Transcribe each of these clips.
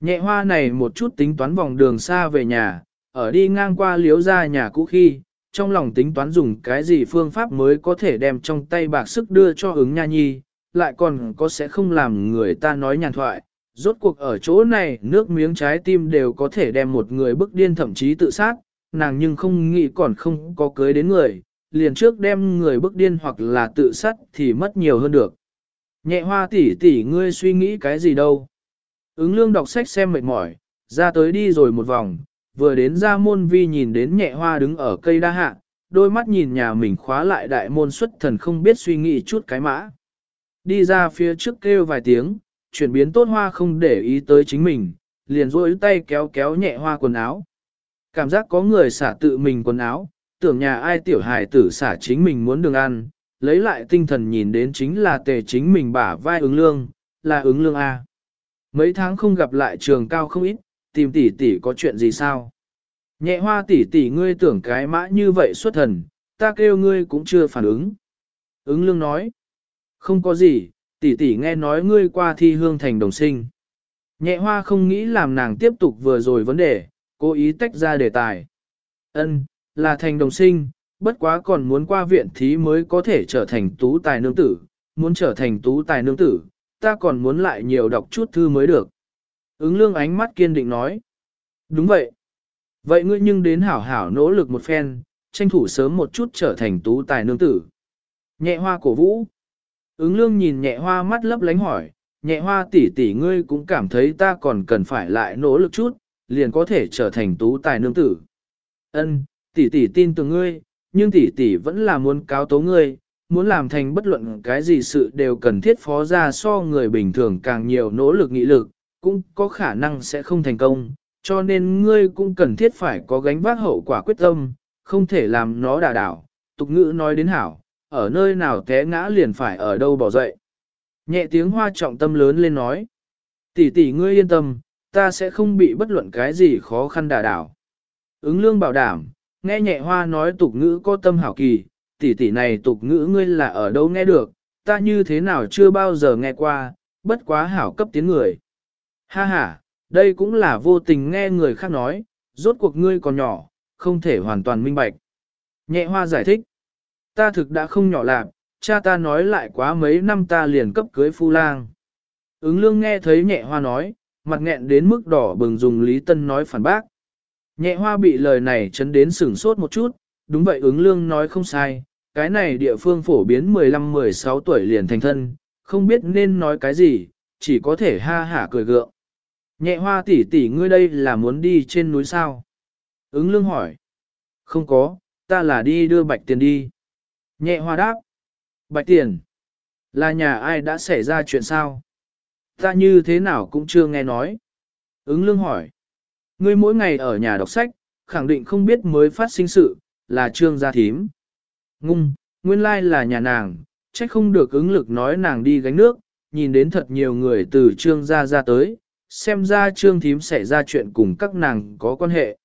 Nhẹ hoa này một chút tính toán vòng đường xa về nhà, ở đi ngang qua liếu ra nhà cũ khi, trong lòng tính toán dùng cái gì phương pháp mới có thể đem trong tay bạc sức đưa cho ứng nha nhi, lại còn có sẽ không làm người ta nói nhàn thoại. Rốt cuộc ở chỗ này nước miếng trái tim đều có thể đem một người bức điên thậm chí tự sát, nàng nhưng không nghĩ còn không có cưới đến người, liền trước đem người bức điên hoặc là tự sát thì mất nhiều hơn được. Nhẹ hoa tỷ tỷ ngươi suy nghĩ cái gì đâu. Ứng lương đọc sách xem mệt mỏi, ra tới đi rồi một vòng, vừa đến ra môn vi nhìn đến nhẹ hoa đứng ở cây đa hạ, đôi mắt nhìn nhà mình khóa lại đại môn xuất thần không biết suy nghĩ chút cái mã. Đi ra phía trước kêu vài tiếng, chuyển biến tốt hoa không để ý tới chính mình, liền rôi tay kéo kéo nhẹ hoa quần áo. Cảm giác có người xả tự mình quần áo, tưởng nhà ai tiểu hài tử xả chính mình muốn đường ăn, lấy lại tinh thần nhìn đến chính là tề chính mình bả vai ứng lương, là ứng lương A. Mấy tháng không gặp lại trường cao không ít, tìm tỷ tỷ có chuyện gì sao? Nhẹ hoa tỷ tỷ ngươi tưởng cái mã như vậy xuất thần, ta kêu ngươi cũng chưa phản ứng. Ứng lương nói, không có gì, tỷ tỷ nghe nói ngươi qua thi hương thành đồng sinh. Nhẹ hoa không nghĩ làm nàng tiếp tục vừa rồi vấn đề, cố ý tách ra đề tài. Ân, là thành đồng sinh, bất quá còn muốn qua viện thí mới có thể trở thành tú tài nương tử, muốn trở thành tú tài nương tử, ta còn muốn lại nhiều đọc chút thư mới được. Ứng lương ánh mắt kiên định nói. Đúng vậy. Vậy ngươi nhưng đến hảo hảo nỗ lực một phen, tranh thủ sớm một chút trở thành tú tài nương tử. Nhẹ hoa cổ vũ. Ứng lương nhìn nhẹ hoa mắt lấp lánh hỏi, nhẹ hoa tỷ tỷ ngươi cũng cảm thấy ta còn cần phải lại nỗ lực chút, liền có thể trở thành tú tài nương tử. Ân, tỷ tỷ tin tưởng ngươi, nhưng tỷ tỷ vẫn là muốn cáo tố ngươi, muốn làm thành bất luận cái gì sự đều cần thiết phó ra so người bình thường càng nhiều nỗ lực nghị lực, cũng có khả năng sẽ không thành công, cho nên ngươi cũng cần thiết phải có gánh vác hậu quả quyết tâm, không thể làm nó đà đảo, tục ngữ nói đến hảo, ở nơi nào té ngã liền phải ở đâu bỏ dậy. Nhẹ tiếng hoa trọng tâm lớn lên nói, tỷ tỷ ngươi yên tâm, ta sẽ không bị bất luận cái gì khó khăn đà đảo. Ứng lương bảo đảm, nghe nhẹ hoa nói tục ngữ có tâm hảo kỳ, tỷ tỷ này tục ngữ ngươi là ở đâu nghe được, ta như thế nào chưa bao giờ nghe qua, bất quá hảo cấp tiếng người. Ha ha, đây cũng là vô tình nghe người khác nói, rốt cuộc ngươi còn nhỏ, không thể hoàn toàn minh bạch. Nhẹ hoa giải thích, ta thực đã không nhỏ lạc, cha ta nói lại quá mấy năm ta liền cấp cưới phu lang. Ứng lương nghe thấy nhẹ hoa nói, mặt nghẹn đến mức đỏ bừng dùng Lý Tân nói phản bác. Nhẹ hoa bị lời này chấn đến sửng sốt một chút, đúng vậy ứng lương nói không sai, cái này địa phương phổ biến 15-16 tuổi liền thành thân, không biết nên nói cái gì, chỉ có thể ha hả cười gượng. Nhẹ hoa tỷ tỷ ngươi đây là muốn đi trên núi sao? Ứng lương hỏi. Không có, ta là đi đưa bạch tiền đi. Nhẹ hoa đáp. Bạch tiền. Là nhà ai đã xảy ra chuyện sao? Ta như thế nào cũng chưa nghe nói. Ứng lương hỏi. Ngươi mỗi ngày ở nhà đọc sách, khẳng định không biết mới phát sinh sự, là trương gia thím. Ngung, nguyên lai là nhà nàng, trách không được ứng lực nói nàng đi gánh nước, nhìn đến thật nhiều người từ trương gia ra tới, xem ra trương thím xảy ra chuyện cùng các nàng có quan hệ.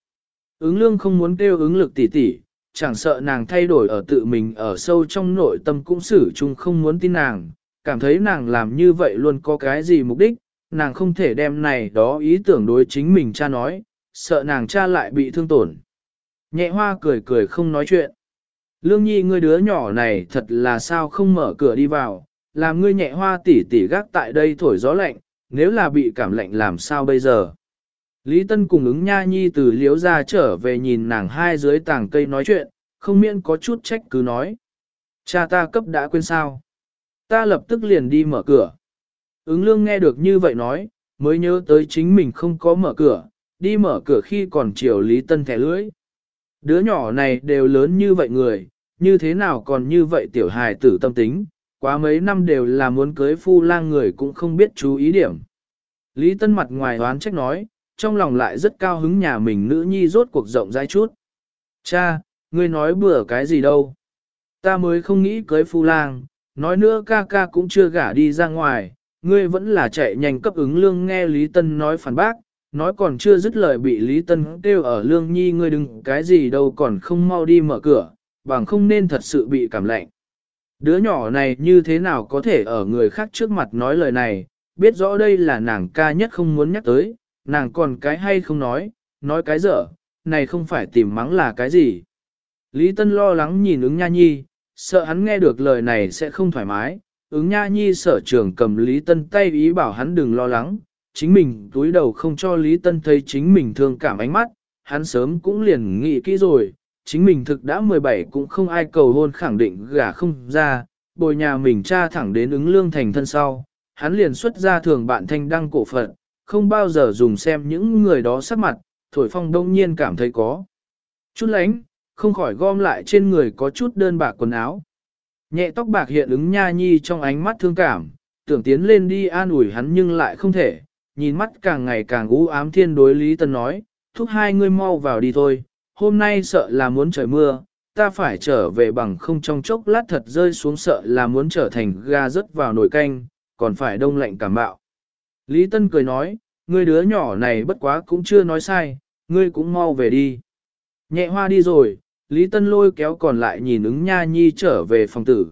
Ứng lương không muốn kêu ứng lực tỉ tỉ, chẳng sợ nàng thay đổi ở tự mình ở sâu trong nội tâm cũng xử chung không muốn tin nàng, cảm thấy nàng làm như vậy luôn có cái gì mục đích, nàng không thể đem này đó ý tưởng đối chính mình cha nói, sợ nàng cha lại bị thương tổn. Nhẹ hoa cười cười không nói chuyện. Lương nhi ngươi đứa nhỏ này thật là sao không mở cửa đi vào, làm ngươi nhẹ hoa tỉ tỉ gác tại đây thổi gió lạnh, nếu là bị cảm lạnh làm sao bây giờ. Lý Tân cùng ứng nha nhi từ liếu ra trở về nhìn nàng hai dưới tảng cây nói chuyện, không miễn có chút trách cứ nói. Cha ta cấp đã quên sao. Ta lập tức liền đi mở cửa. Ứng lương nghe được như vậy nói, mới nhớ tới chính mình không có mở cửa, đi mở cửa khi còn chiều Lý Tân thẻ lưỡi. Đứa nhỏ này đều lớn như vậy người, như thế nào còn như vậy tiểu hài tử tâm tính, quá mấy năm đều là muốn cưới phu lang người cũng không biết chú ý điểm. Lý Tân mặt ngoài hoán trách nói, trong lòng lại rất cao hứng nhà mình nữ nhi rốt cuộc rộng rãi chút. Cha, ngươi nói bừa cái gì đâu. Ta mới không nghĩ cưới phu lang, nói nữa ca ca cũng chưa gả đi ra ngoài, ngươi vẫn là chạy nhanh cấp ứng lương nghe Lý Tân nói phản bác, nói còn chưa dứt lời bị Lý Tân kêu ở lương nhi ngươi đừng cái gì đâu còn không mau đi mở cửa, bằng không nên thật sự bị cảm lạnh. Đứa nhỏ này như thế nào có thể ở người khác trước mặt nói lời này, biết rõ đây là nàng ca nhất không muốn nhắc tới, nàng còn cái hay không nói, nói cái dở, này không phải tìm mắng là cái gì. Lý Tân lo lắng nhìn ứng nha nhi, sợ hắn nghe được lời này sẽ không thoải mái, ứng nha nhi sở trưởng cầm Lý Tân tay ý bảo hắn đừng lo lắng, chính mình túi đầu không cho Lý Tân thấy chính mình thương cảm ánh mắt, hắn sớm cũng liền nghĩ kỹ rồi, chính mình thực đã 17 cũng không ai cầu hôn khẳng định gả không ra, bồi nhà mình cha thẳng đến ứng lương thành thân sau, hắn liền xuất ra thường bạn thanh đăng cổ phận, không bao giờ dùng xem những người đó sắc mặt, thổi phong đông nhiên cảm thấy có. Chút lánh, không khỏi gom lại trên người có chút đơn bạc quần áo. Nhẹ tóc bạc hiện ứng nha nhi trong ánh mắt thương cảm, tưởng tiến lên đi an ủi hắn nhưng lại không thể, nhìn mắt càng ngày càng u ám thiên đối Lý Tân nói, thúc hai ngươi mau vào đi thôi, hôm nay sợ là muốn trời mưa, ta phải trở về bằng không trong chốc lát thật rơi xuống sợ là muốn trở thành ga rớt vào nồi canh, còn phải đông lạnh cảm bạo. Lý Tân cười nói, ngươi đứa nhỏ này bất quá cũng chưa nói sai, ngươi cũng mau về đi. Nhẹ hoa đi rồi, Lý Tân lôi kéo còn lại nhìn ứng nha nhi trở về phòng tử.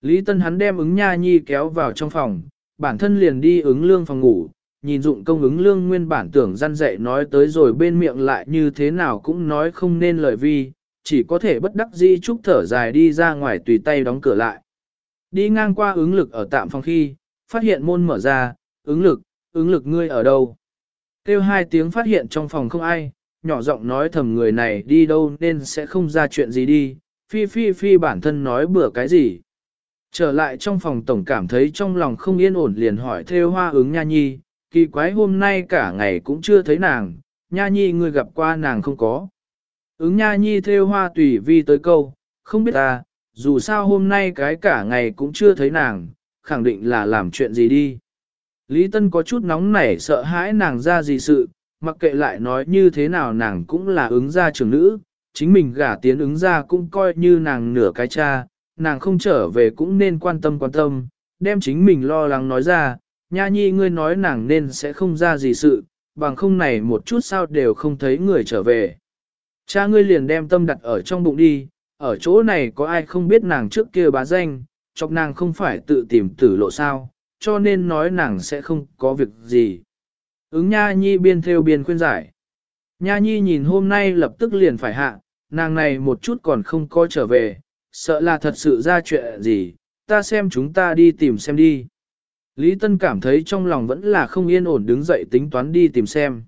Lý Tân hắn đem ứng nha nhi kéo vào trong phòng, bản thân liền đi ứng lương phòng ngủ, nhìn dụng công ứng lương nguyên bản tưởng gian dạy nói tới rồi bên miệng lại như thế nào cũng nói không nên lời vi, chỉ có thể bất đắc dĩ chúc thở dài đi ra ngoài tùy tay đóng cửa lại. Đi ngang qua ứng lực ở tạm phòng khi, phát hiện môn mở ra, ứng lực, ứng lực ngươi ở đâu? Kêu hai tiếng phát hiện trong phòng không ai, nhỏ giọng nói thầm người này đi đâu nên sẽ không ra chuyện gì đi, phi phi phi bản thân nói bừa cái gì. Trở lại trong phòng tổng cảm thấy trong lòng không yên ổn liền hỏi theo hoa ứng nha nhi, kỳ quái hôm nay cả ngày cũng chưa thấy nàng, nha nhi ngươi gặp qua nàng không có. Ứng nha nhi theo hoa tùy vi tới câu, không biết ta, dù sao hôm nay cái cả ngày cũng chưa thấy nàng, khẳng định là làm chuyện gì đi. Lý Tân có chút nóng nảy sợ hãi nàng ra gì sự, mặc kệ lại nói như thế nào nàng cũng là ứng gia trưởng nữ, chính mình gả tiến ứng gia cũng coi như nàng nửa cái cha, nàng không trở về cũng nên quan tâm quan tâm, đem chính mình lo lắng nói ra, nha nhi ngươi nói nàng nên sẽ không ra gì sự, bằng không này một chút sao đều không thấy người trở về. Cha ngươi liền đem tâm đặt ở trong bụng đi, ở chỗ này có ai không biết nàng trước kia bá danh, chọc nàng không phải tự tìm tử lộ sao, cho nên nói nàng sẽ không có việc gì. Ứng Nha Nhi biên theo biên khuyên giải. Nha Nhi nhìn hôm nay lập tức liền phải hạ, nàng này một chút còn không có trở về, sợ là thật sự ra chuyện gì, ta xem chúng ta đi tìm xem đi. Lý Tân cảm thấy trong lòng vẫn là không yên ổn đứng dậy tính toán đi tìm xem.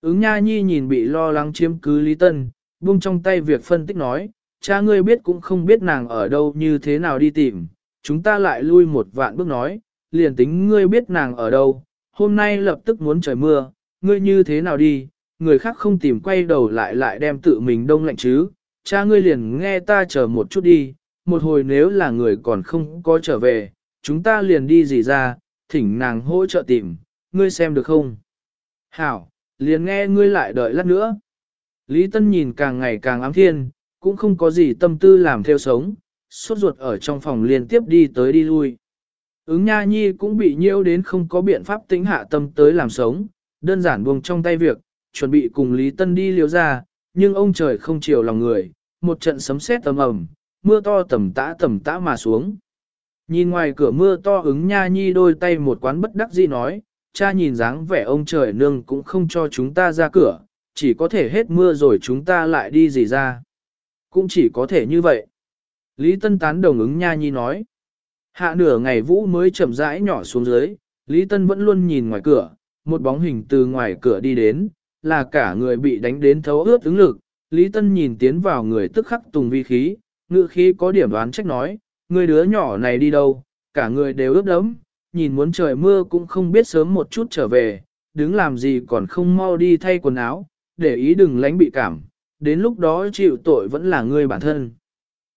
Ứng Nha Nhi nhìn bị lo lắng chiếm cứ Lý Tân, buông trong tay việc phân tích nói, cha ngươi biết cũng không biết nàng ở đâu như thế nào đi tìm, chúng ta lại lui một vạn bước nói, liền tính ngươi biết nàng ở đâu, hôm nay lập tức muốn trời mưa, ngươi như thế nào đi, người khác không tìm quay đầu lại lại đem tự mình đông lạnh chứ, cha ngươi liền nghe ta chờ một chút đi, một hồi nếu là người còn không có trở về, chúng ta liền đi gì ra, thỉnh nàng hỗ trợ tìm, ngươi xem được không? Hảo, liền nghe ngươi lại đợi lát nữa. Lý Tân nhìn càng ngày càng ám thiên, cũng không có gì tâm tư làm theo sống, suốt ruột ở trong phòng liên tiếp đi tới đi lui. Ứng Nha Nhi cũng bị nhiễu đến không có biện pháp tính hạ tâm tới làm sống, đơn giản buông trong tay việc, chuẩn bị cùng Lý Tân đi liều ra, nhưng ông trời không chiều lòng người, một trận sấm sét tầm ầm, mưa to tầm tã tầm tã mà xuống. Nhìn ngoài cửa mưa to ứng Nha Nhi đôi tay một quán bất đắc dĩ nói, cha nhìn dáng vẻ ông trời nương cũng không cho chúng ta ra cửa, chỉ có thể hết mưa rồi chúng ta lại đi gì ra. Cũng chỉ có thể như vậy. Lý Tân tán đồng ứng Nha Nhi nói. Hạ nửa ngày vũ mới chậm rãi nhỏ xuống dưới, Lý Tân vẫn luôn nhìn ngoài cửa, một bóng hình từ ngoài cửa đi đến, là cả người bị đánh đến thấu ướt ứng lực. Lý Tân nhìn tiến vào người tức khắc tùng vi khí, ngự khí có điểm đoán trách nói, người đứa nhỏ này đi đâu, cả người đều ướt đẫm, nhìn muốn trời mưa cũng không biết sớm một chút trở về, đứng làm gì còn không mau đi thay quần áo, để ý đừng lánh bị cảm, đến lúc đó chịu tội vẫn là người bản thân.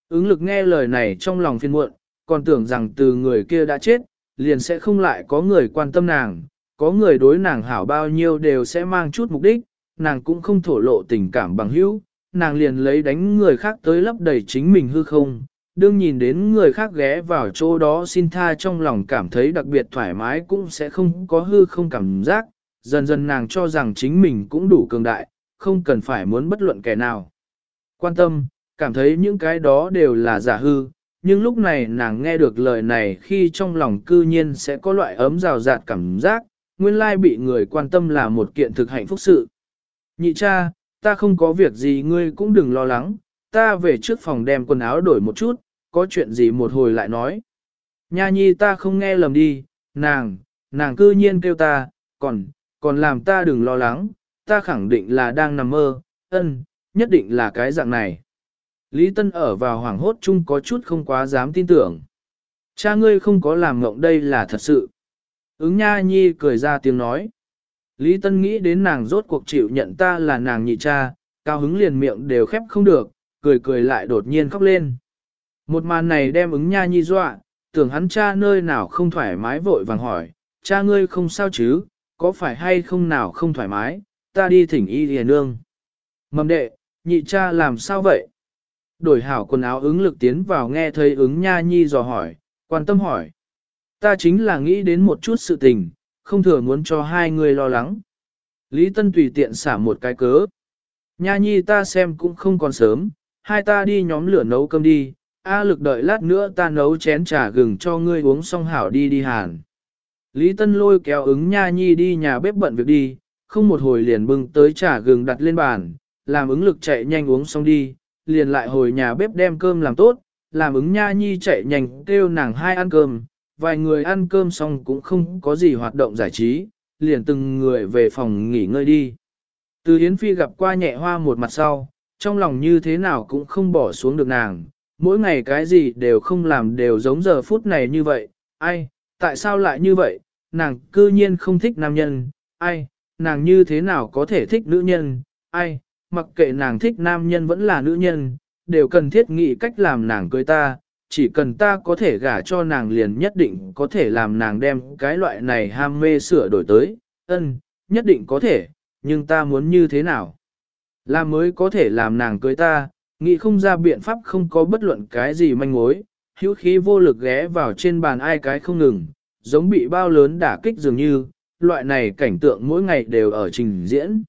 Ứng lực nghe lời này trong lòng phiền muộn, còn tưởng rằng từ người kia đã chết, liền sẽ không lại có người quan tâm nàng, có người đối nàng hảo bao nhiêu đều sẽ mang chút mục đích, nàng cũng không thổ lộ tình cảm bằng hữu, nàng liền lấy đánh người khác tới lấp đầy chính mình hư không. Đương nhìn đến người khác ghé vào chỗ đó xin tha trong lòng cảm thấy đặc biệt thoải mái cũng sẽ không có hư không cảm giác, dần dần nàng cho rằng chính mình cũng đủ cường đại, không cần phải muốn bất luận kẻ nào. Quan tâm, cảm thấy những cái đó đều là giả hư, nhưng lúc này nàng nghe được lời này khi trong lòng cư nhiên sẽ có loại ấm rào rạt cảm giác, nguyên lai bị người quan tâm là một kiện thực hạnh phúc sự. Nhị cha, ta không có việc gì ngươi cũng đừng lo lắng, ta về trước phòng đem quần áo đổi một chút, có chuyện gì một hồi lại nói. Nha nhi ta không nghe lầm đi, nàng, nàng cư nhiên kêu ta, còn, còn làm ta đừng lo lắng, ta khẳng định là đang nằm mơ, ân, nhất định là cái dạng này. Lý Tân ở vào hoảng hốt chung có chút không quá dám tin tưởng. Cha ngươi không có làm ngộng đây là thật sự. Ứng nha nhi cười ra tiếng nói. Lý Tân nghĩ đến nàng rốt cuộc chịu nhận ta là nàng nhị cha, cao hứng liền miệng đều khép không được, cười cười lại đột nhiên khóc lên. Một màn này đem ứng nha nhi dọa, tưởng hắn cha nơi nào không thoải mái vội vàng hỏi, cha ngươi không sao chứ, có phải hay không nào không thoải mái, ta đi thỉnh y liền nương. Mầm đệ, nhị cha làm sao vậy? Đổi hảo quần áo ứng lực tiến vào nghe thấy ứng nha nhi dò hỏi, quan tâm hỏi. Ta chính là nghĩ đến một chút sự tình, không thừa muốn cho hai người lo lắng. Lý Tân tùy tiện xả một cái cớ. Nha nhi ta xem cũng không còn sớm, hai ta đi nhóm lửa nấu cơm đi, A lực đợi lát nữa ta nấu chén trà gừng cho ngươi uống xong hảo đi đi hàn. Lý Tân lôi kéo ứng nha nhi đi nhà bếp bận việc đi, không một hồi liền bưng tới trà gừng đặt lên bàn, làm ứng lực chạy nhanh uống xong đi, liền lại hồi nhà bếp đem cơm làm tốt, làm ứng nha nhi chạy nhanh kêu nàng hai ăn cơm, vài người ăn cơm xong cũng không có gì hoạt động giải trí, liền từng người về phòng nghỉ ngơi đi. Từ Yến Phi gặp qua nhẹ hoa một mặt sau, trong lòng như thế nào cũng không bỏ xuống được nàng, mỗi ngày cái gì đều không làm đều giống giờ phút này như vậy, ai, tại sao lại như vậy, nàng cư nhiên không thích nam nhân, ai, nàng như thế nào có thể thích nữ nhân, ai, mặc kệ nàng thích nam nhân vẫn là nữ nhân, đều cần thiết nghĩ cách làm nàng cưới ta, chỉ cần ta có thể gả cho nàng liền nhất định có thể làm nàng đem cái loại này ham mê sửa đổi tới, ân, nhất định có thể, nhưng ta muốn như thế nào? Làm mới có thể làm nàng cưới ta, nghĩ không ra biện pháp không có bất luận cái gì manh mối, hữu khí vô lực ghé vào trên bàn ai cái không ngừng, giống bị bao lớn đả kích dường như, loại này cảnh tượng mỗi ngày đều ở trình diễn.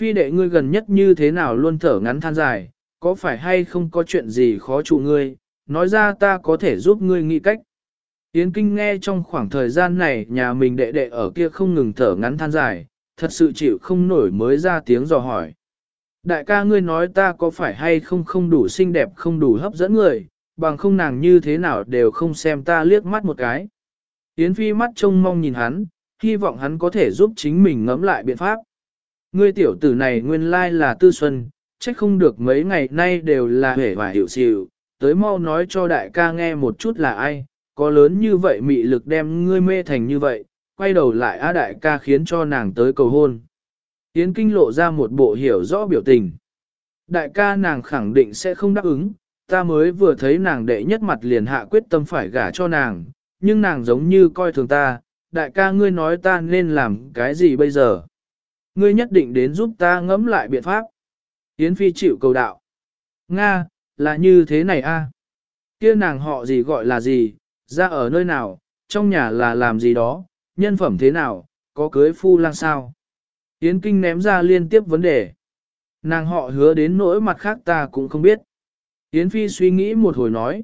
Phi đệ ngươi gần nhất như thế nào luôn thở ngắn than dài, có phải hay không có chuyện gì khó trụ ngươi, nói ra ta có thể giúp ngươi nghĩ cách. Yến Kinh nghe trong khoảng thời gian này nhà mình đệ đệ ở kia không ngừng thở ngắn than dài, thật sự chịu không nổi mới ra tiếng dò hỏi. Đại ca ngươi nói ta có phải hay không không đủ xinh đẹp không đủ hấp dẫn người, bằng không nàng như thế nào đều không xem ta liếc mắt một cái. Yến Phi mắt trông mong nhìn hắn, hy vọng hắn có thể giúp chính mình ngẫm lại biện pháp. Ngươi tiểu tử này nguyên lai là tư xuân, trách không được mấy ngày nay đều là hể và hiểu xịu, tới mau nói cho đại ca nghe một chút là ai, có lớn như vậy mị lực đem ngươi mê thành như vậy, quay đầu lại á đại ca khiến cho nàng tới cầu hôn. Yến Kinh lộ ra một bộ hiểu rõ biểu tình. Đại ca nàng khẳng định sẽ không đáp ứng, ta mới vừa thấy nàng đệ nhất mặt liền hạ quyết tâm phải gả cho nàng, nhưng nàng giống như coi thường ta, đại ca ngươi nói ta nên làm cái gì bây giờ? Ngươi nhất định đến giúp ta ngẫm lại biện pháp. Yến Phi chịu cầu đạo. Nga, là như thế này a. Kia nàng họ gì gọi là gì, ra ở nơi nào, trong nhà là làm gì đó, nhân phẩm thế nào, có cưới phu lang sao? Yến Kinh ném ra liên tiếp vấn đề. Nàng họ hứa đến nỗi mặt khác ta cũng không biết. Yến Phi suy nghĩ một hồi nói.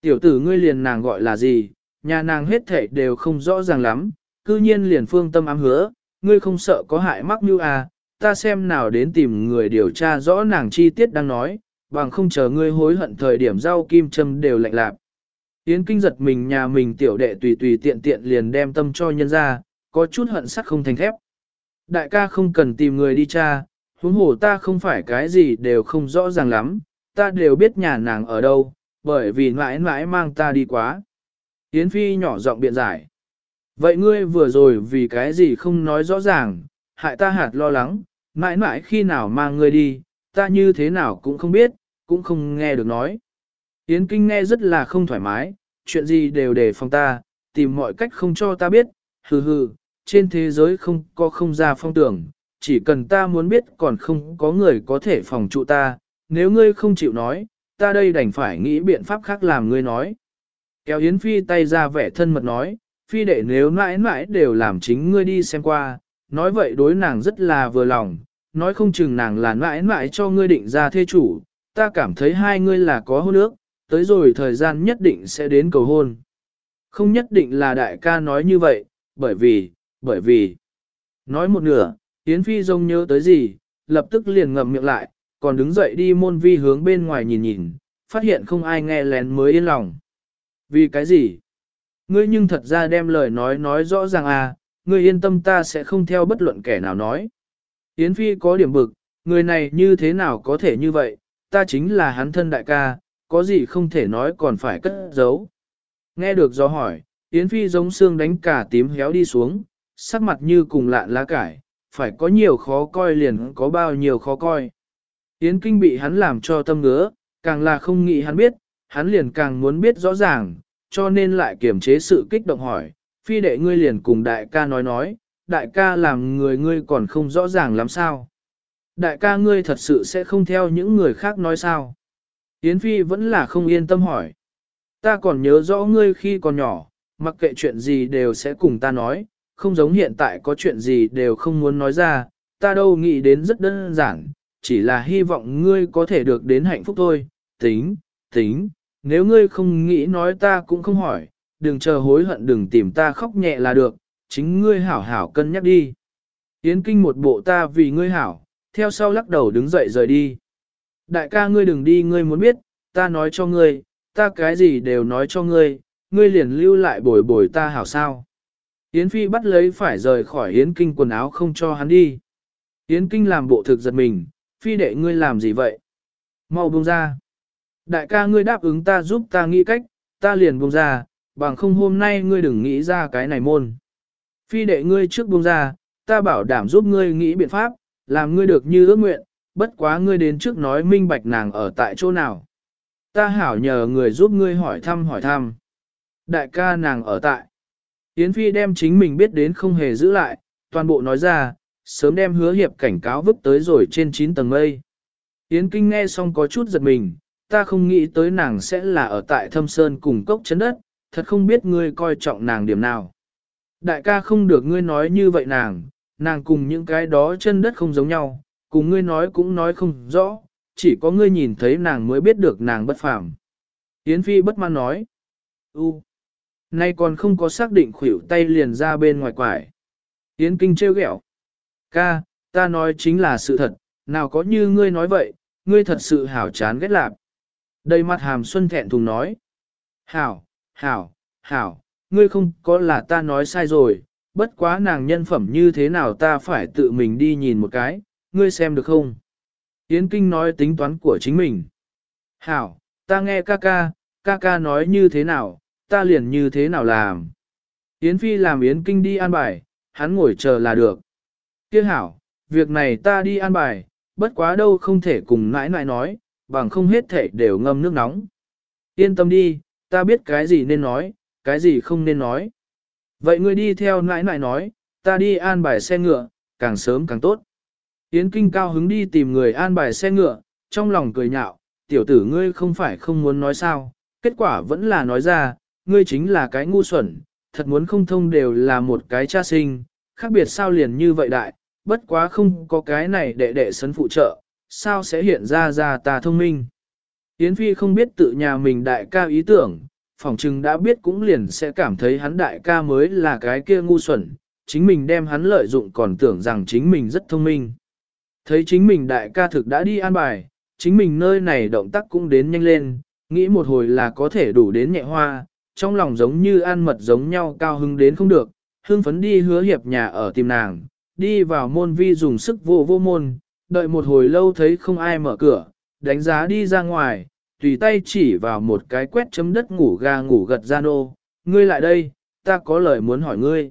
Tiểu tử ngươi liền nàng gọi là gì, nhà nàng hết thể đều không rõ ràng lắm, cư nhiên liền phương tâm ám hứa, ngươi không sợ có hại mắc như à, ta xem nào đến tìm người điều tra rõ nàng chi tiết đang nói, bằng không chờ ngươi hối hận thời điểm rau kim châm đều lạnh lạp. Yến kinh giật mình nhà mình tiểu đệ tùy tùy tiện tiện liền đem tâm cho nhân ra, có chút hận sắc không thành thép. Đại ca không cần tìm người đi tra, huống hồ ta không phải cái gì đều không rõ ràng lắm, ta đều biết nhà nàng ở đâu, bởi vì mãi mãi mang ta đi quá. Yến Phi nhỏ giọng biện giải. Vậy ngươi vừa rồi vì cái gì không nói rõ ràng, hại ta hạt lo lắng, mãi mãi khi nào mang ngươi đi, ta như thế nào cũng không biết, cũng không nghe được nói. Yến Kinh nghe rất là không thoải mái, chuyện gì đều để phòng ta, tìm mọi cách không cho ta biết, hừ hừ, trên thế giới không có không ra phong tưởng, chỉ cần ta muốn biết còn không có người có thể phòng trụ ta, nếu ngươi không chịu nói, ta đây đành phải nghĩ biện pháp khác làm ngươi nói. Kéo Yến Phi tay ra vẻ thân mật nói, Phi đệ nếu mãi mãi đều làm chính ngươi đi xem qua, nói vậy đối nàng rất là vừa lòng, nói không chừng nàng là mãi mãi cho ngươi định ra thê chủ, ta cảm thấy hai ngươi là có hôn ước, tới rồi thời gian nhất định sẽ đến cầu hôn. Không nhất định là đại ca nói như vậy, bởi vì, bởi vì... Nói một nửa, Yến Phi rông nhớ tới gì, lập tức liền ngậm miệng lại, còn đứng dậy đi môn vi hướng bên ngoài nhìn nhìn, phát hiện không ai nghe lén mới yên lòng. Vì cái gì? Ngươi nhưng thật ra đem lời nói nói rõ ràng à, ngươi yên tâm ta sẽ không theo bất luận kẻ nào nói. Yến Phi có điểm bực, người này như thế nào có thể như vậy, ta chính là hắn thân đại ca, có gì không thể nói còn phải cất giấu. Nghe được do hỏi, Yến Phi giống xương đánh cả tím héo đi xuống, sắc mặt như cùng lạn lá cải, phải có nhiều khó coi liền có bao nhiêu khó coi. Yến Kinh bị hắn làm cho tâm ngứa, càng là không nghĩ hắn biết, hắn liền càng muốn biết rõ ràng, cho nên lại kiềm chế sự kích động hỏi, phi đệ ngươi liền cùng đại ca nói nói, đại ca làm người ngươi còn không rõ ràng lắm sao. Đại ca ngươi thật sự sẽ không theo những người khác nói sao. Yến Phi vẫn là không yên tâm hỏi. Ta còn nhớ rõ ngươi khi còn nhỏ, mặc kệ chuyện gì đều sẽ cùng ta nói, không giống hiện tại có chuyện gì đều không muốn nói ra, ta đâu nghĩ đến rất đơn giản, chỉ là hy vọng ngươi có thể được đến hạnh phúc thôi, tính, tính, nếu ngươi không nghĩ nói ta cũng không hỏi, đừng chờ hối hận đừng tìm ta khóc nhẹ là được, chính ngươi hảo hảo cân nhắc đi. Yến kinh một bộ ta vì ngươi hảo, theo sau lắc đầu đứng dậy rời đi. Đại ca ngươi đừng đi ngươi muốn biết, ta nói cho ngươi, ta cái gì đều nói cho ngươi, ngươi liền lưu lại bồi bồi ta hảo sao. Yến Phi bắt lấy phải rời khỏi Yến Kinh quần áo không cho hắn đi. Yến Kinh làm bộ thực giật mình, Phi đệ ngươi làm gì vậy? Mau buông ra. Đại ca ngươi đáp ứng ta giúp ta nghĩ cách, ta liền buông ra, bằng không hôm nay ngươi đừng nghĩ ra cái này môn. Phi đệ ngươi trước buông ra, ta bảo đảm giúp ngươi nghĩ biện pháp, làm ngươi được như ước nguyện, bất quá ngươi đến trước nói minh bạch nàng ở tại chỗ nào. Ta hảo nhờ người giúp ngươi hỏi thăm hỏi thăm. Đại ca nàng ở tại. Yến Phi đem chính mình biết đến không hề giữ lại, toàn bộ nói ra, sớm đem hứa hiệp cảnh cáo vứt tới rồi trên 9 tầng mây. Yến Kinh nghe xong có chút giật mình, ta không nghĩ tới nàng sẽ là ở tại thâm sơn cùng cốc chấn đất, thật không biết ngươi coi trọng nàng điểm nào. Đại ca không được ngươi nói như vậy nàng, nàng cùng những cái đó chân đất không giống nhau, cùng ngươi nói cũng nói không rõ, chỉ có ngươi nhìn thấy nàng mới biết được nàng bất phàm. Yến Phi bất mãn nói, u, nay còn không có xác định khuỷu tay liền ra bên ngoài quải. Yến Kinh trêu ghẹo, ca, ta nói chính là sự thật, nào có như ngươi nói vậy, ngươi thật sự hảo chán ghét lạc. Đầy mặt hàm xuân thẹn thùng nói, hảo, hảo, hảo, ngươi không có là ta nói sai rồi, bất quá nàng nhân phẩm như thế nào ta phải tự mình đi nhìn một cái, ngươi xem được không? Yến Kinh nói tính toán của chính mình. Hảo, ta nghe ca ca, ca ca nói như thế nào, ta liền như thế nào làm. Yến Phi làm Yến Kinh đi an bài, hắn ngồi chờ là được. Tiếc hảo, việc này ta đi an bài, bất quá đâu không thể cùng nãi nãi nói, bằng không hết thể đều ngâm nước nóng. Yên tâm đi, ta biết cái gì nên nói, cái gì không nên nói. Vậy ngươi đi theo nãi nãi nói, ta đi an bài xe ngựa, càng sớm càng tốt. Yến Kinh cao hứng đi tìm người an bài xe ngựa, trong lòng cười nhạo, tiểu tử ngươi không phải không muốn nói sao, kết quả vẫn là nói ra, ngươi chính là cái ngu xuẩn, thật muốn không thông đều là một cái cha sinh, khác biệt sao liền như vậy đại, bất quá không có cái này đệ đệ sấn phụ trợ, sao sẽ hiện ra ra ta thông minh. Yến Phi không biết tự nhà mình đại ca ý tưởng, phỏng chừng đã biết cũng liền sẽ cảm thấy hắn đại ca mới là cái kia ngu xuẩn, chính mình đem hắn lợi dụng còn tưởng rằng chính mình rất thông minh. Thấy chính mình đại ca thực đã đi an bài, chính mình nơi này động tác cũng đến nhanh lên, nghĩ một hồi là có thể đủ đến nhẹ hoa, trong lòng giống như ăn mật giống nhau cao hứng đến không được, hương phấn đi hứa hiệp nhà ở tìm nàng, đi vào môn vi dùng sức vô vô môn, đợi một hồi lâu thấy không ai mở cửa, đánh giá đi ra ngoài, tùy tay chỉ vào một cái quét chấm đất ngủ ga ngủ gật ra nô, ngươi lại đây, ta có lời muốn hỏi ngươi.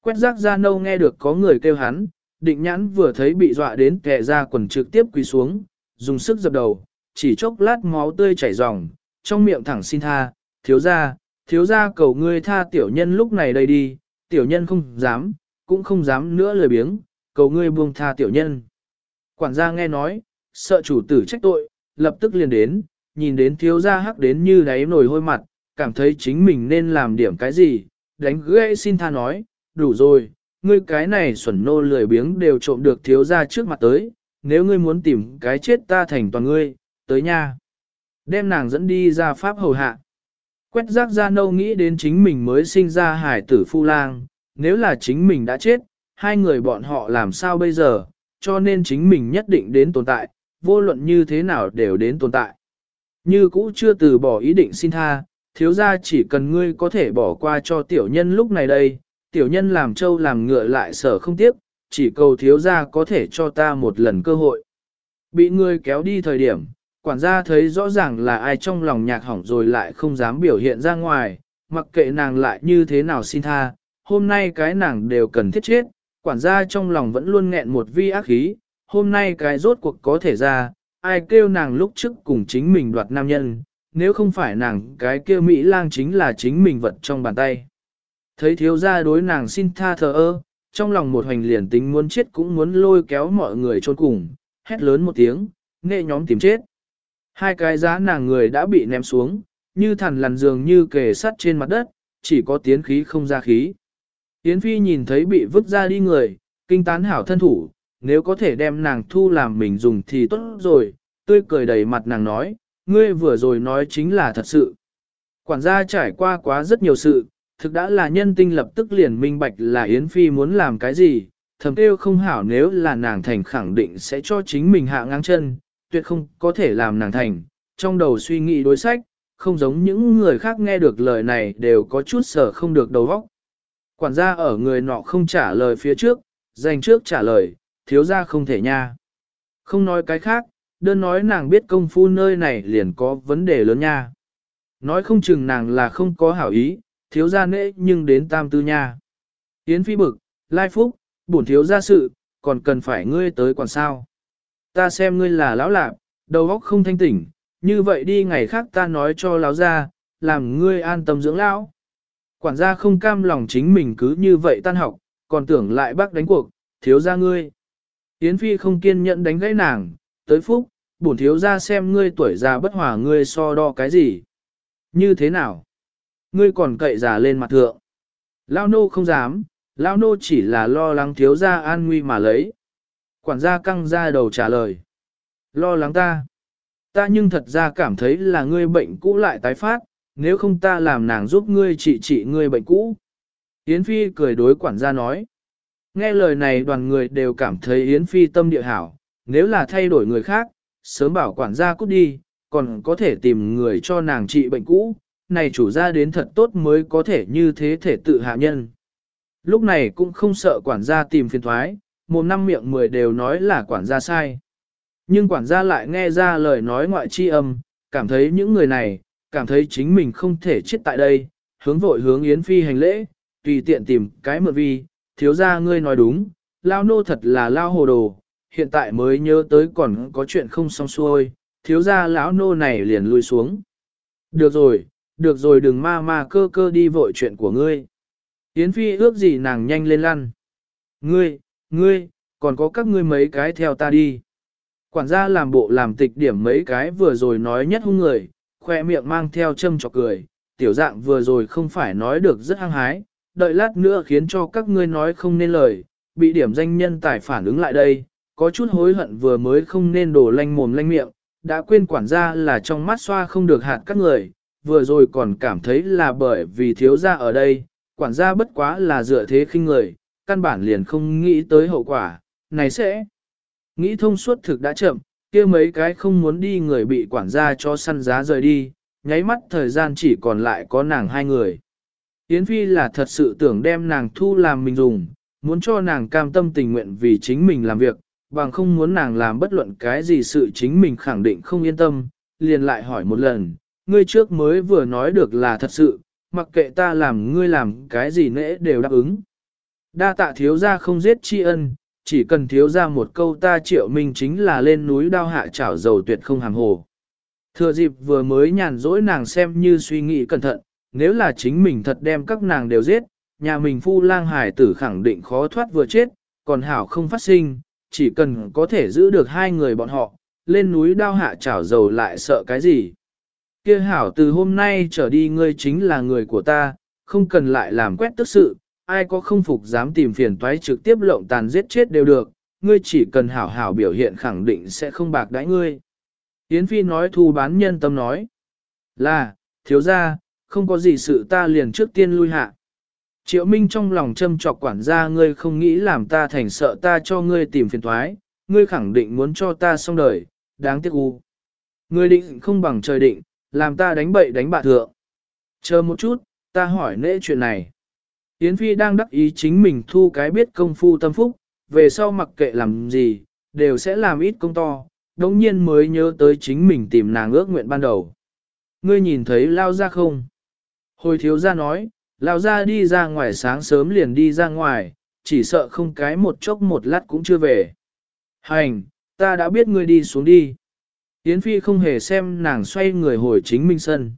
Quét rác ra nâu nghe được có người kêu hắn, định nhãn vừa thấy bị dọa đến kẹ ra quần trực tiếp quỳ xuống, dùng sức dập đầu, chỉ chốc lát máu tươi chảy ròng, trong miệng thẳng xin tha, thiếu ra, thiếu gia cầu ngươi tha tiểu nhân lúc này đây đi, tiểu nhân không dám, cũng không dám nữa lời biếng, cầu ngươi buông tha tiểu nhân. Quản gia nghe nói, sợ chủ tử trách tội, lập tức liền đến, nhìn đến thiếu gia hắc đến như đáy nồi hôi mặt, cảm thấy chính mình nên làm điểm cái gì, đánh gãy xin tha nói, đủ rồi, ngươi cái này xuẩn nô lười biếng đều trộm được thiếu gia trước mặt tới, nếu ngươi muốn tìm cái chết ta thành toàn ngươi, tới nha. Đem nàng dẫn đi ra pháp hầu hạ. Quét rác ra nâu nghĩ đến chính mình mới sinh ra hải tử phu lang, nếu là chính mình đã chết, hai người bọn họ làm sao bây giờ, cho nên chính mình nhất định đến tồn tại, vô luận như thế nào đều đến tồn tại. Như cũ chưa từ bỏ ý định xin tha, thiếu ra chỉ cần ngươi có thể bỏ qua cho tiểu nhân lúc này đây, tiểu nhân làm trâu làm ngựa lại sở không tiếc, chỉ cầu thiếu ra có thể cho ta một lần cơ hội. Bị ngươi kéo đi thời điểm, quản gia thấy rõ ràng là ai trong lòng nhạc hỏng rồi lại không dám biểu hiện ra ngoài, mặc kệ nàng lại như thế nào xin tha, hôm nay cái nàng đều cần thiết chết, quản gia trong lòng vẫn luôn nghẹn một vi ác khí, hôm nay cái rốt cuộc có thể ra, ai kêu nàng lúc trước cùng chính mình đoạt nam nhân, nếu không phải nàng cái kêu Mỹ lang chính là chính mình vật trong bàn tay. Thấy thiếu gia đối nàng xin tha thờ ơ, trong lòng một hoành liền tính muốn chết cũng muốn lôi kéo mọi người trôn cùng, hét lớn một tiếng, nghệ nhóm tìm chết. Hai cái giá nàng người đã bị ném xuống, như thằn lằn dường như kề sắt trên mặt đất, chỉ có tiến khí không ra khí. Yến Phi nhìn thấy bị vứt ra đi người, kinh tán hảo thân thủ, nếu có thể đem nàng thu làm mình dùng thì tốt rồi, tươi cười đầy mặt nàng nói, ngươi vừa rồi nói chính là thật sự. Quản gia trải qua quá rất nhiều sự, thực đã là nhân tinh lập tức liền minh bạch là Yến Phi muốn làm cái gì, thầm kêu không hảo nếu là nàng thành khẳng định sẽ cho chính mình hạ ngang chân, tuyệt không có thể làm nàng thành, trong đầu suy nghĩ đối sách, không giống những người khác nghe được lời này đều có chút sở không được đầu óc. Quản gia ở người nọ không trả lời phía trước, dành trước trả lời, thiếu gia không thể nha. Không nói cái khác, đơn nói nàng biết công phu nơi này liền có vấn đề lớn nha. Nói không chừng nàng là không có hảo ý, thiếu gia nễ nhưng đến tam tư nha. Yến phi bực, lai phúc, bổn thiếu gia sự, còn cần phải ngươi tới quản sao. Ta xem ngươi là lão lạc, đầu óc không thanh tỉnh, như vậy đi ngày khác ta nói cho lão gia, làm ngươi an tâm dưỡng lão. Quản gia không cam lòng chính mình cứ như vậy tan học, còn tưởng lại bác đánh cuộc, thiếu gia ngươi. Yến Phi không kiên nhẫn đánh gãy nàng, tới phúc, bổn thiếu gia xem ngươi tuổi già bất hòa ngươi so đo cái gì. Như thế nào? Ngươi còn cậy già lên mặt thượng. Lao nô không dám, Lao nô chỉ là lo lắng thiếu gia an nguy mà lấy. Quản gia căng ra đầu trả lời. Lo lắng ta. Ta nhưng thật ra cảm thấy là ngươi bệnh cũ lại tái phát, nếu không ta làm nàng giúp ngươi trị trị ngươi bệnh cũ. Yến Phi cười đối quản gia nói. Nghe lời này đoàn người đều cảm thấy Yến Phi tâm địa hảo, nếu là thay đổi người khác, sớm bảo quản gia cút đi, còn có thể tìm người cho nàng trị bệnh cũ, này chủ gia đến thật tốt mới có thể như thế thể tự hạ nhân. Lúc này cũng không sợ quản gia tìm phiền thoái, một năm miệng mười đều nói là quản gia sai. Nhưng quản gia lại nghe ra lời nói ngoại chi âm, cảm thấy những người này, cảm thấy chính mình không thể chết tại đây, hướng vội hướng Yến Phi hành lễ, tùy tiện tìm cái mượn vi, thiếu ra ngươi nói đúng, lao nô thật là lao hồ đồ, hiện tại mới nhớ tới còn có chuyện không xong xuôi, thiếu ra lão nô này liền lui xuống. Được rồi, được rồi đừng ma ma cơ cơ đi vội chuyện của ngươi. Yến Phi ước gì nàng nhanh lên lăn. Ngươi, ngươi, còn có các ngươi mấy cái theo ta đi. Quản gia làm bộ làm tịch điểm mấy cái vừa rồi nói nhất hung người, khoe miệng mang theo châm chọc cười, tiểu dạng vừa rồi không phải nói được rất hăng hái, đợi lát nữa khiến cho các ngươi nói không nên lời, bị điểm danh nhân tài phản ứng lại đây, có chút hối hận vừa mới không nên đổ lanh mồm lanh miệng, đã quên quản gia là trong mắt xoa không được hạt các người, vừa rồi còn cảm thấy là bởi vì thiếu gia ở đây, quản gia bất quá là dựa thế khinh người, căn bản liền không nghĩ tới hậu quả, này sẽ nghĩ thông suốt thực đã chậm, kia mấy cái không muốn đi người bị quản gia cho săn giá rời đi, nháy mắt thời gian chỉ còn lại có nàng hai người. Yến Phi là thật sự tưởng đem nàng thu làm mình dùng, muốn cho nàng cam tâm tình nguyện vì chính mình làm việc, bằng không muốn nàng làm bất luận cái gì sự chính mình khẳng định không yên tâm, liền lại hỏi một lần, ngươi trước mới vừa nói được là thật sự, mặc kệ ta làm ngươi làm cái gì nễ đều đáp ứng. Đa tạ thiếu gia không giết tri ân, chỉ cần thiếu gia một câu ta triệu minh chính là lên núi đao hạ chảo dầu tuyệt không hàm hồ. Thừa dịp vừa mới nhàn rỗi nàng xem như suy nghĩ cẩn thận, nếu là chính mình thật đem các nàng đều giết, nhà mình phu lang hải tử khẳng định khó thoát vừa chết, còn hảo không phát sinh, chỉ cần có thể giữ được hai người bọn họ, lên núi đao hạ chảo dầu lại sợ cái gì. kia hảo từ hôm nay trở đi ngươi chính là người của ta, không cần lại làm quét tức sự, ai có không phục dám tìm phiền toái trực tiếp lộng tàn giết chết đều được, ngươi chỉ cần hảo hảo biểu hiện khẳng định sẽ không bạc đãi ngươi. Yến Phi nói thu bán nhân tâm nói, là, thiếu ra, không có gì sự ta liền trước tiên lui hạ. Triệu Minh trong lòng châm trọc quản gia ngươi không nghĩ làm ta thành sợ ta cho ngươi tìm phiền thoái, ngươi khẳng định muốn cho ta xong đời, đáng tiếc u. Ngươi định không bằng trời định, làm ta đánh bậy đánh bạ thượng. Chờ một chút, ta hỏi nễ chuyện này. Yến Phi đang đắc ý chính mình thu cái biết công phu tâm phúc, về sau mặc kệ làm gì, đều sẽ làm ít công to, đồng nhiên mới nhớ tới chính mình tìm nàng ước nguyện ban đầu. Ngươi nhìn thấy lao ra không? Hồi thiếu ra nói, lao ra đi ra ngoài sáng sớm liền đi ra ngoài, chỉ sợ không cái một chốc một lát cũng chưa về. Hành, ta đã biết ngươi đi xuống đi. Yến Phi không hề xem nàng xoay người hồi chính minh sân.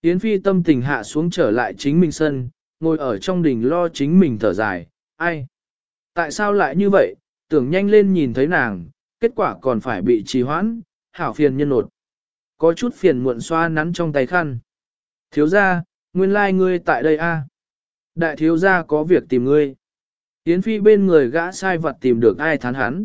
Yến Phi tâm tình hạ xuống trở lại chính minh sân, ngồi ở trong đình lo chính mình thở dài, ai? Tại sao lại như vậy, tưởng nhanh lên nhìn thấy nàng, kết quả còn phải bị trì hoãn, hảo phiền nhân nột. Có chút phiền muộn xoa nắn trong tay khăn. Thiếu gia, nguyên lai like ngươi tại đây a. Đại thiếu gia có việc tìm ngươi. Yến Phi bên người gã sai vật tìm được ai thán hắn.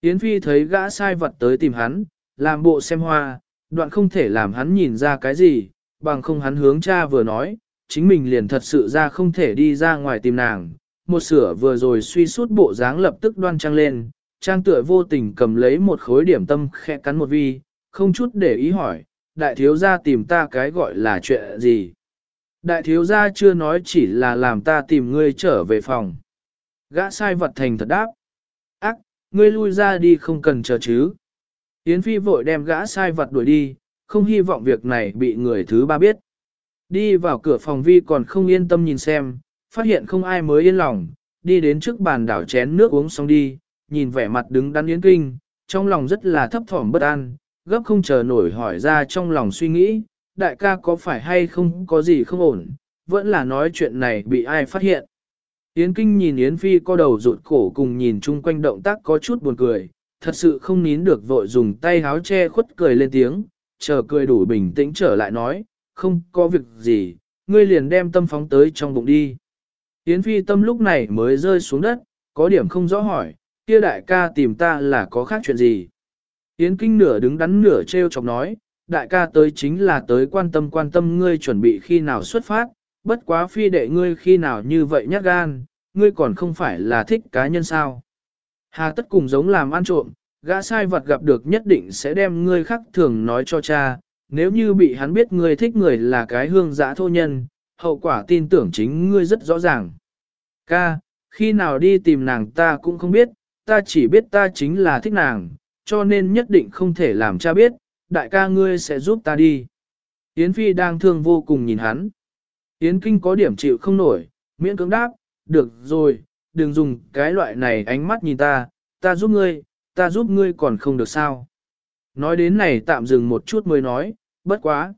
Yến Phi thấy gã sai vật tới tìm hắn, làm bộ xem hoa, đoạn không thể làm hắn nhìn ra cái gì, bằng không hắn hướng cha vừa nói, chính mình liền thật sự ra không thể đi ra ngoài tìm nàng. Một sửa vừa rồi suy suốt bộ dáng lập tức đoan trang lên, trang tựa vô tình cầm lấy một khối điểm tâm khẽ cắn một vi, không chút để ý hỏi, đại thiếu gia tìm ta cái gọi là chuyện gì. Đại thiếu gia chưa nói chỉ là làm ta tìm ngươi trở về phòng. Gã sai vật thành thật đáp. Ác, ngươi lui ra đi không cần chờ chứ. Yến Phi vội đem gã sai vật đuổi đi, không hy vọng việc này bị người thứ ba biết. Đi vào cửa phòng vi còn không yên tâm nhìn xem, phát hiện không ai mới yên lòng, đi đến trước bàn đảo chén nước uống xong đi, nhìn vẻ mặt đứng đắn yến kinh, trong lòng rất là thấp thỏm bất an, gấp không chờ nổi hỏi ra trong lòng suy nghĩ, đại ca có phải hay không có gì không ổn, vẫn là nói chuyện này bị ai phát hiện. Yến Kinh nhìn Yến Phi co đầu rụt cổ cùng nhìn chung quanh động tác có chút buồn cười, thật sự không nín được vội dùng tay háo che khuất cười lên tiếng, chờ cười đủ bình tĩnh trở lại nói, không có việc gì, ngươi liền đem tâm phóng tới trong bụng đi. Yến Phi tâm lúc này mới rơi xuống đất, có điểm không rõ hỏi, kia đại ca tìm ta là có khác chuyện gì. Yến Kinh nửa đứng đắn nửa treo chọc nói, đại ca tới chính là tới quan tâm quan tâm ngươi chuẩn bị khi nào xuất phát, bất quá phi đệ ngươi khi nào như vậy nhát gan, ngươi còn không phải là thích cá nhân sao. Hà tất cùng giống làm ăn trộm, gã sai vật gặp được nhất định sẽ đem ngươi khắc thường nói cho cha, nếu như bị hắn biết ngươi thích người là cái hương giã thô nhân, hậu quả tin tưởng chính ngươi rất rõ ràng. Ca, khi nào đi tìm nàng ta cũng không biết, ta chỉ biết ta chính là thích nàng, cho nên nhất định không thể làm cha biết, đại ca ngươi sẽ giúp ta đi. Yến Phi đang thương vô cùng nhìn hắn. Yến Kinh có điểm chịu không nổi, miễn cưỡng đáp, được rồi, đừng dùng cái loại này ánh mắt nhìn ta, ta giúp ngươi, ta giúp ngươi còn không được sao. Nói đến này tạm dừng một chút mới nói, bất quá.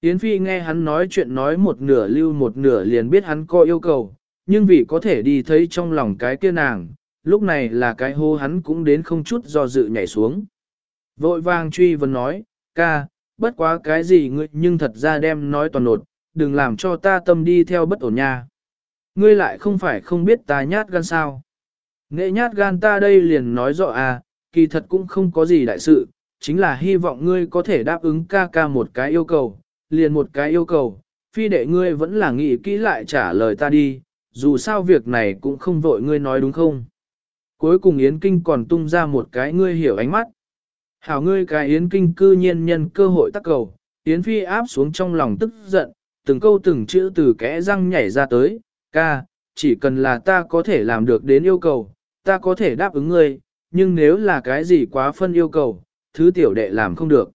Yến Phi nghe hắn nói chuyện nói một nửa lưu một nửa liền biết hắn có yêu cầu, nhưng vì có thể đi thấy trong lòng cái kia nàng, lúc này là cái hô hắn cũng đến không chút do dự nhảy xuống. Vội vàng truy vấn nói, ca, bất quá cái gì ngươi nhưng thật ra đem nói toàn nột, đừng làm cho ta tâm đi theo bất ổn nha. Ngươi lại không phải không biết ta nhát gan sao. Nghệ nhát gan ta đây liền nói rõ à, kỳ thật cũng không có gì đại sự, chính là hy vọng ngươi có thể đáp ứng ca ca một cái yêu cầu, liền một cái yêu cầu, phi đệ ngươi vẫn là nghĩ kỹ lại trả lời ta đi, dù sao việc này cũng không vội ngươi nói đúng không. Cuối cùng Yến Kinh còn tung ra một cái ngươi hiểu ánh mắt. Hảo ngươi cái Yến Kinh cư nhiên nhân cơ hội tắc cầu, Yến Phi áp xuống trong lòng tức giận, từng câu từng chữ từ kẽ răng nhảy ra tới, ca, chỉ cần là ta có thể làm được đến yêu cầu, ta có thể đáp ứng ngươi, nhưng nếu là cái gì quá phân yêu cầu, thứ tiểu đệ làm không được.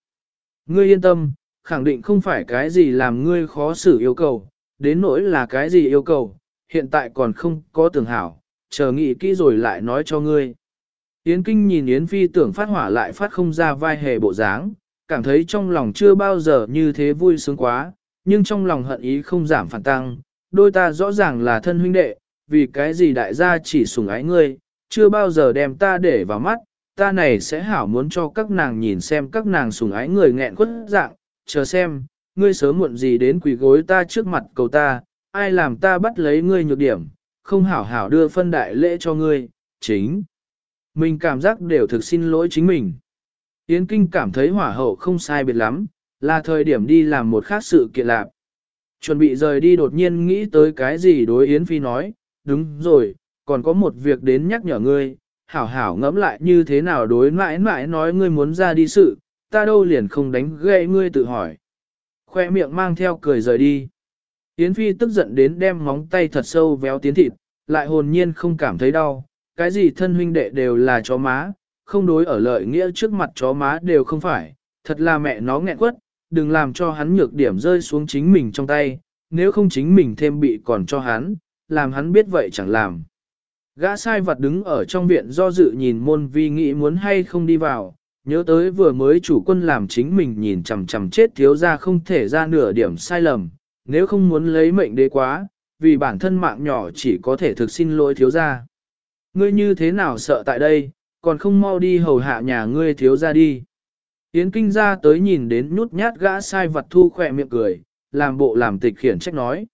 Ngươi yên tâm, khẳng định không phải cái gì làm ngươi khó xử yêu cầu, đến nỗi là cái gì yêu cầu, hiện tại còn không có tưởng hảo, chờ nghĩ kỹ rồi lại nói cho ngươi. Yến Kinh nhìn Yến Phi tưởng phát hỏa lại phát không ra vai hề bộ dáng, cảm thấy trong lòng chưa bao giờ như thế vui sướng quá, nhưng trong lòng hận ý không giảm phản tăng, đôi ta rõ ràng là thân huynh đệ, vì cái gì đại gia chỉ sủng ái ngươi, chưa bao giờ đem ta để vào mắt, ta này sẽ hảo muốn cho các nàng nhìn xem các nàng sủng ái người nghẹn quất dạng, chờ xem, ngươi sớm muộn gì đến quỳ gối ta trước mặt cầu ta, ai làm ta bắt lấy ngươi nhược điểm, không hảo hảo đưa phân đại lễ cho ngươi, chính. Mình cảm giác đều thực xin lỗi chính mình. Yến Kinh cảm thấy hỏa hậu không sai biệt lắm, là thời điểm đi làm một khác sự kiện lạc. Chuẩn bị rời đi đột nhiên nghĩ tới cái gì đối Yến Phi nói, đúng rồi, còn có một việc đến nhắc nhở ngươi, hảo hảo ngẫm lại như thế nào đối mãi mãi nói ngươi muốn ra đi sự, ta đâu liền không đánh gậy ngươi tự hỏi. Khoe miệng mang theo cười rời đi. Yến Phi tức giận đến đem móng tay thật sâu véo tiến thịt, lại hồn nhiên không cảm thấy đau, cái gì thân huynh đệ đều là chó má, không đối ở lợi nghĩa trước mặt chó má đều không phải, thật là mẹ nó nghẹn quất, đừng làm cho hắn nhược điểm rơi xuống chính mình trong tay, nếu không chính mình thêm bị còn cho hắn, làm hắn biết vậy chẳng làm. Gã sai vật đứng ở trong viện do dự nhìn môn vi nghĩ muốn hay không đi vào, nhớ tới vừa mới chủ quân làm chính mình nhìn chằm chằm chết thiếu ra không thể ra nửa điểm sai lầm, nếu không muốn lấy mệnh đế quá, vì bản thân mạng nhỏ chỉ có thể thực xin lỗi thiếu ra. Ngươi như thế nào sợ tại đây, còn không mau đi hầu hạ nhà ngươi thiếu ra đi. Yến kinh ra tới nhìn đến nhút nhát gã sai vật thu khỏe miệng cười, làm bộ làm tịch khiển trách nói.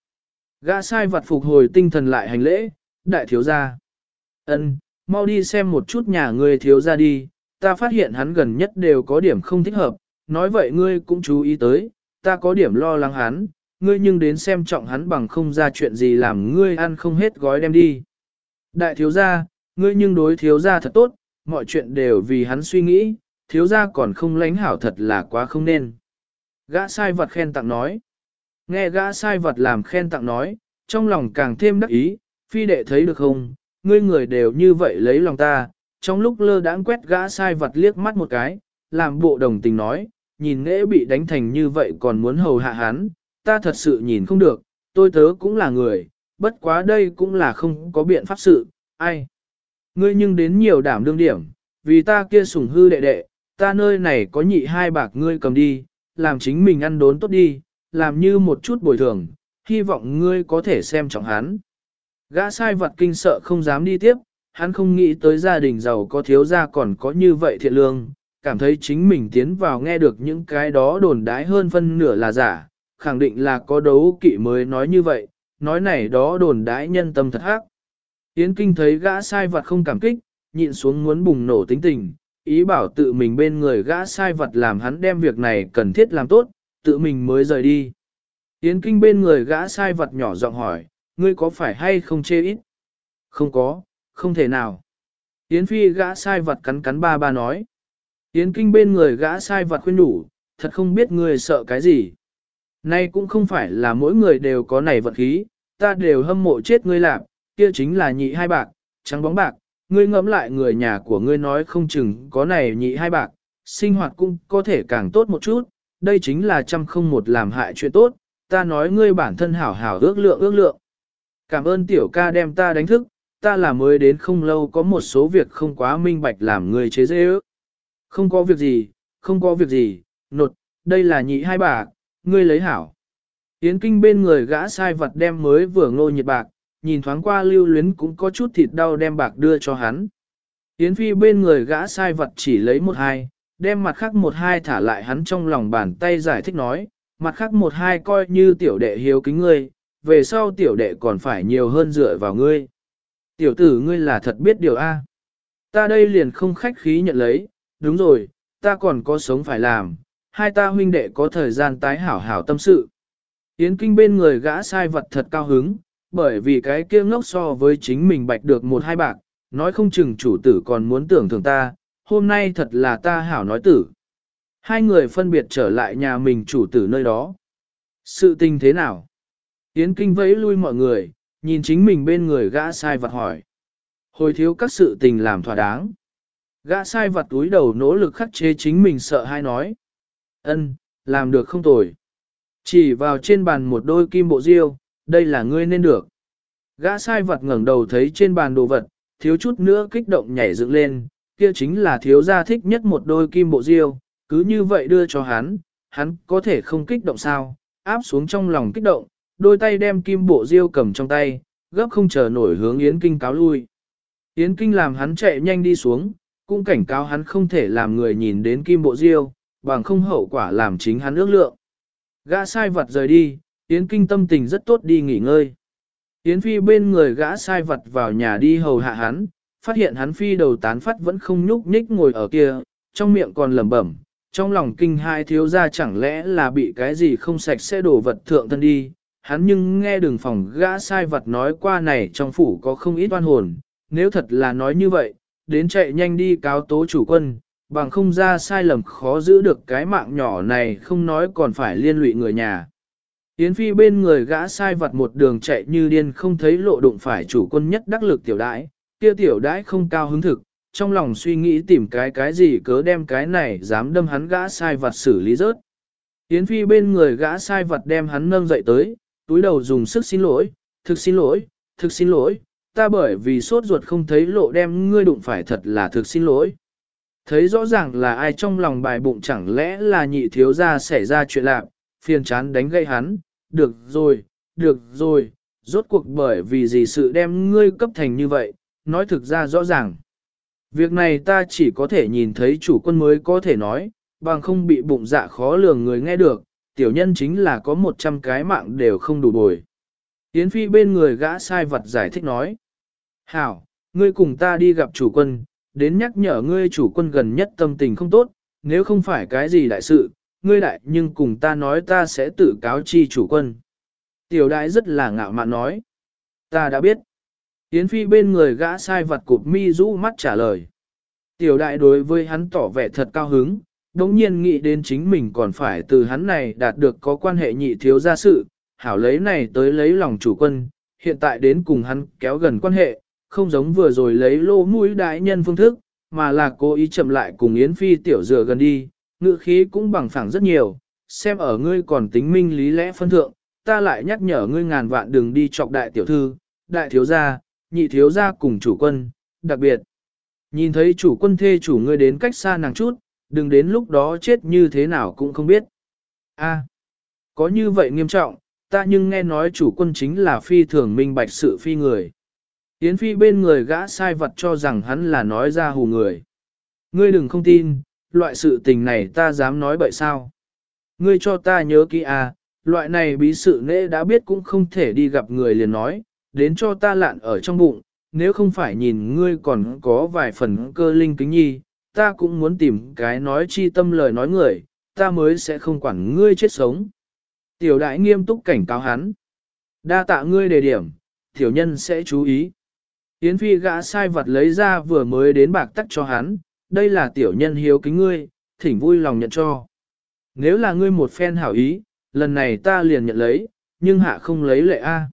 Gã sai vật phục hồi tinh thần lại hành lễ, đại thiếu gia ân, mau đi xem một chút nhà ngươi thiếu gia đi, ta phát hiện hắn gần nhất đều có điểm không thích hợp, nói vậy ngươi cũng chú ý tới, ta có điểm lo lắng hắn, ngươi nhưng đến xem trọng hắn bằng không ra chuyện gì làm ngươi ăn không hết gói đem đi. Đại thiếu gia, ngươi nhưng đối thiếu gia thật tốt, mọi chuyện đều vì hắn suy nghĩ, thiếu gia còn không lánh hảo thật là quá không nên. Gã sai vật khen tặng nói. Nghe gã sai vật làm khen tặng nói, trong lòng càng thêm đắc ý, phi đệ thấy được không, ngươi người đều như vậy lấy lòng ta, trong lúc lơ đãng quét gã sai vật liếc mắt một cái, làm bộ đồng tình nói, nhìn nghệ bị đánh thành như vậy còn muốn hầu hạ hắn, ta thật sự nhìn không được, tôi tớ cũng là người, bất quá đây cũng là không có biện pháp sự, ai. Ngươi nhưng đến nhiều đảm đương điểm, vì ta kia sủng hư đệ đệ, ta nơi này có nhị hai bạc ngươi cầm đi, làm chính mình ăn đốn tốt đi, làm như một chút bồi thường, hy vọng ngươi có thể xem trọng hắn. Gã sai vật kinh sợ không dám đi tiếp, hắn không nghĩ tới gia đình giàu có thiếu gia còn có như vậy thiện lương, cảm thấy chính mình tiến vào nghe được những cái đó đồn đái hơn phân nửa là giả, khẳng định là có đấu kỵ mới nói như vậy, nói này đó đồn đái nhân tâm thật hắc. Yến Kinh thấy gã sai vật không cảm kích, nhịn xuống muốn bùng nổ tính tình, ý bảo tự mình bên người gã sai vật làm hắn đem việc này cần thiết làm tốt, tự mình mới rời đi. Yến Kinh bên người gã sai vật nhỏ giọng hỏi, ngươi có phải hay không chê ít? Không có, không thể nào. Yến Phi gã sai vật cắn cắn ba ba nói. Yến Kinh bên người gã sai vật khuyên đủ, thật không biết ngươi sợ cái gì. Nay cũng không phải là mỗi người đều có này vật khí, ta đều hâm mộ chết ngươi làm, kia chính là nhị hai bạc, trắng bóng bạc, ngươi ngẫm lại người nhà của ngươi nói không chừng có này nhị hai bạc, sinh hoạt cũng có thể càng tốt một chút, đây chính là trăm không một làm hại chuyện tốt, ta nói ngươi bản thân hảo hảo ước lượng ước lượng. Cảm ơn tiểu ca đem ta đánh thức, ta là mới đến không lâu có một số việc không quá minh bạch làm người chế dễ ước. Không có việc gì, không có việc gì, nột, đây là nhị hai bạc, ngươi lấy hảo. Yến kinh bên người gã sai vật đem mới vừa ngô nhiệt bạc, nhìn thoáng qua lưu luyến cũng có chút thịt đau đem bạc đưa cho hắn. Yến phi bên người gã sai vật chỉ lấy một hai, đem mặt khác một hai thả lại hắn trong lòng bàn tay giải thích nói, mặt khác một hai coi như tiểu đệ hiếu kính ngươi, về sau tiểu đệ còn phải nhiều hơn dựa vào ngươi. Tiểu tử ngươi là thật biết điều A. Ta đây liền không khách khí nhận lấy, đúng rồi, ta còn có sống phải làm, hai ta huynh đệ có thời gian tái hảo hảo tâm sự. Yến kinh bên người gã sai vật thật cao hứng, bởi vì cái kia ngốc so với chính mình bạch được một hai bạc, nói không chừng chủ tử còn muốn tưởng thường ta, hôm nay thật là ta hảo nói tử. Hai người phân biệt trở lại nhà mình chủ tử nơi đó. Sự tình thế nào? Yến kinh vẫy lui mọi người, nhìn chính mình bên người gã sai vật hỏi. Hồi thiếu các sự tình làm thỏa đáng. Gã sai vật túi đầu nỗ lực khắc chế chính mình sợ hai nói. ân làm được không tồi. Chỉ vào trên bàn một đôi kim bộ diêu, đây là ngươi nên được. Gã sai vật ngẩng đầu thấy trên bàn đồ vật, thiếu chút nữa kích động nhảy dựng lên, kia chính là thiếu gia thích nhất một đôi kim bộ diêu, cứ như vậy đưa cho hắn, hắn có thể không kích động sao, áp xuống trong lòng kích động, đôi tay đem kim bộ diêu cầm trong tay, gấp không chờ nổi hướng Yến Kinh cáo lui. Yến Kinh làm hắn chạy nhanh đi xuống, cũng cảnh cáo hắn không thể làm người nhìn đến kim bộ diêu, bằng không hậu quả làm chính hắn ước lượng. Gã sai vật rời đi, Yến Kinh tâm tình rất tốt đi nghỉ ngơi. Yến Phi bên người gã sai vật vào nhà đi hầu hạ hắn, phát hiện hắn phi đầu tán phát vẫn không nhúc nhích ngồi ở kia, trong miệng còn lẩm bẩm, trong lòng kinh hai thiếu ra chẳng lẽ là bị cái gì không sạch sẽ đổ vật thượng thân đi, hắn nhưng nghe đường phòng gã sai vật nói qua này trong phủ có không ít oan hồn, nếu thật là nói như vậy, đến chạy nhanh đi cáo tố chủ quân, bằng không ra sai lầm khó giữ được cái mạng nhỏ này không nói còn phải liên lụy người nhà. Yến Phi bên người gã sai vật một đường chạy như điên không thấy lộ đụng phải chủ quân nhất đắc lực tiểu đãi, kia tiểu đãi không cao hứng thực, trong lòng suy nghĩ tìm cái cái gì cớ đem cái này dám đâm hắn gã sai vật xử lý rớt. Yến Phi bên người gã sai vật đem hắn nâng dậy tới, túi đầu dùng sức xin lỗi, thực xin lỗi, thực xin lỗi, ta bởi vì sốt ruột không thấy lộ đem ngươi đụng phải thật là thực xin lỗi. Thấy rõ ràng là ai trong lòng bài bụng chẳng lẽ là nhị thiếu gia xảy ra chuyện lạc, phiền chán đánh gây hắn, được rồi, được rồi, rốt cuộc bởi vì gì sự đem ngươi cấp thành như vậy, nói thực ra rõ ràng. Việc này ta chỉ có thể nhìn thấy chủ quân mới có thể nói, bằng không bị bụng dạ khó lường người nghe được, tiểu nhân chính là có một trăm cái mạng đều không đủ bồi. Yến Phi bên người gã sai vật giải thích nói. Hảo, ngươi cùng ta đi gặp chủ quân, đến nhắc nhở ngươi chủ quân gần nhất tâm tình không tốt, nếu không phải cái gì đại sự, ngươi đại nhưng cùng ta nói ta sẽ tự cáo chi chủ quân. Tiểu đại rất là ngạo mạn nói. Ta đã biết. Yến Phi bên người gã sai vật cụp mi rũ mắt trả lời. Tiểu đại đối với hắn tỏ vẻ thật cao hứng, đống nhiên nghĩ đến chính mình còn phải từ hắn này đạt được có quan hệ nhị thiếu gia sự, hảo lấy này tới lấy lòng chủ quân, hiện tại đến cùng hắn kéo gần quan hệ, không giống vừa rồi lấy lô mũi đại nhân phương thức, mà là cố ý chậm lại cùng Yến Phi tiểu dựa gần đi, ngựa khí cũng bằng phẳng rất nhiều, xem ở ngươi còn tính minh lý lẽ phân thượng, ta lại nhắc nhở ngươi ngàn vạn đừng đi chọc đại tiểu thư, đại thiếu gia, nhị thiếu gia cùng chủ quân, đặc biệt. Nhìn thấy chủ quân thê chủ ngươi đến cách xa nàng chút, đừng đến lúc đó chết như thế nào cũng không biết. A, có như vậy nghiêm trọng, ta nhưng nghe nói chủ quân chính là phi thường minh bạch sự phi người. Yến phi bên người gã sai vật cho rằng hắn là nói ra hù người. Ngươi đừng không tin, loại sự tình này ta dám nói bậy sao. Ngươi cho ta nhớ kỹ à, loại này bí sự nễ đã biết cũng không thể đi gặp người liền nói, đến cho ta lạn ở trong bụng, nếu không phải nhìn ngươi còn có vài phần cơ linh kính nhi, ta cũng muốn tìm cái nói chi tâm lời nói người, ta mới sẽ không quản ngươi chết sống. Tiểu đại nghiêm túc cảnh cáo hắn. Đa tạ ngươi đề điểm, tiểu nhân sẽ chú ý. Yến phi gã sai vật lấy ra vừa mới đến bạc tắc cho hắn, đây là tiểu nhân hiếu kính ngươi, thỉnh vui lòng nhận cho. Nếu là ngươi một phen hảo ý, lần này ta liền nhận lấy, nhưng hạ không lấy lệ A.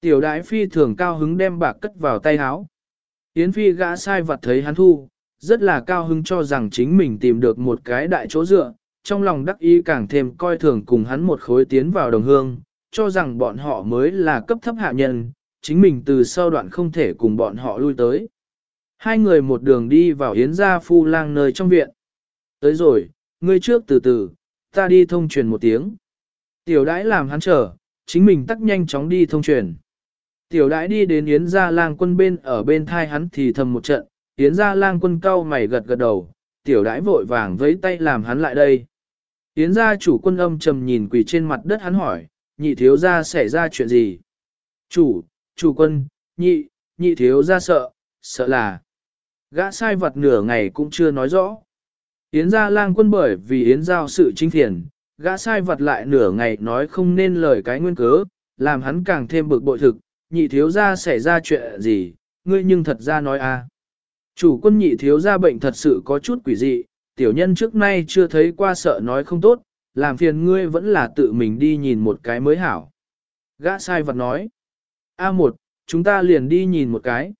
Tiểu đại phi thường cao hứng đem bạc cất vào tay áo. Yến phi gã sai vật thấy hắn thu, rất là cao hứng cho rằng chính mình tìm được một cái đại chỗ dựa, trong lòng đắc ý càng thêm coi thường cùng hắn một khối tiến vào đồng hương, cho rằng bọn họ mới là cấp thấp hạ nhân, chính mình từ sau đoạn không thể cùng bọn họ lui tới. Hai người một đường đi vào Yến gia phu lang nơi trong viện. Tới rồi, ngươi trước từ từ, ta đi thông truyền một tiếng. Tiểu đãi làm hắn chờ, chính mình tắt nhanh chóng đi thông truyền. Tiểu đãi đi đến Yến gia lang quân bên ở bên thai hắn thì thầm một trận, Yến gia lang quân cau mày gật gật đầu, tiểu đãi vội vàng với tay làm hắn lại đây. Yến gia chủ quân âm trầm nhìn quỳ trên mặt đất hắn hỏi, nhị thiếu gia xảy ra chuyện gì? Chủ, chủ quân, nhị, nhị thiếu gia sợ, sợ là. Gã sai vật nửa ngày cũng chưa nói rõ. Yến gia lang quân bởi vì Yến giao sự chính thiền, gã sai vật lại nửa ngày nói không nên lời cái nguyên cớ, làm hắn càng thêm bực bội thực, nhị thiếu gia xảy ra chuyện gì, ngươi nhưng thật ra nói a. Chủ quân nhị thiếu gia bệnh thật sự có chút quỷ dị, tiểu nhân trước nay chưa thấy qua sợ nói không tốt, làm phiền ngươi vẫn là tự mình đi nhìn một cái mới hảo. Gã sai vật nói, A1, chúng ta liền đi nhìn một cái.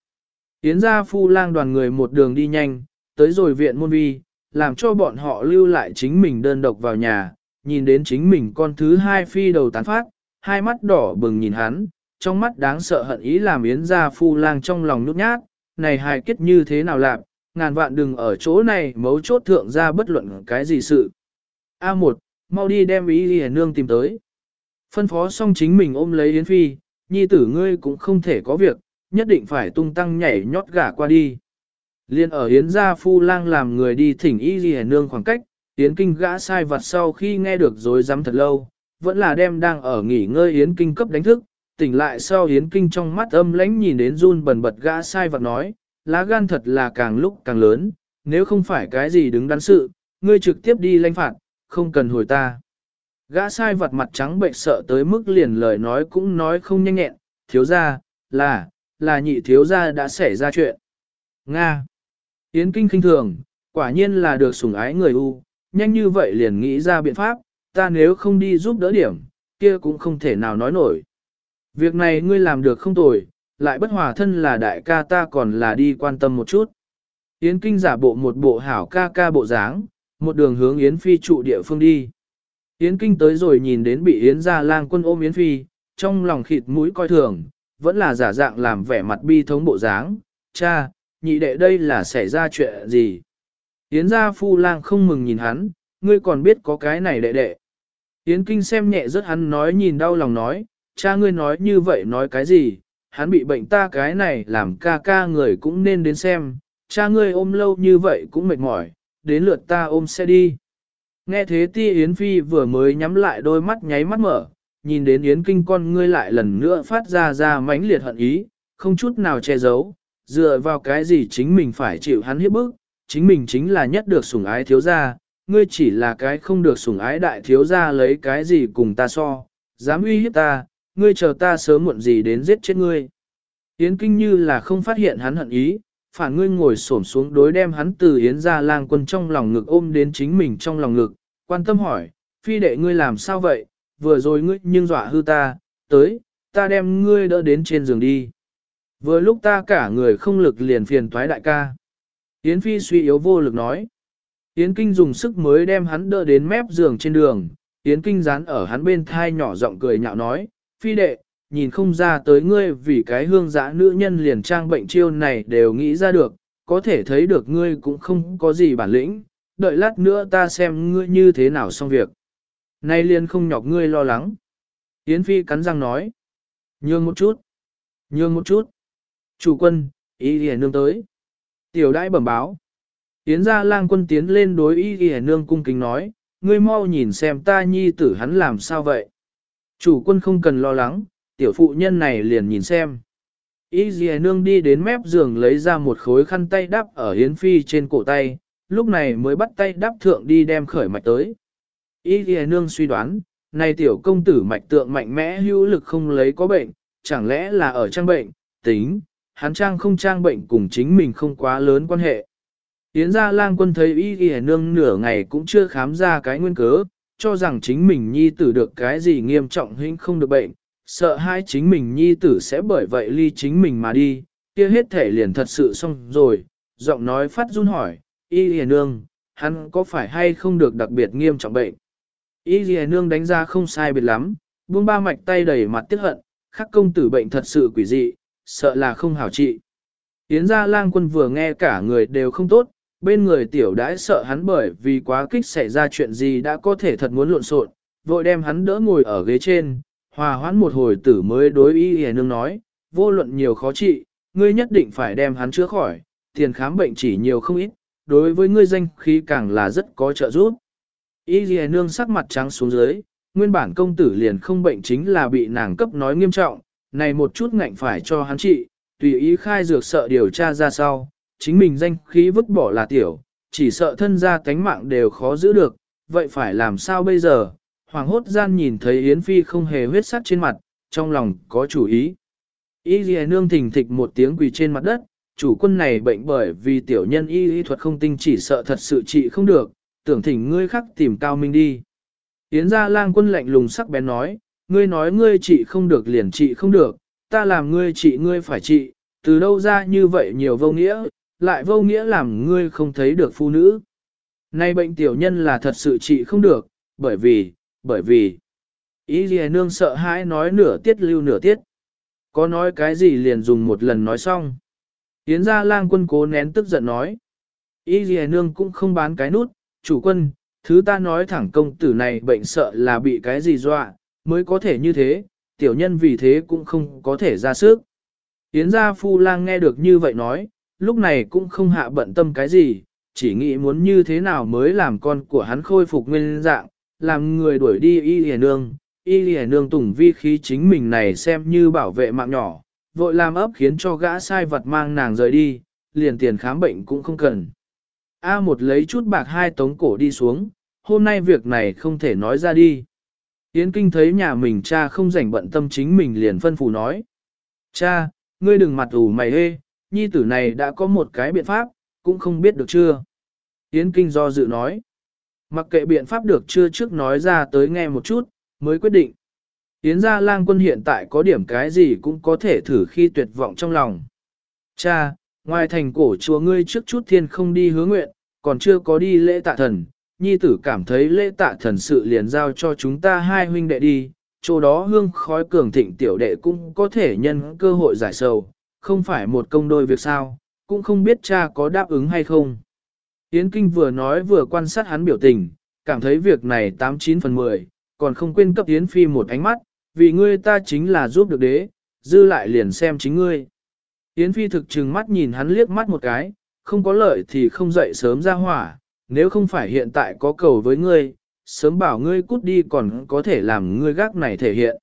Yến gia phu lang đoàn người một đường đi nhanh, tới rồi viện môn vi, làm cho bọn họ lưu lại chính mình đơn độc vào nhà, nhìn đến chính mình con thứ hai phi đầu tán phát, hai mắt đỏ bừng nhìn hắn, trong mắt đáng sợ hận ý làm Yến gia phu lang trong lòng nhút nhát, này hài kết như thế nào làm, ngàn vạn đừng ở chỗ này mấu chốt thượng ra bất luận cái gì sự. A1, mau đi đem ý ghi nương tìm tới. Phân phó xong chính mình ôm lấy Yến Phi, nhi tử ngươi cũng không thể có việc, nhất định phải tung tăng nhảy nhót gả qua đi. Liên ở Yến gia phu lang làm người đi thỉnh y ghi nương khoảng cách, Yến kinh gã sai vặt sau khi nghe được dối dám thật lâu, vẫn là đem đang ở nghỉ ngơi Yến kinh cấp đánh thức, tỉnh lại sau Yến kinh trong mắt âm lãnh nhìn đến run bần bật gã sai vặt nói, lá gan thật là càng lúc càng lớn, nếu không phải cái gì đứng đắn sự, ngươi trực tiếp đi lãnh phạt, không cần hồi ta. Gã sai vật mặt trắng bệnh sợ tới mức liền lời nói cũng nói không nhanh nhẹn, thiếu ra, là, là nhị thiếu ra đã xảy ra chuyện. Nga. Yến kinh khinh thường, quả nhiên là được sủng ái người u, nhanh như vậy liền nghĩ ra biện pháp, ta nếu không đi giúp đỡ điểm, kia cũng không thể nào nói nổi. Việc này ngươi làm được không tồi, lại bất hòa thân là đại ca ta còn là đi quan tâm một chút. Yến kinh giả bộ một bộ hảo ca ca bộ dáng, một đường hướng Yến phi trụ địa phương đi. Yến kinh tới rồi nhìn đến bị Yến ra lang quân ôm Yến phi, trong lòng khịt mũi coi thường, vẫn là giả dạng làm vẻ mặt bi thống bộ dáng, cha, nhị đệ đây là xảy ra chuyện gì? Yến gia phu lang không mừng nhìn hắn, ngươi còn biết có cái này đệ đệ. Yến kinh xem nhẹ rất hắn nói nhìn đau lòng nói, cha ngươi nói như vậy nói cái gì, hắn bị bệnh ta cái này làm ca ca người cũng nên đến xem, cha ngươi ôm lâu như vậy cũng mệt mỏi, đến lượt ta ôm xe đi. Nghe thế ti Yến Phi vừa mới nhắm lại đôi mắt nháy mắt mở, nhìn đến Yến Kinh con ngươi lại lần nữa phát ra ra mãnh liệt hận ý, không chút nào che giấu, dựa vào cái gì chính mình phải chịu hắn hiếp bức, chính mình chính là nhất được sủng ái thiếu gia, ngươi chỉ là cái không được sủng ái đại thiếu gia lấy cái gì cùng ta so, dám uy hiếp ta, ngươi chờ ta sớm muộn gì đến giết chết ngươi. Yến Kinh như là không phát hiện hắn hận ý, phản ngươi ngồi xổm xuống đối đem hắn từ Yến ra lang quân trong lòng ngực ôm đến chính mình trong lòng ngực, quan tâm hỏi, phi đệ ngươi làm sao vậy, vừa rồi ngươi nhưng dọa hư ta, tới, ta đem ngươi đỡ đến trên giường đi. Vừa lúc ta cả người không lực liền phiền toái đại ca. Yến Phi suy yếu vô lực nói. Yến Kinh dùng sức mới đem hắn đỡ đến mép giường trên đường. Yến Kinh dán ở hắn bên thai nhỏ giọng cười nhạo nói. Phi đệ, nhìn không ra tới ngươi vì cái hương giã nữ nhân liền trang bệnh chiêu này đều nghĩ ra được. Có thể thấy được ngươi cũng không có gì bản lĩnh. Đợi lát nữa ta xem ngươi như thế nào xong việc. Nay liền không nhọc ngươi lo lắng. Yến Phi cắn răng nói. Nhường một chút. Nhường một chút. Chủ quân, ý ghi nương tới. Tiểu đại bẩm báo. Yến ra lang quân tiến lên đối ý ghi nương cung kính nói, ngươi mau nhìn xem ta nhi tử hắn làm sao vậy. Chủ quân không cần lo lắng, tiểu phụ nhân này liền nhìn xem. Y dì nương đi đến mép giường lấy ra một khối khăn tay đắp ở Yến Phi trên cổ tay, lúc này mới bắt tay đắp thượng đi đem khởi mạch tới. Y dì nương suy đoán, này tiểu công tử mạch tượng mạnh mẽ hữu lực không lấy có bệnh, chẳng lẽ là ở trang bệnh, tính, hắn trang không trang bệnh cùng chính mình không quá lớn quan hệ. Yến gia lang quân thấy y y nương nửa ngày cũng chưa khám ra cái nguyên cớ, cho rằng chính mình nhi tử được cái gì nghiêm trọng hình không được bệnh, sợ hai chính mình nhi tử sẽ bởi vậy ly chính mình mà đi, kia hết thể liền thật sự xong rồi, giọng nói phát run hỏi, y lìa nương, hắn có phải hay không được đặc biệt nghiêm trọng bệnh. Y lìa nương đánh ra không sai biệt lắm, buông ba mạch tay đầy mặt tiếc hận, khắc công tử bệnh thật sự quỷ dị, sợ là không hảo trị. Yến gia lang quân vừa nghe cả người đều không tốt, bên người tiểu đãi sợ hắn bởi vì quá kích xảy ra chuyện gì đã có thể thật muốn lộn xộn, vội đem hắn đỡ ngồi ở ghế trên, hòa hoãn một hồi tử mới đối y hề nương nói, vô luận nhiều khó trị, ngươi nhất định phải đem hắn chữa khỏi, tiền khám bệnh chỉ nhiều không ít, đối với ngươi danh khí càng là rất có trợ giúp. Y hề nương sắc mặt trắng xuống dưới, nguyên bản công tử liền không bệnh chính là bị nàng cấp nói nghiêm trọng, này một chút ngạnh phải cho hắn trị, tùy ý khai dược sợ điều tra ra sau, chính mình danh khí vứt bỏ là tiểu, chỉ sợ thân gia cánh mạng đều khó giữ được, vậy phải làm sao bây giờ? Hoàng hốt gian nhìn thấy Yến Phi không hề huyết sắc trên mặt, trong lòng có chủ ý. Y ghi nương thình thịch một tiếng quỳ trên mặt đất, chủ quân này bệnh bởi vì tiểu nhân y y thuật không tinh chỉ sợ thật sự trị không được, tưởng thỉnh ngươi khắc tìm cao minh đi. Yến gia lang quân lạnh lùng sắc bén nói, ngươi nói ngươi trị không được liền trị không được, ta làm ngươi trị ngươi phải trị, từ đâu ra như vậy nhiều vô nghĩa, lại vô nghĩa làm ngươi không thấy được phụ nữ. Nay bệnh tiểu nhân là thật sự trị không được, bởi vì, bởi vì, ý gì nương sợ hãi nói nửa tiết lưu nửa tiết. Có nói cái gì liền dùng một lần nói xong. Yến gia lang quân cố nén tức giận nói. ý gì nương cũng không bán cái nút, chủ quân, thứ ta nói thẳng công tử này bệnh sợ là bị cái gì dọa, mới có thể như thế, tiểu nhân vì thế cũng không có thể ra sức. Yến gia phu lang nghe được như vậy nói, lúc này cũng không hạ bận tâm cái gì, chỉ nghĩ muốn như thế nào mới làm con của hắn khôi phục nguyên dạng, làm người đuổi đi y lìa nương, y lìa nương tùng vi khí chính mình này xem như bảo vệ mạng nhỏ, vội làm ấp khiến cho gã sai vật mang nàng rời đi, liền tiền khám bệnh cũng không cần. A một lấy chút bạc hai tống cổ đi xuống, hôm nay việc này không thể nói ra đi. Yến Kinh thấy nhà mình cha không rảnh bận tâm chính mình liền phân phù nói. Cha, ngươi đừng mặt ủ mày hê, nhi tử này đã có một cái biện pháp, cũng không biết được chưa. Yến Kinh do dự nói. Mặc kệ biện pháp được chưa trước nói ra tới nghe một chút, mới quyết định. Yến gia lang quân hiện tại có điểm cái gì cũng có thể thử khi tuyệt vọng trong lòng. Cha, ngoài thành cổ chùa ngươi trước chút thiên không đi hứa nguyện, còn chưa có đi lễ tạ thần, nhi tử cảm thấy lễ tạ thần sự liền giao cho chúng ta hai huynh đệ đi, chỗ đó hương khói cường thịnh tiểu đệ cũng có thể nhân cơ hội giải sầu, không phải một công đôi việc sao, cũng không biết cha có đáp ứng hay không. Yến Kinh vừa nói vừa quan sát hắn biểu tình, cảm thấy việc này 89 phần 10, còn không quên cấp Yến Phi một ánh mắt, vì ngươi ta chính là giúp được đế, dư lại liền xem chính ngươi. Yến Phi thực chừng mắt nhìn hắn liếc mắt một cái, không có lợi thì không dậy sớm ra hỏa, nếu không phải hiện tại có cầu với ngươi, sớm bảo ngươi cút đi còn có thể làm ngươi gác này thể hiện.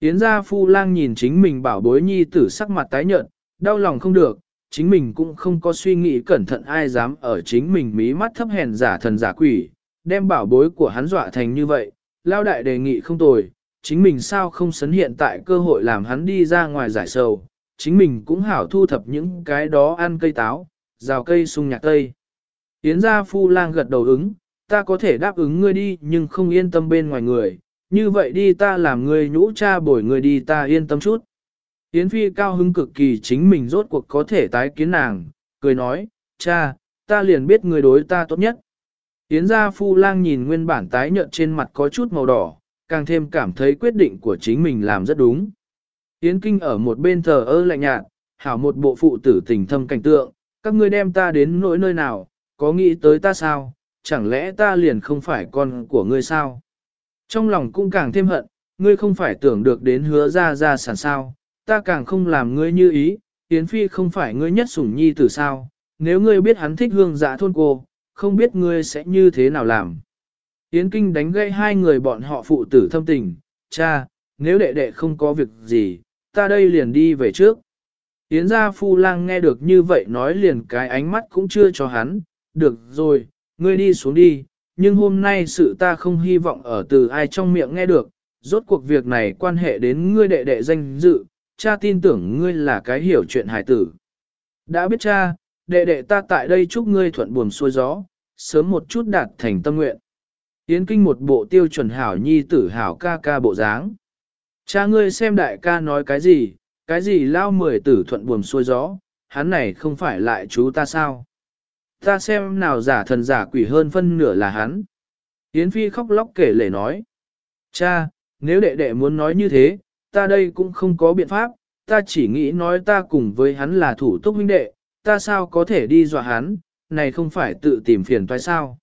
Yến gia phu lang nhìn chính mình bảo bối nhi tử sắc mặt tái nhợt, đau lòng không được, chính mình cũng không có suy nghĩ cẩn thận ai dám ở chính mình mí mắt thấp hèn giả thần giả quỷ, đem bảo bối của hắn dọa thành như vậy, lao đại đề nghị không tồi, chính mình sao không sấn hiện tại cơ hội làm hắn đi ra ngoài giải sầu, chính mình cũng hảo thu thập những cái đó ăn cây táo, rào cây sung nhạc tây. Yến gia phu lang gật đầu ứng, ta có thể đáp ứng ngươi đi nhưng không yên tâm bên ngoài người, như vậy đi ta làm người nhũ cha bồi người đi ta yên tâm chút. Yến phi cao hứng cực kỳ chính mình rốt cuộc có thể tái kiến nàng, cười nói, cha, ta liền biết người đối ta tốt nhất. Yến gia phu lang nhìn nguyên bản tái nhợt trên mặt có chút màu đỏ, càng thêm cảm thấy quyết định của chính mình làm rất đúng. Yến kinh ở một bên thờ ơ lạnh nhạt, hảo một bộ phụ tử tình thâm cảnh tượng, các ngươi đem ta đến nỗi nơi nào, có nghĩ tới ta sao, chẳng lẽ ta liền không phải con của ngươi sao? Trong lòng cũng càng thêm hận, ngươi không phải tưởng được đến hứa ra ra sản sao, ta càng không làm ngươi như ý, Yến Phi không phải ngươi nhất sủng nhi từ sao, nếu ngươi biết hắn thích hương dạ thôn cô, không biết ngươi sẽ như thế nào làm. Yến Kinh đánh gây hai người bọn họ phụ tử thâm tình, cha, nếu đệ đệ không có việc gì, ta đây liền đi về trước. Yến gia phu lang nghe được như vậy nói liền cái ánh mắt cũng chưa cho hắn, được rồi, ngươi đi xuống đi, nhưng hôm nay sự ta không hy vọng ở từ ai trong miệng nghe được, rốt cuộc việc này quan hệ đến ngươi đệ đệ danh dự, cha tin tưởng ngươi là cái hiểu chuyện hài tử. Đã biết cha, đệ đệ ta tại đây chúc ngươi thuận buồm xuôi gió, sớm một chút đạt thành tâm nguyện. Yến kinh một bộ tiêu chuẩn hảo nhi tử hảo ca ca bộ dáng. Cha ngươi xem đại ca nói cái gì, cái gì lao mười tử thuận buồm xuôi gió, hắn này không phải lại chú ta sao? Ta xem nào giả thần giả quỷ hơn phân nửa là hắn. Yến Phi khóc lóc kể lể nói. Cha, nếu đệ đệ muốn nói như thế, ta đây cũng không có biện pháp, ta chỉ nghĩ nói ta cùng với hắn là thủ túc huynh đệ, ta sao có thể đi dọa hắn, này không phải tự tìm phiền toái sao.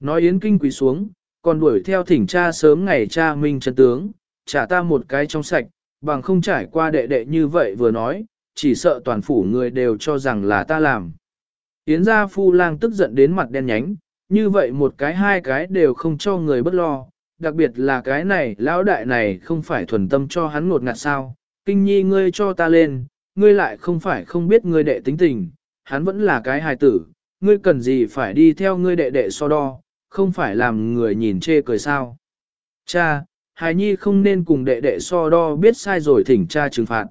Nói Yến Kinh quỳ xuống, còn đuổi theo thỉnh cha sớm ngày cha minh chân tướng, trả ta một cái trong sạch, bằng không trải qua đệ đệ như vậy vừa nói, chỉ sợ toàn phủ người đều cho rằng là ta làm. Yến gia phu lang tức giận đến mặt đen nhánh, như vậy một cái hai cái đều không cho người bất lo, đặc biệt là cái này lão đại này không phải thuần tâm cho hắn ngột ngạt sao, kinh nhi ngươi cho ta lên, ngươi lại không phải không biết ngươi đệ tính tình, hắn vẫn là cái hài tử, ngươi cần gì phải đi theo ngươi đệ đệ so đo, không phải làm người nhìn chê cười sao. Cha, hài nhi không nên cùng đệ đệ so đo biết sai rồi thỉnh cha trừng phạt.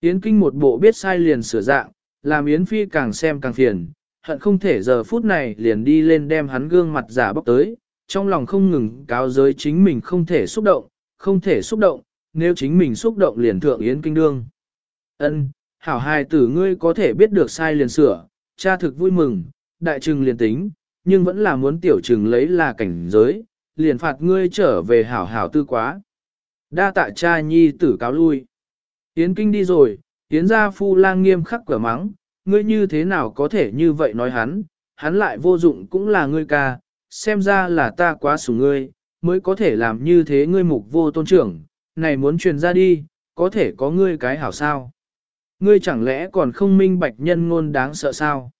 Yến kinh một bộ biết sai liền sửa dạng, làm Yến phi càng xem càng phiền, hận không thể giờ phút này liền đi lên đem hắn gương mặt giả bóc tới, trong lòng không ngừng cáo giới chính mình không thể xúc động, không thể xúc động, nếu chính mình xúc động liền thượng Yến kinh đương. Ân, hảo hài tử ngươi có thể biết được sai liền sửa, cha thực vui mừng, đại trừng liền tính, nhưng vẫn là muốn tiểu trừng lấy là cảnh giới, liền phạt ngươi trở về hảo hảo tư quá. Đa tạ cha nhi tử cáo lui. Yến kinh đi rồi, Yến gia phu lang nghiêm khắc cửa mắng, ngươi như thế nào có thể như vậy nói hắn, hắn lại vô dụng cũng là ngươi ca, xem ra là ta quá sủng ngươi, mới có thể làm như thế ngươi mục vô tôn trưởng, này muốn truyền ra đi, có thể có ngươi cái hảo sao. Ngươi chẳng lẽ còn không minh bạch nhân ngôn đáng sợ sao?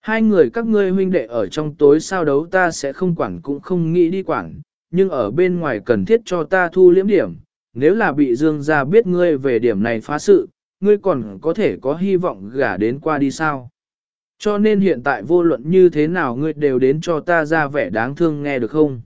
Hai người các ngươi huynh đệ ở trong tối sao đấu ta sẽ không quản cũng không nghĩ đi quản, nhưng ở bên ngoài cần thiết cho ta thu liếm điểm, nếu là bị dương gia biết ngươi về điểm này phá sự, ngươi còn có thể có hy vọng gả đến qua đi sao. Cho nên hiện tại vô luận như thế nào ngươi đều đến cho ta ra vẻ đáng thương nghe được không?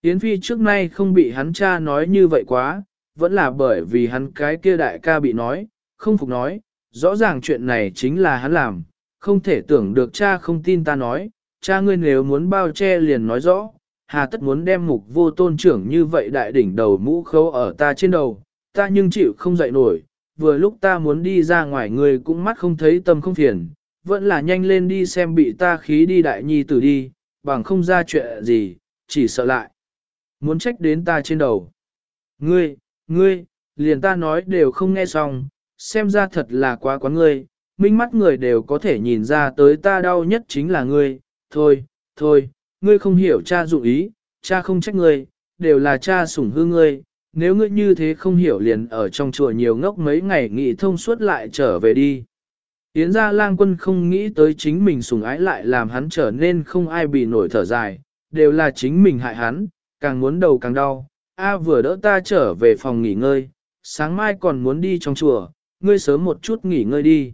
Yến Phi trước nay không bị hắn cha nói như vậy quá, vẫn là bởi vì hắn cái kia đại ca bị nói, không phục nói, rõ ràng chuyện này chính là hắn làm, không thể tưởng được cha không tin ta nói, cha ngươi nếu muốn bao che liền nói rõ, hà tất muốn đem mục vô tôn trưởng như vậy đại đỉnh đầu mũ khấu ở ta trên đầu, ta nhưng chịu không dậy nổi, vừa lúc ta muốn đi ra ngoài người cũng mắt không thấy tâm không phiền, vẫn là nhanh lên đi xem bị ta khí đi đại nhi tử đi, bằng không ra chuyện gì, chỉ sợ lại. Muốn trách đến ta trên đầu. Ngươi, ngươi, liền ta nói đều không nghe xong, xem ra thật là quá quá ngươi, minh mắt người đều có thể nhìn ra tới ta đau nhất chính là ngươi, thôi, thôi, ngươi không hiểu cha dụ ý, cha không trách ngươi, đều là cha sủng hư ngươi, nếu ngươi như thế không hiểu liền ở trong chùa nhiều ngốc mấy ngày nghỉ thông suốt lại trở về đi. Yến gia lang quân không nghĩ tới chính mình sùng ái lại làm hắn trở nên không ai bị nổi thở dài, đều là chính mình hại hắn, càng muốn đầu càng đau. A vừa đỡ ta trở về phòng nghỉ ngơi, sáng mai còn muốn đi trong chùa, ngươi sớm một chút nghỉ ngơi đi.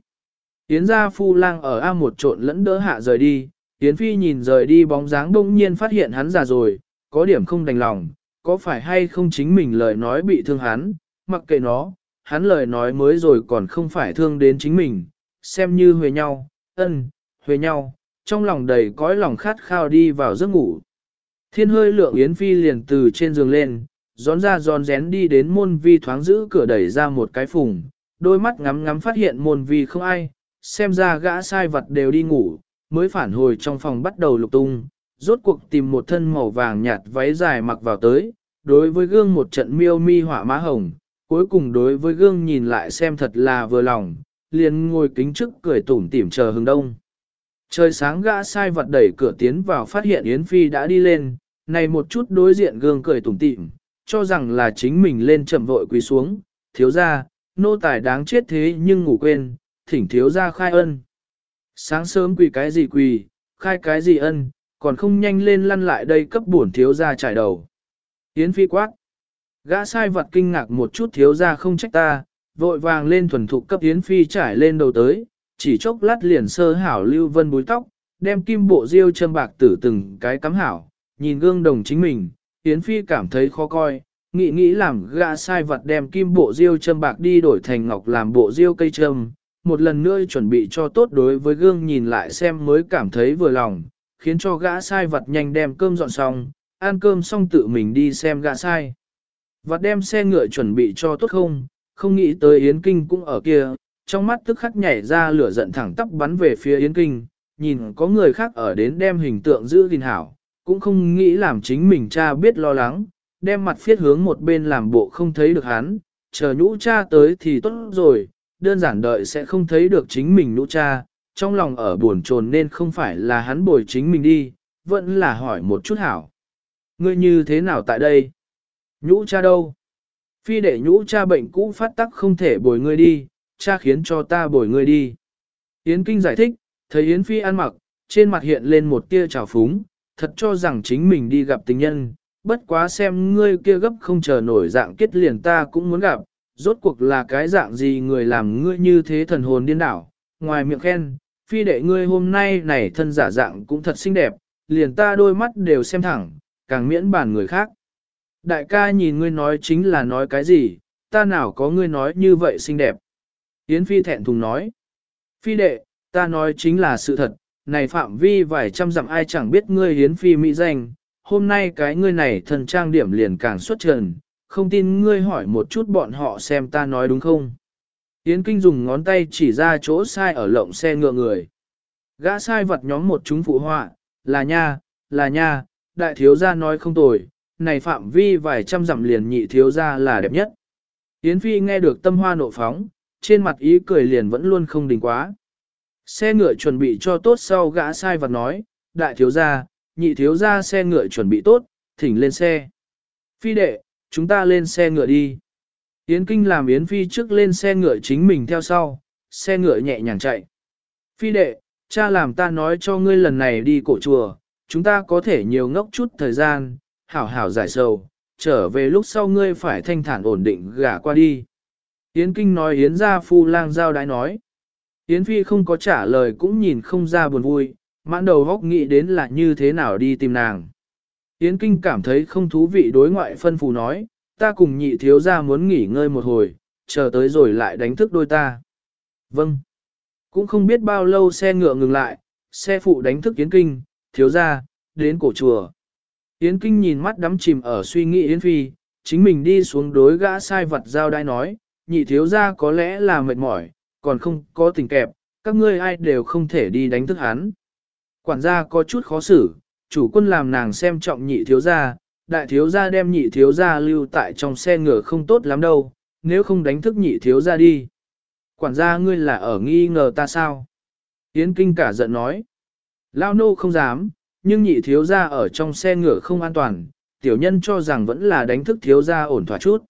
Yến gia phu lang ở A một trộn lẫn đỡ hạ rời đi, Yến phi nhìn rời đi bóng dáng đông nhiên phát hiện hắn già rồi, có điểm không đành lòng, có phải hay không chính mình lời nói bị thương hắn, mặc kệ nó, hắn lời nói mới rồi còn không phải thương đến chính mình, xem như huề nhau, ân, huề nhau, trong lòng đầy cõi lòng khát khao đi vào giấc ngủ. Thiên hơi lượng Yến Phi liền từ trên giường lên, gión ra gión rén đi đến môn vi thoáng giữ cửa đẩy ra một cái phùng, đôi mắt ngắm ngắm phát hiện môn vi không ai, xem ra gã sai vật đều đi ngủ, mới phản hồi trong phòng bắt đầu lục tung, rốt cuộc tìm một thân màu vàng nhạt váy dài mặc vào tới, đối với gương một trận miêu mi hỏa má hồng, cuối cùng đối với gương nhìn lại xem thật là vừa lòng, liền ngồi kính trước cười tủm tỉm chờ hừng đông. Trời sáng gã sai vật đẩy cửa tiến vào phát hiện Yến Phi đã đi lên, này một chút đối diện gương cười tủm tỉm, cho rằng là chính mình lên chậm vội quỳ xuống, thiếu ra, nô tài đáng chết thế nhưng ngủ quên, thỉnh thiếu ra khai ân. Sáng sớm quỳ cái gì quỳ, khai cái gì ân, còn không nhanh lên lăn lại đây cấp bổn thiếu ra trải đầu. Yến Phi quát. Gã sai vật kinh ngạc một chút thiếu ra không trách ta, vội vàng lên thuần thục cấp Yến Phi trải lên đầu tới, chỉ chốc lát liền sơ hảo lưu vân búi tóc, đem kim bộ diêu châm bạc tử từng cái cắm hảo, nhìn gương đồng chính mình, Yến Phi cảm thấy khó coi, nghĩ nghĩ làm gã sai vật đem kim bộ diêu châm bạc đi đổi thành ngọc làm bộ diêu cây châm, một lần nữa chuẩn bị cho tốt đối với gương nhìn lại xem mới cảm thấy vừa lòng, khiến cho gã sai vật nhanh đem cơm dọn xong, ăn cơm xong tự mình đi xem gã sai. Vật đem xe ngựa chuẩn bị cho tốt không, không nghĩ tới Yến Kinh cũng ở kia, trong mắt tức khắc nhảy ra lửa giận thẳng tắp bắn về phía Yến Kinh, nhìn có người khác ở đến đem hình tượng giữ gìn hảo, cũng không nghĩ làm chính mình cha biết lo lắng, đem mặt phiết hướng một bên làm bộ không thấy được hắn, chờ nhũ cha tới thì tốt rồi, đơn giản đợi sẽ không thấy được chính mình nhũ cha, trong lòng ở buồn chồn nên không phải là hắn bồi chính mình đi, vẫn là hỏi một chút hảo. Ngươi như thế nào tại đây? Nhũ cha đâu? Phi để nhũ cha bệnh cũ phát tắc không thể bồi ngươi đi, cha khiến cho ta bồi ngươi đi. Yến Kinh giải thích, thấy Yến Phi ăn mặc, trên mặt hiện lên một tia trào phúng, thật cho rằng chính mình đi gặp tình nhân, bất quá xem ngươi kia gấp không chờ nổi dạng kết liền ta cũng muốn gặp, rốt cuộc là cái dạng gì người làm ngươi như thế thần hồn điên đảo, ngoài miệng khen, phi đệ ngươi hôm nay này thân giả dạng cũng thật xinh đẹp, liền ta đôi mắt đều xem thẳng, càng miễn bàn người khác. Đại ca nhìn ngươi nói chính là nói cái gì, ta nào có ngươi nói như vậy xinh đẹp. Yến Phi thẹn thùng nói. Phi đệ, ta nói chính là sự thật, này phạm vi vài trăm dặm ai chẳng biết ngươi Yến Phi mỹ danh, hôm nay cái ngươi này thần trang điểm liền càng xuất trần, không tin ngươi hỏi một chút bọn họ xem ta nói đúng không. Yến Kinh dùng ngón tay chỉ ra chỗ sai ở lộng xe ngựa người. Gã sai vật nhóm một chúng phụ họa, là nha, là nha, đại thiếu gia nói không tồi, này phạm vi vài trăm dặm liền nhị thiếu gia là đẹp nhất. Yến Phi nghe được tâm hoa nộ phóng, trên mặt ý cười liền vẫn luôn không đình quá. Xe ngựa chuẩn bị cho tốt sau gã sai vật nói, đại thiếu gia, nhị thiếu gia xe ngựa chuẩn bị tốt, thỉnh lên xe. Phi đệ, chúng ta lên xe ngựa đi. Yến Kinh làm Yến Phi trước lên xe ngựa chính mình theo sau, xe ngựa nhẹ nhàng chạy. Phi đệ, cha làm ta nói cho ngươi lần này đi cổ chùa, chúng ta có thể nhiều ngốc chút thời gian, hảo hảo giải sầu, trở về lúc sau ngươi phải thanh thản ổn định gả qua đi. Yến Kinh nói Yến ra phu lang giao đái nói. Yến Phi không có trả lời cũng nhìn không ra buồn vui, mãn đầu góc nghĩ đến là như thế nào đi tìm nàng. Yến Kinh cảm thấy không thú vị đối ngoại phân phù nói, ta cùng nhị thiếu ra muốn nghỉ ngơi một hồi, chờ tới rồi lại đánh thức đôi ta. Vâng. Cũng không biết bao lâu xe ngựa ngừng lại, xe phụ đánh thức Yến Kinh, thiếu ra, đến cổ chùa. Yến Kinh nhìn mắt đắm chìm ở suy nghĩ Yến Phi, chính mình đi xuống đối gã sai vật giao đai nói, nhị thiếu ra có lẽ là mệt mỏi, còn không có tình kẹp, các ngươi ai đều không thể đi đánh thức hắn. Quản gia có chút khó xử, chủ quân làm nàng xem trọng nhị thiếu gia, đại thiếu gia đem nhị thiếu gia lưu tại trong xe ngựa không tốt lắm đâu, nếu không đánh thức nhị thiếu gia đi. Quản gia ngươi là ở nghi ngờ ta sao? Yến kinh cả giận nói. Lao nô không dám, nhưng nhị thiếu gia ở trong xe ngựa không an toàn, tiểu nhân cho rằng vẫn là đánh thức thiếu gia ổn thỏa chút.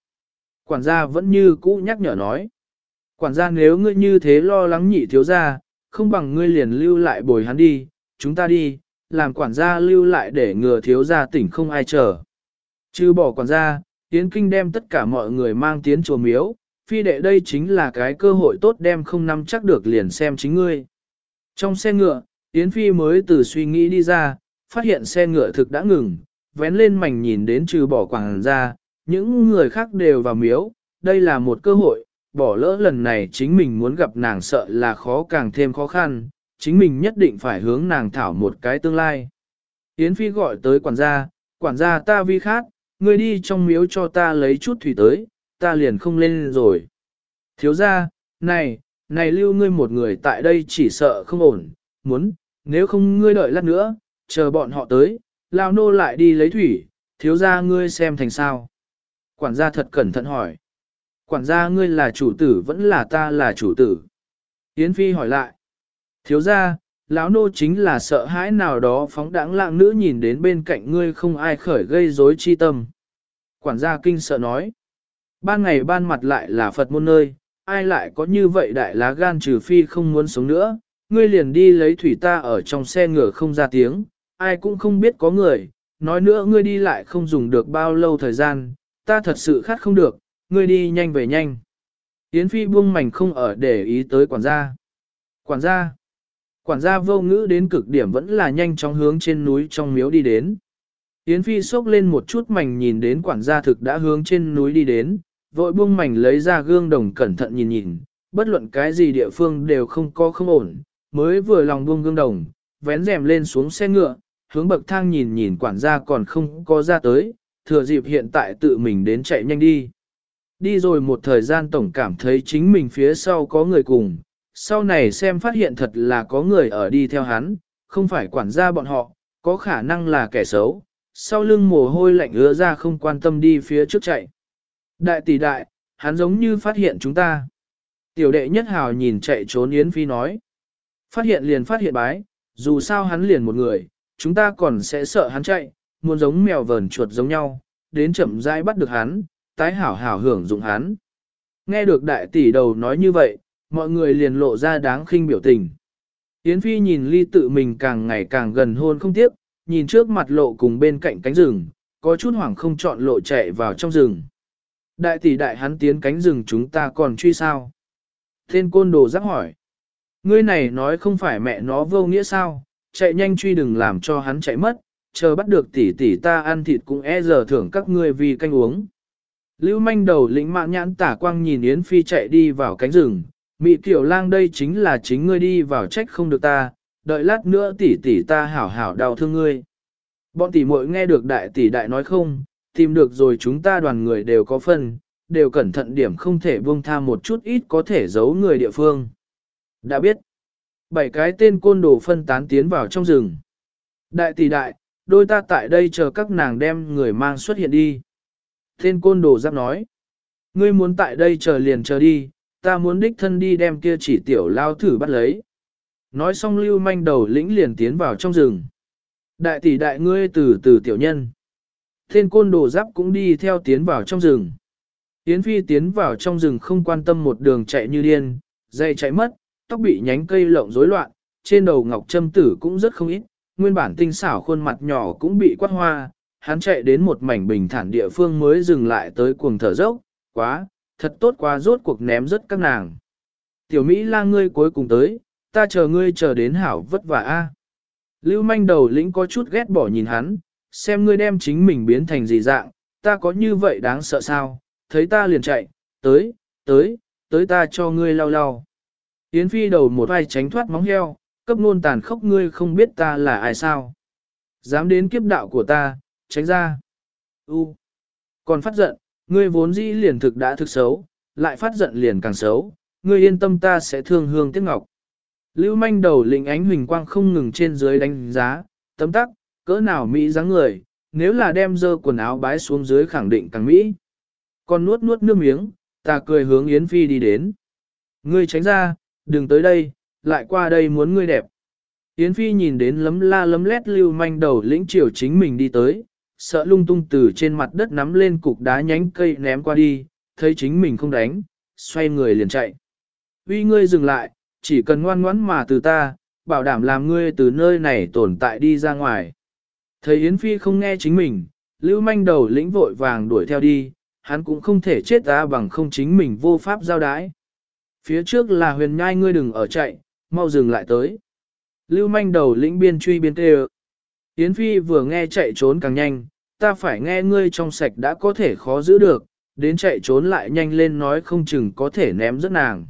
Quản gia vẫn như cũ nhắc nhở nói. Quản gia nếu ngươi như thế lo lắng nhị thiếu gia, không bằng ngươi liền lưu lại bồi hắn đi, chúng ta đi, làm quản gia lưu lại để ngừa thiếu gia tỉnh không ai chờ. Chứ bỏ quản gia, Yến Kinh đem tất cả mọi người mang tiến chùa miếu, phi đệ đây chính là cái cơ hội tốt đem không nắm chắc được liền xem chính ngươi. Trong xe ngựa, Yến Phi mới từ suy nghĩ đi ra, phát hiện xe ngựa thực đã ngừng, vén lên mảnh nhìn đến trừ bỏ quản gia, những người khác đều vào miếu, đây là một cơ hội, bỏ lỡ lần này chính mình muốn gặp nàng sợ là khó càng thêm khó khăn, chính mình nhất định phải hướng nàng thảo một cái tương lai. Yến Phi gọi tới quản gia, quản gia ta vi khát, ngươi đi trong miếu cho ta lấy chút thủy tới, ta liền không lên rồi. Thiếu gia, này, này lưu ngươi một người tại đây chỉ sợ không ổn, muốn, nếu không ngươi đợi lát nữa, chờ bọn họ tới, lao nô lại đi lấy thủy, thiếu gia ngươi xem thành sao. Quản gia thật cẩn thận hỏi. Quản gia ngươi là chủ tử vẫn là ta là chủ tử. Yến Phi hỏi lại. Thiếu gia, lão nô chính là sợ hãi nào đó phóng đãng lạng nữ nhìn đến bên cạnh ngươi không ai khởi gây rối chi tâm. Quản gia kinh sợ nói. Ban ngày ban mặt lại là Phật môn nơi, ai lại có như vậy đại lá gan trừ phi không muốn sống nữa, ngươi liền đi lấy thủy ta ở trong xe ngựa không ra tiếng, ai cũng không biết có người, nói nữa ngươi đi lại không dùng được bao lâu thời gian, ta thật sự khát không được, ngươi đi nhanh về nhanh. Yến Phi buông mảnh không ở để ý tới quản gia. Quản gia. Quản gia vô ngữ đến cực điểm vẫn là nhanh chóng hướng trên núi trong miếu đi đến. Yến Phi sốc lên một chút mảnh nhìn đến quản gia thực đã hướng trên núi đi đến, vội buông mảnh lấy ra gương đồng cẩn thận nhìn nhìn, bất luận cái gì địa phương đều không có không ổn, mới vừa lòng buông gương đồng, vén rèm lên xuống xe ngựa, hướng bậc thang nhìn nhìn quản gia còn không có ra tới, thừa dịp hiện tại tự mình đến chạy nhanh đi. Đi rồi một thời gian tổng cảm thấy chính mình phía sau có người cùng, sau này xem phát hiện thật là có người ở đi theo hắn, không phải quản gia bọn họ, có khả năng là kẻ xấu, sau lưng mồ hôi lạnh ứa ra không quan tâm đi phía trước chạy. Đại tỷ đại, hắn giống như phát hiện chúng ta. Tiểu đệ nhất hào nhìn chạy trốn Yến Phi nói. Phát hiện liền phát hiện bái, dù sao hắn liền một người, chúng ta còn sẽ sợ hắn chạy, muốn giống mèo vờn chuột giống nhau, đến chậm rãi bắt được hắn, tái hảo hảo hưởng dụng hắn. Nghe được đại tỷ đầu nói như vậy, mọi người liền lộ ra đáng khinh biểu tình. Yến Phi nhìn ly tự mình càng ngày càng gần hôn không tiếc, nhìn trước mặt lộ cùng bên cạnh cánh rừng, có chút hoảng không chọn lộ chạy vào trong rừng. Đại tỷ đại hắn tiến cánh rừng chúng ta còn truy sao? Tên côn đồ giác hỏi. Ngươi này nói không phải mẹ nó vô nghĩa sao, chạy nhanh truy đừng làm cho hắn chạy mất, chờ bắt được tỷ tỷ ta ăn thịt cũng e giờ thưởng các ngươi vì canh uống. Lưu manh đầu lĩnh mạng nhãn tả quang nhìn Yến Phi chạy đi vào cánh rừng, mị tiểu lang đây chính là chính ngươi đi vào trách không được ta, đợi lát nữa tỷ tỷ ta hảo hảo đau thương ngươi. Bọn tỷ muội nghe được đại tỷ đại nói không, tìm được rồi chúng ta đoàn người đều có phần, đều cẩn thận điểm không thể buông tha một chút ít có thể giấu người địa phương. Đã biết, bảy cái tên côn đồ phân tán tiến vào trong rừng. Đại tỷ đại, đôi ta tại đây chờ các nàng đem người mang xuất hiện đi. Tên côn đồ giáp nói, ngươi muốn tại đây chờ liền chờ đi, ta muốn đích thân đi đem kia chỉ tiểu lao thử bắt lấy. Nói xong lưu manh đầu lĩnh liền tiến vào trong rừng. Đại tỷ đại ngươi từ từ tiểu nhân. Thiên côn đồ giáp cũng đi theo tiến vào trong rừng. Yến Phi tiến vào trong rừng không quan tâm một đường chạy như điên, dây chạy mất, tóc bị nhánh cây lộng rối loạn, trên đầu ngọc trâm tử cũng rất không ít, nguyên bản tinh xảo khuôn mặt nhỏ cũng bị quát hoa, hắn chạy đến một mảnh bình thản địa phương mới dừng lại tới cuồng thở dốc, quá, thật tốt quá rốt cuộc ném rất các nàng. Tiểu Mỹ la ngươi cuối cùng tới, ta chờ ngươi chờ đến hảo vất vả a. Lưu manh đầu lĩnh có chút ghét bỏ nhìn hắn, xem ngươi đem chính mình biến thành gì dạng, ta có như vậy đáng sợ sao, thấy ta liền chạy, tới, tới, tới ta cho ngươi lau lau. Yến Phi đầu một vai tránh thoát móng heo, cấp nôn tàn khốc ngươi không biết ta là ai sao. Dám đến kiếp đạo của ta, tránh ra. U. Còn phát giận, ngươi vốn dĩ liền thực đã thực xấu, lại phát giận liền càng xấu, ngươi yên tâm ta sẽ thương hương tiếc ngọc. Lưu manh đầu lĩnh ánh huỳnh quang không ngừng trên dưới đánh giá, tấm tắc, cỡ nào Mỹ dáng người, nếu là đem dơ quần áo bái xuống dưới khẳng định càng Mỹ. Còn nuốt nuốt nước miếng, ta cười hướng Yến Phi đi đến. Ngươi tránh ra, đừng tới đây, lại qua đây muốn ngươi đẹp. Yến Phi nhìn đến lấm la lấm lét lưu manh đầu lĩnh triều chính mình đi tới, sợ lung tung từ trên mặt đất nắm lên cục đá nhánh cây ném qua đi, thấy chính mình không đánh, xoay người liền chạy. Uy ngươi dừng lại, chỉ cần ngoan ngoãn mà từ ta, bảo đảm làm ngươi từ nơi này tồn tại đi ra ngoài. Thấy Yến Phi không nghe chính mình, lưu manh đầu lĩnh vội vàng đuổi theo đi, hắn cũng không thể chết ta bằng không chính mình vô pháp giao đái. Phía trước là huyền nhai ngươi đừng ở chạy, mau dừng lại tới. Lưu manh đầu lĩnh biên truy biên tê Yến Phi vừa nghe chạy trốn càng nhanh, ta phải nghe ngươi trong sạch đã có thể khó giữ được, đến chạy trốn lại nhanh lên nói không chừng có thể ném rất nàng.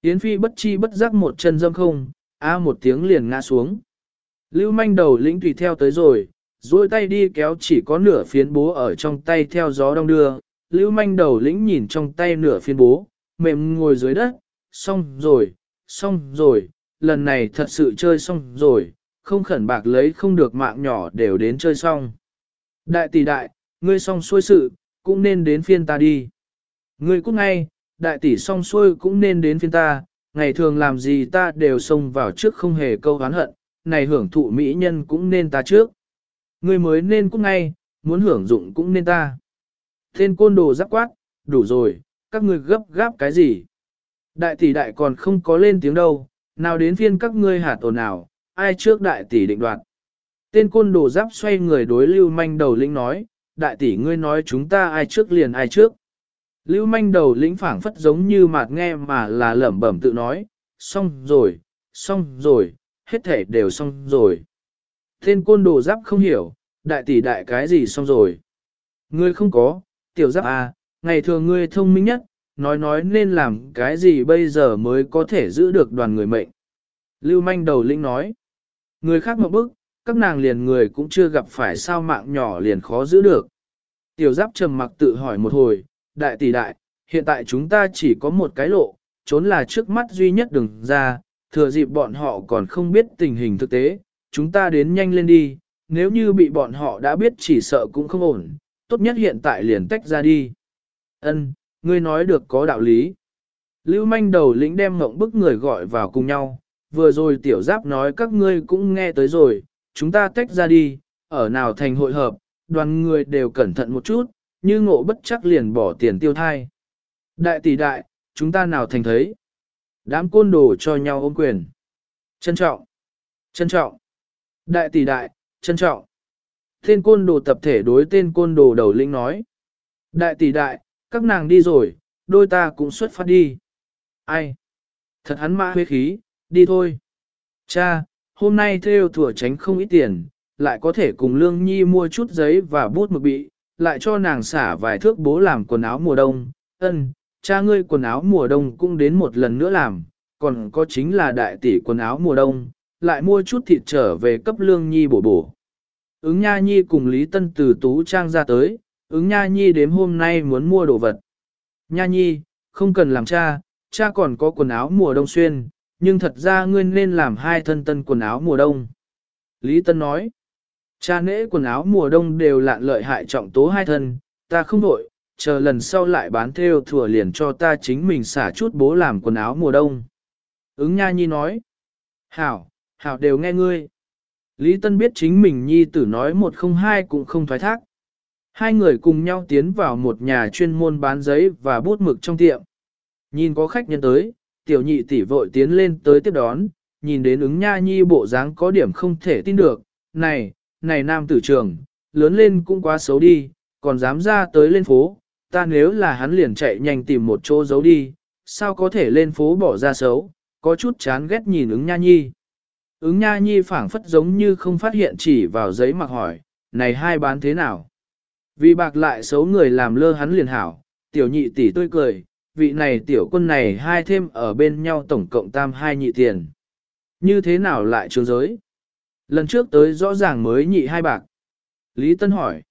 Yến Phi bất chi bất giác một chân dâm không, a một tiếng liền ngã xuống. Lưu manh đầu lĩnh tùy theo tới rồi, duỗi tay đi kéo chỉ có nửa phiến bố ở trong tay theo gió đông đưa. Lưu manh đầu lĩnh nhìn trong tay nửa phiến bố, mềm ngồi dưới đất, xong rồi, xong rồi, lần này thật sự chơi xong rồi, không khẩn bạc lấy không được mạng nhỏ đều đến chơi xong. Đại tỷ đại, ngươi xong xuôi sự, cũng nên đến phiên ta đi. Ngươi cũng ngay, đại tỷ xong xuôi cũng nên đến phiên ta, ngày thường làm gì ta đều xông vào trước không hề câu hán hận, này hưởng thụ mỹ nhân cũng nên ta trước. Ngươi mới nên cũng ngay, muốn hưởng dụng cũng nên ta. Tên côn đồ giáp quát, đủ rồi, các ngươi gấp gáp cái gì? Đại tỷ đại còn không có lên tiếng đâu, nào đến phiên các ngươi hạt ồn nào, ai trước đại tỷ định đoạt. Tên côn đồ giáp xoay người đối lưu manh đầu lĩnh nói, đại tỷ ngươi nói chúng ta ai trước liền ai trước. Lưu manh đầu lĩnh phảng phất giống như mạt nghe mà là lẩm bẩm tự nói, xong rồi, xong rồi, hết thể đều xong rồi. Tên côn đồ giáp không hiểu, đại tỷ đại cái gì xong rồi. Ngươi không có, tiểu giáp à, ngày thường ngươi thông minh nhất, nói nói nên làm cái gì bây giờ mới có thể giữ được đoàn người mệnh. Lưu manh đầu lĩnh nói, người khác một bức, các nàng liền người cũng chưa gặp phải sao mạng nhỏ liền khó giữ được. Tiểu giáp trầm mặc tự hỏi một hồi, đại tỷ đại, hiện tại chúng ta chỉ có một cái lộ, trốn là trước mắt duy nhất đừng ra, thừa dịp bọn họ còn không biết tình hình thực tế, chúng ta đến nhanh lên đi, nếu như bị bọn họ đã biết chỉ sợ cũng không ổn, tốt nhất hiện tại liền tách ra đi. Ân, ngươi nói được có đạo lý. Lưu manh đầu lĩnh đem mộng bức người gọi vào cùng nhau, vừa rồi tiểu giáp nói các ngươi cũng nghe tới rồi, chúng ta tách ra đi, ở nào thành hội hợp, đoàn người đều cẩn thận một chút, như ngộ bất chắc liền bỏ tiền tiêu thai. Đại tỷ đại, chúng ta nào thành thấy. Đám côn đồ cho nhau ôm quyền. Trân trọng. Trân trọng. Đại tỷ đại, trân trọng. Tên côn đồ tập thể đối tên côn đồ đầu linh nói. Đại tỷ đại, các nàng đi rồi, đôi ta cũng xuất phát đi. Ai? Thật hắn mã huế khí, đi thôi. Cha, hôm nay theo thừa tránh không ít tiền, lại có thể cùng Lương Nhi mua chút giấy và bút mực bị, lại cho nàng xả vài thước bố làm quần áo mùa đông. Ân, cha ngươi quần áo mùa đông cũng đến một lần nữa làm, còn có chính là đại tỷ quần áo mùa đông, lại mua chút thịt trở về cấp Lương Nhi bổ bổ. Ứng Nha Nhi cùng Lý Tân từ Tú Trang ra tới, ứng Nha Nhi đếm hôm nay muốn mua đồ vật. Nha Nhi, không cần làm cha, cha còn có quần áo mùa đông xuyên, nhưng thật ra ngươi nên làm hai thân tân quần áo mùa đông. Lý Tân nói, cha nễ quần áo mùa đông đều lạn lợi hại trọng tố hai thân, ta không đổi, chờ lần sau lại bán theo thừa liền cho ta chính mình xả chút bố làm quần áo mùa đông. Ứng Nha Nhi nói, Hảo, Hảo đều nghe ngươi. Lý Tân biết chính mình Nhi tử nói một không hai cũng không thoái thác. Hai người cùng nhau tiến vào một nhà chuyên môn bán giấy và bút mực trong tiệm. Nhìn có khách nhân tới, tiểu nhị tỷ vội tiến lên tới tiếp đón, nhìn đến ứng nha nhi bộ dáng có điểm không thể tin được, này, này nam tử trường, lớn lên cũng quá xấu đi, còn dám ra tới lên phố, ta nếu là hắn liền chạy nhanh tìm một chỗ giấu đi, sao có thể lên phố bỏ ra xấu, có chút chán ghét nhìn ứng nha nhi. Ứng nha nhi phảng phất giống như không phát hiện chỉ vào giấy mặc hỏi, này hai bán thế nào? Vì bạc lại xấu người làm lơ hắn liền hảo, tiểu nhị tỷ tươi cười, vị này tiểu quân này hai thêm ở bên nhau tổng cộng tam hai nhị tiền. Như thế nào lại trường giới? Lần trước tới rõ ràng mới nhị hai bạc. Lý Tân hỏi,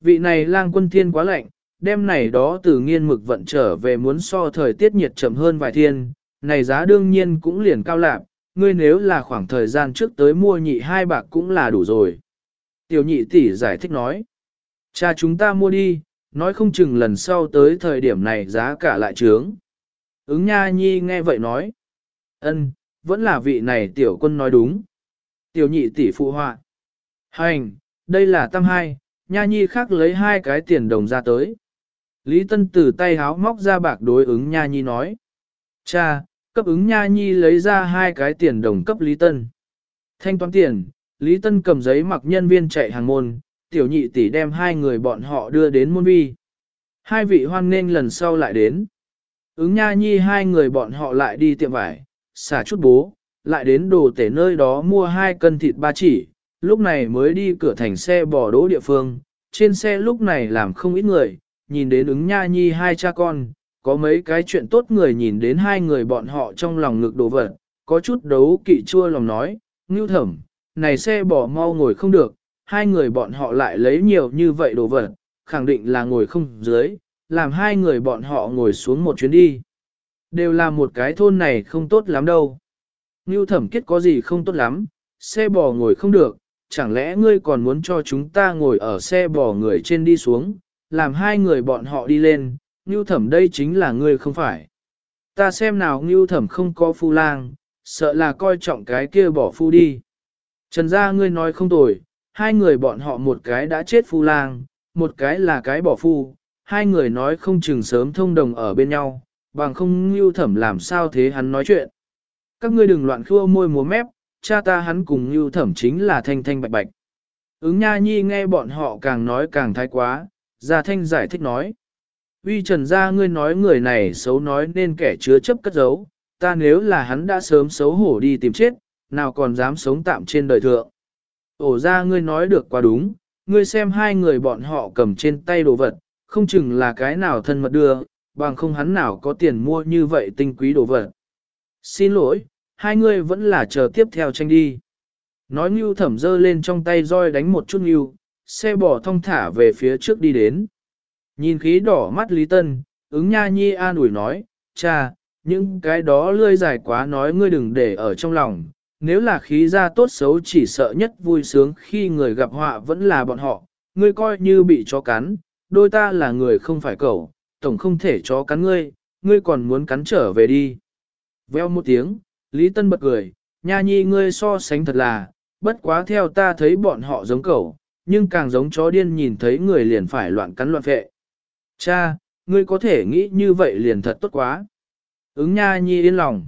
vị này lang quân thiên quá lạnh, đêm này đó từ nghiên mực vận trở về muốn so thời tiết nhiệt chậm hơn vài thiên, này giá đương nhiên cũng liền cao lạc, ngươi nếu là khoảng thời gian trước tới mua nhị hai bạc cũng là đủ rồi. Tiểu nhị tỷ giải thích nói, cha chúng ta mua đi, nói không chừng lần sau tới thời điểm này giá cả lại trướng. Ứng nha nhi nghe vậy nói, ân, vẫn là vị này tiểu quân nói đúng. Tiểu nhị tỷ phụ họa. Hành, đây là tam hai, nha nhi khác lấy hai cái tiền đồng ra tới. Lý Tân từ tay háo móc ra bạc đối ứng nha nhi nói. Cha, cấp ứng nha nhi lấy ra hai cái tiền đồng cấp Lý Tân. Thanh toán tiền, Lý Tân cầm giấy mặc nhân viên chạy hàng môn, tiểu nhị tỷ đem hai người bọn họ đưa đến môn vi. Hai vị hoan nghênh lần sau lại đến. Ứng nha nhi hai người bọn họ lại đi tiệm vải, xả chút bố, lại đến đồ tể nơi đó mua hai cân thịt ba chỉ, lúc này mới đi cửa thành xe bỏ đỗ địa phương. Trên xe lúc này làm không ít người, nhìn đến ứng nha nhi hai cha con, có mấy cái chuyện tốt người nhìn đến hai người bọn họ trong lòng ngực đồ vật, có chút đấu kỵ chua lòng nói, ngưu thẩm, này xe bỏ mau ngồi không được, hai người bọn họ lại lấy nhiều như vậy đồ vật, khẳng định là ngồi không dưới, làm hai người bọn họ ngồi xuống một chuyến đi. Đều là một cái thôn này không tốt lắm đâu. Ngưu thẩm kết có gì không tốt lắm, xe bò ngồi không được, chẳng lẽ ngươi còn muốn cho chúng ta ngồi ở xe bò người trên đi xuống, làm hai người bọn họ đi lên, Ngưu thẩm đây chính là ngươi không phải. Ta xem nào Ngưu thẩm không có phu lang, sợ là coi trọng cái kia bỏ phu đi. Trần gia ngươi nói không tồi, hai người bọn họ một cái đã chết phu lang, một cái là cái bỏ phu, hai người nói không chừng sớm thông đồng ở bên nhau, bằng không Ngưu thẩm làm sao thế hắn nói chuyện. Các ngươi đừng loạn khua môi múa mép, cha ta hắn cùng Ngưu thẩm chính là thanh thanh bạch bạch. Ứng nha nhi nghe bọn họ càng nói càng thái quá, gia thanh giải thích nói. Uy trần gia ngươi nói người này xấu nói nên kẻ chứa chấp cất giấu, ta nếu là hắn đã sớm xấu hổ đi tìm chết, nào còn dám sống tạm trên đời thượng. Ổ ra ngươi nói được quá đúng, ngươi xem hai người bọn họ cầm trên tay đồ vật, không chừng là cái nào thân mật đưa, bằng không hắn nào có tiền mua như vậy tinh quý đồ vật. Xin lỗi, hai người vẫn là chờ tiếp theo tranh đi. Nói Ngưu thẩm dơ lên trong tay roi đánh một chút Ngưu, xe bỏ thong thả về phía trước đi đến. Nhìn khí đỏ mắt Lý Tân, ứng nha nhi an ủi nói, cha, những cái đó lươi dài quá nói ngươi đừng để ở trong lòng, nếu là khí ra tốt xấu chỉ sợ nhất vui sướng khi người gặp họa vẫn là bọn họ, ngươi coi như bị chó cắn, đôi ta là người không phải cẩu tổng không thể chó cắn ngươi, ngươi còn muốn cắn trở về đi. Veo một tiếng, Lý Tân bật cười, nha nhi ngươi so sánh thật là, bất quá theo ta thấy bọn họ giống cẩu nhưng càng giống chó điên nhìn thấy người liền phải loạn cắn loạn phệ. Cha, ngươi có thể nghĩ như vậy liền thật tốt quá. Ứng nha nhi yên lòng.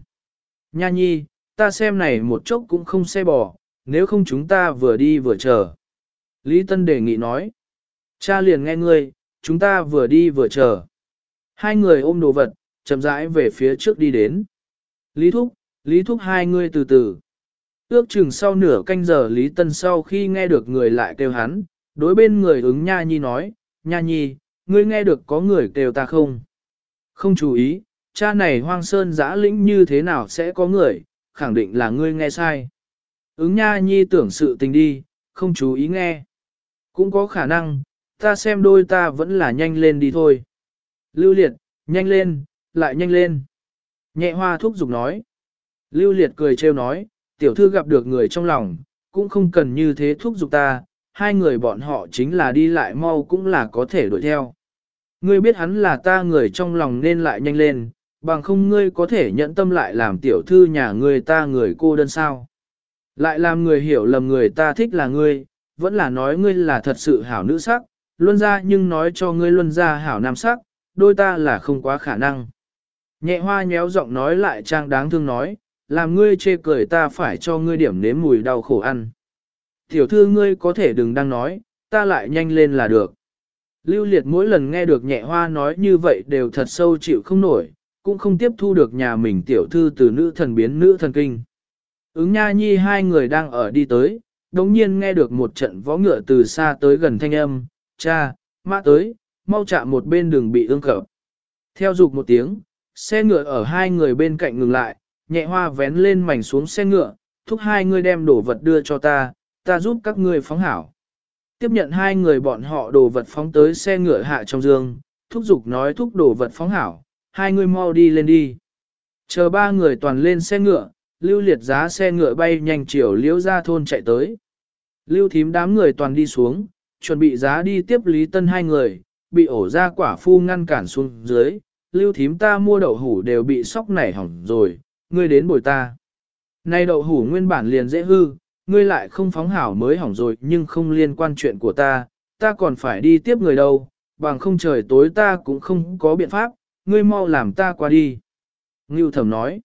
Nha nhi, ta xem này một chốc cũng không xe bò, nếu không chúng ta vừa đi vừa chờ. Lý Tân đề nghị nói. Cha liền nghe ngươi, chúng ta vừa đi vừa chờ. Hai người ôm đồ vật, chậm rãi về phía trước đi đến. Lý Thúc, Lý Thúc hai người từ từ. Ước chừng sau nửa canh giờ Lý Tân sau khi nghe được người lại kêu hắn, đối bên người ứng Nha Nhi nói, Nha Nhi, ngươi nghe được có người kêu ta không? Không chú ý, cha này hoang sơn giã lĩnh như thế nào sẽ có người, khẳng định là ngươi nghe sai. Ứng Nha Nhi tưởng sự tình đi, không chú ý nghe. Cũng có khả năng, ta xem đôi ta vẫn là nhanh lên đi thôi. Lưu liệt, nhanh lên, lại nhanh lên. Nhẹ hoa thúc giục nói. Lưu liệt cười trêu nói, tiểu thư gặp được người trong lòng, cũng không cần như thế thúc giục ta, hai người bọn họ chính là đi lại mau cũng là có thể đuổi theo. Ngươi biết hắn là ta người trong lòng nên lại nhanh lên, bằng không ngươi có thể nhận tâm lại làm tiểu thư nhà người ta người cô đơn sao. Lại làm người hiểu lầm người ta thích là ngươi, vẫn là nói ngươi là thật sự hảo nữ sắc, luân ra nhưng nói cho ngươi luân ra hảo nam sắc, đôi ta là không quá khả năng. Nhẹ hoa nhéo giọng nói lại trang đáng thương nói, làm ngươi chê cười ta phải cho ngươi điểm nếm mùi đau khổ ăn. Tiểu thư ngươi có thể đừng đang nói, ta lại nhanh lên là được. Lưu liệt mỗi lần nghe được nhẹ hoa nói như vậy đều thật sâu chịu không nổi, cũng không tiếp thu được nhà mình tiểu thư từ nữ thần biến nữ thần kinh. Ứng nha nhi hai người đang ở đi tới, đồng nhiên nghe được một trận võ ngựa từ xa tới gần thanh âm, cha, mã tới, mau chạm một bên đường bị ương cập. Theo dục một tiếng, xe ngựa ở hai người bên cạnh ngừng lại, nhẹ hoa vén lên mảnh xuống xe ngựa, thúc hai người đem đồ vật đưa cho ta, ta giúp các ngươi phóng hảo. Tiếp nhận hai người bọn họ đồ vật phóng tới xe ngựa hạ trong dương, thúc dục nói thúc đồ vật phóng hảo, hai người mau đi lên đi. Chờ ba người toàn lên xe ngựa, lưu liệt giá xe ngựa bay nhanh chiều liễu ra thôn chạy tới. Lưu thím đám người toàn đi xuống, chuẩn bị giá đi tiếp Lý Tân hai người, bị ổ ra quả phu ngăn cản xuống dưới, lưu thím ta mua đậu hủ đều bị sóc nảy hỏng rồi, ngươi đến bồi ta. Nay đậu hủ nguyên bản liền dễ hư, ngươi lại không phóng hảo mới hỏng rồi nhưng không liên quan chuyện của ta, ta còn phải đi tiếp người đâu, bằng không trời tối ta cũng không có biện pháp, ngươi mau làm ta qua đi. Ngưu thẩm nói,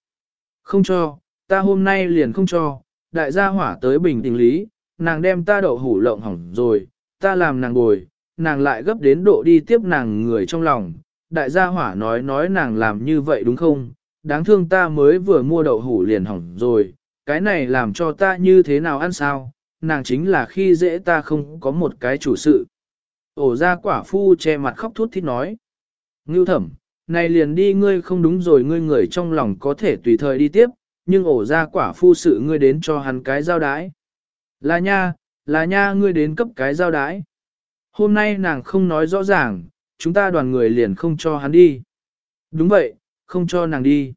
không cho, ta hôm nay liền không cho, đại gia hỏa tới bình tình lý, nàng đem ta đậu hủ lộng hỏng rồi, ta làm nàng bồi, nàng lại gấp đến độ đi tiếp nàng người trong lòng, đại gia hỏa nói nói nàng làm như vậy đúng không, đáng thương ta mới vừa mua đậu hủ liền hỏng rồi, cái này làm cho ta như thế nào ăn sao, nàng chính là khi dễ ta không có một cái chủ sự. Ổ ra quả phu che mặt khóc thút thít nói. Ngưu thẩm, này liền đi ngươi không đúng rồi ngươi người trong lòng có thể tùy thời đi tiếp, nhưng ổ ra quả phu sự ngươi đến cho hắn cái giao đái. Là nha, là nha ngươi đến cấp cái giao đái. Hôm nay nàng không nói rõ ràng, chúng ta đoàn người liền không cho hắn đi. Đúng vậy, không cho nàng đi.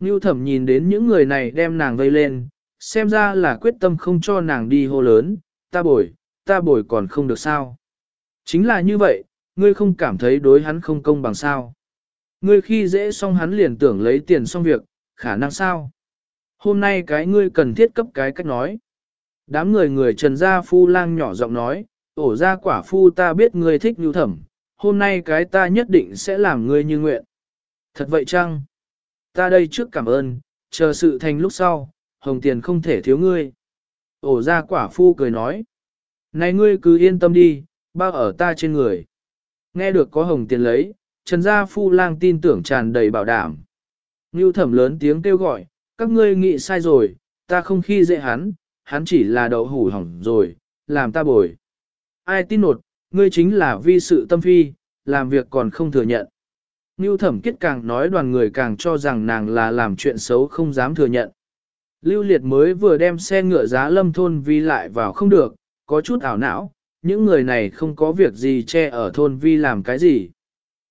Ngưu thẩm nhìn đến những người này đem nàng vây lên, xem ra là quyết tâm không cho nàng đi hô lớn, ta bồi, ta bồi còn không được sao. Chính là như vậy, ngươi không cảm thấy đối hắn không công bằng sao. Ngươi khi dễ xong hắn liền tưởng lấy tiền xong việc, khả năng sao. Hôm nay cái ngươi cần thiết cấp cái cách nói. Đám người người trần gia phu lang nhỏ giọng nói, ổ ra quả phu ta biết ngươi thích nhu thẩm, hôm nay cái ta nhất định sẽ làm ngươi như nguyện. Thật vậy chăng? Ta đây trước cảm ơn, chờ sự thành lúc sau, hồng tiền không thể thiếu ngươi. Ổ ra quả phu cười nói. Này ngươi cứ yên tâm đi, bao ở ta trên người. Nghe được có hồng tiền lấy, Trần Gia Phu Lang tin tưởng tràn đầy bảo đảm. Ngưu thẩm lớn tiếng kêu gọi, các ngươi nghĩ sai rồi, ta không khi dễ hắn, hắn chỉ là đậu hủ hỏng rồi, làm ta bồi. Ai tin nột, ngươi chính là vi sự tâm phi, làm việc còn không thừa nhận. Ngưu thẩm kết càng nói đoàn người càng cho rằng nàng là làm chuyện xấu không dám thừa nhận. Lưu liệt mới vừa đem xe ngựa giá lâm thôn vi lại vào không được, có chút ảo não, những người này không có việc gì che ở thôn vi làm cái gì.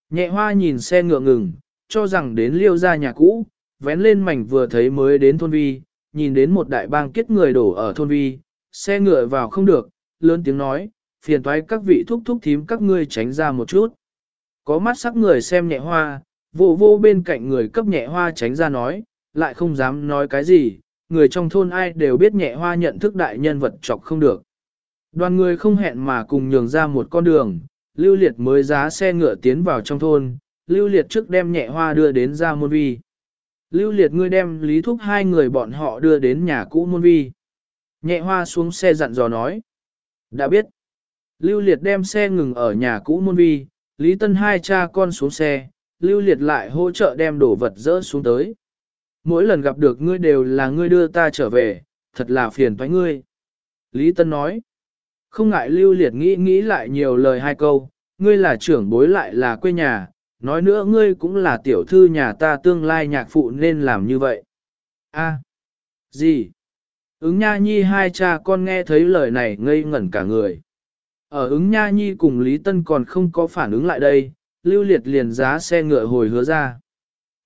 Nhẹ hoa nhìn xe ngựa ngừng, cho rằng đến liêu ra nhà cũ, vén lên mảnh vừa thấy mới đến thôn vi, nhìn đến một đại bang kết người đổ ở thôn vi, xe ngựa vào không được, lớn tiếng nói, phiền toái các vị thúc thúc thím các ngươi tránh ra một chút. Có mắt sắc người xem nhẹ hoa, vô vô bên cạnh người cấp nhẹ hoa tránh ra nói, lại không dám nói cái gì, người trong thôn ai đều biết nhẹ hoa nhận thức đại nhân vật chọc không được. Đoàn người không hẹn mà cùng nhường ra một con đường, Lưu Liệt mới giá xe ngựa tiến vào trong thôn, Lưu Liệt trước đem nhẹ hoa đưa đến ra môn vi. Lưu Liệt ngươi đem lý thúc hai người bọn họ đưa đến nhà cũ môn vi. Nhẹ hoa xuống xe dặn dò nói. Đã biết. Lưu Liệt đem xe ngừng ở nhà cũ môn vi, Lý Tân hai cha con xuống xe, Lưu Liệt lại hỗ trợ đem đồ vật dỡ xuống tới. Mỗi lần gặp được ngươi đều là ngươi đưa ta trở về, thật là phiền toái ngươi. Lý Tân nói. Không ngại lưu liệt nghĩ nghĩ lại nhiều lời hai câu, ngươi là trưởng bối lại là quê nhà, nói nữa ngươi cũng là tiểu thư nhà ta tương lai nhạc phụ nên làm như vậy. A, gì? Ứng Nha Nhi hai cha con nghe thấy lời này ngây ngẩn cả người. Ở ứng Nha Nhi cùng Lý Tân còn không có phản ứng lại đây, lưu liệt liền giá xe ngựa hồi hứa ra.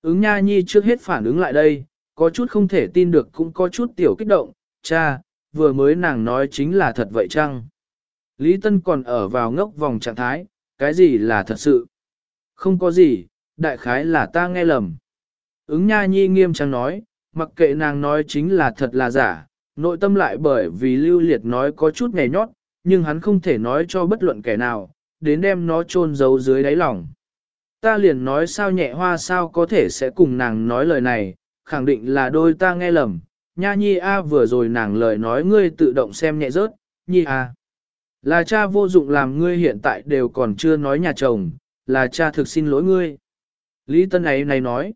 Ứng Nha Nhi trước hết phản ứng lại đây, có chút không thể tin được cũng có chút tiểu kích động, cha, vừa mới nàng nói chính là thật vậy chăng? Lý Tân còn ở vào ngốc vòng trạng thái, cái gì là thật sự? Không có gì, đại khái là ta nghe lầm. Ứng nha nhi nghiêm trang nói, mặc kệ nàng nói chính là thật là giả, nội tâm lại bởi vì lưu liệt nói có chút nghè nhót, nhưng hắn không thể nói cho bất luận kẻ nào, đến đem nó chôn giấu dưới đáy lòng. Ta liền nói sao nhẹ hoa sao có thể sẽ cùng nàng nói lời này, khẳng định là đôi ta nghe lầm, nha nhi a vừa rồi nàng lời nói ngươi tự động xem nhẹ rớt, nhi a. Là cha vô dụng làm ngươi hiện tại đều còn chưa nói nhà chồng, là cha thực xin lỗi ngươi. Lý Tân ấy này nói,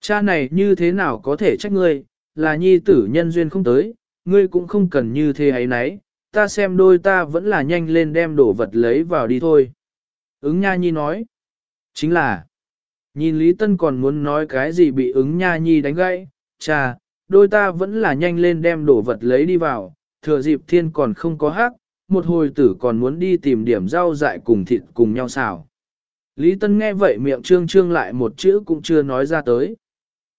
cha này như thế nào có thể trách ngươi, là nhi tử nhân duyên không tới, ngươi cũng không cần như thế ấy nấy, ta xem đôi ta vẫn là nhanh lên đem đồ vật lấy vào đi thôi. Ứng nha nhi nói, chính là, nhìn Lý Tân còn muốn nói cái gì bị ứng nha nhi đánh gãy, cha, đôi ta vẫn là nhanh lên đem đồ vật lấy đi vào, thừa dịp thiên còn không có hát, một hồi tử còn muốn đi tìm điểm rau dại cùng thịt cùng nhau xào. Lý Tân nghe vậy miệng trương trương lại một chữ cũng chưa nói ra tới.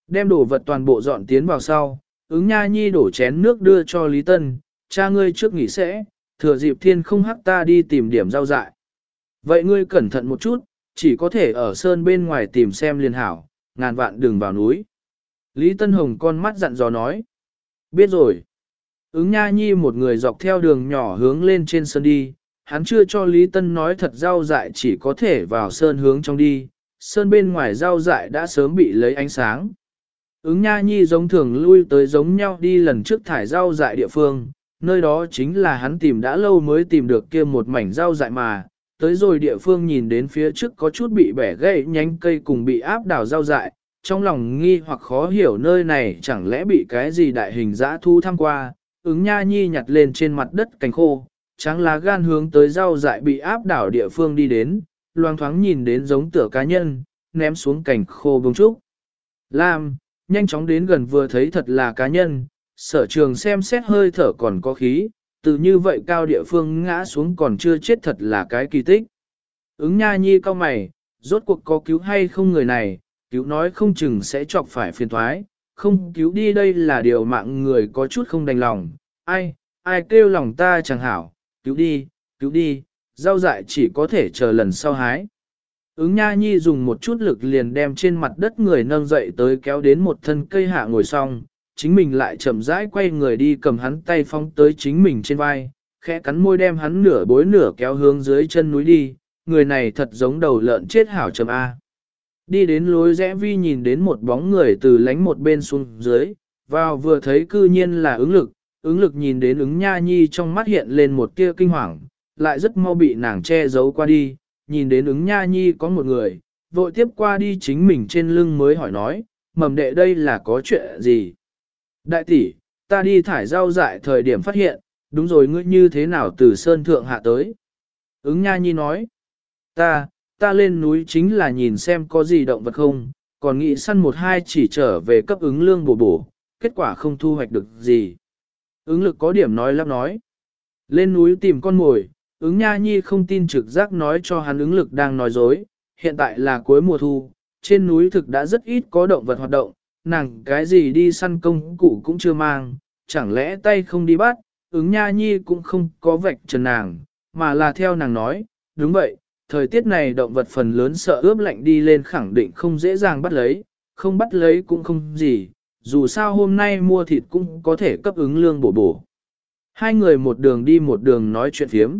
Đem đồ vật toàn bộ dọn tiến vào sau, ứng nha nhi đổ chén nước đưa cho Lý Tân, cha ngươi trước nghỉ sẽ, thừa dịp thiên không hắc ta đi tìm điểm rau dại. Vậy ngươi cẩn thận một chút, chỉ có thể ở sơn bên ngoài tìm xem liên hảo, ngàn vạn đừng vào núi. Lý Tân Hồng con mắt dặn dò nói. Biết rồi. Ứng nha nhi một người dọc theo đường nhỏ hướng lên trên sơn đi, hắn chưa cho Lý Tân nói thật rau dại chỉ có thể vào sơn hướng trong đi, sơn bên ngoài rau dại đã sớm bị lấy ánh sáng. Ứng nha nhi giống thường lui tới giống nhau đi lần trước thải rau dại địa phương, nơi đó chính là hắn tìm đã lâu mới tìm được kia một mảnh rau dại mà, tới rồi địa phương nhìn đến phía trước có chút bị bẻ gãy nhánh cây cùng bị áp đảo rau dại, trong lòng nghi hoặc khó hiểu nơi này chẳng lẽ bị cái gì đại hình dã thu tham qua, ứng nha nhi nhặt lên trên mặt đất cánh khô, trắng lá gan hướng tới rau dại bị áp đảo địa phương đi đến, loang thoáng nhìn đến giống tựa cá nhân, ném xuống cảnh khô bông trúc. Lam, nhanh chóng đến gần vừa thấy thật là cá nhân, sở trường xem xét hơi thở còn có khí, từ như vậy cao địa phương ngã xuống còn chưa chết thật là cái kỳ tích. Ứng nha nhi cao mày, rốt cuộc có cứu hay không người này, cứu nói không chừng sẽ chọc phải phiền thoái, không cứu đi đây là điều mạng người có chút không đành lòng, ai, ai kêu lòng ta chẳng hảo, cứu đi, cứu đi, rau dại chỉ có thể chờ lần sau hái. Ứng Nha Nhi dùng một chút lực liền đem trên mặt đất người nâng dậy tới kéo đến một thân cây hạ ngồi xong, chính mình lại chậm rãi quay người đi cầm hắn tay phong tới chính mình trên vai, khẽ cắn môi đem hắn nửa bối nửa kéo hướng dưới chân núi đi, người này thật giống đầu lợn chết hảo trầm A. Đi đến lối rẽ vi nhìn đến một bóng người từ lánh một bên xuống dưới, vào vừa thấy cư nhiên là ứng lực, ứng lực nhìn đến ứng nha nhi trong mắt hiện lên một tia kinh hoàng, lại rất mau bị nàng che giấu qua đi, nhìn đến ứng nha nhi có một người, vội tiếp qua đi chính mình trên lưng mới hỏi nói, mầm đệ đây là có chuyện gì? Đại tỷ, ta đi thải rau dại thời điểm phát hiện, đúng rồi ngươi như thế nào từ sơn thượng hạ tới? Ứng nha nhi nói, ta, ta lên núi chính là nhìn xem có gì động vật không, còn nghĩ săn một hai chỉ trở về cấp ứng lương bổ bổ, kết quả không thu hoạch được gì. Ứng lực có điểm nói lắp nói. Lên núi tìm con mồi, ứng nha nhi không tin trực giác nói cho hắn ứng lực đang nói dối, hiện tại là cuối mùa thu, trên núi thực đã rất ít có động vật hoạt động, nàng cái gì đi săn công cụ cũng chưa mang, chẳng lẽ tay không đi bắt, ứng nha nhi cũng không có vạch trần nàng, mà là theo nàng nói, đúng vậy, thời tiết này động vật phần lớn sợ ướp lạnh đi lên khẳng định không dễ dàng bắt lấy, không bắt lấy cũng không gì, dù sao hôm nay mua thịt cũng có thể cấp ứng lương bổ bổ. Hai người một đường đi một đường nói chuyện phiếm.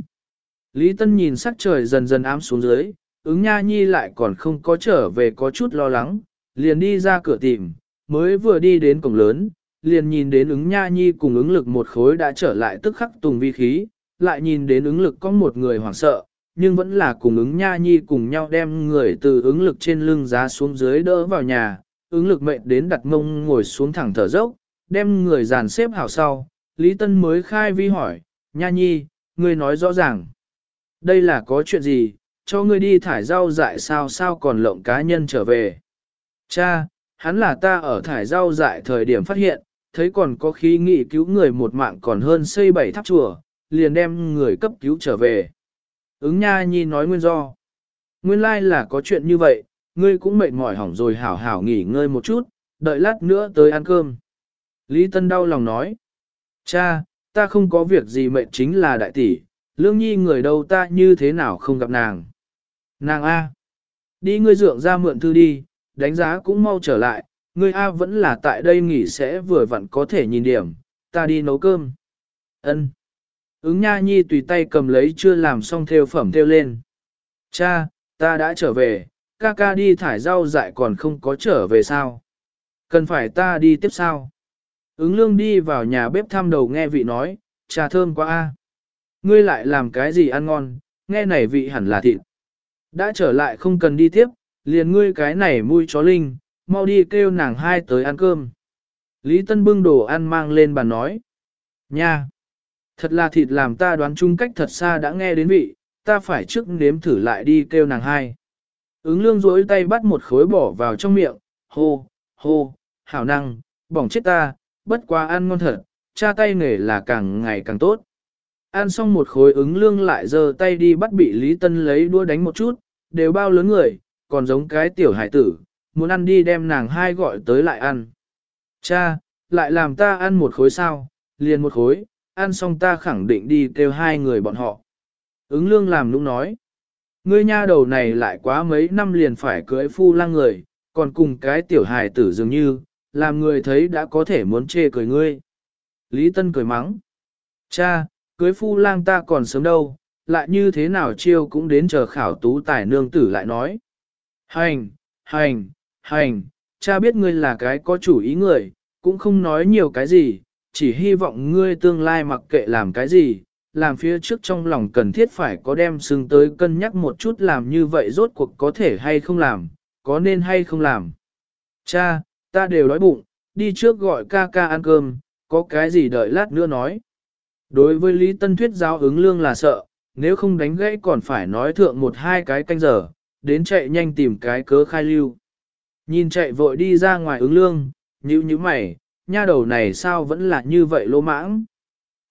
Lý Tân nhìn sắc trời dần dần ám xuống dưới, ứng nha nhi lại còn không có trở về có chút lo lắng, liền đi ra cửa tìm, mới vừa đi đến cổng lớn, liền nhìn đến ứng nha nhi cùng ứng lực một khối đã trở lại tức khắc tùng vi khí, lại nhìn đến ứng lực có một người hoảng sợ, nhưng vẫn là cùng ứng nha nhi cùng nhau đem người từ ứng lực trên lưng giá xuống dưới đỡ vào nhà, ứng lực mệnh đến đặt mông ngồi xuống thẳng thở dốc, đem người dàn xếp hảo sau, Lý Tân mới khai vi hỏi, nha nhi, ngươi nói rõ ràng. Đây là có chuyện gì, cho ngươi đi thải rau dại sao sao còn lộng cá nhân trở về. Cha, hắn là ta ở thải rau dại thời điểm phát hiện, thấy còn có khí nghị cứu người một mạng còn hơn xây bảy tháp chùa, liền đem người cấp cứu trở về. Ứng nha nhi nói nguyên do. Nguyên lai là có chuyện như vậy, ngươi cũng mệt mỏi hỏng rồi hảo hảo nghỉ ngơi một chút, đợi lát nữa tới ăn cơm. Lý Tân đau lòng nói. Cha, ta không có việc gì mệt chính là đại tỷ, lương nhi người đâu ta như thế nào không gặp nàng. Nàng A. Đi ngươi dượng ra mượn thư đi, đánh giá cũng mau trở lại, ngươi A vẫn là tại đây nghỉ sẽ vừa vặn có thể nhìn điểm, ta đi nấu cơm. Ân. Ứng nha nhi tùy tay cầm lấy chưa làm xong theo phẩm theo lên. Cha, ta đã trở về, ca ca đi thải rau dại còn không có trở về sao? Cần phải ta đi tiếp sao? Ứng lương đi vào nhà bếp thăm đầu nghe vị nói, trà thơm quá a. Ngươi lại làm cái gì ăn ngon, nghe này vị hẳn là thịt. Đã trở lại không cần đi tiếp, liền ngươi cái này mui chó linh, mau đi kêu nàng hai tới ăn cơm. Lý Tân bưng đồ ăn mang lên bàn nói. Nha! Thật là thịt làm ta đoán chung cách thật xa đã nghe đến vị, ta phải trước nếm thử lại đi kêu nàng hai. Ứng lương rối tay bắt một khối bỏ vào trong miệng, hô, hô, hảo năng, bỏng chết ta, bất quá ăn ngon thật, cha tay nghề là càng ngày càng tốt. Ăn xong một khối ứng lương lại giơ tay đi bắt bị Lý Tân lấy đua đánh một chút, đều bao lớn người, còn giống cái tiểu hải tử, muốn ăn đi đem nàng hai gọi tới lại ăn. Cha, lại làm ta ăn một khối sao, liền một khối, ăn xong ta khẳng định đi kêu hai người bọn họ. Ứng lương làm nũng nói, ngươi nha đầu này lại quá mấy năm liền phải cưới phu lang người, còn cùng cái tiểu hài tử dường như, làm người thấy đã có thể muốn chê cười ngươi. Lý Tân cười mắng, cha, cưới phu lang ta còn sớm đâu, lại như thế nào chiêu cũng đến chờ khảo tú tài nương tử lại nói. Hành, hành, hành, cha biết ngươi là cái có chủ ý người, cũng không nói nhiều cái gì, chỉ hy vọng ngươi tương lai mặc kệ làm cái gì, làm phía trước trong lòng cần thiết phải có đem xương tới cân nhắc một chút làm như vậy rốt cuộc có thể hay không làm, có nên hay không làm. Cha, ta đều đói bụng, đi trước gọi ca ca ăn cơm, có cái gì đợi lát nữa nói. Đối với Lý Tân Thuyết giáo ứng lương là sợ, nếu không đánh gãy còn phải nói thượng một hai cái canh giờ, đến chạy nhanh tìm cái cớ khai lưu. Nhìn chạy vội đi ra ngoài ứng lương, nhíu nhíu mày, nha đầu này sao vẫn là như vậy lô mãng.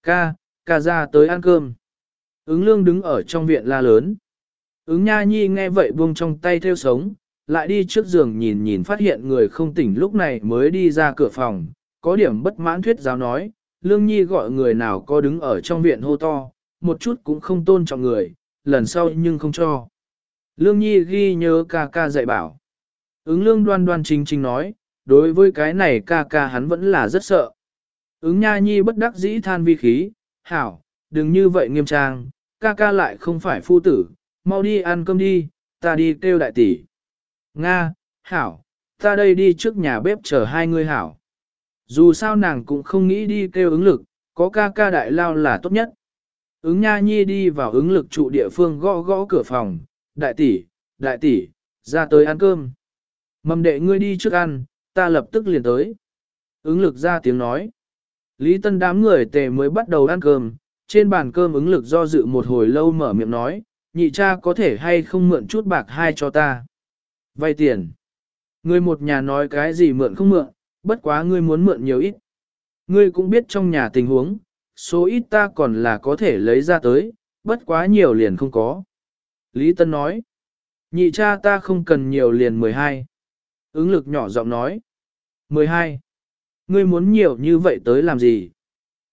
Ca, ca ra tới ăn cơm. Ứng lương đứng ở trong viện la lớn. Ứng nha nhi nghe vậy buông trong tay theo sống, lại đi trước giường nhìn nhìn phát hiện người không tỉnh lúc này mới đi ra cửa phòng, có điểm bất mãn thuyết giáo nói, lương nhi gọi người nào có đứng ở trong viện hô to, một chút cũng không tôn trọng người, lần sau nhưng không cho. Lương nhi ghi nhớ ca ca dạy bảo. Ứng lương đoan đoan chính chính nói, đối với cái này ca ca hắn vẫn là rất sợ. Ứng nha nhi bất đắc dĩ than vi khí, hảo, đừng như vậy nghiêm trang, ca ca lại không phải phu tử, mau đi ăn cơm đi, ta đi kêu đại tỷ. Nga, hảo, ta đây đi trước nhà bếp chờ hai người hảo. Dù sao nàng cũng không nghĩ đi kêu ứng lực, có ca ca đại lao là tốt nhất. Ứng nha nhi đi vào ứng lực trụ địa phương gõ gõ cửa phòng, đại tỷ, đại tỷ, ra tới ăn cơm. Mầm đệ ngươi đi trước ăn, ta lập tức liền tới. Ứng lực ra tiếng nói. Lý Tân đám người tề mới bắt đầu ăn cơm, trên bàn cơm ứng lực do dự một hồi lâu mở miệng nói, nhị cha có thể hay không mượn chút bạc hai cho ta. Vay tiền. Ngươi một nhà nói cái gì mượn không mượn, bất quá ngươi muốn mượn nhiều ít. Ngươi cũng biết trong nhà tình huống, số ít ta còn là có thể lấy ra tới, bất quá nhiều liền không có. Lý Tân nói, nhị cha ta không cần nhiều liền 12. Ứng lực nhỏ giọng nói, 12. Ngươi muốn nhiều như vậy tới làm gì?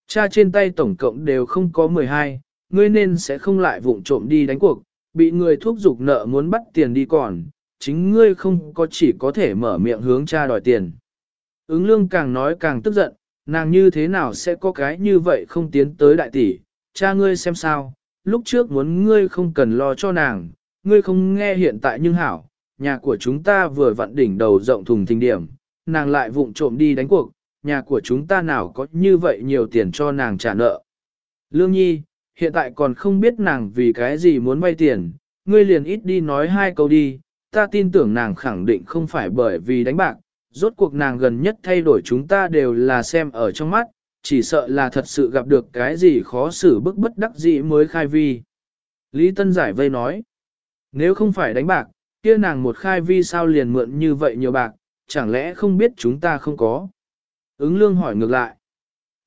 Cha trên tay tổng cộng đều không có 12, ngươi nên sẽ không lại vụng trộm đi đánh cuộc, bị người thuốc giục nợ muốn bắt tiền đi còn, chính ngươi không có chỉ có thể mở miệng hướng cha đòi tiền. Ứng lương càng nói càng tức giận, nàng như thế nào sẽ có cái như vậy không tiến tới đại tỷ, cha ngươi xem sao, lúc trước muốn ngươi không cần lo cho nàng, ngươi không nghe hiện tại nhưng hảo, nhà của chúng ta vừa vặn đỉnh đầu rộng thùng thình điểm, nàng lại vụng trộm đi đánh cuộc, nhà của chúng ta nào có như vậy nhiều tiền cho nàng trả nợ. Lương Nhi, hiện tại còn không biết nàng vì cái gì muốn vay tiền, ngươi liền ít đi nói hai câu đi, ta tin tưởng nàng khẳng định không phải bởi vì đánh bạc, rốt cuộc nàng gần nhất thay đổi chúng ta đều là xem ở trong mắt, chỉ sợ là thật sự gặp được cái gì khó xử bức bất đắc dĩ mới khai vi. Lý Tân giải vây nói, nếu không phải đánh bạc, kia nàng một khai vi sao liền mượn như vậy nhiều bạc, chẳng lẽ không biết chúng ta không có. Ứng lương hỏi ngược lại.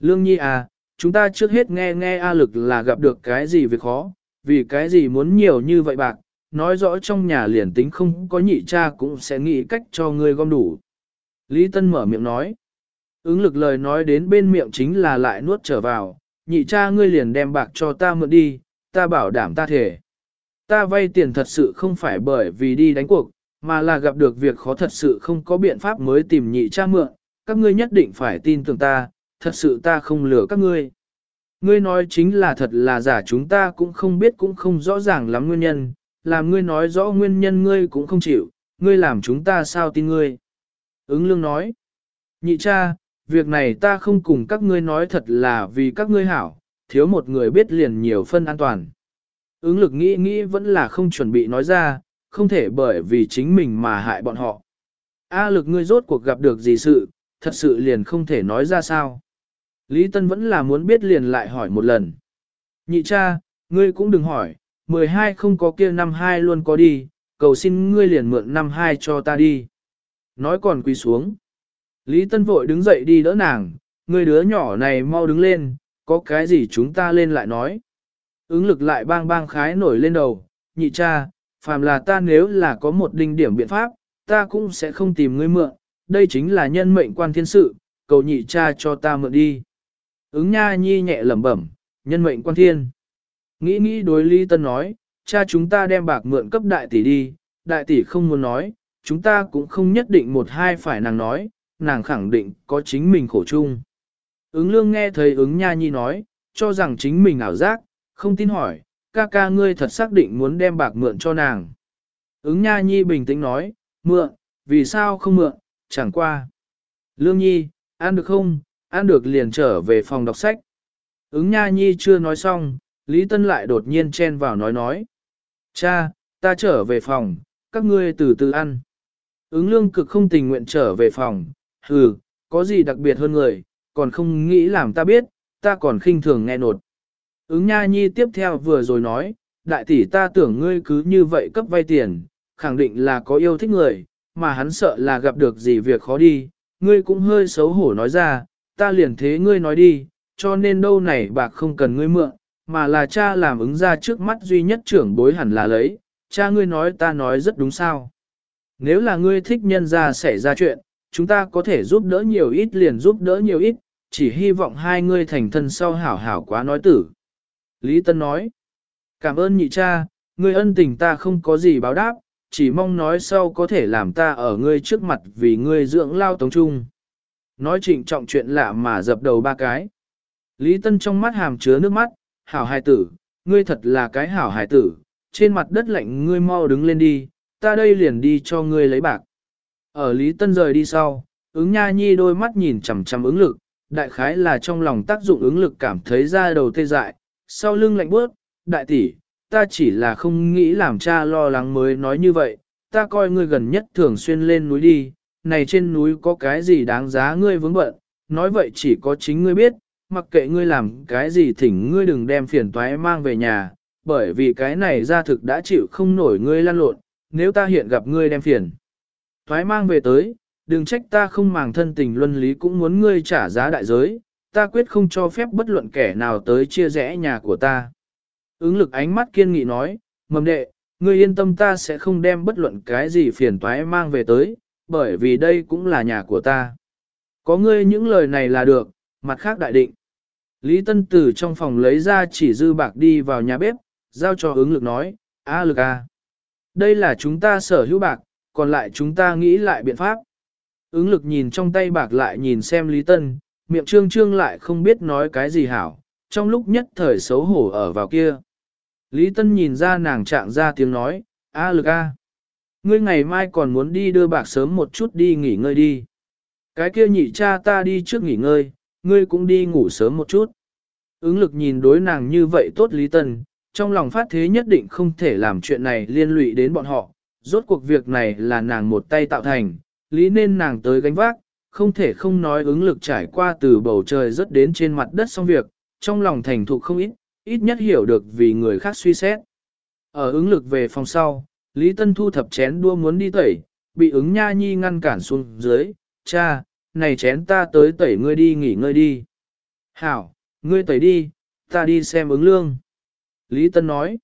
Lương nhi à, chúng ta trước hết nghe nghe A lực là gặp được cái gì việc khó, vì cái gì muốn nhiều như vậy bạc, nói rõ trong nhà liền tính không có nhị cha cũng sẽ nghĩ cách cho ngươi gom đủ. Lý Tân mở miệng nói. Ứng lực lời nói đến bên miệng chính là lại nuốt trở vào, nhị cha ngươi liền đem bạc cho ta mượn đi, ta bảo đảm ta thể. Ta vay tiền thật sự không phải bởi vì đi đánh cuộc, mà là gặp được việc khó thật sự không có biện pháp mới tìm nhị cha mượn, các ngươi nhất định phải tin tưởng ta, thật sự ta không lừa các ngươi. Ngươi nói chính là thật là giả chúng ta cũng không biết cũng không rõ ràng lắm nguyên nhân, làm ngươi nói rõ nguyên nhân ngươi cũng không chịu, ngươi làm chúng ta sao tin ngươi. Ứng lương nói, nhị cha, việc này ta không cùng các ngươi nói thật là vì các ngươi hảo, thiếu một người biết liền nhiều phân an toàn. Ứng lực nghĩ nghĩ vẫn là không chuẩn bị nói ra, không thể bởi vì chính mình mà hại bọn họ. A lực ngươi rốt cuộc gặp được gì sự, thật sự liền không thể nói ra sao. Lý Tân vẫn là muốn biết liền lại hỏi một lần. Nhị cha, ngươi cũng đừng hỏi, 12 không có kia năm hai luôn có đi, cầu xin ngươi liền mượn năm hai cho ta đi. Nói còn quỳ xuống. Lý Tân vội đứng dậy đi đỡ nàng, ngươi đứa nhỏ này mau đứng lên, có cái gì chúng ta lên lại nói. Ứng lực lại bang bang khái nổi lên đầu, nhị cha, phàm là ta nếu là có một đinh điểm biện pháp, ta cũng sẽ không tìm ngươi mượn, đây chính là nhân mệnh quan thiên sự, cầu nhị cha cho ta mượn đi. Ứng nha nhi nhẹ lẩm bẩm, nhân mệnh quan thiên. Nghĩ nghĩ đối Lý Tân nói, cha chúng ta đem bạc mượn cấp đại tỷ đi, đại tỷ không muốn nói, chúng ta cũng không nhất định một hai phải nàng nói, nàng khẳng định có chính mình khổ chung. Ứng lương nghe thấy ứng nha nhi nói, cho rằng chính mình ảo giác, không tin hỏi, ca ca ngươi thật xác định muốn đem bạc mượn cho nàng. Ứng nha nhi bình tĩnh nói, mượn, vì sao không mượn, chẳng qua. Lương nhi, ăn được không, ăn được liền trở về phòng đọc sách. Ứng nha nhi chưa nói xong, Lý Tân lại đột nhiên chen vào nói nói. Cha, ta trở về phòng, các ngươi từ từ ăn. Ứng lương cực không tình nguyện trở về phòng, hừ, có gì đặc biệt hơn người, còn không nghĩ làm ta biết, ta còn khinh thường nghe nột. Ứng nha nhi tiếp theo vừa rồi nói, đại tỷ ta tưởng ngươi cứ như vậy cấp vay tiền, khẳng định là có yêu thích người, mà hắn sợ là gặp được gì việc khó đi, ngươi cũng hơi xấu hổ nói ra, ta liền thế ngươi nói đi, cho nên đâu này bạc không cần ngươi mượn, mà là cha làm ứng ra trước mắt duy nhất trưởng bối hẳn là lấy, cha ngươi nói ta nói rất đúng sao. Nếu là ngươi thích nhân ra xảy ra chuyện, chúng ta có thể giúp đỡ nhiều ít liền giúp đỡ nhiều ít, chỉ hy vọng hai ngươi thành thân sau hảo hảo quá nói tử. Lý Tân nói, cảm ơn nhị cha, ngươi ân tình ta không có gì báo đáp, chỉ mong nói sau có thể làm ta ở ngươi trước mặt vì ngươi dưỡng lao tống trung. Nói trịnh trọng chuyện lạ mà dập đầu ba cái. Lý Tân trong mắt hàm chứa nước mắt, hảo hài tử, ngươi thật là cái hảo hài tử, trên mặt đất lạnh ngươi mau đứng lên đi, ta đây liền đi cho ngươi lấy bạc. Ở Lý Tân rời đi sau, ứng nha nhi đôi mắt nhìn chằm chằm ứng lực, đại khái là trong lòng tác dụng ứng lực cảm thấy ra đầu tê dại, sau lưng lạnh bước, đại tỷ, ta chỉ là không nghĩ làm cha lo lắng mới nói như vậy, ta coi ngươi gần nhất thường xuyên lên núi đi, này trên núi có cái gì đáng giá ngươi vướng bận, nói vậy chỉ có chính ngươi biết, mặc kệ ngươi làm cái gì thỉnh ngươi đừng đem phiền toái mang về nhà, bởi vì cái này ra thực đã chịu không nổi ngươi lan lộn, nếu ta hiện gặp ngươi đem phiền. Toái mang về tới, đừng trách ta không màng thân tình luân lý cũng muốn ngươi trả giá đại giới, ta quyết không cho phép bất luận kẻ nào tới chia rẽ nhà của ta. Ứng lực ánh mắt kiên nghị nói, mầm đệ, ngươi yên tâm ta sẽ không đem bất luận cái gì phiền toái mang về tới, bởi vì đây cũng là nhà của ta. Có ngươi những lời này là được, mặt khác đại định. Lý Tân Tử trong phòng lấy ra chỉ dư bạc đi vào nhà bếp, giao cho ứng lực nói, a lực a. Đây là chúng ta sở hữu bạc, còn lại chúng ta nghĩ lại biện pháp. Ứng lực nhìn trong tay bạc lại nhìn xem Lý Tân, miệng trương trương lại không biết nói cái gì hảo, trong lúc nhất thời xấu hổ ở vào kia. Lý Tân nhìn ra nàng trạng ra tiếng nói, a lực a. Ngươi ngày mai còn muốn đi đưa bạc sớm một chút đi nghỉ ngơi đi. Cái kia nhị cha ta đi trước nghỉ ngơi, ngươi cũng đi ngủ sớm một chút. Ứng lực nhìn đối nàng như vậy tốt Lý Tân, trong lòng phát thế nhất định không thể làm chuyện này liên lụy đến bọn họ. Rốt cuộc việc này là nàng một tay tạo thành, lý nên nàng tới gánh vác, không thể không nói ứng lực trải qua từ bầu trời rất đến trên mặt đất xong việc, trong lòng thành thục không ít, ít nhất hiểu được vì người khác suy xét. Ở ứng lực về phòng sau, Lý Tân thu thập chén đua muốn đi tẩy, bị ứng nha nhi ngăn cản xuống dưới, cha, này chén ta tới tẩy ngươi đi nghỉ ngơi đi. Hảo, ngươi tẩy đi, ta đi xem ứng lương. Lý Tân nói,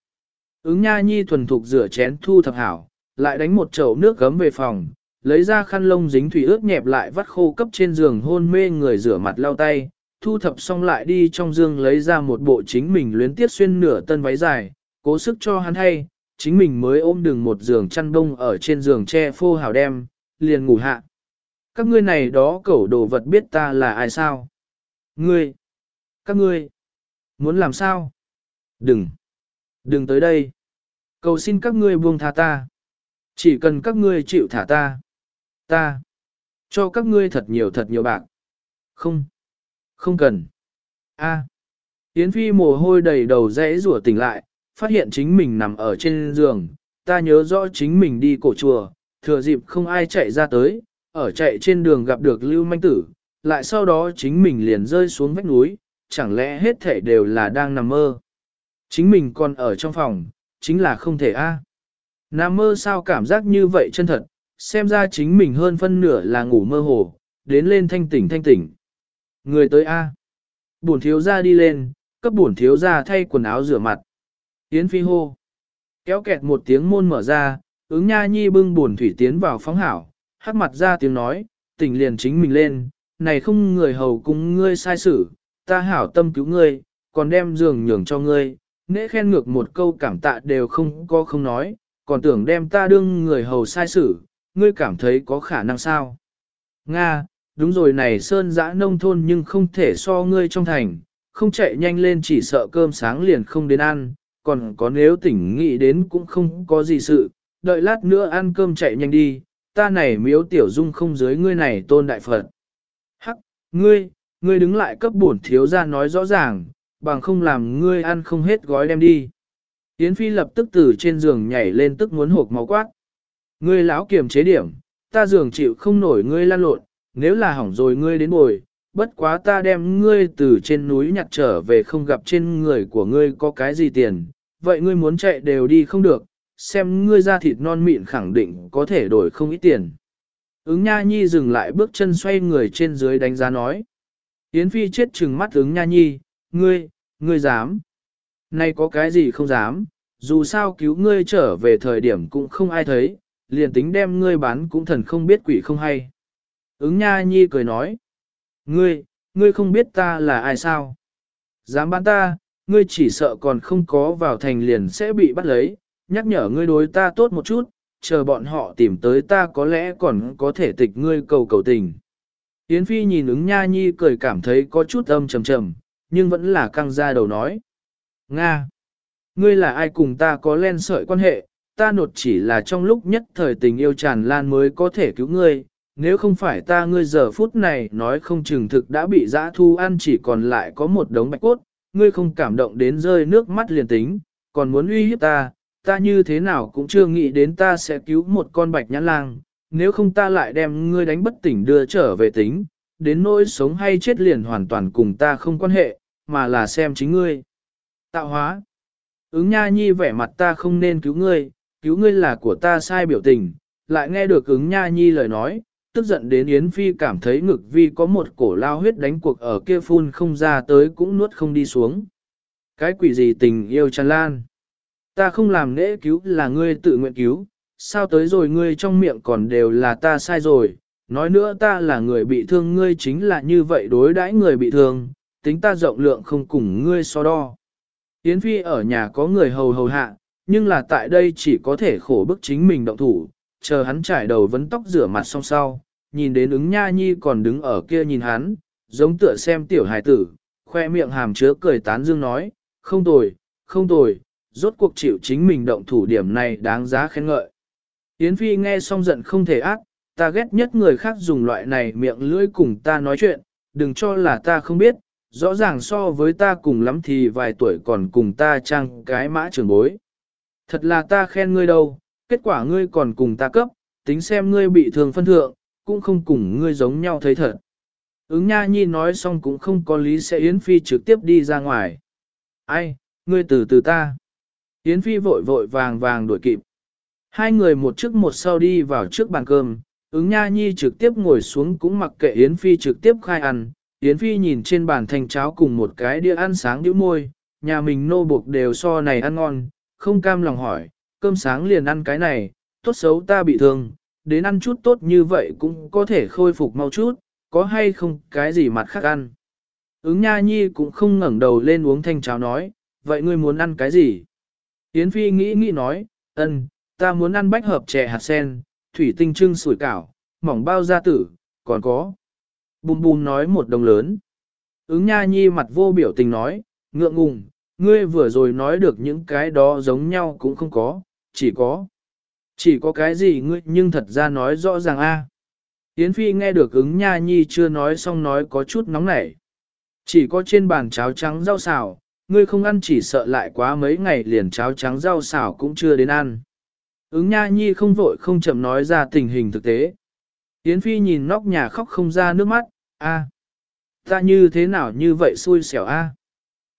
ứng nha nhi thuần thục rửa chén thu thập hảo, lại đánh một chậu nước gấm về phòng, lấy ra khăn lông dính thủy ướt nhẹp lại vắt khô cấp trên giường hôn mê người rửa mặt lau tay, thu thập xong lại đi trong giường lấy ra một bộ chính mình luyến tiết xuyên nửa tân váy dài, cố sức cho hắn hay, chính mình mới ôm đường một giường chăn đông ở trên giường che phô hào đem, liền ngủ hạ. Các ngươi này đó cẩu đồ vật biết ta là ai sao? Ngươi! Các ngươi! Muốn làm sao? Đừng! Đừng tới đây! Cầu xin các ngươi buông tha ta! Chỉ cần các ngươi chịu thả ta! Ta! Cho các ngươi thật nhiều thật nhiều bạc! Không! Không cần! A! Yến Phi mồ hôi đầy đầu rẽ rủa tỉnh lại, phát hiện chính mình nằm ở trên giường, ta nhớ rõ chính mình đi cổ chùa, thừa dịp không ai chạy ra tới, ở chạy trên đường gặp được Lưu Manh Tử, lại sau đó chính mình liền rơi xuống vách núi, chẳng lẽ hết thể đều là đang nằm mơ. Chính mình còn ở trong phòng, chính là không thể a. Nằm mơ sao cảm giác như vậy chân thật, xem ra chính mình hơn phân nửa là ngủ mơ hồ, đến lên thanh tỉnh thanh tỉnh. Người tới A. Bổn thiếu ra đi lên, cấp bổn thiếu ra thay quần áo rửa mặt. Yến phi hô. Kéo kẹt một tiếng môn mở ra, ứng nha nhi bưng bổn thủy tiến vào phóng hảo, hát mặt ra tiếng nói, tỉnh liền chính mình lên, này không người hầu cùng ngươi sai xử, ta hảo tâm cứu ngươi, còn đem giường nhường cho ngươi, nễ khen ngược một câu cảm tạ đều không có không nói, còn tưởng đem ta đương người hầu sai xử, ngươi cảm thấy có khả năng sao? Nga, đúng rồi này sơn dã nông thôn nhưng không thể so ngươi trong thành, không chạy nhanh lên chỉ sợ cơm sáng liền không đến ăn, còn có nếu tỉnh nghĩ đến cũng không có gì sự, đợi lát nữa ăn cơm chạy nhanh đi, ta này miếu tiểu dung không dưới ngươi này tôn đại Phật. Hắc, ngươi, ngươi đứng lại cấp bổn thiếu ra nói rõ ràng, bằng không làm ngươi ăn không hết gói đem đi. Yến Phi lập tức từ trên giường nhảy lên tức muốn hộp máu quát. Ngươi lão kiềm chế điểm, ta dường chịu không nổi ngươi lan lộn, nếu là hỏng rồi ngươi đến bồi, bất quá ta đem ngươi từ trên núi nhặt trở về không gặp trên người của ngươi có cái gì tiền, vậy ngươi muốn chạy đều đi không được, xem ngươi ra thịt non mịn khẳng định có thể đổi không ít tiền. Ứng Nha Nhi dừng lại bước chân xoay người trên dưới đánh giá nói. Yến Phi chết chừng mắt ứng Nha Nhi, ngươi, ngươi dám. Nay có cái gì không dám, dù sao cứu ngươi trở về thời điểm cũng không ai thấy, liền tính đem ngươi bán cũng thần không biết quỷ không hay. Ứng Nha Nhi cười nói. Ngươi, ngươi không biết ta là ai sao? Dám bán ta, ngươi chỉ sợ còn không có vào thành liền sẽ bị bắt lấy, nhắc nhở ngươi đối ta tốt một chút, chờ bọn họ tìm tới ta có lẽ còn có thể tịch ngươi cầu cầu tình. Yến Phi nhìn ứng Nha Nhi cười cảm thấy có chút âm trầm trầm, nhưng vẫn là căng ra đầu nói. Nga! Ngươi là ai cùng ta có len sợi quan hệ, ta nột chỉ là trong lúc nhất thời tình yêu tràn lan mới có thể cứu ngươi, nếu không phải ta ngươi giờ phút này nói không chừng thực đã bị dã thu ăn chỉ còn lại có một đống bạch cốt, ngươi không cảm động đến rơi nước mắt liền tính, còn muốn uy hiếp ta, ta như thế nào cũng chưa nghĩ đến ta sẽ cứu một con bạch nhãn lang, nếu không ta lại đem ngươi đánh bất tỉnh đưa trở về tính, đến nỗi sống hay chết liền hoàn toàn cùng ta không quan hệ, mà là xem chính ngươi. Tạo hóa. Ứng nha nhi vẻ mặt ta không nên cứu ngươi, cứu ngươi là của ta sai biểu tình, lại nghe được ứng nha nhi lời nói, tức giận đến Yến Phi cảm thấy ngực vi có một cổ lao huyết đánh cuộc ở kia phun không ra tới cũng nuốt không đi xuống. Cái quỷ gì tình yêu tràn lan. Ta không làm nễ cứu là ngươi tự nguyện cứu, sao tới rồi ngươi trong miệng còn đều là ta sai rồi, nói nữa ta là người bị thương ngươi chính là như vậy đối đãi người bị thương, tính ta rộng lượng không cùng ngươi so đo. Yến Phi ở nhà có người hầu hầu hạ, nhưng là tại đây chỉ có thể khổ bức chính mình động thủ, chờ hắn trải đầu vấn tóc rửa mặt xong sau, nhìn đến ứng nha nhi còn đứng ở kia nhìn hắn, giống tựa xem tiểu hài tử, khoe miệng hàm chứa cười tán dương nói, không tồi, không tồi, rốt cuộc chịu chính mình động thủ điểm này đáng giá khen ngợi. Yến Phi nghe xong giận không thể ác, ta ghét nhất người khác dùng loại này miệng lưỡi cùng ta nói chuyện, đừng cho là ta không biết, rõ ràng so với ta cùng lắm thì vài tuổi còn cùng ta trang cái mã trường bối. Thật là ta khen ngươi đâu, kết quả ngươi còn cùng ta cấp, tính xem ngươi bị thương phân thượng, cũng không cùng ngươi giống nhau thấy thật. Ứng Nha Nhi nói xong cũng không có lý sẽ Yến Phi trực tiếp đi ra ngoài. Ai, ngươi từ từ ta. Yến Phi vội vội vàng vàng đuổi kịp. Hai người một trước một sau đi vào trước bàn cơm, ứng Nha Nhi trực tiếp ngồi xuống cũng mặc kệ Yến Phi trực tiếp khai ăn. Yến Phi nhìn trên bàn thành cháo cùng một cái đĩa ăn sáng đĩa môi, nhà mình nô buộc đều so này ăn ngon, không cam lòng hỏi, cơm sáng liền ăn cái này, tốt xấu ta bị thương, đến ăn chút tốt như vậy cũng có thể khôi phục mau chút, có hay không cái gì mặt khác ăn. Ứng Nha Nhi cũng không ngẩng đầu lên uống thanh cháo nói, vậy ngươi muốn ăn cái gì? Yến Phi nghĩ nghĩ nói, ân, ta muốn ăn bách hợp chè hạt sen, thủy tinh trưng sủi cảo, mỏng bao gia tử, còn có. Bùm bùm nói một đồng lớn. Ứng Nha Nhi mặt vô biểu tình nói, ngượng ngùng, ngươi vừa rồi nói được những cái đó giống nhau cũng không có, chỉ có. Chỉ có cái gì ngươi nhưng thật ra nói rõ ràng a. Yến Phi nghe được ứng nha nhi chưa nói xong nói có chút nóng nảy. Chỉ có trên bàn cháo trắng rau xào, ngươi không ăn chỉ sợ lại quá mấy ngày liền cháo trắng rau xào cũng chưa đến ăn. Ứng nha nhi không vội không chậm nói ra tình hình thực tế. Yến Phi nhìn nóc nhà khóc không ra nước mắt, a, Ta như thế nào như vậy xui xẻo a?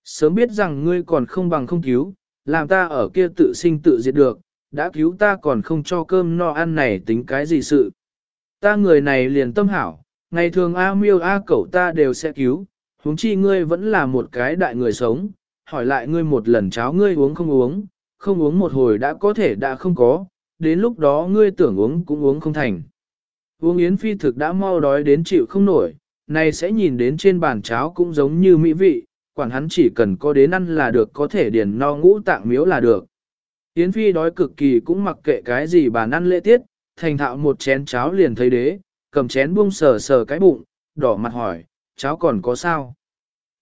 Sớm biết rằng ngươi còn không bằng không cứu, làm ta ở kia tự sinh tự diệt được, đã cứu ta còn không cho cơm no ăn này tính cái gì sự. Ta người này liền tâm hảo, ngày thường A miêu A cẩu ta đều sẽ cứu, huống chi ngươi vẫn là một cái đại người sống, hỏi lại ngươi một lần cháo ngươi uống không uống, không uống một hồi đã có thể đã không có, đến lúc đó ngươi tưởng uống cũng uống không thành. Uống yến phi thực đã mau đói đến chịu không nổi, này sẽ nhìn đến trên bàn cháo cũng giống như mỹ vị, quản hắn chỉ cần có đến ăn là được có thể điền no ngũ tạng miếu là được. Yến phi đói cực kỳ cũng mặc kệ cái gì bà ăn lễ tiết, thành thạo một chén cháo liền thấy đế, cầm chén buông sờ sờ cái bụng, đỏ mặt hỏi, cháo còn có sao?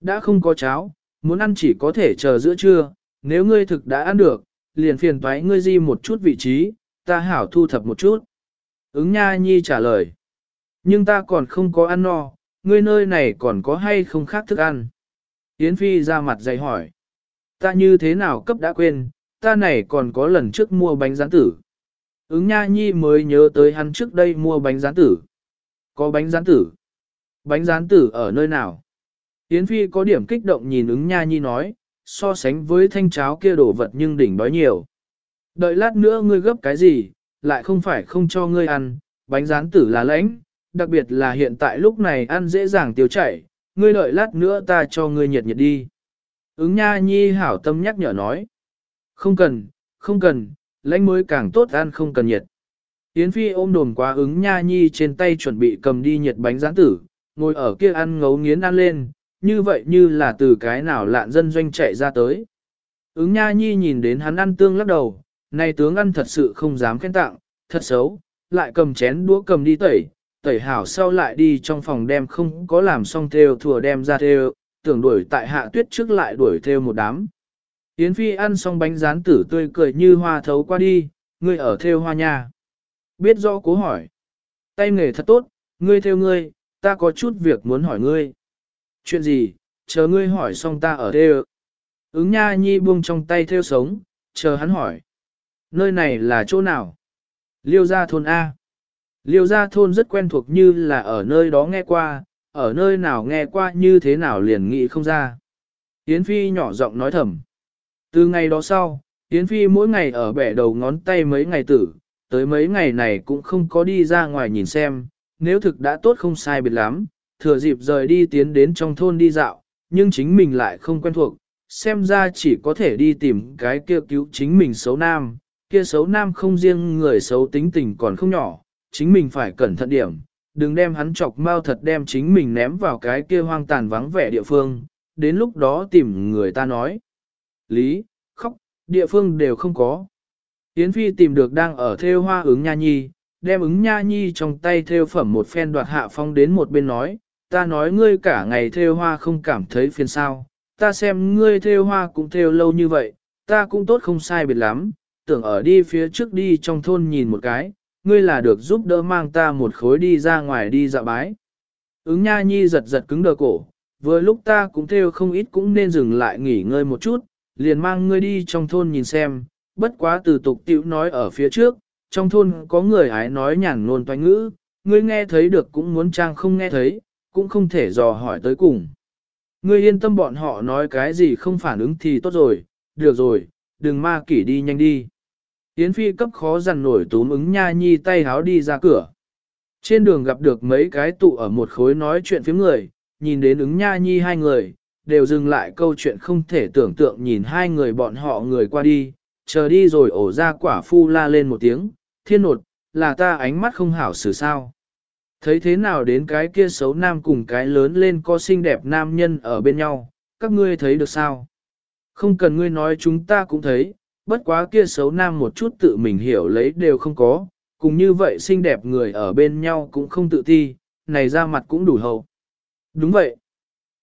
Đã không có cháo, muốn ăn chỉ có thể chờ giữa trưa, nếu ngươi thực đã ăn được, liền phiền toái ngươi di một chút vị trí, ta hảo thu thập một chút. Ứng nha nhi trả lời. Nhưng ta còn không có ăn no, ngươi nơi này còn có hay không khác thức ăn? Yến Phi ra mặt dày hỏi. Ta như thế nào cấp đã quên, ta này còn có lần trước mua bánh rán tử. Ứng nha nhi mới nhớ tới hắn trước đây mua bánh rán tử. Có bánh rán tử. Bánh rán tử ở nơi nào? Yến Phi có điểm kích động nhìn ứng nha nhi nói, so sánh với thanh cháo kia đổ vật nhưng đỉnh đói nhiều. Đợi lát nữa ngươi gấp cái gì, lại không phải không cho ngươi ăn, bánh rán tử là lãnh, đặc biệt là hiện tại lúc này ăn dễ dàng tiêu chảy, ngươi đợi lát nữa ta cho ngươi nhiệt nhiệt đi. Ứng nha nhi hảo tâm nhắc nhở nói. Không cần, không cần, lãnh mới càng tốt ăn không cần nhiệt. Yến Phi ôm đồm quá ứng nha nhi trên tay chuẩn bị cầm đi nhiệt bánh gián tử, ngồi ở kia ăn ngấu nghiến ăn lên, như vậy như là từ cái nào lạn dân doanh chạy ra tới. Ứng nha nhi nhìn đến hắn ăn tương lắc đầu, này tướng ăn thật sự không dám khen tặng, thật xấu, lại cầm chén đũa cầm đi tẩy, tẩy hảo sau lại đi trong phòng đem không có làm xong theo thừa đem ra theo, tưởng đuổi tại hạ tuyết trước lại đuổi theo một đám. Yến Phi ăn xong bánh rán tử tươi cười như hoa thấu qua đi, ngươi ở theo hoa nhà, Biết rõ cố hỏi. Tay nghề thật tốt, ngươi theo ngươi, ta có chút việc muốn hỏi ngươi. Chuyện gì, chờ ngươi hỏi xong ta ở theo. Ứng nha nhi buông trong tay theo sống, chờ hắn hỏi. Nơi này là chỗ nào? Liêu gia thôn A. Liêu gia thôn rất quen thuộc như là ở nơi đó nghe qua, ở nơi nào nghe qua như thế nào liền nghĩ không ra. Yến Phi nhỏ giọng nói thầm. Từ ngày đó sau, Yến Phi mỗi ngày ở bẻ đầu ngón tay mấy ngày tử, tới mấy ngày này cũng không có đi ra ngoài nhìn xem, nếu thực đã tốt không sai biệt lắm, thừa dịp rời đi tiến đến trong thôn đi dạo, nhưng chính mình lại không quen thuộc, xem ra chỉ có thể đi tìm cái kia cứu chính mình xấu nam, kia xấu nam không riêng người xấu tính tình còn không nhỏ, chính mình phải cẩn thận điểm, đừng đem hắn chọc mau thật đem chính mình ném vào cái kia hoang tàn vắng vẻ địa phương, đến lúc đó tìm người ta nói. Lý, khóc, địa phương đều không có. Yến Phi tìm được đang ở theo hoa ứng nha nhi, đem ứng nha nhi trong tay theo phẩm một phen đoạt hạ phong đến một bên nói, ta nói ngươi cả ngày theo hoa không cảm thấy phiền sao, ta xem ngươi theo hoa cũng theo lâu như vậy, ta cũng tốt không sai biệt lắm, tưởng ở đi phía trước đi trong thôn nhìn một cái, ngươi là được giúp đỡ mang ta một khối đi ra ngoài đi dạo bái. Ứng nha nhi giật giật cứng đờ cổ, vừa lúc ta cũng theo không ít cũng nên dừng lại nghỉ ngơi một chút, liền mang ngươi đi trong thôn nhìn xem, bất quá từ tục tiểu nói ở phía trước, trong thôn có người ái nói nhàn ngôn toanh ngữ, ngươi nghe thấy được cũng muốn trang không nghe thấy, cũng không thể dò hỏi tới cùng. Ngươi yên tâm bọn họ nói cái gì không phản ứng thì tốt rồi, được rồi, đừng ma kỷ đi nhanh đi. Yến Phi cấp khó dằn nổi túm ứng nha nhi tay háo đi ra cửa. Trên đường gặp được mấy cái tụ ở một khối nói chuyện phía người, nhìn đến ứng nha nhi hai người, đều dừng lại câu chuyện không thể tưởng tượng nhìn hai người bọn họ người qua đi, chờ đi rồi ổ ra quả phu la lên một tiếng, thiên nột, là ta ánh mắt không hảo xử sao. Thấy thế nào đến cái kia xấu nam cùng cái lớn lên có xinh đẹp nam nhân ở bên nhau, các ngươi thấy được sao? Không cần ngươi nói chúng ta cũng thấy, bất quá kia xấu nam một chút tự mình hiểu lấy đều không có, cùng như vậy xinh đẹp người ở bên nhau cũng không tự ti, này ra mặt cũng đủ hậu. Đúng vậy.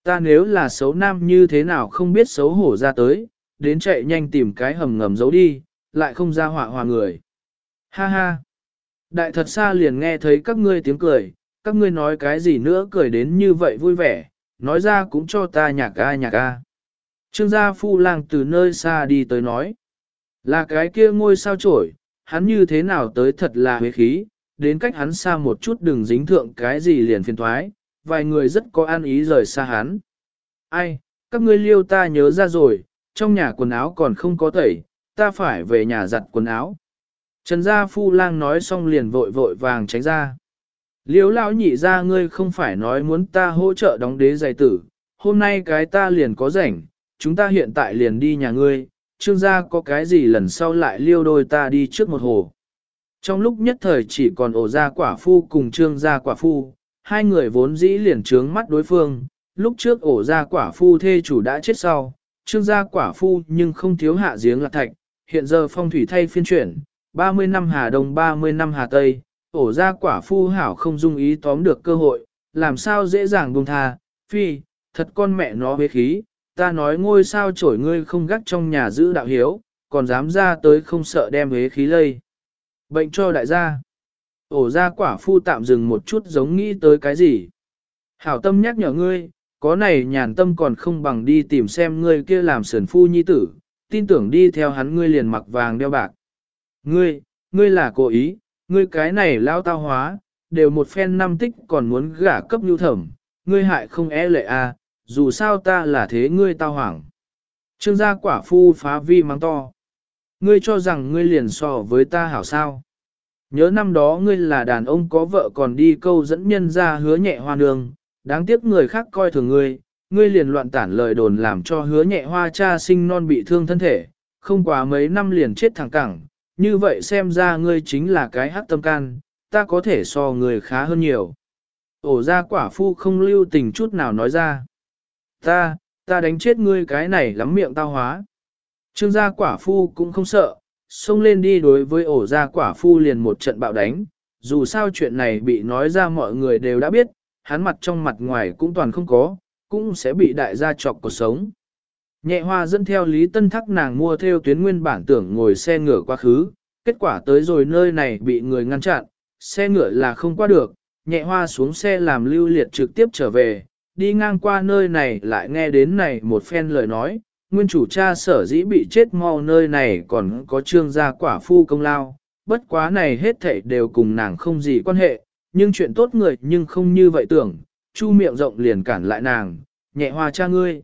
Ta nếu là xấu nam như thế nào không biết xấu hổ ra tới, đến chạy nhanh tìm cái hầm ngầm giấu đi, lại không ra họa hòa người. Ha ha. Đại thật xa liền nghe thấy các ngươi tiếng cười, các ngươi nói cái gì nữa cười đến như vậy vui vẻ, nói ra cũng cho ta nhạc ca nhạc ca. Trương gia phu lang từ nơi xa đi tới nói. Là cái kia ngôi sao trổi, hắn như thế nào tới thật là huế khí, đến cách hắn xa một chút đừng dính thượng cái gì liền phiền thoái, vài người rất có an ý rời xa hắn. Ai, các ngươi liêu ta nhớ ra rồi, trong nhà quần áo còn không có tẩy, ta phải về nhà giặt quần áo. Trần gia phu lang nói xong liền vội vội vàng tránh ra. Liêu lão nhị ra ngươi không phải nói muốn ta hỗ trợ đóng đế giày tử, hôm nay cái ta liền có rảnh, chúng ta hiện tại liền đi nhà ngươi, trương gia có cái gì lần sau lại liêu đôi ta đi trước một hồ. Trong lúc nhất thời chỉ còn ổ gia quả phu cùng trương gia quả phu, hai người vốn dĩ liền trướng mắt đối phương, lúc trước ổ gia quả phu thê chủ đã chết sau, trương gia quả phu nhưng không thiếu hạ giếng lạc thạch, hiện giờ phong thủy thay phiên chuyển, 30 năm Hà Đông 30 năm Hà Tây, ổ gia quả phu hảo không dung ý tóm được cơ hội, làm sao dễ dàng buông tha, phi, thật con mẹ nó bế khí, ta nói ngôi sao trổi ngươi không gắt trong nhà giữ đạo hiếu, còn dám ra tới không sợ đem hế khí lây. Bệnh cho đại gia. Ổ ra quả phu tạm dừng một chút giống nghĩ tới cái gì. Hảo tâm nhắc nhở ngươi, có này nhàn tâm còn không bằng đi tìm xem ngươi kia làm sườn phu nhi tử, tin tưởng đi theo hắn ngươi liền mặc vàng đeo bạc. Ngươi, ngươi là cố ý, ngươi cái này lao tao hóa, đều một phen năm tích còn muốn gả cấp nhu thẩm, ngươi hại không e lệ à, dù sao ta là thế ngươi tao hoảng. Trương gia quả phu phá vi mang to. Ngươi cho rằng ngươi liền so với ta hảo sao. Nhớ năm đó ngươi là đàn ông có vợ còn đi câu dẫn nhân ra hứa nhẹ hoa nương, đáng tiếc người khác coi thường ngươi, ngươi liền loạn tản lời đồn làm cho hứa nhẹ hoa cha sinh non bị thương thân thể, không quá mấy năm liền chết thẳng cẳng, như vậy xem ra ngươi chính là cái hát tâm can, ta có thể so người khá hơn nhiều. Ổ ra quả phu không lưu tình chút nào nói ra. Ta, ta đánh chết ngươi cái này lắm miệng tao hóa. Trương gia quả phu cũng không sợ, xông lên đi đối với ổ gia quả phu liền một trận bạo đánh. Dù sao chuyện này bị nói ra mọi người đều đã biết, hắn mặt trong mặt ngoài cũng toàn không có, cũng sẽ bị đại gia chọc cuộc sống. Nhẹ hoa dẫn theo Lý Tân Thắc nàng mua theo tuyến nguyên bản tưởng ngồi xe ngựa quá khứ, kết quả tới rồi nơi này bị người ngăn chặn, xe ngựa là không qua được, nhẹ hoa xuống xe làm lưu liệt trực tiếp trở về, đi ngang qua nơi này lại nghe đến này một phen lời nói, nguyên chủ cha sở dĩ bị chết mau nơi này còn có trương gia quả phu công lao, bất quá này hết thảy đều cùng nàng không gì quan hệ, nhưng chuyện tốt người nhưng không như vậy tưởng, chu miệng rộng liền cản lại nàng, nhẹ hoa cha ngươi.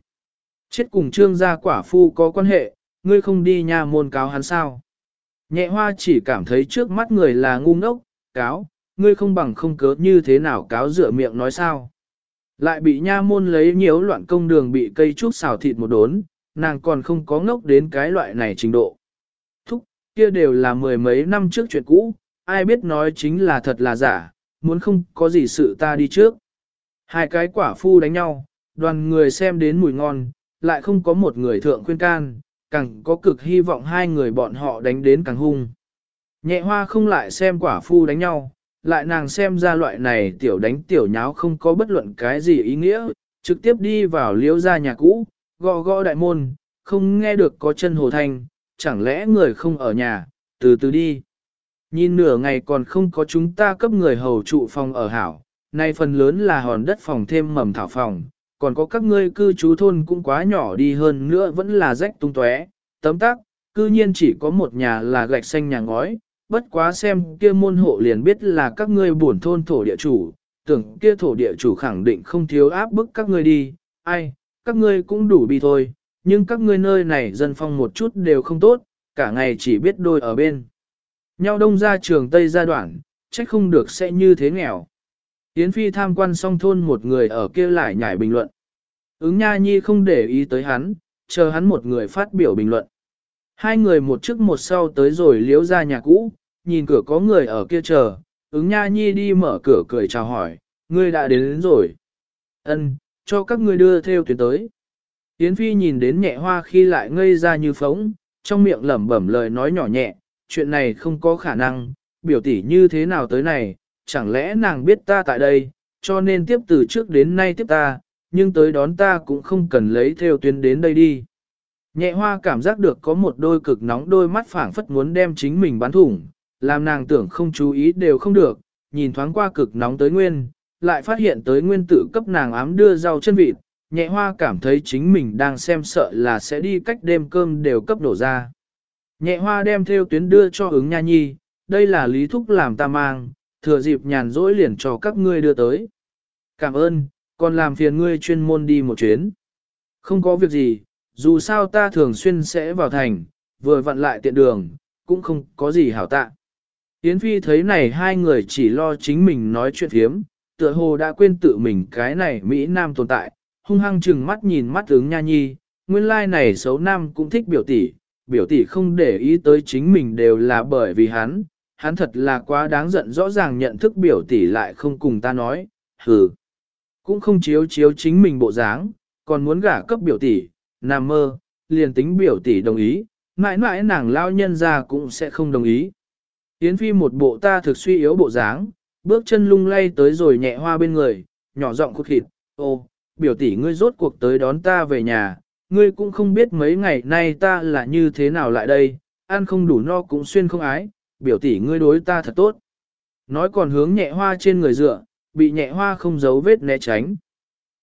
Chết cùng trương gia quả phu có quan hệ, ngươi không đi nha môn cáo hắn sao. Nhẹ hoa chỉ cảm thấy trước mắt người là ngu ngốc, cáo, ngươi không bằng không cớ như thế nào cáo rửa miệng nói sao. Lại bị nha môn lấy nhiều loạn công đường bị cây trúc xào thịt một đốn, nàng còn không có ngốc đến cái loại này trình độ. Thúc, kia đều là mười mấy năm trước chuyện cũ, ai biết nói chính là thật là giả, muốn không có gì sự ta đi trước. Hai cái quả phu đánh nhau, đoàn người xem đến mùi ngon, lại không có một người thượng khuyên can, càng có cực hy vọng hai người bọn họ đánh đến càng hung. Nhẹ hoa không lại xem quả phu đánh nhau, lại nàng xem ra loại này tiểu đánh tiểu nháo không có bất luận cái gì ý nghĩa, trực tiếp đi vào liễu ra nhà cũ, gõ gõ đại môn, không nghe được có chân hồ thanh, chẳng lẽ người không ở nhà, từ từ đi. Nhìn nửa ngày còn không có chúng ta cấp người hầu trụ phòng ở hảo, nay phần lớn là hòn đất phòng thêm mầm thảo phòng, còn có các ngươi cư trú thôn cũng quá nhỏ đi hơn nữa vẫn là rách tung tóe, tấm tắc, cư nhiên chỉ có một nhà là gạch xanh nhà ngói, bất quá xem kia môn hộ liền biết là các ngươi buồn thôn thổ địa chủ, tưởng kia thổ địa chủ khẳng định không thiếu áp bức các ngươi đi, ai, các ngươi cũng đủ bi thôi, nhưng các ngươi nơi này dân phong một chút đều không tốt, cả ngày chỉ biết đôi ở bên. Nhau đông ra trường Tây gia đoạn, trách không được sẽ như thế nghèo. Yến Phi tham quan xong thôn một người ở kia lại nhảy bình luận. Ứng Nha Nhi không để ý tới hắn, chờ hắn một người phát biểu bình luận. Hai người một trước một sau tới rồi liếu ra nhà cũ, nhìn cửa có người ở kia chờ, ứng Nha Nhi đi mở cửa cười chào hỏi, ngươi đã đến, đến rồi. Ân, cho các ngươi đưa theo tuyến tới. Yến Phi nhìn đến nhẹ hoa khi lại ngây ra như phóng, trong miệng lẩm bẩm lời nói nhỏ nhẹ, chuyện này không có khả năng, biểu tỷ như thế nào tới này, chẳng lẽ nàng biết ta tại đây, cho nên tiếp từ trước đến nay tiếp ta, nhưng tới đón ta cũng không cần lấy theo tuyến đến đây đi. Nhẹ hoa cảm giác được có một đôi cực nóng đôi mắt phảng phất muốn đem chính mình bắn thủng, làm nàng tưởng không chú ý đều không được, nhìn thoáng qua cực nóng tới nguyên, lại phát hiện tới nguyên tử cấp nàng ám đưa rau chân vịt, nhẹ hoa cảm thấy chính mình đang xem sợ là sẽ đi cách đêm cơm đều cấp đổ ra. Nhẹ hoa đem theo tuyến đưa cho ứng nha nhi, đây là lý thúc làm ta mang, thừa dịp nhàn rỗi liền cho các ngươi đưa tới. Cảm ơn, còn làm phiền ngươi chuyên môn đi một chuyến. Không có việc gì, dù sao ta thường xuyên sẽ vào thành, vừa vặn lại tiện đường, cũng không có gì hảo tạ. Yến Phi thấy này hai người chỉ lo chính mình nói chuyện thiếm, tựa hồ đã quên tự mình cái này Mỹ Nam tồn tại, hung hăng chừng mắt nhìn mắt tướng nha nhi, nguyên lai like này xấu Nam cũng thích biểu tỷ, biểu tỷ không để ý tới chính mình đều là bởi vì hắn, hắn thật là quá đáng giận rõ ràng nhận thức biểu tỷ lại không cùng ta nói, hừ, cũng không chiếu chiếu chính mình bộ dáng, còn muốn gả cấp biểu tỷ, nằm mơ, liền tính biểu tỷ đồng ý, mãi mãi nàng lao nhân ra cũng sẽ không đồng ý. Yến Phi một bộ ta thực suy yếu bộ dáng, bước chân lung lay tới rồi nhẹ hoa bên người, nhỏ giọng khúc khịt, ô, biểu tỷ ngươi rốt cuộc tới đón ta về nhà, ngươi cũng không biết mấy ngày nay ta là như thế nào lại đây, ăn không đủ no cũng xuyên không ái, biểu tỷ ngươi đối ta thật tốt. Nói còn hướng nhẹ hoa trên người dựa, bị nhẹ hoa không giấu vết né tránh.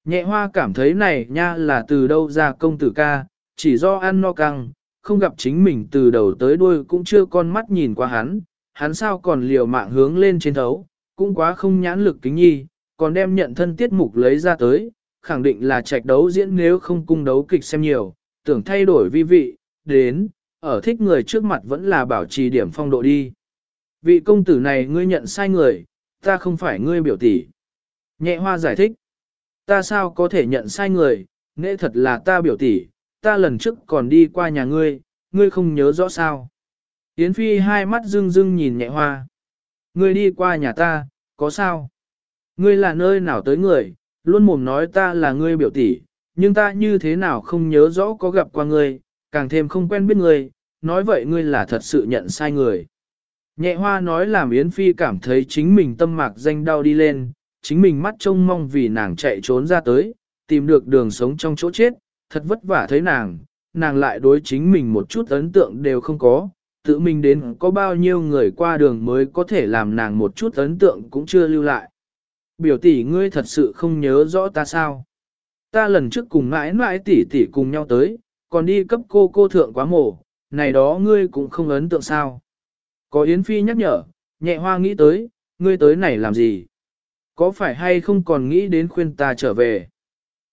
Nhẹ hoa cảm thấy này nha là từ đâu ra công tử ca, chỉ do ăn no căng, không gặp chính mình từ đầu tới đuôi cũng chưa con mắt nhìn qua hắn, hắn sao còn liều mạng hướng lên trên thấu, cũng quá không nhãn lực kính nhi, còn đem nhận thân tiết mục lấy ra tới, khẳng định là trạch đấu diễn nếu không cung đấu kịch xem nhiều, tưởng thay đổi vi vị, đến, ở thích người trước mặt vẫn là bảo trì điểm phong độ đi. Vị công tử này ngươi nhận sai người, ta không phải ngươi biểu tỷ. Nhẹ hoa giải thích, ta sao có thể nhận sai người, nghệ thật là ta biểu tỷ, ta lần trước còn đi qua nhà ngươi, ngươi không nhớ rõ sao. Yến Phi hai mắt rưng rưng nhìn nhẹ hoa. Ngươi đi qua nhà ta, có sao? Ngươi là nơi nào tới người, luôn mồm nói ta là ngươi biểu tỷ, nhưng ta như thế nào không nhớ rõ có gặp qua ngươi, càng thêm không quen biết ngươi, nói vậy ngươi là thật sự nhận sai người. Nhẹ hoa nói làm Yến Phi cảm thấy chính mình tâm mạc danh đau đi lên, chính mình mắt trông mong vì nàng chạy trốn ra tới, tìm được đường sống trong chỗ chết, thật vất vả thấy nàng, nàng lại đối chính mình một chút ấn tượng đều không có, tự mình đến có bao nhiêu người qua đường mới có thể làm nàng một chút ấn tượng cũng chưa lưu lại. Biểu tỷ ngươi thật sự không nhớ rõ ta sao. Ta lần trước cùng mãi mãi tỷ tỷ cùng nhau tới, còn đi cấp cô cô thượng quá mổ, này đó ngươi cũng không ấn tượng sao. Có Yến Phi nhắc nhở, nhẹ hoa nghĩ tới, ngươi tới này làm gì? Có phải hay không còn nghĩ đến khuyên ta trở về?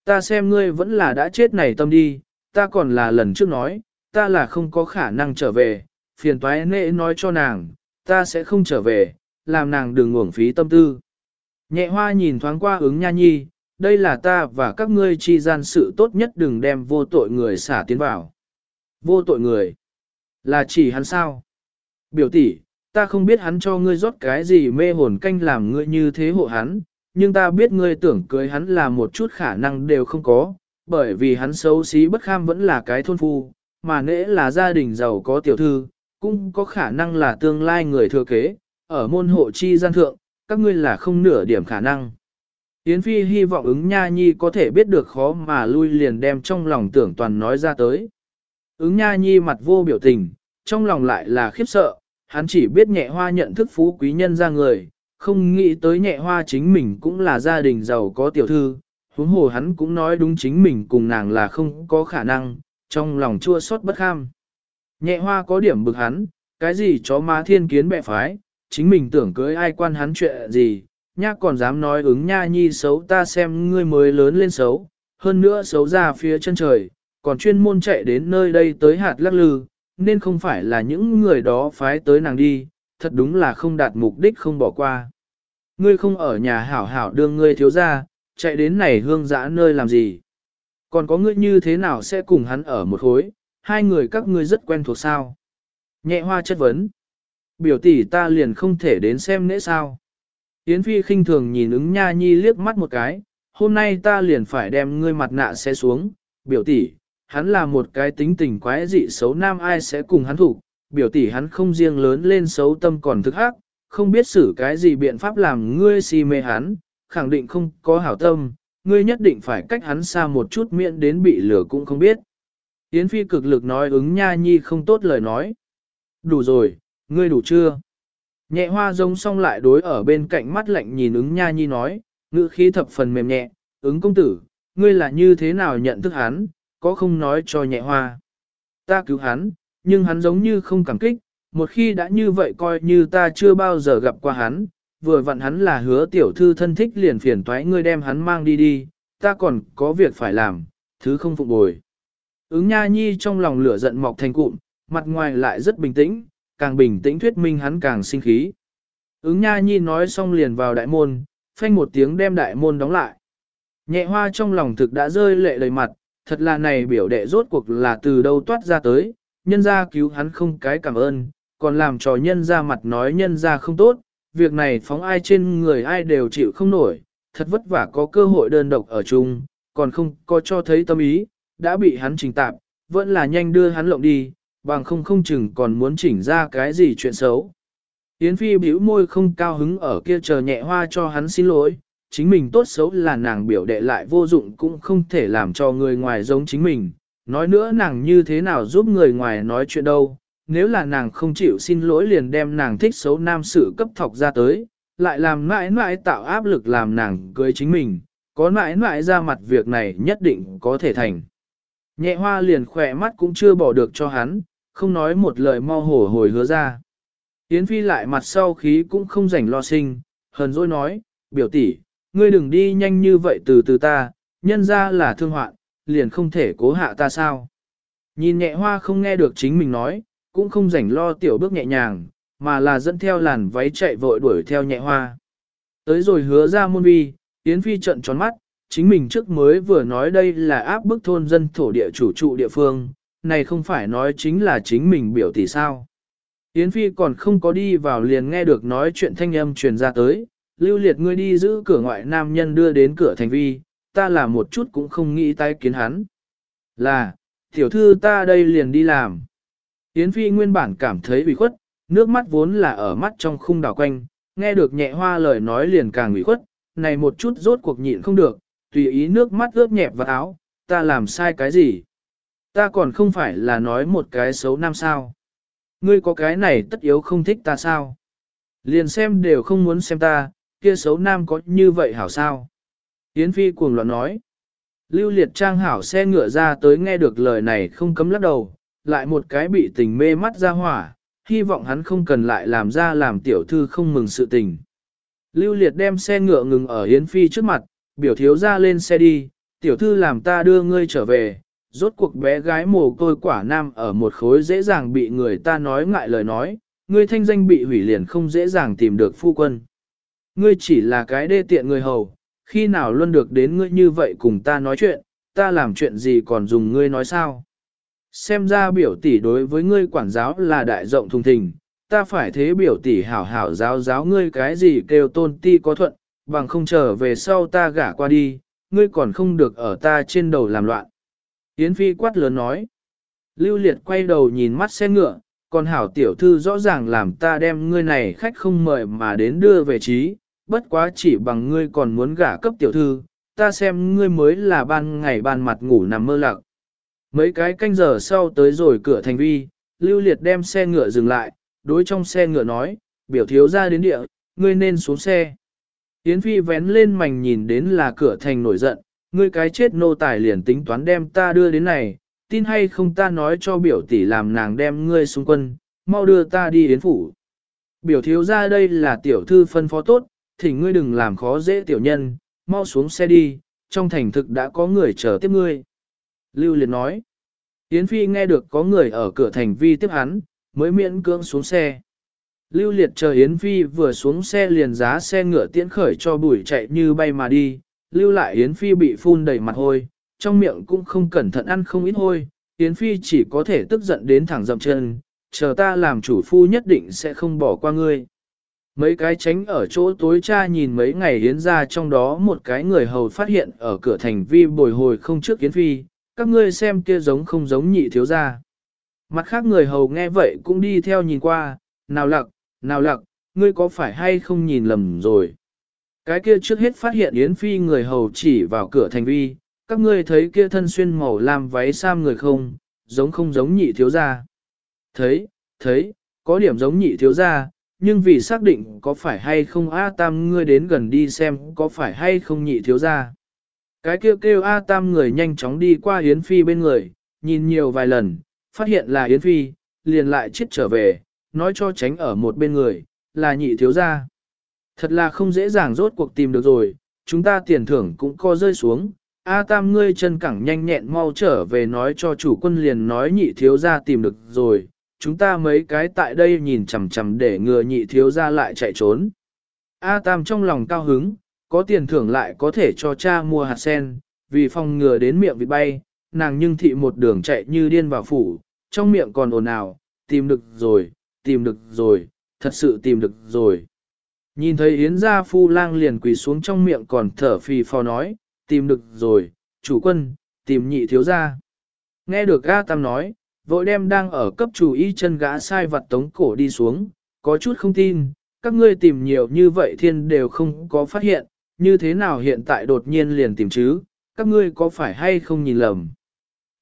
Ta xem ngươi vẫn là đã chết này tâm đi, ta còn là lần trước nói, ta là không có khả năng trở về, phiền toái nệ nói cho nàng, ta sẽ không trở về, làm nàng đừng uổng phí tâm tư. Nhẹ hoa nhìn thoáng qua ứng nha nhi, đây là ta và các ngươi chi gian sự tốt nhất đừng đem vô tội người xả tiến vào. Vô tội người? Là chỉ hắn sao? Biểu tỷ, ta không biết hắn cho ngươi rót cái gì mê hồn canh làm ngươi như thế hộ hắn, nhưng ta biết ngươi tưởng cưới hắn là một chút khả năng đều không có, bởi vì hắn xấu xí bất kham vẫn là cái thôn phu, mà nễ là gia đình giàu có tiểu thư, cũng có khả năng là tương lai người thừa kế, ở môn hộ chi gian thượng, các ngươi là không nửa điểm khả năng. Yến Phi hy vọng ứng nha nhi có thể biết được khó mà lui liền đem trong lòng tưởng toàn nói ra tới. Ứng nha nhi mặt vô biểu tình, trong lòng lại là khiếp sợ, hắn chỉ biết nhẹ hoa nhận thức phú quý nhân ra người, không nghĩ tới nhẹ hoa chính mình cũng là gia đình giàu có tiểu thư, huống hồ hắn cũng nói đúng chính mình cùng nàng là không có khả năng, trong lòng chua xót bất kham. Nhẹ hoa có điểm bực hắn, cái gì chó má thiên kiến bệ phái, chính mình tưởng cưới ai quan hắn chuyện gì, nha còn dám nói ứng nha nhi xấu ta xem ngươi mới lớn lên xấu, hơn nữa xấu ra phía chân trời, còn chuyên môn chạy đến nơi đây tới hạt lắc lư, nên không phải là những người đó phái tới nàng đi, thật đúng là không đạt mục đích không bỏ qua. Ngươi không ở nhà hảo hảo đương ngươi thiếu ra, chạy đến này hương dã nơi làm gì. Còn có ngươi như thế nào sẽ cùng hắn ở một khối, hai người các ngươi rất quen thuộc sao. Nhẹ hoa chất vấn. Biểu tỷ ta liền không thể đến xem nễ sao. Yến Phi khinh thường nhìn ứng nha nhi liếc mắt một cái, hôm nay ta liền phải đem ngươi mặt nạ xe xuống, biểu tỷ, hắn là một cái tính tình quái dị xấu nam ai sẽ cùng hắn thủ, biểu tỷ hắn không riêng lớn lên xấu tâm còn thức ác, không biết xử cái gì biện pháp làm ngươi si mê hắn, khẳng định không có hảo tâm, ngươi nhất định phải cách hắn xa một chút miễn đến bị lửa cũng không biết. Yến Phi cực lực nói ứng nha nhi không tốt lời nói. Đủ rồi, ngươi đủ chưa? Nhẹ hoa giống xong lại đối ở bên cạnh mắt lạnh nhìn ứng nha nhi nói, ngữ khí thập phần mềm nhẹ, ứng công tử, ngươi là như thế nào nhận thức hắn, có không nói cho nhẹ hoa. Ta cứu hắn, nhưng hắn giống như không cảm kích, một khi đã như vậy coi như ta chưa bao giờ gặp qua hắn, vừa vặn hắn là hứa tiểu thư thân thích liền phiền toái ngươi đem hắn mang đi đi, ta còn có việc phải làm, thứ không phục bồi. Ứng nha nhi trong lòng lửa giận mọc thành cụm, mặt ngoài lại rất bình tĩnh, càng bình tĩnh thuyết minh hắn càng sinh khí. Ứng nha nhi nói xong liền vào đại môn, phanh một tiếng đem đại môn đóng lại. Nhẹ hoa trong lòng thực đã rơi lệ đầy mặt, thật là này biểu đệ rốt cuộc là từ đâu toát ra tới, nhân ra cứu hắn không cái cảm ơn, còn làm trò nhân ra mặt nói nhân ra không tốt, việc này phóng ai trên người ai đều chịu không nổi, thật vất vả có cơ hội đơn độc ở chung, còn không có cho thấy tâm ý, đã bị hắn trình tạp, vẫn là nhanh đưa hắn lộng đi, bằng không không chừng còn muốn chỉnh ra cái gì chuyện xấu. Yến Phi bĩu môi không cao hứng ở kia chờ nhẹ hoa cho hắn xin lỗi, chính mình tốt xấu là nàng biểu đệ lại vô dụng cũng không thể làm cho người ngoài giống chính mình. Nói nữa nàng như thế nào giúp người ngoài nói chuyện đâu, nếu là nàng không chịu xin lỗi liền đem nàng thích xấu nam sự cấp thọc ra tới, lại làm mãi mãi tạo áp lực làm nàng cưới chính mình, có mãi mãi ra mặt việc này nhất định có thể thành. Nhẹ hoa liền khỏe mắt cũng chưa bỏ được cho hắn, không nói một lời mau hổ hồi hứa ra. Yến Phi lại mặt sau khí cũng không rảnh lo sinh, hờn dỗi nói, biểu tỷ, ngươi đừng đi nhanh như vậy từ từ ta, nhân ra là thương hoạn, liền không thể cố hạ ta sao. Nhìn nhẹ hoa không nghe được chính mình nói, cũng không rảnh lo tiểu bước nhẹ nhàng, mà là dẫn theo làn váy chạy vội đuổi theo nhẹ hoa. Tới rồi hứa ra môn vi, Yến Phi trận tròn mắt, chính mình trước mới vừa nói đây là áp bức thôn dân thổ địa chủ trụ địa phương, này không phải nói chính là chính mình biểu tỷ sao. Yến Phi còn không có đi vào liền nghe được nói chuyện thanh âm truyền ra tới, lưu liệt ngươi đi giữ cửa ngoại nam nhân đưa đến cửa thành vi, ta là một chút cũng không nghĩ tái kiến hắn. Là, tiểu thư ta đây liền đi làm. Yến Phi nguyên bản cảm thấy ủy khuất, nước mắt vốn là ở mắt trong khung đảo quanh, nghe được nhẹ hoa lời nói liền càng ủy khuất, này một chút rốt cuộc nhịn không được, tùy ý nước mắt ướt nhẹp vào áo, ta làm sai cái gì? Ta còn không phải là nói một cái xấu nam sao? Ngươi có cái này tất yếu không thích ta sao? Liền xem đều không muốn xem ta, kia xấu nam có như vậy hảo sao? Yến Phi cuồng loạn nói. Lưu liệt trang hảo xe ngựa ra tới nghe được lời này không cấm lắc đầu, lại một cái bị tình mê mắt ra hỏa, hy vọng hắn không cần lại làm ra làm tiểu thư không mừng sự tình. Lưu liệt đem xe ngựa ngừng ở Yến Phi trước mặt, biểu thiếu ra lên xe đi, tiểu thư làm ta đưa ngươi trở về, rốt cuộc bé gái mồ côi quả nam ở một khối dễ dàng bị người ta nói ngại lời nói, ngươi thanh danh bị hủy liền không dễ dàng tìm được phu quân. Ngươi chỉ là cái đê tiện người hầu, khi nào luôn được đến ngươi như vậy cùng ta nói chuyện, ta làm chuyện gì còn dùng ngươi nói sao? Xem ra biểu tỷ đối với ngươi quản giáo là đại rộng thùng thình, ta phải thế biểu tỷ hảo hảo giáo giáo ngươi cái gì kêu tôn ti có thuận, bằng không trở về sau ta gả qua đi, ngươi còn không được ở ta trên đầu làm loạn. Yến Phi quát lớn nói. Lưu Liệt quay đầu nhìn mắt xe ngựa, còn hảo tiểu thư rõ ràng làm ta đem ngươi này khách không mời mà đến đưa về trí, bất quá chỉ bằng ngươi còn muốn gả cấp tiểu thư, ta xem ngươi mới là ban ngày ban mặt ngủ nằm mơ lặng. Mấy cái canh giờ sau tới rồi cửa thành vi, Lưu Liệt đem xe ngựa dừng lại, đối trong xe ngựa nói, biểu thiếu ra đến địa, ngươi nên xuống xe. Yến Phi vén lên mảnh nhìn đến là cửa thành nổi giận, ngươi cái chết nô tài liền tính toán đem ta đưa đến này, tin hay không ta nói cho biểu tỷ làm nàng đem ngươi xung quân, mau đưa ta đi đến phủ. Biểu thiếu ra đây là tiểu thư phân phó tốt, thì ngươi đừng làm khó dễ tiểu nhân, mau xuống xe đi, trong thành thực đã có người chờ tiếp ngươi. Lưu Liệt nói, Yến Phi nghe được có người ở cửa thành vi tiếp hắn, mới miễn cưỡng xuống xe. Lưu Liệt chờ Yến Phi vừa xuống xe liền giá xe ngựa tiễn khởi cho bụi chạy như bay mà đi, lưu lại Yến Phi bị phun đầy mặt hôi, trong miệng cũng không cẩn thận ăn không ít hôi, Yến Phi chỉ có thể tức giận đến thẳng dậm chân, chờ ta làm chủ phu nhất định sẽ không bỏ qua ngươi. Mấy cái tránh ở chỗ tối cha nhìn mấy ngày Yến ra trong đó một cái người hầu phát hiện ở cửa thành vi bồi hồi không trước Yến Phi, các ngươi xem kia giống không giống nhị thiếu gia. Mặt khác người hầu nghe vậy cũng đi theo nhìn qua, nào lặc, nào lặc, ngươi có phải hay không nhìn lầm rồi. Cái kia trước hết phát hiện Yến Phi người hầu chỉ vào cửa thành vi, các ngươi thấy kia thân xuyên màu làm váy sam người không, giống không giống nhị thiếu gia. Thấy, thấy, có điểm giống nhị thiếu gia, nhưng vì xác định có phải hay không A Tam ngươi đến gần đi xem có phải hay không nhị thiếu gia. Cái kêu kêu A Tam người nhanh chóng đi qua Yến Phi bên người, nhìn nhiều vài lần, phát hiện là Yến Phi, liền lại chết trở về, nói cho tránh ở một bên người, là nhị thiếu gia. Thật là không dễ dàng rốt cuộc tìm được rồi, chúng ta tiền thưởng cũng co rơi xuống. A tam ngươi chân cẳng nhanh nhẹn mau trở về nói cho chủ quân liền nói nhị thiếu gia tìm được rồi, chúng ta mấy cái tại đây nhìn chằm chằm để ngừa nhị thiếu gia lại chạy trốn. A tam trong lòng cao hứng, có tiền thưởng lại có thể cho cha mua hạt sen, vì phòng ngừa đến miệng bị bay, nàng nhưng thị một đường chạy như điên vào phủ, trong miệng còn ồn ào, tìm được rồi, tìm được rồi, thật sự tìm được rồi. Nhìn thấy Yến gia phu lang liền quỳ xuống trong miệng còn thở phì phò nói, tìm được rồi, chủ quân, tìm nhị thiếu gia. Nghe được A Tam nói, vội đem đang ở cấp chủ y chân gã sai vặt tống cổ đi xuống, có chút không tin, các ngươi tìm nhiều như vậy thiên đều không có phát hiện, như thế nào hiện tại đột nhiên liền tìm chứ, các ngươi có phải hay không nhìn lầm.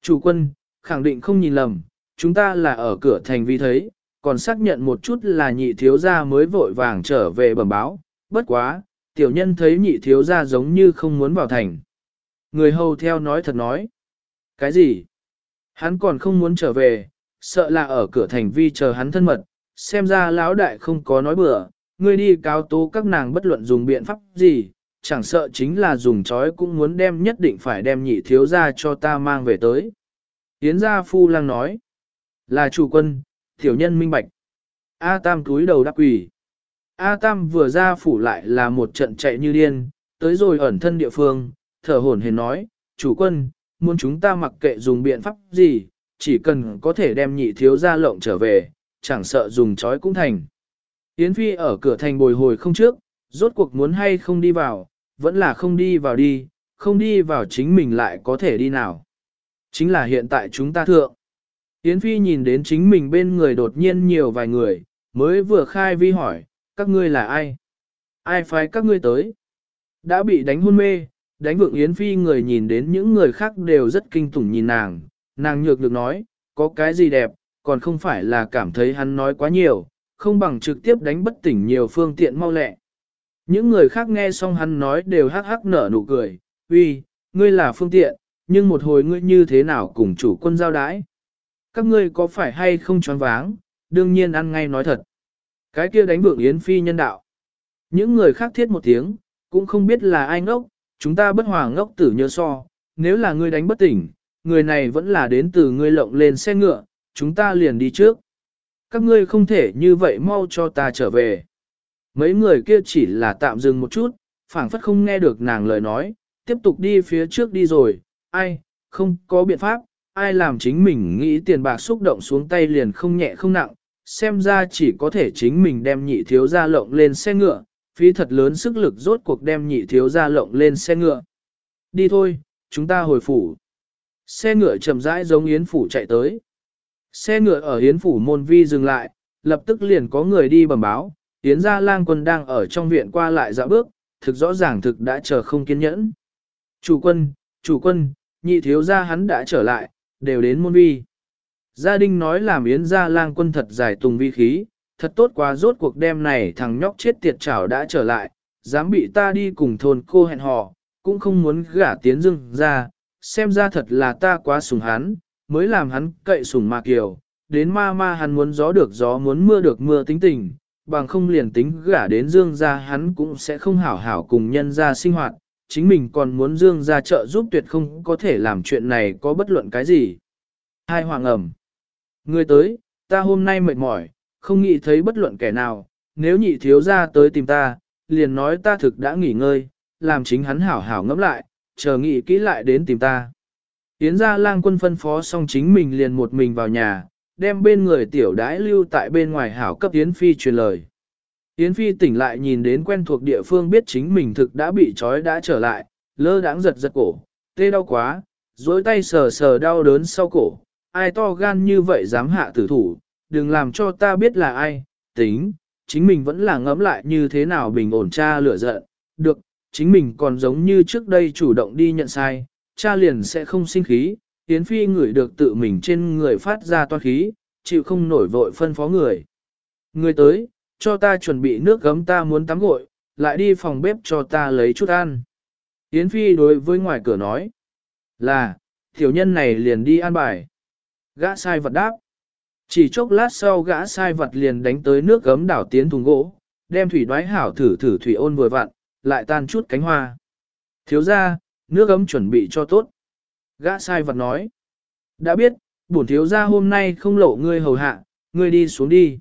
Chủ quân, khẳng định không nhìn lầm, chúng ta là ở cửa thành vi thấy, còn xác nhận một chút là nhị thiếu gia mới vội vàng trở về bẩm báo, bất quá, tiểu nhân thấy nhị thiếu gia giống như không muốn vào thành. Người hầu theo nói thật nói. Cái gì? Hắn còn không muốn trở về, sợ là ở cửa thành vi chờ hắn thân mật, xem ra lão đại không có nói bừa, ngươi đi cáo tố các nàng bất luận dùng biện pháp gì, chẳng sợ chính là dùng chói cũng muốn đem nhất định phải đem nhị thiếu gia cho ta mang về tới. Yến gia phu lang nói, là chủ quân, tiểu nhân minh bạch. A Tam túi đầu đáp quỷ. A Tam vừa ra phủ lại là một trận chạy như điên, tới rồi ẩn thân địa phương, thở hổn hển nói, chủ quân, muốn chúng ta mặc kệ dùng biện pháp gì, chỉ cần có thể đem nhị thiếu gia lộng trở về, chẳng sợ dùng chói cũng thành. Yến Phi ở cửa thành bồi hồi không trước, rốt cuộc muốn hay không đi vào, vẫn là không đi vào đi, không đi vào chính mình lại có thể đi nào. Chính là hiện tại chúng ta thượng. Yến Phi nhìn đến chính mình bên người đột nhiên nhiều vài người, mới vừa khai vi hỏi, các ngươi là ai? Ai phái các ngươi tới? Đã bị đánh hôn mê, đánh vượng Yến Phi người nhìn đến những người khác đều rất kinh tủng nhìn nàng, nàng nhược được nói, có cái gì đẹp, còn không phải là cảm thấy hắn nói quá nhiều, không bằng trực tiếp đánh bất tỉnh nhiều phương tiện mau lẹ. Những người khác nghe xong hắn nói đều hắc hắc nở nụ cười, uy, ngươi là phương tiện, nhưng một hồi ngươi như thế nào cùng chủ quân giao đái? Các ngươi có phải hay không choáng váng, đương nhiên ăn ngay nói thật. Cái kia đánh vượng Yến Phi nhân đạo. Những người khác thiết một tiếng, cũng không biết là ai ngốc, chúng ta bất hòa ngốc tử nhớ so, nếu là ngươi đánh bất tỉnh, người này vẫn là đến từ ngươi lộng lên xe ngựa, chúng ta liền đi trước. Các ngươi không thể như vậy mau cho ta trở về. Mấy người kia chỉ là tạm dừng một chút, phảng phất không nghe được nàng lời nói, tiếp tục đi phía trước đi rồi, ai, không có biện pháp, ai làm chính mình nghĩ tiền bạc xúc động xuống tay liền không nhẹ không nặng, xem ra chỉ có thể chính mình đem nhị thiếu gia lộng lên xe ngựa, phí thật lớn sức lực rốt cuộc đem nhị thiếu gia lộng lên xe ngựa. Đi thôi, chúng ta hồi phủ. Xe ngựa chậm rãi giống yến phủ chạy tới. Xe ngựa ở yến phủ môn vi dừng lại, lập tức liền có người đi bẩm báo, yến gia lang quân đang ở trong viện qua lại dạo bước, thực rõ ràng thực đã chờ không kiên nhẫn. Chủ quân, chủ quân, nhị thiếu gia hắn đã trở lại, đều đến môn vi. Gia đình nói làm yến gia lang quân thật giải tùng vi khí, thật tốt quá rốt cuộc đêm này thằng nhóc chết tiệt chảo đã trở lại, dám bị ta đi cùng thôn cô hẹn hò, cũng không muốn gả tiến dưng ra, xem ra thật là ta quá sùng hắn, mới làm hắn cậy sùng mà kiều, đến ma ma hắn muốn gió được gió muốn mưa được mưa tính tình, bằng không liền tính gả đến dương ra hắn cũng sẽ không hảo hảo cùng nhân ra sinh hoạt, chính mình còn muốn dương ra trợ giúp tuyệt không có thể làm chuyện này có bất luận cái gì. Hai hoàng ẩm. Người tới, ta hôm nay mệt mỏi, không nghĩ thấy bất luận kẻ nào, nếu nhị thiếu ra tới tìm ta, liền nói ta thực đã nghỉ ngơi, làm chính hắn hảo hảo ngẫm lại, chờ nghị kỹ lại đến tìm ta. Yến gia lang quân phân phó xong chính mình liền một mình vào nhà, đem bên người tiểu đái lưu tại bên ngoài hảo cấp Yến Phi truyền lời. Yến Phi tỉnh lại nhìn đến quen thuộc địa phương biết chính mình thực đã bị trói đã trở lại, lơ đãng giật giật cổ, tê đau quá, dối tay sờ sờ đau đớn sau cổ, ai to gan như vậy dám hạ tử thủ, đừng làm cho ta biết là ai, tính, chính mình vẫn là ngẫm lại như thế nào bình ổn cha lửa giận, được, chính mình còn giống như trước đây chủ động đi nhận sai, cha liền sẽ không sinh khí, Yến Phi ngửi được tự mình trên người phát ra toan khí, chịu không nổi vội phân phó người. Người tới, cho ta chuẩn bị nước gấm ta muốn tắm gội, lại đi phòng bếp cho ta lấy chút ăn. Yến Phi đối với ngoài cửa nói, là, tiểu nhân này liền đi ăn bài. Gã sai vật đáp. Chỉ chốc lát sau gã sai vật liền đánh tới nước gấm đảo tiến thùng gỗ, đem thủy đoái hảo thử thử thủy ôn vừa vặn, lại tan chút cánh hoa. Thiếu ra, nước gấm chuẩn bị cho tốt. Gã sai vật nói. Đã biết, bổn thiếu ra hôm nay không lộ ngươi hầu hạ, ngươi đi xuống đi.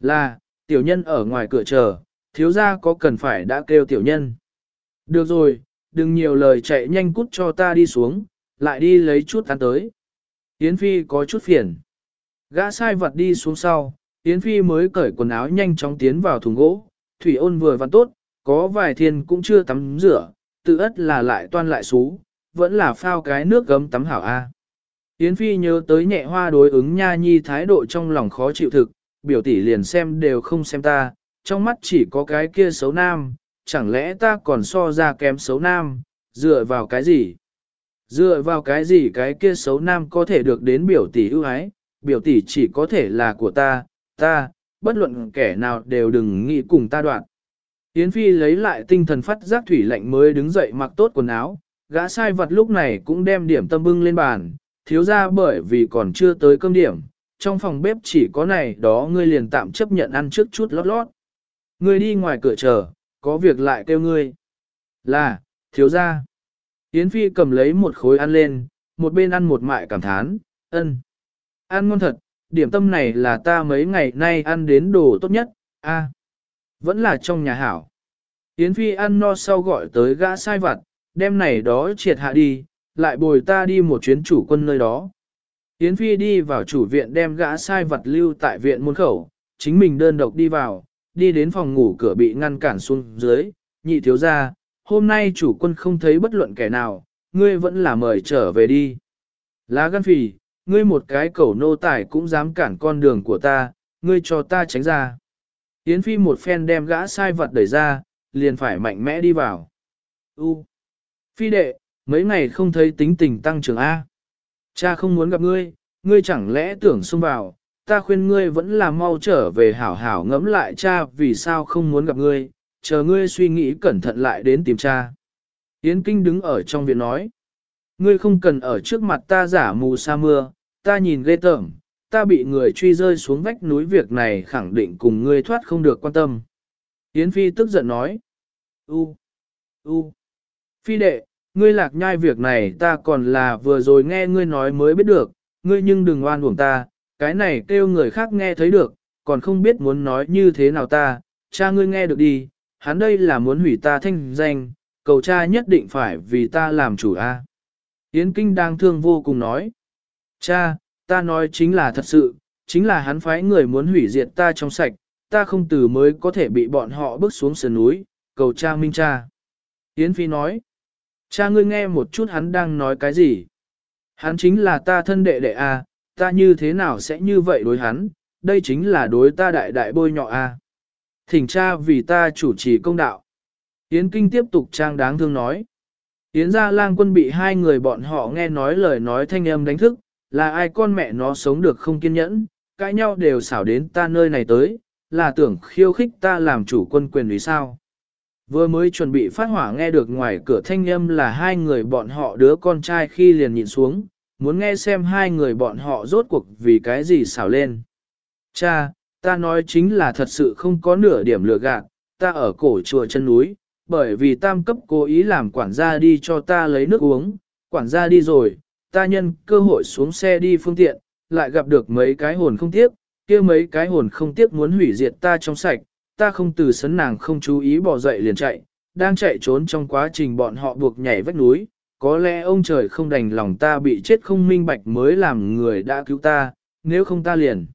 Là, tiểu nhân ở ngoài cửa chờ, thiếu gia có cần phải đã kêu tiểu nhân. Được rồi, đừng nhiều lời chạy nhanh cút cho ta đi xuống, lại đi lấy chút ăn tới. Yến Phi có chút phiền. Gã sai vật đi xuống sau, Yến Phi mới cởi quần áo nhanh chóng tiến vào thùng gỗ. Thủy ôn vừa văn tốt, có vài thiên cũng chưa tắm rửa, tự ất là lại toan lại xú, vẫn là phao cái nước gấm tắm hảo A. Yến Phi nhớ tới nhẹ hoa đối ứng nha nhi thái độ trong lòng khó chịu thực, biểu tỷ liền xem đều không xem ta, trong mắt chỉ có cái kia xấu nam, chẳng lẽ ta còn so ra kém xấu nam, dựa vào cái gì? Dựa vào cái gì cái kia xấu nam có thể được đến biểu tỷ ưu ái, biểu tỷ chỉ có thể là của ta, ta, bất luận kẻ nào đều đừng nghĩ cùng ta đoạn. Yến Phi lấy lại tinh thần phát giác thủy lạnh mới đứng dậy mặc tốt quần áo, gã sai vật lúc này cũng đem điểm tâm bưng lên bàn, thiếu ra bởi vì còn chưa tới cơm điểm, trong phòng bếp chỉ có này đó ngươi liền tạm chấp nhận ăn trước chút lót lót. Ngươi đi ngoài cửa chờ, có việc lại kêu ngươi. Là, thiếu ra. Yến Phi cầm lấy một khối ăn lên, một bên ăn một mại cảm thán, ân. Ăn ngon thật, điểm tâm này là ta mấy ngày nay ăn đến đồ tốt nhất, a, Vẫn là trong nhà hảo. Yến Phi ăn no sau gọi tới gã sai vặt, đem này đó triệt hạ đi, lại bồi ta đi một chuyến chủ quân nơi đó. Yến Phi đi vào chủ viện đem gã sai vật lưu tại viện môn khẩu, chính mình đơn độc đi vào, đi đến phòng ngủ cửa bị ngăn cản xuống dưới, nhị thiếu ra, hôm nay chủ quân không thấy bất luận kẻ nào, ngươi vẫn là mời trở về đi. Lá gan phì, ngươi một cái cẩu nô tài cũng dám cản con đường của ta, ngươi cho ta tránh ra. Yến Phi một phen đem gã sai vật đẩy ra, liền phải mạnh mẽ đi vào. U. Phi đệ, mấy ngày không thấy tính tình tăng trưởng A. Cha không muốn gặp ngươi, ngươi chẳng lẽ tưởng xông vào, ta khuyên ngươi vẫn là mau trở về hảo hảo ngẫm lại cha vì sao không muốn gặp ngươi, chờ ngươi suy nghĩ cẩn thận lại đến tìm cha. Yến Kinh đứng ở trong viện nói, ngươi không cần ở trước mặt ta giả mù sa mưa, ta nhìn ghê tởm, ta bị người truy rơi xuống vách núi việc này khẳng định cùng ngươi thoát không được quan tâm. Yến Phi tức giận nói, u, u, Phi đệ, ngươi lạc nhai việc này ta còn là vừa rồi nghe ngươi nói mới biết được, ngươi nhưng đừng oan uổng ta, cái này kêu người khác nghe thấy được, còn không biết muốn nói như thế nào ta, cha ngươi nghe được đi, hắn đây là muốn hủy ta thanh danh, cầu cha nhất định phải vì ta làm chủ a. Yến Kinh đang thương vô cùng nói, cha, ta nói chính là thật sự, chính là hắn phái người muốn hủy diệt ta trong sạch, ta không từ mới có thể bị bọn họ bước xuống sườn núi, cầu cha minh cha. Yến Phi nói, Cha ngươi nghe một chút hắn đang nói cái gì? Hắn chính là ta thân đệ đệ a, à, ta như thế nào sẽ như vậy đối hắn, đây chính là đối ta đại đại bôi nhọ a. À. Thỉnh cha vì ta chủ trì công đạo. Yến Kinh tiếp tục trang đáng thương nói. Yến gia lang quân bị hai người bọn họ nghe nói lời nói thanh âm đánh thức, là ai con mẹ nó sống được không kiên nhẫn, cãi nhau đều xảo đến ta nơi này tới, là tưởng khiêu khích ta làm chủ quân quyền vì sao. Vừa mới chuẩn bị phát hỏa nghe được ngoài cửa thanh âm là hai người bọn họ đứa con trai khi liền nhìn xuống, muốn nghe xem hai người bọn họ rốt cuộc vì cái gì xảo lên. Cha, ta nói chính là thật sự không có nửa điểm lừa gạt, ta ở cổ chùa chân núi, bởi vì tam cấp cố ý làm quản gia đi cho ta lấy nước uống, quản gia đi rồi, ta nhân cơ hội xuống xe đi phương tiện, lại gặp được mấy cái hồn không tiếc, kia mấy cái hồn không tiếc muốn hủy diệt ta trong sạch, ta không từ sấn nàng không chú ý bỏ dậy liền chạy, đang chạy trốn trong quá trình bọn họ buộc nhảy vách núi, có lẽ ông trời không đành lòng ta bị chết không minh bạch mới làm người đã cứu ta, nếu không ta liền.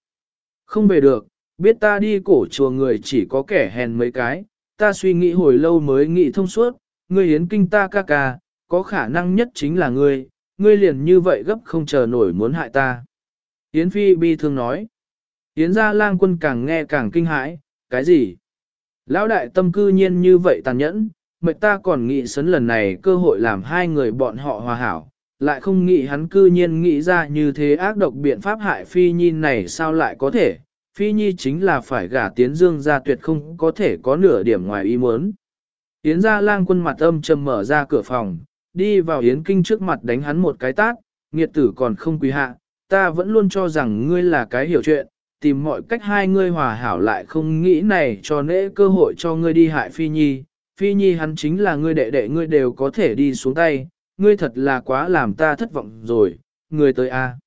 Không về được, biết ta đi cổ chùa người chỉ có kẻ hèn mấy cái, ta suy nghĩ hồi lâu mới nghĩ thông suốt, ngươi hiến kinh ta ca ca, có khả năng nhất chính là ngươi, ngươi liền như vậy gấp không chờ nổi muốn hại ta. Yến Phi bi thương nói. Yến gia lang quân càng nghe càng kinh hãi, cái gì? Lão đại tâm cư nhiên như vậy tàn nhẫn, mệt ta còn nghĩ sấn lần này cơ hội làm hai người bọn họ hòa hảo, lại không nghĩ hắn cư nhiên nghĩ ra như thế ác độc biện pháp hại Phi Nhi này sao lại có thể, Phi Nhi chính là phải gả tiến dương ra tuyệt không có thể có nửa điểm ngoài ý muốn. Yến gia lang quân mặt âm trầm mở ra cửa phòng, đi vào Yến kinh trước mặt đánh hắn một cái tát, nghiệt tử còn không quý hạ, ta vẫn luôn cho rằng ngươi là cái hiểu chuyện, tìm mọi cách hai ngươi hòa hảo lại không nghĩ này cho nễ cơ hội cho ngươi đi hại Phi Nhi. Phi Nhi hắn chính là ngươi đệ đệ ngươi đều có thể đi xuống tay, ngươi thật là quá làm ta thất vọng rồi, ngươi tới a.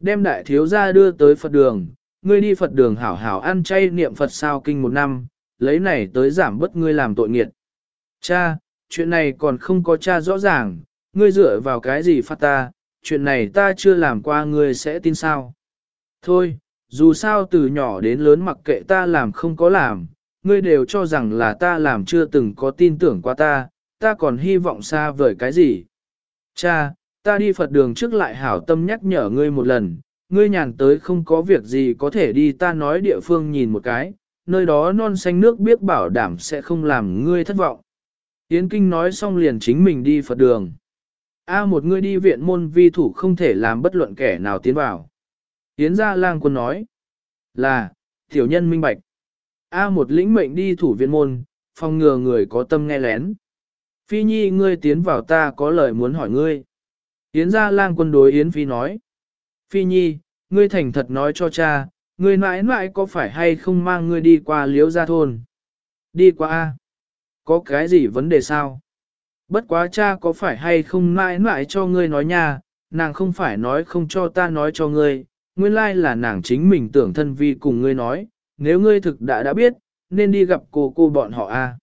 Đem đại thiếu gia đưa tới Phật đường, ngươi đi Phật đường hảo hảo ăn chay niệm Phật sao kinh một năm, lấy này tới giảm bớt ngươi làm tội nghiệt. Cha, chuyện này còn không có cha rõ ràng, ngươi dựa vào cái gì phát ta, chuyện này ta chưa làm qua ngươi sẽ tin sao. Thôi, dù sao từ nhỏ đến lớn mặc kệ ta làm không có làm, ngươi đều cho rằng là ta làm chưa từng có tin tưởng qua ta, ta còn hy vọng xa vời cái gì. Cha, ta đi Phật đường trước lại hảo tâm nhắc nhở ngươi một lần, ngươi nhàn tới không có việc gì có thể đi ta nói địa phương nhìn một cái, nơi đó non xanh nước biết bảo đảm sẽ không làm ngươi thất vọng. Yến Kinh nói xong liền chính mình đi Phật đường. A một ngươi đi viện môn vi thủ không thể làm bất luận kẻ nào tiến vào. Yến gia lang quân nói là, tiểu nhân minh bạch. A một lĩnh mệnh đi thủ viện môn, phòng ngừa người có tâm nghe lén. Phi nhi ngươi tiến vào ta có lời muốn hỏi ngươi. Yến gia lang quân đối Yến Phi nói. Phi nhi, ngươi thành thật nói cho cha, ngươi mãi mãi có phải hay không mang ngươi đi qua liếu gia thôn? Đi qua A. Có cái gì vấn đề sao? Bất quá cha có phải hay không mãi mãi cho ngươi nói nha, nàng không phải nói không cho ta nói cho ngươi, nguyên lai là nàng chính mình tưởng thân vi cùng ngươi nói, nếu ngươi thực đã đã biết, nên đi gặp cô cô bọn họ a.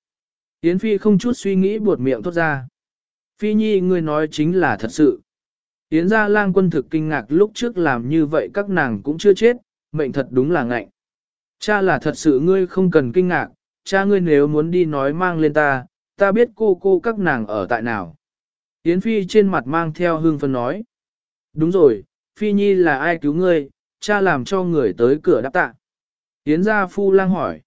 Yến Phi không chút suy nghĩ buột miệng thốt ra. Phi Nhi ngươi nói chính là thật sự. Yến gia lang quân thực kinh ngạc lúc trước làm như vậy các nàng cũng chưa chết, mệnh thật đúng là ngạnh. Cha là thật sự ngươi không cần kinh ngạc, cha ngươi nếu muốn đi nói mang lên ta, ta biết cô cô các nàng ở tại nào. Yến Phi trên mặt mang theo hương phân nói. Đúng rồi, Phi Nhi là ai cứu ngươi, cha làm cho người tới cửa đáp tạ. Yến gia phu lang hỏi.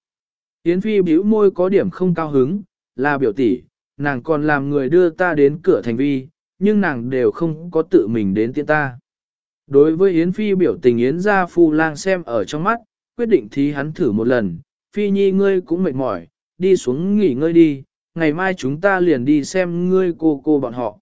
Yến Phi bĩu môi có điểm không cao hứng, là biểu tỷ, nàng còn làm người đưa ta đến cửa thành vi, nhưng nàng đều không có tự mình đến tiện ta. Đối với Yến Phi biểu tình Yến gia phu lang xem ở trong mắt, quyết định thí hắn thử một lần, Phi Nhi ngươi cũng mệt mỏi, đi xuống nghỉ ngơi đi, ngày mai chúng ta liền đi xem ngươi cô cô bọn họ.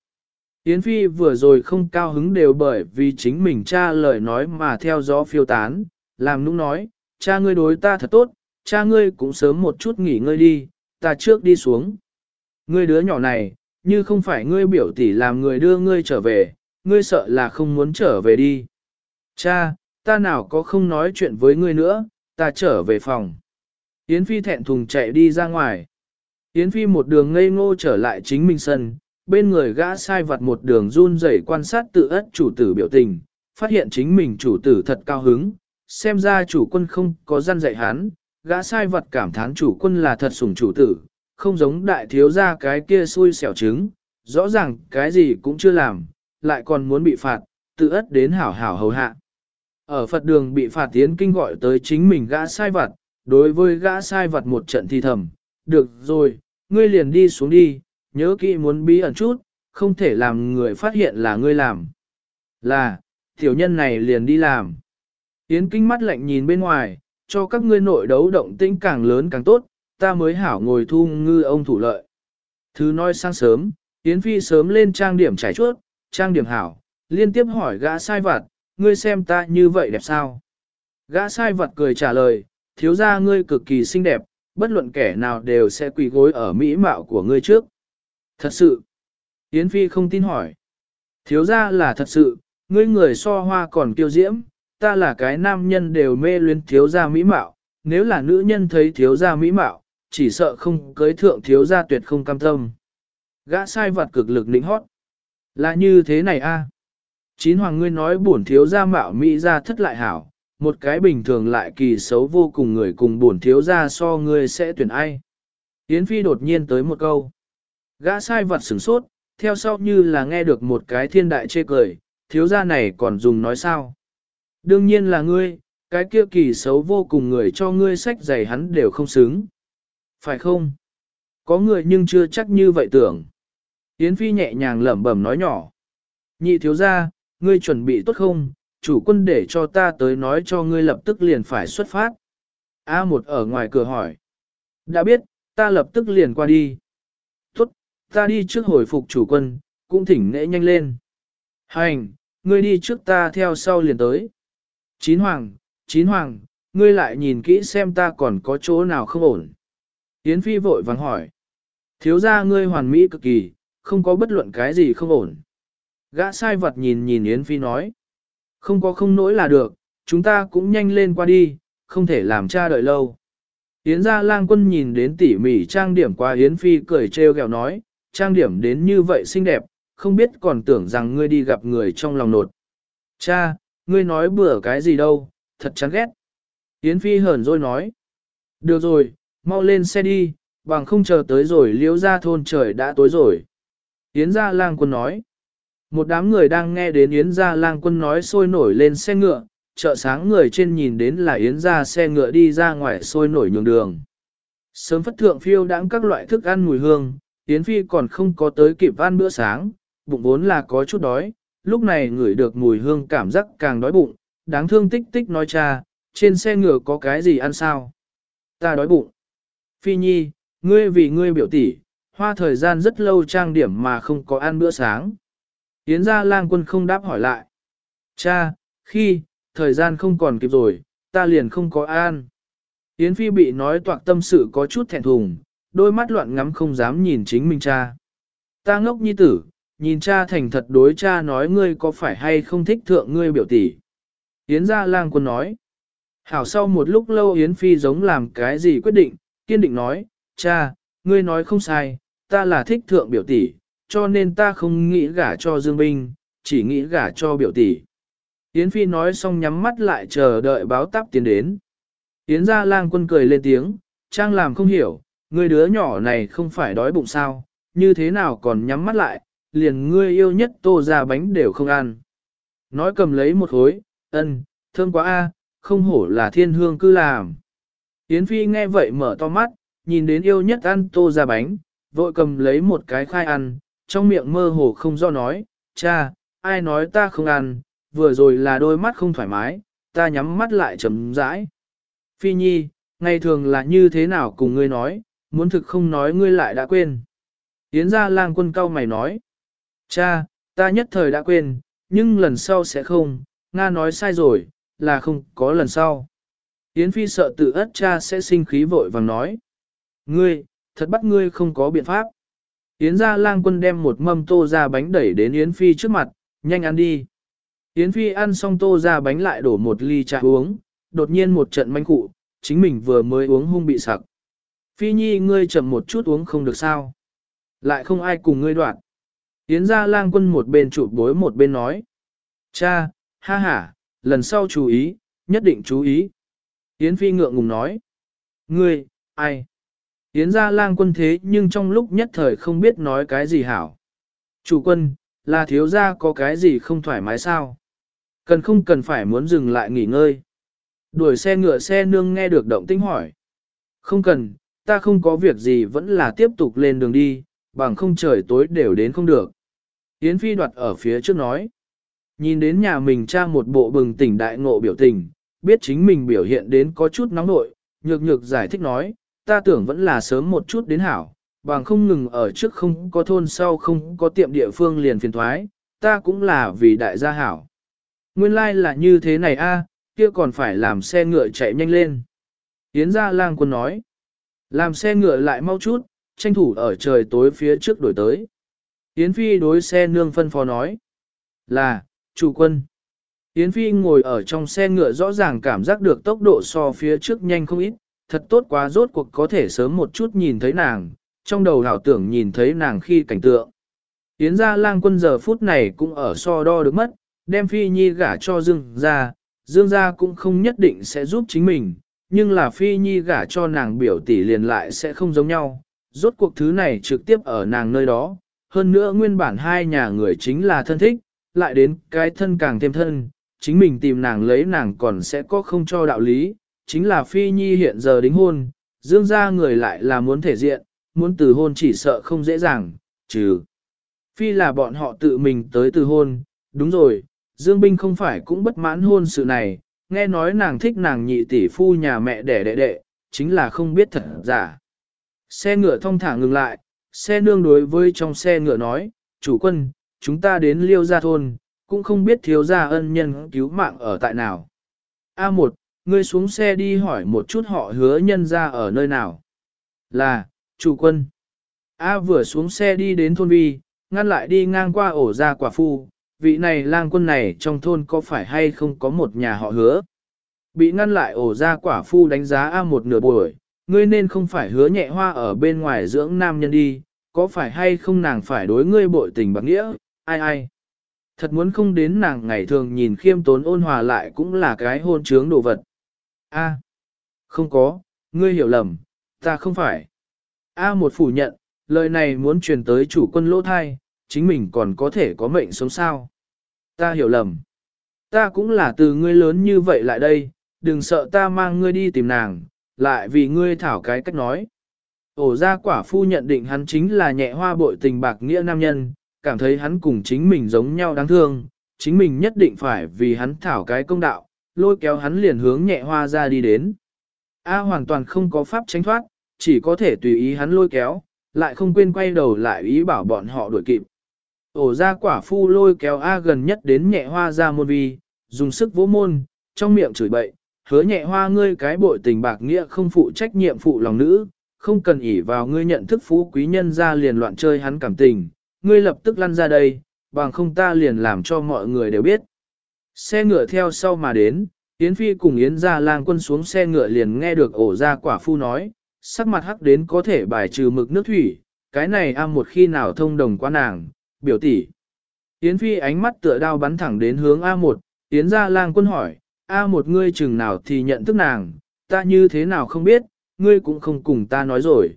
Yến Phi vừa rồi không cao hứng đều bởi vì chính mình cha lời nói mà theo gió phiêu tán, làm nũng nói, cha ngươi đối ta thật tốt, cha ngươi cũng sớm một chút nghỉ ngơi đi, ta trước đi xuống. Ngươi đứa nhỏ này, như không phải ngươi biểu tỷ làm người đưa ngươi trở về, ngươi sợ là không muốn trở về đi. Cha, ta nào có không nói chuyện với ngươi nữa, ta trở về phòng. Yến Phi thẹn thùng chạy đi ra ngoài. Yến Phi một đường ngây ngô trở lại chính mình sân, bên người gã sai vặt một đường run rẩy quan sát tự ất chủ tử biểu tình, phát hiện chính mình chủ tử thật cao hứng, xem ra chủ quân không có gian dạy hắn, gã sai vật cảm thán chủ quân là thật sủng chủ tử, không giống đại thiếu gia cái kia xui xẻo trứng, rõ ràng cái gì cũng chưa làm, lại còn muốn bị phạt, tự ất đến hảo hảo hầu hạ. Ở Phật đường bị phạt tiến kinh gọi tới chính mình gã sai vật, đối với gã sai vật một trận thi thầm, được rồi, ngươi liền đi xuống đi, nhớ kỹ muốn bí ẩn chút, không thể làm người phát hiện là ngươi làm. Là, tiểu nhân này liền đi làm. Yến kinh mắt lạnh nhìn bên ngoài, cho các ngươi nội đấu động tĩnh càng lớn càng tốt, ta mới hảo ngồi thu ngư ông thủ lợi. Thứ nói sang sớm, Yến Phi sớm lên trang điểm trải chuốt, trang điểm hảo, liên tiếp hỏi gã sai vặt, ngươi xem ta như vậy đẹp sao? Gã sai vặt cười trả lời, thiếu gia ngươi cực kỳ xinh đẹp, bất luận kẻ nào đều sẽ quỳ gối ở mỹ mạo của ngươi trước. Thật sự. Yến Phi không tin hỏi. Thiếu gia là thật sự, ngươi người so hoa còn kiêu diễm, ta là cái nam nhân đều mê luyến thiếu gia mỹ mạo, nếu là nữ nhân thấy thiếu gia mỹ mạo, chỉ sợ không cưới thượng thiếu gia tuyệt không cam tâm. Gã sai vật cực lực lĩnh hót. Là như thế này a. Chín hoàng ngươi nói bổn thiếu gia mạo mỹ ra thất lại hảo, một cái bình thường lại kỳ xấu vô cùng người cùng bổn thiếu gia so ngươi sẽ tuyển ai. Yến Phi đột nhiên tới một câu. Gã sai vật sửng sốt, theo sau như là nghe được một cái thiên đại chê cười, thiếu gia này còn dùng nói sao. Đương nhiên là ngươi, cái kia kỳ xấu vô cùng người cho ngươi sách giày hắn đều không xứng. Phải không? Có người nhưng chưa chắc như vậy tưởng. Yến Phi nhẹ nhàng lẩm bẩm nói nhỏ. Nhị thiếu gia, ngươi chuẩn bị tốt không? Chủ quân để cho ta tới nói cho ngươi lập tức liền phải xuất phát. A một ở ngoài cửa hỏi. Đã biết, ta lập tức liền qua đi. Ta đi trước hồi phục chủ quân, cũng thỉnh nễ nhanh lên. Hành, ngươi đi trước ta theo sau liền tới. Chín hoàng, chín hoàng, ngươi lại nhìn kỹ xem ta còn có chỗ nào không ổn. Yến Phi vội vàng hỏi. Thiếu ra ngươi hoàn mỹ cực kỳ, không có bất luận cái gì không ổn. Gã sai vật nhìn nhìn Yến Phi nói. Không có không nỗi là được, chúng ta cũng nhanh lên qua đi, không thể làm cha đợi lâu. Yến gia lang quân nhìn đến tỉ mỉ trang điểm qua Yến Phi cười trêu ghẹo nói, trang điểm đến như vậy xinh đẹp, không biết còn tưởng rằng ngươi đi gặp người trong lòng nột. Cha, ngươi nói bừa cái gì đâu, thật chán ghét. Yến Phi hờn rồi nói. Được rồi, mau lên xe đi, bằng không chờ tới rồi liễu ra thôn trời đã tối rồi. Yến gia lang quân nói. Một đám người đang nghe đến Yến gia lang quân nói sôi nổi lên xe ngựa, chợ sáng người trên nhìn đến là Yến gia xe ngựa đi ra ngoài sôi nổi nhường đường. Sớm phất thượng phiêu đãng các loại thức ăn mùi hương, Yến Phi còn không có tới kịp ăn bữa sáng, bụng vốn là có chút đói, lúc này ngửi được mùi hương cảm giác càng đói bụng, đáng thương tích tích nói cha, trên xe ngựa có cái gì ăn sao? Ta đói bụng. Phi Nhi, ngươi vì ngươi biểu tỷ, hoa thời gian rất lâu trang điểm mà không có ăn bữa sáng. Yến gia lang quân không đáp hỏi lại. Cha, khi, thời gian không còn kịp rồi, ta liền không có ăn. Yến Phi bị nói toạc tâm sự có chút thẹn thùng, đôi mắt loạn ngắm không dám nhìn chính mình cha. Ta ngốc nhi tử, nhìn cha thành thật đối cha nói ngươi có phải hay không thích thượng ngươi biểu tỷ. Yến gia lang quân nói. Hảo sau một lúc lâu Yến Phi giống làm cái gì quyết định, kiên định nói, cha, ngươi nói không sai, ta là thích thượng biểu tỷ, cho nên ta không nghĩ gả cho Dương Binh, chỉ nghĩ gả cho biểu tỷ. Yến Phi nói xong nhắm mắt lại chờ đợi báo táp tiến đến. Yến gia lang quân cười lên tiếng, trang làm không hiểu, người đứa nhỏ này không phải đói bụng sao, như thế nào còn nhắm mắt lại, liền ngươi yêu nhất tô ra bánh đều không ăn. Nói cầm lấy một hối, ân, thơm quá a, không hổ là thiên hương cư làm. Yến Phi nghe vậy mở to mắt, nhìn đến yêu nhất ăn tô ra bánh, vội cầm lấy một cái khai ăn, trong miệng mơ hồ không do nói, cha, ai nói ta không ăn, vừa rồi là đôi mắt không thoải mái, ta nhắm mắt lại chấm rãi. Phi Nhi, ngày thường là như thế nào cùng ngươi nói, muốn thực không nói ngươi lại đã quên. Yến ra lang quân cao mày nói, cha, ta nhất thời đã quên, nhưng lần sau sẽ không, Nga nói sai rồi, là không có lần sau. Yến Phi sợ tự ất cha sẽ sinh khí vội vàng nói. Ngươi, thật bắt ngươi không có biện pháp. Yến ra lang quân đem một mâm tô ra bánh đẩy đến Yến Phi trước mặt, nhanh ăn đi. Yến Phi ăn xong tô ra bánh lại đổ một ly trà uống, đột nhiên một trận manh cụ, chính mình vừa mới uống hung bị sặc. Phi Nhi ngươi chậm một chút uống không được sao. Lại không ai cùng ngươi đoạn. Yến ra lang quân một bên chụp bối một bên nói. Cha, ha ha, lần sau chú ý, nhất định chú ý. Yến Phi ngượng ngùng nói. Ngươi, ai? Yến ra lang quân thế nhưng trong lúc nhất thời không biết nói cái gì hảo. Chủ quân, là thiếu gia có cái gì không thoải mái sao? Cần không cần phải muốn dừng lại nghỉ ngơi? Đuổi xe ngựa xe nương nghe được động tĩnh hỏi. Không cần, ta không có việc gì vẫn là tiếp tục lên đường đi, bằng không trời tối đều đến không được. Yến Phi đoạt ở phía trước nói. Nhìn đến nhà mình cha một bộ bừng tỉnh đại ngộ biểu tình, biết chính mình biểu hiện đến có chút nóng nội, nhược nhược giải thích nói, ta tưởng vẫn là sớm một chút đến hảo, bằng không ngừng ở trước không có thôn sau không có tiệm địa phương liền phiền thoái, ta cũng là vì đại gia hảo. Nguyên lai like là như thế này a, kia còn phải làm xe ngựa chạy nhanh lên. Yến gia lang quân nói, làm xe ngựa lại mau chút, tranh thủ ở trời tối phía trước đổi tới. Yến phi đối xe nương phân phó nói, là, chủ quân. Yến phi ngồi ở trong xe ngựa rõ ràng cảm giác được tốc độ so phía trước nhanh không ít, thật tốt quá rốt cuộc có thể sớm một chút nhìn thấy nàng, trong đầu hảo tưởng nhìn thấy nàng khi cảnh tượng. Yến gia lang quân giờ phút này cũng ở so đo được mất, đem phi nhi gả cho dương gia, dương gia cũng không nhất định sẽ giúp chính mình, nhưng là phi nhi gả cho nàng biểu tỷ liền lại sẽ không giống nhau, rốt cuộc thứ này trực tiếp ở nàng nơi đó, hơn nữa nguyên bản hai nhà người chính là thân thích, lại đến cái thân càng thêm thân, chính mình tìm nàng lấy nàng còn sẽ có không cho đạo lý, chính là phi nhi hiện giờ đính hôn, dương gia người lại là muốn thể diện, muốn từ hôn chỉ sợ không dễ dàng, trừ. Phi là bọn họ tự mình tới từ hôn, đúng rồi, Dương Binh không phải cũng bất mãn hôn sự này, nghe nói nàng thích nàng nhị tỷ phu nhà mẹ đẻ đệ đệ, chính là không biết thật giả. Xe ngựa thông thả ngừng lại, xe nương đối với trong xe ngựa nói, chủ quân, chúng ta đến liêu gia thôn, cũng không biết thiếu gia ân nhân cứu mạng ở tại nào. A1, ngươi xuống xe đi hỏi một chút họ hứa nhân ra ở nơi nào. Là, chủ quân. A vừa xuống xe đi đến thôn vi, ngăn lại đi ngang qua ổ ra quả phu, vị này lang quân này trong thôn có phải hay không có một nhà họ hứa. Bị ngăn lại ổ ra quả phu đánh giá A một nửa buổi, ngươi nên không phải hứa nhẹ hoa ở bên ngoài dưỡng nam nhân đi, có phải hay không nàng phải đối ngươi bội tình bằng nghĩa, ai ai. Thật muốn không đến nàng ngày thường nhìn khiêm tốn ôn hòa lại cũng là cái hôn trướng đồ vật. A, không có, ngươi hiểu lầm, ta không phải. A một phủ nhận, lời này muốn truyền tới chủ quân lỗ thai, chính mình còn có thể có mệnh sống sao. Ta hiểu lầm. Ta cũng là từ ngươi lớn như vậy lại đây, đừng sợ ta mang ngươi đi tìm nàng, lại vì ngươi thảo cái cách nói. Ổ ra quả phu nhận định hắn chính là nhẹ hoa bội tình bạc nghĩa nam nhân, cảm thấy hắn cùng chính mình giống nhau đáng thương, chính mình nhất định phải vì hắn thảo cái công đạo, lôi kéo hắn liền hướng nhẹ hoa ra đi đến. A hoàn toàn không có pháp tránh thoát, chỉ có thể tùy ý hắn lôi kéo, lại không quên quay đầu lại ý bảo bọn họ đuổi kịp. Ổ ra quả phu lôi kéo A gần nhất đến nhẹ hoa ra môn vi, dùng sức vỗ môn, trong miệng chửi bậy, hứa nhẹ hoa ngươi cái bội tình bạc nghĩa không phụ trách nhiệm phụ lòng nữ, không cần ỉ vào ngươi nhận thức phú quý nhân ra liền loạn chơi hắn cảm tình, ngươi lập tức lăn ra đây, bằng không ta liền làm cho mọi người đều biết. Xe ngựa theo sau mà đến, Yến Phi cùng Yến ra lang quân xuống xe ngựa liền nghe được ổ ra quả phu nói, sắc mặt hắc đến có thể bài trừ mực nước thủy, cái này am một khi nào thông đồng qua nàng, biểu tỷ. Yến Phi ánh mắt tựa đao bắn thẳng đến hướng A1, Yến ra lang quân hỏi, A1 ngươi chừng nào thì nhận thức nàng, ta như thế nào không biết, ngươi cũng không cùng ta nói rồi.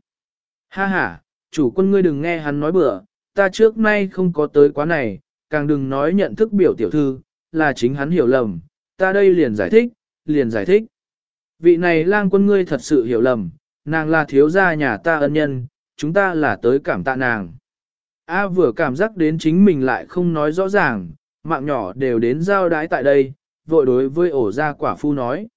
Ha ha, chủ quân ngươi đừng nghe hắn nói bừa, ta trước nay không có tới quá này, càng đừng nói nhận thức biểu tiểu thư, là chính hắn hiểu lầm, ta đây liền giải thích, liền giải thích. Vị này lang quân ngươi thật sự hiểu lầm, nàng là thiếu gia nhà ta ân nhân, chúng ta là tới cảm tạ nàng. A vừa cảm giác đến chính mình lại không nói rõ ràng, mạng nhỏ đều đến giao đái tại đây, vội đối với ổ gia quả phu nói.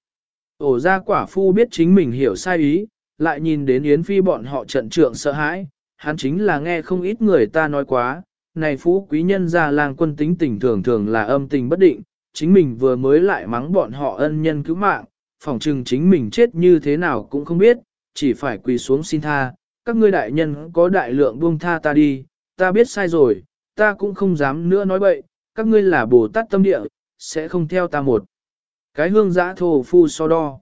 Ổ gia quả phu biết chính mình hiểu sai ý, lại nhìn đến Yến Phi bọn họ trận trượng sợ hãi, hắn chính là nghe không ít người ta nói quá, này phú quý nhân gia lang quân tính tình thường thường là âm tình bất định, chính mình vừa mới lại mắng bọn họ ân nhân cứu mạng, phỏng chừng chính mình chết như thế nào cũng không biết, chỉ phải quỳ xuống xin tha, các ngươi đại nhân có đại lượng buông tha ta đi, ta biết sai rồi, ta cũng không dám nữa nói bậy, các ngươi là Bồ Tát tâm địa, sẽ không theo ta một. Cái hương giã thổ phu so đo.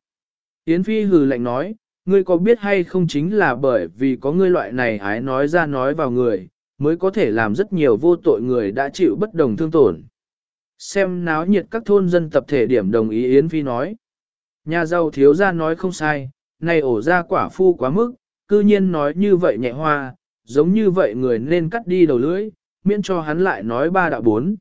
Yến Phi hừ lạnh nói, ngươi có biết hay không chính là bởi vì có ngươi loại này ái nói ra nói vào người, mới có thể làm rất nhiều vô tội người đã chịu bất đồng thương tổn. Xem náo nhiệt các thôn dân tập thể điểm đồng ý Yến Phi nói. Nhà giàu thiếu ra nói không sai, này ổ ra quả phu quá mức, cư nhiên nói như vậy nhẹ hoa, giống như vậy người nên cắt đi đầu lưỡi, miễn cho hắn lại nói ba đạo bốn.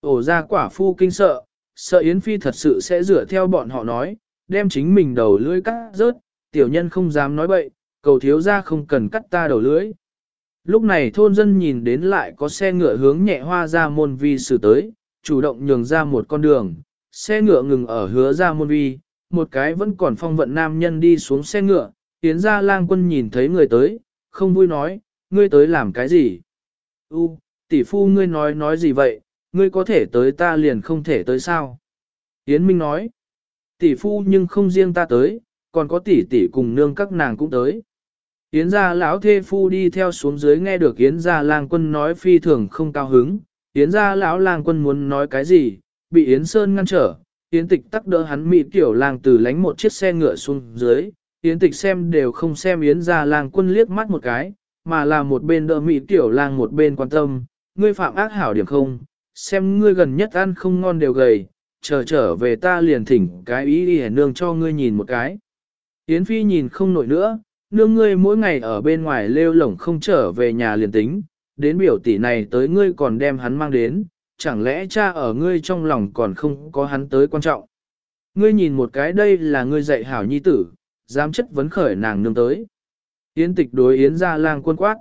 Ổ ra quả phu kinh sợ, sợ Yến Phi thật sự sẽ rửa theo bọn họ nói, đem chính mình đầu lưỡi cắt rớt, tiểu nhân không dám nói bậy, cầu thiếu ra không cần cắt ta đầu lưỡi. Lúc này thôn dân nhìn đến lại có xe ngựa hướng nhẹ hoa ra môn vi xử tới, chủ động nhường ra một con đường, xe ngựa ngừng ở hứa ra môn vi, một cái vẫn còn phong vận nam nhân đi xuống xe ngựa, tiến ra lang quân nhìn thấy người tới, không vui nói, ngươi tới làm cái gì? U, tỷ phu ngươi nói nói gì vậy, ngươi có thể tới ta liền không thể tới sao? Yến Minh nói, tỷ phu nhưng không riêng ta tới, còn có tỷ tỷ cùng nương các nàng cũng tới. Yến gia lão thê phu đi theo xuống dưới nghe được Yến gia lang quân nói phi thường không cao hứng, Yến gia lão lang quân muốn nói cái gì, bị Yến Sơn ngăn trở, Yến tịch tắc đỡ hắn mị tiểu lang từ lánh một chiếc xe ngựa xuống dưới, Yến tịch xem đều không xem Yến gia lang quân liếc mắt một cái, mà là một bên đỡ mị tiểu lang một bên quan tâm, ngươi phạm ác hảo điểm không, xem ngươi gần nhất ăn không ngon đều gầy, chờ trở về ta liền thỉnh cái ý đi nương cho ngươi nhìn một cái. Yến Phi nhìn không nổi nữa, nương ngươi mỗi ngày ở bên ngoài lêu lổng không trở về nhà liền tính, đến biểu tỷ này tới ngươi còn đem hắn mang đến, chẳng lẽ cha ở ngươi trong lòng còn không có hắn tới quan trọng. Ngươi nhìn một cái đây là ngươi dạy hảo nhi tử, dám chất vấn khởi nàng nương tới. Yến tịch đối Yến ra lang quân quát.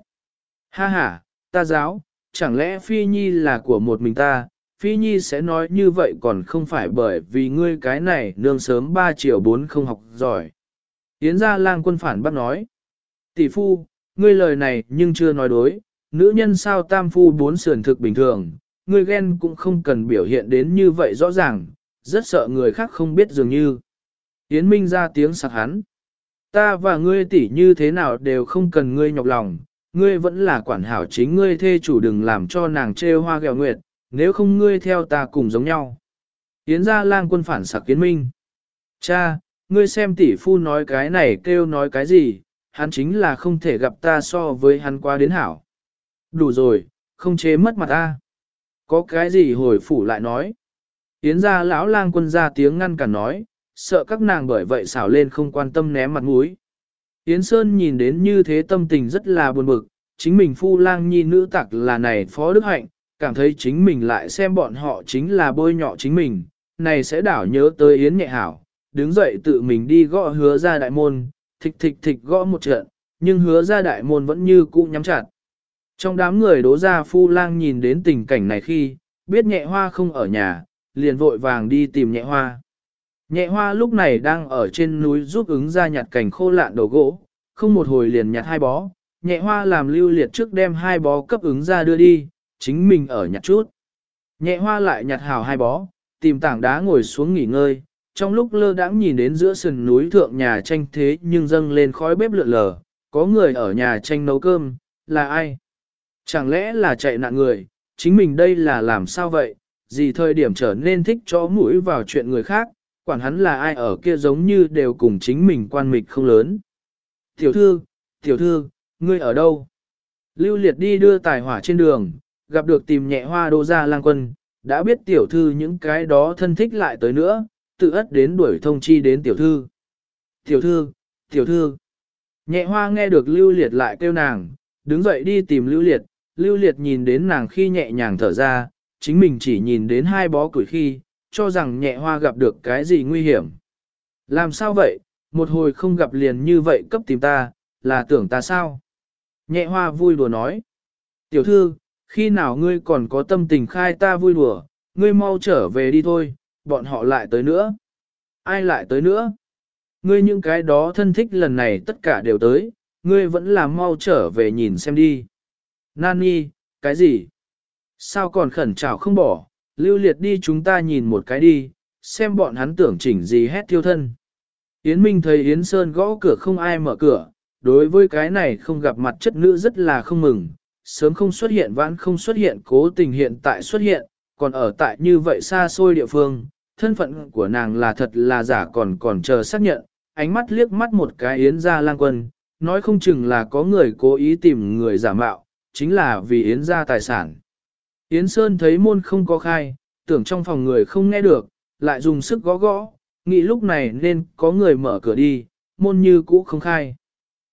Ha ha, ta giáo, chẳng lẽ Phi Nhi là của một mình ta, Phi Nhi sẽ nói như vậy còn không phải bởi vì ngươi cái này nương sớm 3 triệu 4 không học giỏi. Yến ra lang quân phản bác nói. Tỷ phu, ngươi lời này nhưng chưa nói đối, nữ nhân sao tam phu bốn sườn thực bình thường, ngươi ghen cũng không cần biểu hiện đến như vậy rõ ràng, rất sợ người khác không biết dường như. Yến Minh ra tiếng sặc hắn. Ta và ngươi tỷ như thế nào đều không cần ngươi nhọc lòng, ngươi vẫn là quản hảo chính ngươi thê chủ đừng làm cho nàng chê hoa gẹo nguyệt, nếu không ngươi theo ta cùng giống nhau. Yến ra lang quân phản sặc kiến Minh. Cha, ngươi xem tỷ phu nói cái này kêu nói cái gì, hắn chính là không thể gặp ta so với hắn qua đến hảo. Đủ rồi, không chế mất mặt ta. Có cái gì hồi phủ lại nói. Yến ra lão lang quân ra tiếng ngăn cản nói, sợ các nàng bởi vậy xảo lên không quan tâm ném mặt mũi. Yến Sơn nhìn đến như thế tâm tình rất là buồn bực, chính mình phu lang nhi nữ tặc là này phó đức hạnh, cảm thấy chính mình lại xem bọn họ chính là bôi nhọ chính mình, này sẽ đảo nhớ tới Yến nhẹ hảo, đứng dậy tự mình đi gõ hứa ra đại môn, thịch thịch thịch gõ một trận, nhưng hứa ra đại môn vẫn như cũ nhắm chặt. Trong đám người đố ra phu lang nhìn đến tình cảnh này khi, biết nhẹ hoa không ở nhà, liền vội vàng đi tìm nhẹ hoa. Nhẹ hoa lúc này đang ở trên núi giúp ứng ra nhặt cảnh khô lạn đầu gỗ, không một hồi liền nhặt hai bó, nhẹ hoa làm lưu liệt trước đem hai bó cấp ứng ra đưa đi, chính mình ở nhặt chút. Nhẹ hoa lại nhặt hào hai bó, tìm tảng đá ngồi xuống nghỉ ngơi, trong lúc lơ đãng nhìn đến giữa sườn núi thượng nhà tranh thế nhưng dâng lên khói bếp lượn lờ, có người ở nhà tranh nấu cơm, là ai? Chẳng lẽ là chạy nạn người, chính mình đây là làm sao vậy, gì thời điểm trở nên thích cho mũi vào chuyện người khác, quản hắn là ai ở kia giống như đều cùng chính mình quan mịch không lớn. Tiểu thư, tiểu thư, ngươi ở đâu? Lưu liệt đi đưa tài hỏa trên đường, gặp được tìm nhẹ hoa đô ra lang quân, đã biết tiểu thư những cái đó thân thích lại tới nữa, tự ất đến đuổi thông chi đến tiểu thư. Tiểu thư, tiểu thư. Nhẹ hoa nghe được lưu liệt lại kêu nàng, đứng dậy đi tìm lưu liệt, lưu liệt nhìn đến nàng khi nhẹ nhàng thở ra, chính mình chỉ nhìn đến hai bó củi khi, cho rằng nhẹ hoa gặp được cái gì nguy hiểm. Làm sao vậy, một hồi không gặp liền như vậy cấp tìm ta, là tưởng ta sao? Nhẹ hoa vui đùa nói. Tiểu thư, khi nào ngươi còn có tâm tình khai ta vui đùa, ngươi mau trở về đi thôi, bọn họ lại tới nữa. Ai lại tới nữa? Ngươi những cái đó thân thích lần này tất cả đều tới, ngươi vẫn là mau trở về nhìn xem đi. Nani, cái gì? Sao còn khẩn trào không bỏ, lưu liệt đi chúng ta nhìn một cái đi, xem bọn hắn tưởng chỉnh gì hét thiêu thân. Yến Minh thấy Yến Sơn gõ cửa không ai mở cửa, đối với cái này không gặp mặt chất nữ rất là không mừng, sớm không xuất hiện vãn không xuất hiện cố tình hiện tại xuất hiện, còn ở tại như vậy xa xôi địa phương, thân phận của nàng là thật là giả còn còn chờ xác nhận, ánh mắt liếc mắt một cái Yến ra lang quân, nói không chừng là có người cố ý tìm người giả mạo, chính là vì Yến ra tài sản. Yến Sơn thấy môn không có khai, tưởng trong phòng người không nghe được, lại dùng sức gõ gõ, nghĩ lúc này nên có người mở cửa đi, môn như cũ không khai.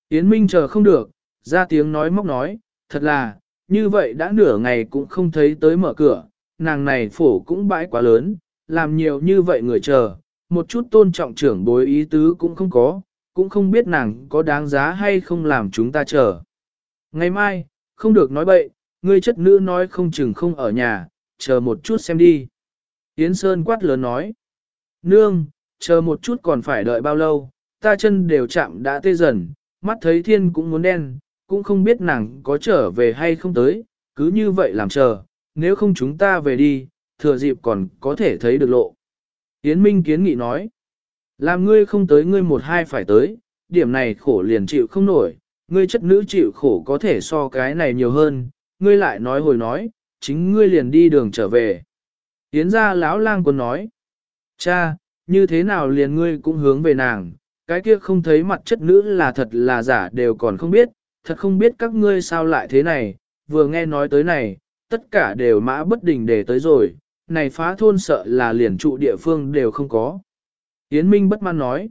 Yến Minh chờ không được, ra tiếng nói móc nói, thật là, như vậy đã nửa ngày cũng không thấy tới mở cửa, nàng này phổ cũng bãi quá lớn, làm nhiều như vậy người chờ, một chút tôn trọng trưởng bối ý tứ cũng không có, cũng không biết nàng có đáng giá hay không làm chúng ta chờ. Ngày mai, không được nói bậy, ngươi chất nữ nói không chừng không ở nhà, chờ một chút xem đi. Yến Sơn quát lớn nói. Nương, chờ một chút còn phải đợi bao lâu, ta chân đều chạm đã tê dần, mắt thấy thiên cũng muốn đen, cũng không biết nàng có trở về hay không tới, cứ như vậy làm chờ, nếu không chúng ta về đi, thừa dịp còn có thể thấy được lộ. Yến Minh kiến nghị nói, làm ngươi không tới ngươi một hai phải tới, điểm này khổ liền chịu không nổi, ngươi chất nữ chịu khổ có thể so cái này nhiều hơn, ngươi lại nói hồi nói, chính ngươi liền đi đường trở về. Yến ra lão lang quân nói, cha, như thế nào liền ngươi cũng hướng về nàng, cái kia không thấy mặt chất nữ là thật là giả đều còn không biết, thật không biết các ngươi sao lại thế này, vừa nghe nói tới này, tất cả đều mã bất đình để tới rồi, này phá thôn sợ là liền trụ địa phương đều không có. Yến Minh bất mãn nói,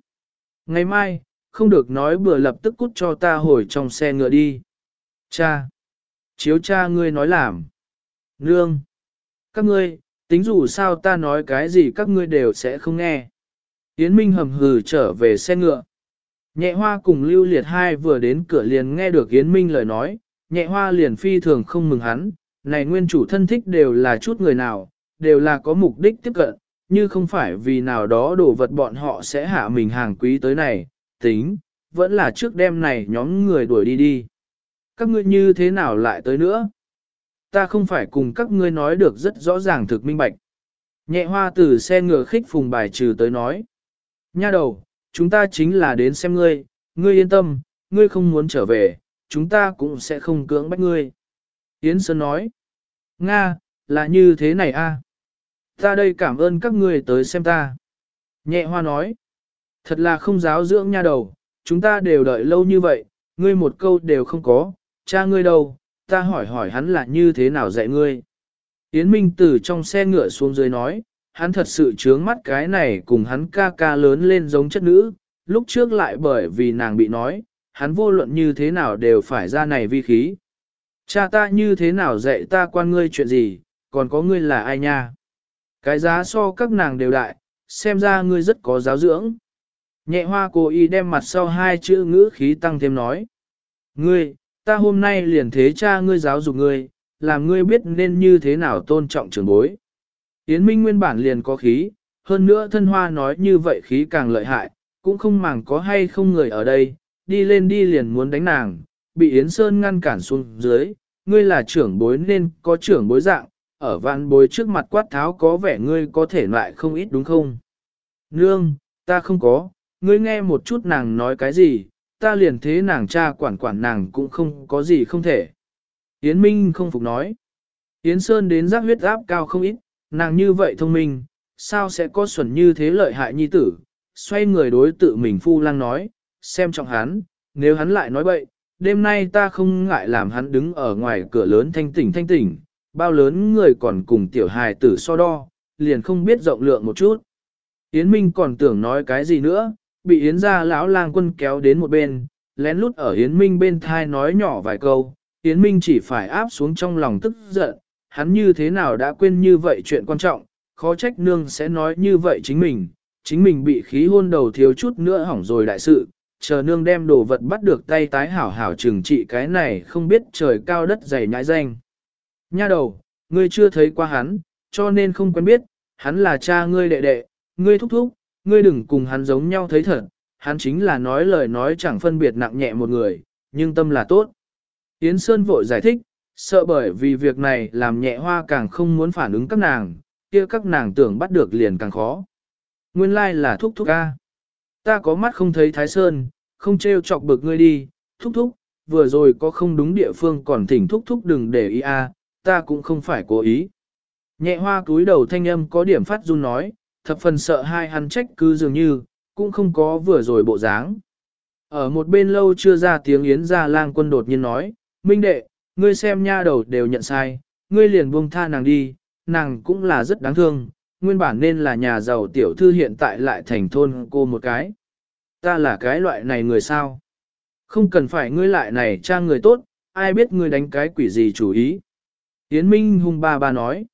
ngày mai, không được nói bừa lập tức cút cho ta hồi trong xe ngựa đi. Cha! Chiếu cha ngươi nói làm. Nương! Các ngươi, tính dù sao ta nói cái gì các ngươi đều sẽ không nghe. Yến Minh hầm hừ trở về xe ngựa. Nhẹ hoa cùng lưu liệt hai vừa đến cửa liền nghe được Yến Minh lời nói, nhẹ hoa liền phi thường không mừng hắn, này nguyên chủ thân thích đều là chút người nào, đều là có mục đích tiếp cận, như không phải vì nào đó đồ vật bọn họ sẽ hạ mình hàng quý tới này, tính, vẫn là trước đêm này nhóm người đuổi đi đi. Các ngươi như thế nào lại tới nữa? Ta không phải cùng các ngươi nói được rất rõ ràng thực minh bạch. Nhẹ hoa từ xe ngựa khích phùng bài trừ tới nói. Nha đầu, chúng ta chính là đến xem ngươi, ngươi yên tâm, ngươi không muốn trở về, chúng ta cũng sẽ không cưỡng bách ngươi. Yến Sơn nói, Nga, là như thế này a. À? Ta đây cảm ơn các ngươi tới xem ta. Nhẹ hoa nói, thật là không giáo dưỡng nha đầu, chúng ta đều đợi lâu như vậy, ngươi một câu đều không có, cha ngươi đâu, ta hỏi hỏi hắn là như thế nào dạy ngươi. Yến Minh từ trong xe ngựa xuống dưới nói, hắn thật sự chướng mắt cái này cùng hắn ca ca lớn lên giống chất nữ, lúc trước lại bởi vì nàng bị nói, hắn vô luận như thế nào đều phải ra này vi khí. Cha ta như thế nào dạy ta quan ngươi chuyện gì, còn có ngươi là ai nha? Cái giá so các nàng đều đại, xem ra ngươi rất có giáo dưỡng. Nhẹ hoa cô y đem mặt sau hai chữ ngữ khí tăng thêm nói. Ngươi, ta hôm nay liền thế cha ngươi giáo dục ngươi, làm ngươi biết nên như thế nào tôn trọng trưởng bối. Yến Minh nguyên bản liền có khí, hơn nữa thân hoa nói như vậy khí càng lợi hại, cũng không màng có hay không người ở đây, đi lên đi liền muốn đánh nàng, bị Yến Sơn ngăn cản xuống dưới, ngươi là trưởng bối nên có trưởng bối dạng, ở vạn bối trước mặt quát tháo có vẻ ngươi có thể loại không ít đúng không? Nương, ta không có, ngươi nghe một chút nàng nói cái gì, ta liền thế nàng cha quản quản nàng cũng không có gì không thể. Yến Minh không phục nói. Yến Sơn đến giác huyết áp cao không ít, nàng như vậy thông minh, sao sẽ có xuẩn như thế lợi hại nhi tử, xoay người đối tự mình phu lang nói, xem trọng hắn, nếu hắn lại nói bậy, đêm nay ta không ngại làm hắn đứng ở ngoài cửa lớn thanh tỉnh thanh tỉnh, bao lớn người còn cùng tiểu hài tử so đo, liền không biết rộng lượng một chút. Yến Minh còn tưởng nói cái gì nữa, bị Yến gia lão lang quân kéo đến một bên, lén lút ở Yến Minh bên thai nói nhỏ vài câu, Yến Minh chỉ phải áp xuống trong lòng tức giận, hắn như thế nào đã quên như vậy chuyện quan trọng, khó trách nương sẽ nói như vậy chính mình, chính mình bị khí hôn đầu thiếu chút nữa hỏng rồi đại sự, chờ nương đem đồ vật bắt được tay tái hảo hảo trừng trị cái này không biết trời cao đất dày nhãi danh. Nha đầu, ngươi chưa thấy qua hắn, cho nên không quen biết, hắn là cha ngươi đệ đệ, ngươi thúc thúc, ngươi đừng cùng hắn giống nhau thấy thật, hắn chính là nói lời nói chẳng phân biệt nặng nhẹ một người, nhưng tâm là tốt. Yến Sơn vội giải thích, sợ bởi vì việc này làm nhẹ hoa càng không muốn phản ứng các nàng, kia các nàng tưởng bắt được liền càng khó. Nguyên lai like là thúc thúc ca. Ta có mắt không thấy Thái Sơn, không trêu chọc bực ngươi đi, thúc thúc, vừa rồi có không đúng địa phương còn thỉnh thúc thúc đừng để ý a, ta cũng không phải cố ý. Nhẹ hoa cúi đầu thanh âm có điểm phát run nói, thập phần sợ hai hắn trách cứ dường như, cũng không có vừa rồi bộ dáng. Ở một bên lâu chưa ra tiếng yến ra lang quân đột nhiên nói, Minh đệ, ngươi xem nha đầu đều nhận sai, ngươi liền buông tha nàng đi, nàng cũng là rất đáng thương, nguyên bản nên là nhà giàu tiểu thư hiện tại lại thành thôn cô một cái. Ta là cái loại này người sao? Không cần phải ngươi lại này cha người tốt, ai biết ngươi đánh cái quỷ gì chủ ý. Yến Minh hung ba ba nói.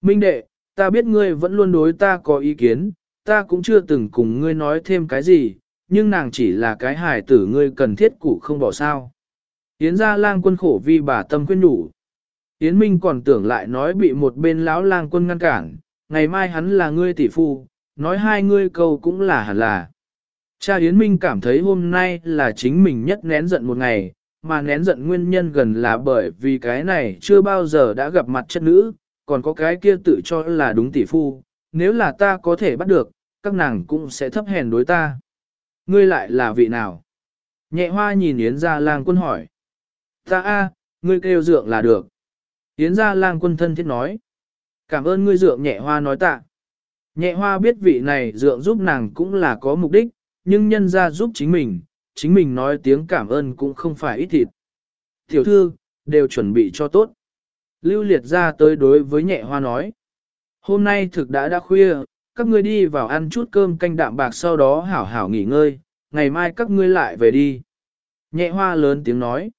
Minh đệ, ta biết ngươi vẫn luôn đối ta có ý kiến, ta cũng chưa từng cùng ngươi nói thêm cái gì, nhưng nàng chỉ là cái hài tử ngươi cần thiết cụ không bỏ sao. Yến ra lang quân khổ vì bà tâm quyên nhủ. Yến Minh còn tưởng lại nói bị một bên lão lang quân ngăn cản, ngày mai hắn là ngươi tỷ phu, nói hai ngươi câu cũng là hẳn là. Cha Yến Minh cảm thấy hôm nay là chính mình nhất nén giận một ngày, mà nén giận nguyên nhân gần là bởi vì cái này chưa bao giờ đã gặp mặt chất nữ, còn có cái kia tự cho là đúng tỷ phu, nếu là ta có thể bắt được, các nàng cũng sẽ thấp hèn đối ta. Ngươi lại là vị nào? Nhẹ hoa nhìn Yến gia lang quân hỏi. Ta a, ngươi kêu dượng là được. Yến gia lang quân thân thiết nói. Cảm ơn ngươi dượng nhẹ hoa nói tạ. Nhẹ hoa biết vị này dượng giúp nàng cũng là có mục đích, nhưng nhân ra giúp chính mình, chính mình nói tiếng cảm ơn cũng không phải ít thịt. Tiểu thư, đều chuẩn bị cho tốt. Lưu liệt ra tới đối với nhẹ hoa nói. Hôm nay thực đã đã khuya, các ngươi đi vào ăn chút cơm canh đạm bạc sau đó hảo hảo nghỉ ngơi, ngày mai các ngươi lại về đi. Nhẹ hoa lớn tiếng nói.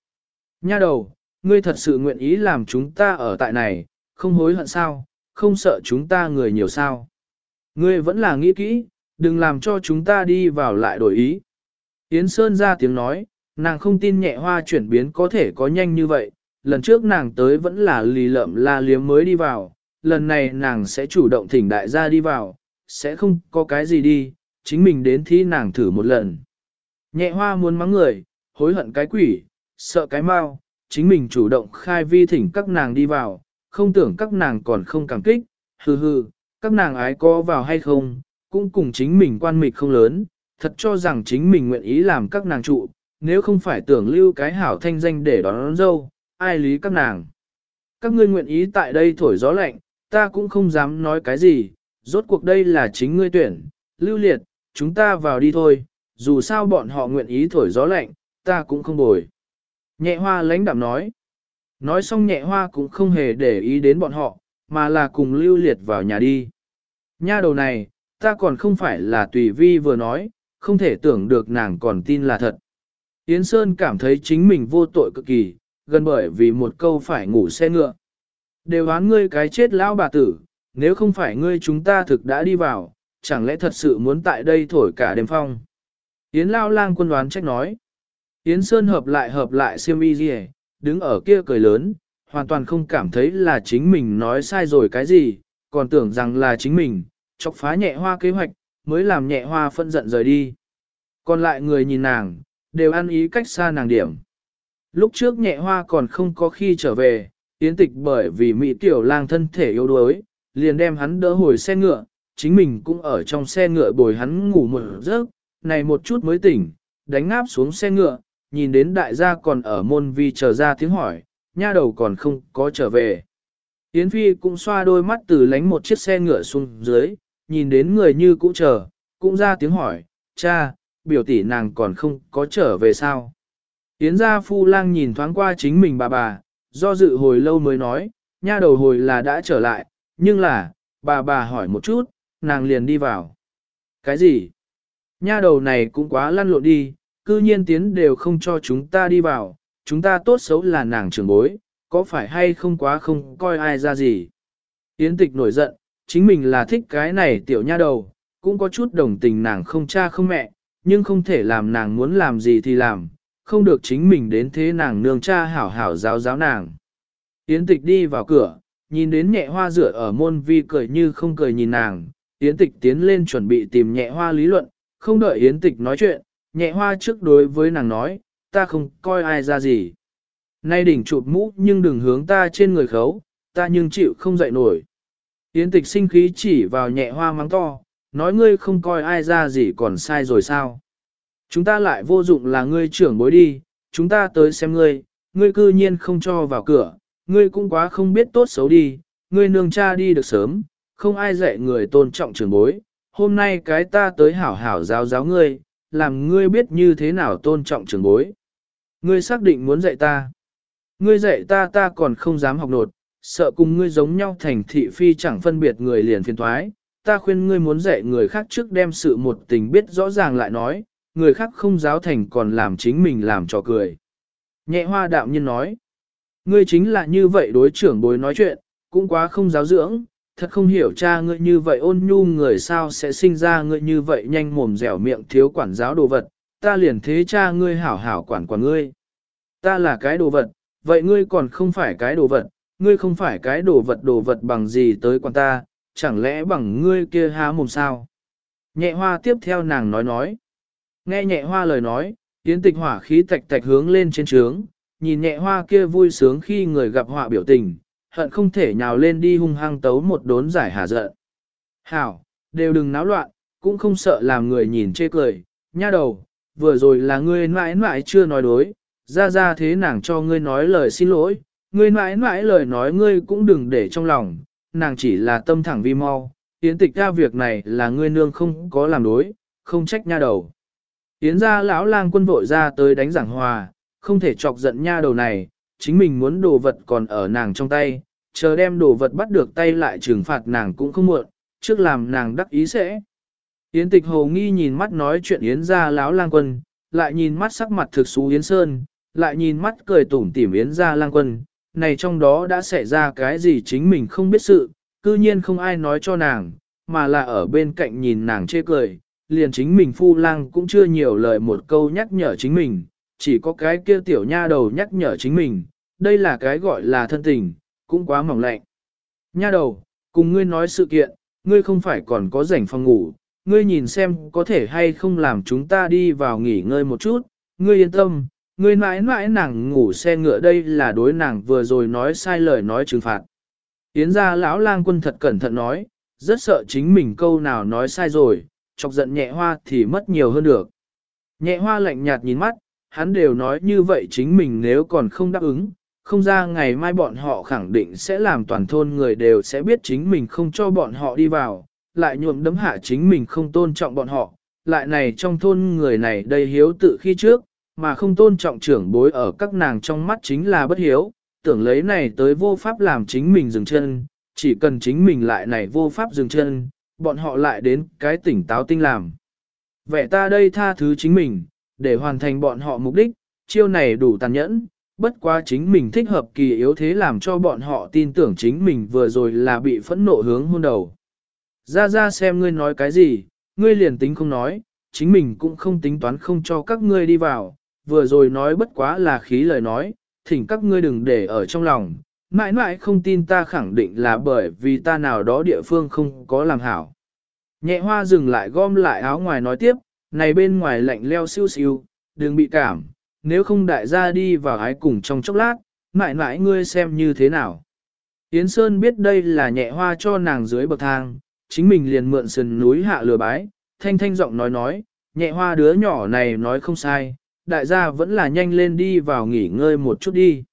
Nha đầu, ngươi thật sự nguyện ý làm chúng ta ở tại này, không hối hận sao, không sợ chúng ta người nhiều sao. Ngươi vẫn là nghĩ kỹ, đừng làm cho chúng ta đi vào lại đổi ý. Yến Sơn ra tiếng nói, nàng không tin nhẹ hoa chuyển biến có thể có nhanh như vậy, lần trước nàng tới vẫn là lì lợm la liếm mới đi vào, lần này nàng sẽ chủ động thỉnh đại gia đi vào, sẽ không có cái gì đi, chính mình đến thi nàng thử một lần. Nhẹ hoa muốn mắng người, hối hận cái quỷ, sợ cái mau, chính mình chủ động khai vi thỉnh các nàng đi vào, không tưởng các nàng còn không cảm kích, hừ hừ, các nàng ái có vào hay không, cũng cùng chính mình quan mịch không lớn, thật cho rằng chính mình nguyện ý làm các nàng trụ, nếu không phải tưởng lưu cái hảo thanh danh để đón, đón dâu, ai lý các nàng. Các ngươi nguyện ý tại đây thổi gió lạnh, ta cũng không dám nói cái gì, rốt cuộc đây là chính ngươi tuyển, lưu liệt, chúng ta vào đi thôi, dù sao bọn họ nguyện ý thổi gió lạnh, ta cũng không bồi. Nhẹ hoa lãnh đạm nói. Nói xong nhẹ hoa cũng không hề để ý đến bọn họ, mà là cùng lưu liệt vào nhà đi. Nha đầu này, ta còn không phải là tùy vi vừa nói, không thể tưởng được nàng còn tin là thật. Yến Sơn cảm thấy chính mình vô tội cực kỳ, gần bởi vì một câu phải ngủ xe ngựa. Đều đoán ngươi cái chết lão bà tử, nếu không phải ngươi chúng ta thực đã đi vào, chẳng lẽ thật sự muốn tại đây thổi cả đêm phong. Yến Lao lang quân đoán trách nói. Yến Sơn hợp lại hợp lại siêm y gì đứng ở kia cười lớn, hoàn toàn không cảm thấy là chính mình nói sai rồi cái gì, còn tưởng rằng là chính mình, chọc phá nhẹ hoa kế hoạch, mới làm nhẹ hoa phân giận rời đi. Còn lại người nhìn nàng, đều ăn ý cách xa nàng điểm. Lúc trước nhẹ hoa còn không có khi trở về, Yến tịch bởi vì Mỹ tiểu lang thân thể yếu đuối, liền đem hắn đỡ hồi xe ngựa, chính mình cũng ở trong xe ngựa bồi hắn ngủ một giấc, này một chút mới tỉnh, đánh ngáp xuống xe ngựa, nhìn đến đại gia còn ở môn vi chờ ra tiếng hỏi, nha đầu còn không có trở về. Yến Phi cũng xoa đôi mắt từ lánh một chiếc xe ngựa xuống dưới, nhìn đến người như cũ chờ, cũng ra tiếng hỏi, cha, biểu tỷ nàng còn không có trở về sao. Yến gia phu lang nhìn thoáng qua chính mình bà bà, do dự hồi lâu mới nói, nha đầu hồi là đã trở lại, nhưng là, bà bà hỏi một chút, nàng liền đi vào. Cái gì? Nha đầu này cũng quá lăn lộn đi, cư nhiên tiến đều không cho chúng ta đi vào, chúng ta tốt xấu là nàng trưởng bối, có phải hay không quá không coi ai ra gì. Yến tịch nổi giận, chính mình là thích cái này tiểu nha đầu, cũng có chút đồng tình nàng không cha không mẹ, nhưng không thể làm nàng muốn làm gì thì làm, không được chính mình đến thế nàng nương cha hảo hảo giáo giáo nàng. Yến tịch đi vào cửa, nhìn đến nhẹ hoa rửa ở môn vi cười như không cười nhìn nàng, Yến tịch tiến lên chuẩn bị tìm nhẹ hoa lý luận, không đợi Yến tịch nói chuyện, nhẹ hoa trước đối với nàng nói, ta không coi ai ra gì. Nay đỉnh chụp mũ nhưng đừng hướng ta trên người khấu, ta nhưng chịu không dậy nổi. Yến tịch sinh khí chỉ vào nhẹ hoa mắng to, nói ngươi không coi ai ra gì còn sai rồi sao. Chúng ta lại vô dụng là ngươi trưởng bối đi, chúng ta tới xem ngươi, ngươi cư nhiên không cho vào cửa, ngươi cũng quá không biết tốt xấu đi, ngươi nương cha đi được sớm, không ai dạy người tôn trọng trưởng bối, hôm nay cái ta tới hảo hảo giáo giáo ngươi, làm ngươi biết như thế nào tôn trọng trưởng bối. Ngươi xác định muốn dạy ta. Ngươi dạy ta ta còn không dám học nột, sợ cùng ngươi giống nhau thành thị phi chẳng phân biệt người liền phiền thoái. Ta khuyên ngươi muốn dạy người khác trước đem sự một tình biết rõ ràng lại nói, người khác không giáo thành còn làm chính mình làm trò cười. Nhẹ hoa đạo nhân nói, ngươi chính là như vậy đối trưởng bối nói chuyện, cũng quá không giáo dưỡng, thật không hiểu cha ngươi như vậy ôn nhu người sao sẽ sinh ra ngươi như vậy nhanh mồm dẻo miệng thiếu quản giáo đồ vật, ta liền thế cha ngươi hảo hảo quản quản ngươi. Ta là cái đồ vật, vậy ngươi còn không phải cái đồ vật, ngươi không phải cái đồ vật đồ vật bằng gì tới quản ta, chẳng lẽ bằng ngươi kia há mồm sao? Nhẹ hoa tiếp theo nàng nói nói. Nghe nhẹ hoa lời nói, tiến tịch hỏa khí tạch tạch hướng lên trên trướng, nhìn nhẹ hoa kia vui sướng khi người gặp họa biểu tình, hận không thể nhào lên đi hung hăng tấu một đốn giải hà giận. Hảo, đều đừng náo loạn, cũng không sợ làm người nhìn chê cười, nha đầu, vừa rồi là ngươi mãi mãi chưa nói đối, ra ra thế nàng cho ngươi nói lời xin lỗi, ngươi mãi mãi lời nói ngươi cũng đừng để trong lòng, nàng chỉ là tâm thẳng vi mau, tiến tịch ra việc này là ngươi nương không có làm đối, không trách nha đầu. Yến ra lão lang quân vội ra tới đánh giảng hòa, không thể chọc giận nha đầu này, chính mình muốn đồ vật còn ở nàng trong tay, chờ đem đồ vật bắt được tay lại trừng phạt nàng cũng không muộn, trước làm nàng đắc ý sẽ. Yến tịch hồ nghi nhìn mắt nói chuyện Yến ra lão lang quân, lại nhìn mắt sắc mặt thực xú Yến Sơn, lại nhìn mắt cười tủm tỉm Yến ra lang quân, này trong đó đã xảy ra cái gì chính mình không biết sự, cư nhiên không ai nói cho nàng, mà là ở bên cạnh nhìn nàng chê cười, liền chính mình phu lang cũng chưa nhiều lời một câu nhắc nhở chính mình, chỉ có cái kia tiểu nha đầu nhắc nhở chính mình, đây là cái gọi là thân tình, cũng quá mỏng lạnh. Nha đầu, cùng ngươi nói sự kiện, ngươi không phải còn có rảnh phòng ngủ, ngươi nhìn xem có thể hay không làm chúng ta đi vào nghỉ ngơi một chút, ngươi yên tâm, ngươi mãi mãi nàng ngủ xe ngựa đây là đối nàng vừa rồi nói sai lời nói trừng phạt. Yến ra lão lang quân thật cẩn thận nói, rất sợ chính mình câu nào nói sai rồi, chọc giận nhẹ hoa thì mất nhiều hơn được. Nhẹ hoa lạnh nhạt nhìn mắt, hắn đều nói như vậy chính mình nếu còn không đáp ứng, không ra ngày mai bọn họ khẳng định sẽ làm toàn thôn người đều sẽ biết chính mình không cho bọn họ đi vào, lại nhuộm đấm hạ chính mình không tôn trọng bọn họ, lại này trong thôn người này đầy hiếu tự khi trước, mà không tôn trọng trưởng bối ở các nàng trong mắt chính là bất hiếu, tưởng lấy này tới vô pháp làm chính mình dừng chân, chỉ cần chính mình lại này vô pháp dừng chân, bọn họ lại đến cái tỉnh táo tinh làm. Vẻ ta đây tha thứ chính mình, để hoàn thành bọn họ mục đích, chiêu này đủ tàn nhẫn, bất quá chính mình thích hợp kỳ yếu thế làm cho bọn họ tin tưởng chính mình vừa rồi là bị phẫn nộ hướng hôn đầu. Ra ra xem ngươi nói cái gì, ngươi liền tính không nói, chính mình cũng không tính toán không cho các ngươi đi vào, vừa rồi nói bất quá là khí lời nói, thỉnh các ngươi đừng để ở trong lòng, mãi mãi không tin ta khẳng định là bởi vì ta nào đó địa phương không có làm hảo. Nhẹ hoa dừng lại gom lại áo ngoài nói tiếp, này bên ngoài lạnh leo siêu siêu, đừng bị cảm, nếu không đại gia đi vào ái cùng trong chốc lát, mãi mãi ngươi xem như thế nào. Yến Sơn biết đây là nhẹ hoa cho nàng dưới bậc thang, chính mình liền mượn sườn núi hạ lừa bái, thanh thanh giọng nói nói, nhẹ hoa đứa nhỏ này nói không sai, đại gia vẫn là nhanh lên đi vào nghỉ ngơi một chút đi.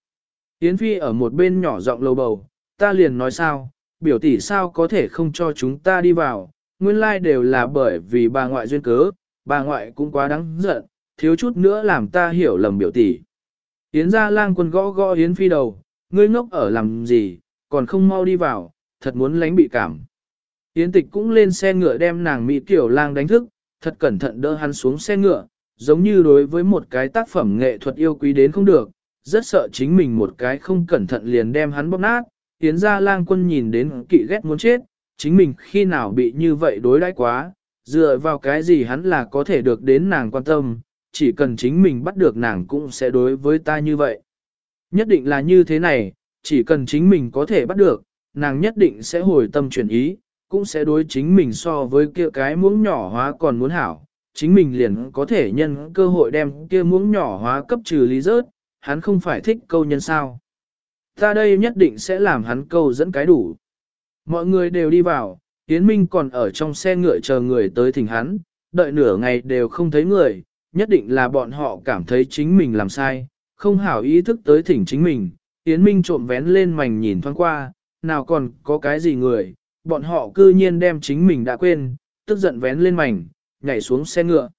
Yến Phi ở một bên nhỏ giọng lầu bầu, ta liền nói sao, biểu tỷ sao có thể không cho chúng ta đi vào, nguyên lai like đều là bởi vì bà ngoại duyên cớ, bà ngoại cũng quá đáng giận, thiếu chút nữa làm ta hiểu lầm biểu tỷ. Yến ra lang quân gõ gõ Yến Phi đầu, ngươi ngốc ở làm gì, còn không mau đi vào, thật muốn lánh bị cảm. Yến tịch cũng lên xe ngựa đem nàng Mỹ tiểu lang đánh thức, thật cẩn thận đỡ hắn xuống xe ngựa, giống như đối với một cái tác phẩm nghệ thuật yêu quý đến không được, rất sợ chính mình một cái không cẩn thận liền đem hắn bóp nát. Yến ra lang quân nhìn đến kỵ ghét muốn chết, chính mình khi nào bị như vậy đối đãi quá, dựa vào cái gì hắn là có thể được đến nàng quan tâm, chỉ cần chính mình bắt được nàng cũng sẽ đối với ta như vậy. Nhất định là như thế này, chỉ cần chính mình có thể bắt được, nàng nhất định sẽ hồi tâm chuyển ý, cũng sẽ đối chính mình so với kia cái muỗng nhỏ hóa còn muốn hảo, chính mình liền có thể nhân cơ hội đem kia muỗng nhỏ hóa cấp trừ lý rớt, hắn không phải thích câu nhân sao. Ta đây nhất định sẽ làm hắn câu dẫn cái đủ. Mọi người đều đi vào, Yến Minh còn ở trong xe ngựa chờ người tới thỉnh hắn, đợi nửa ngày đều không thấy người, nhất định là bọn họ cảm thấy chính mình làm sai, không hảo ý thức tới thỉnh chính mình. Yến Minh trộm vén lên mảnh nhìn thoáng qua, nào còn có cái gì người, bọn họ cư nhiên đem chính mình đã quên, tức giận vén lên mảnh, nhảy xuống xe ngựa.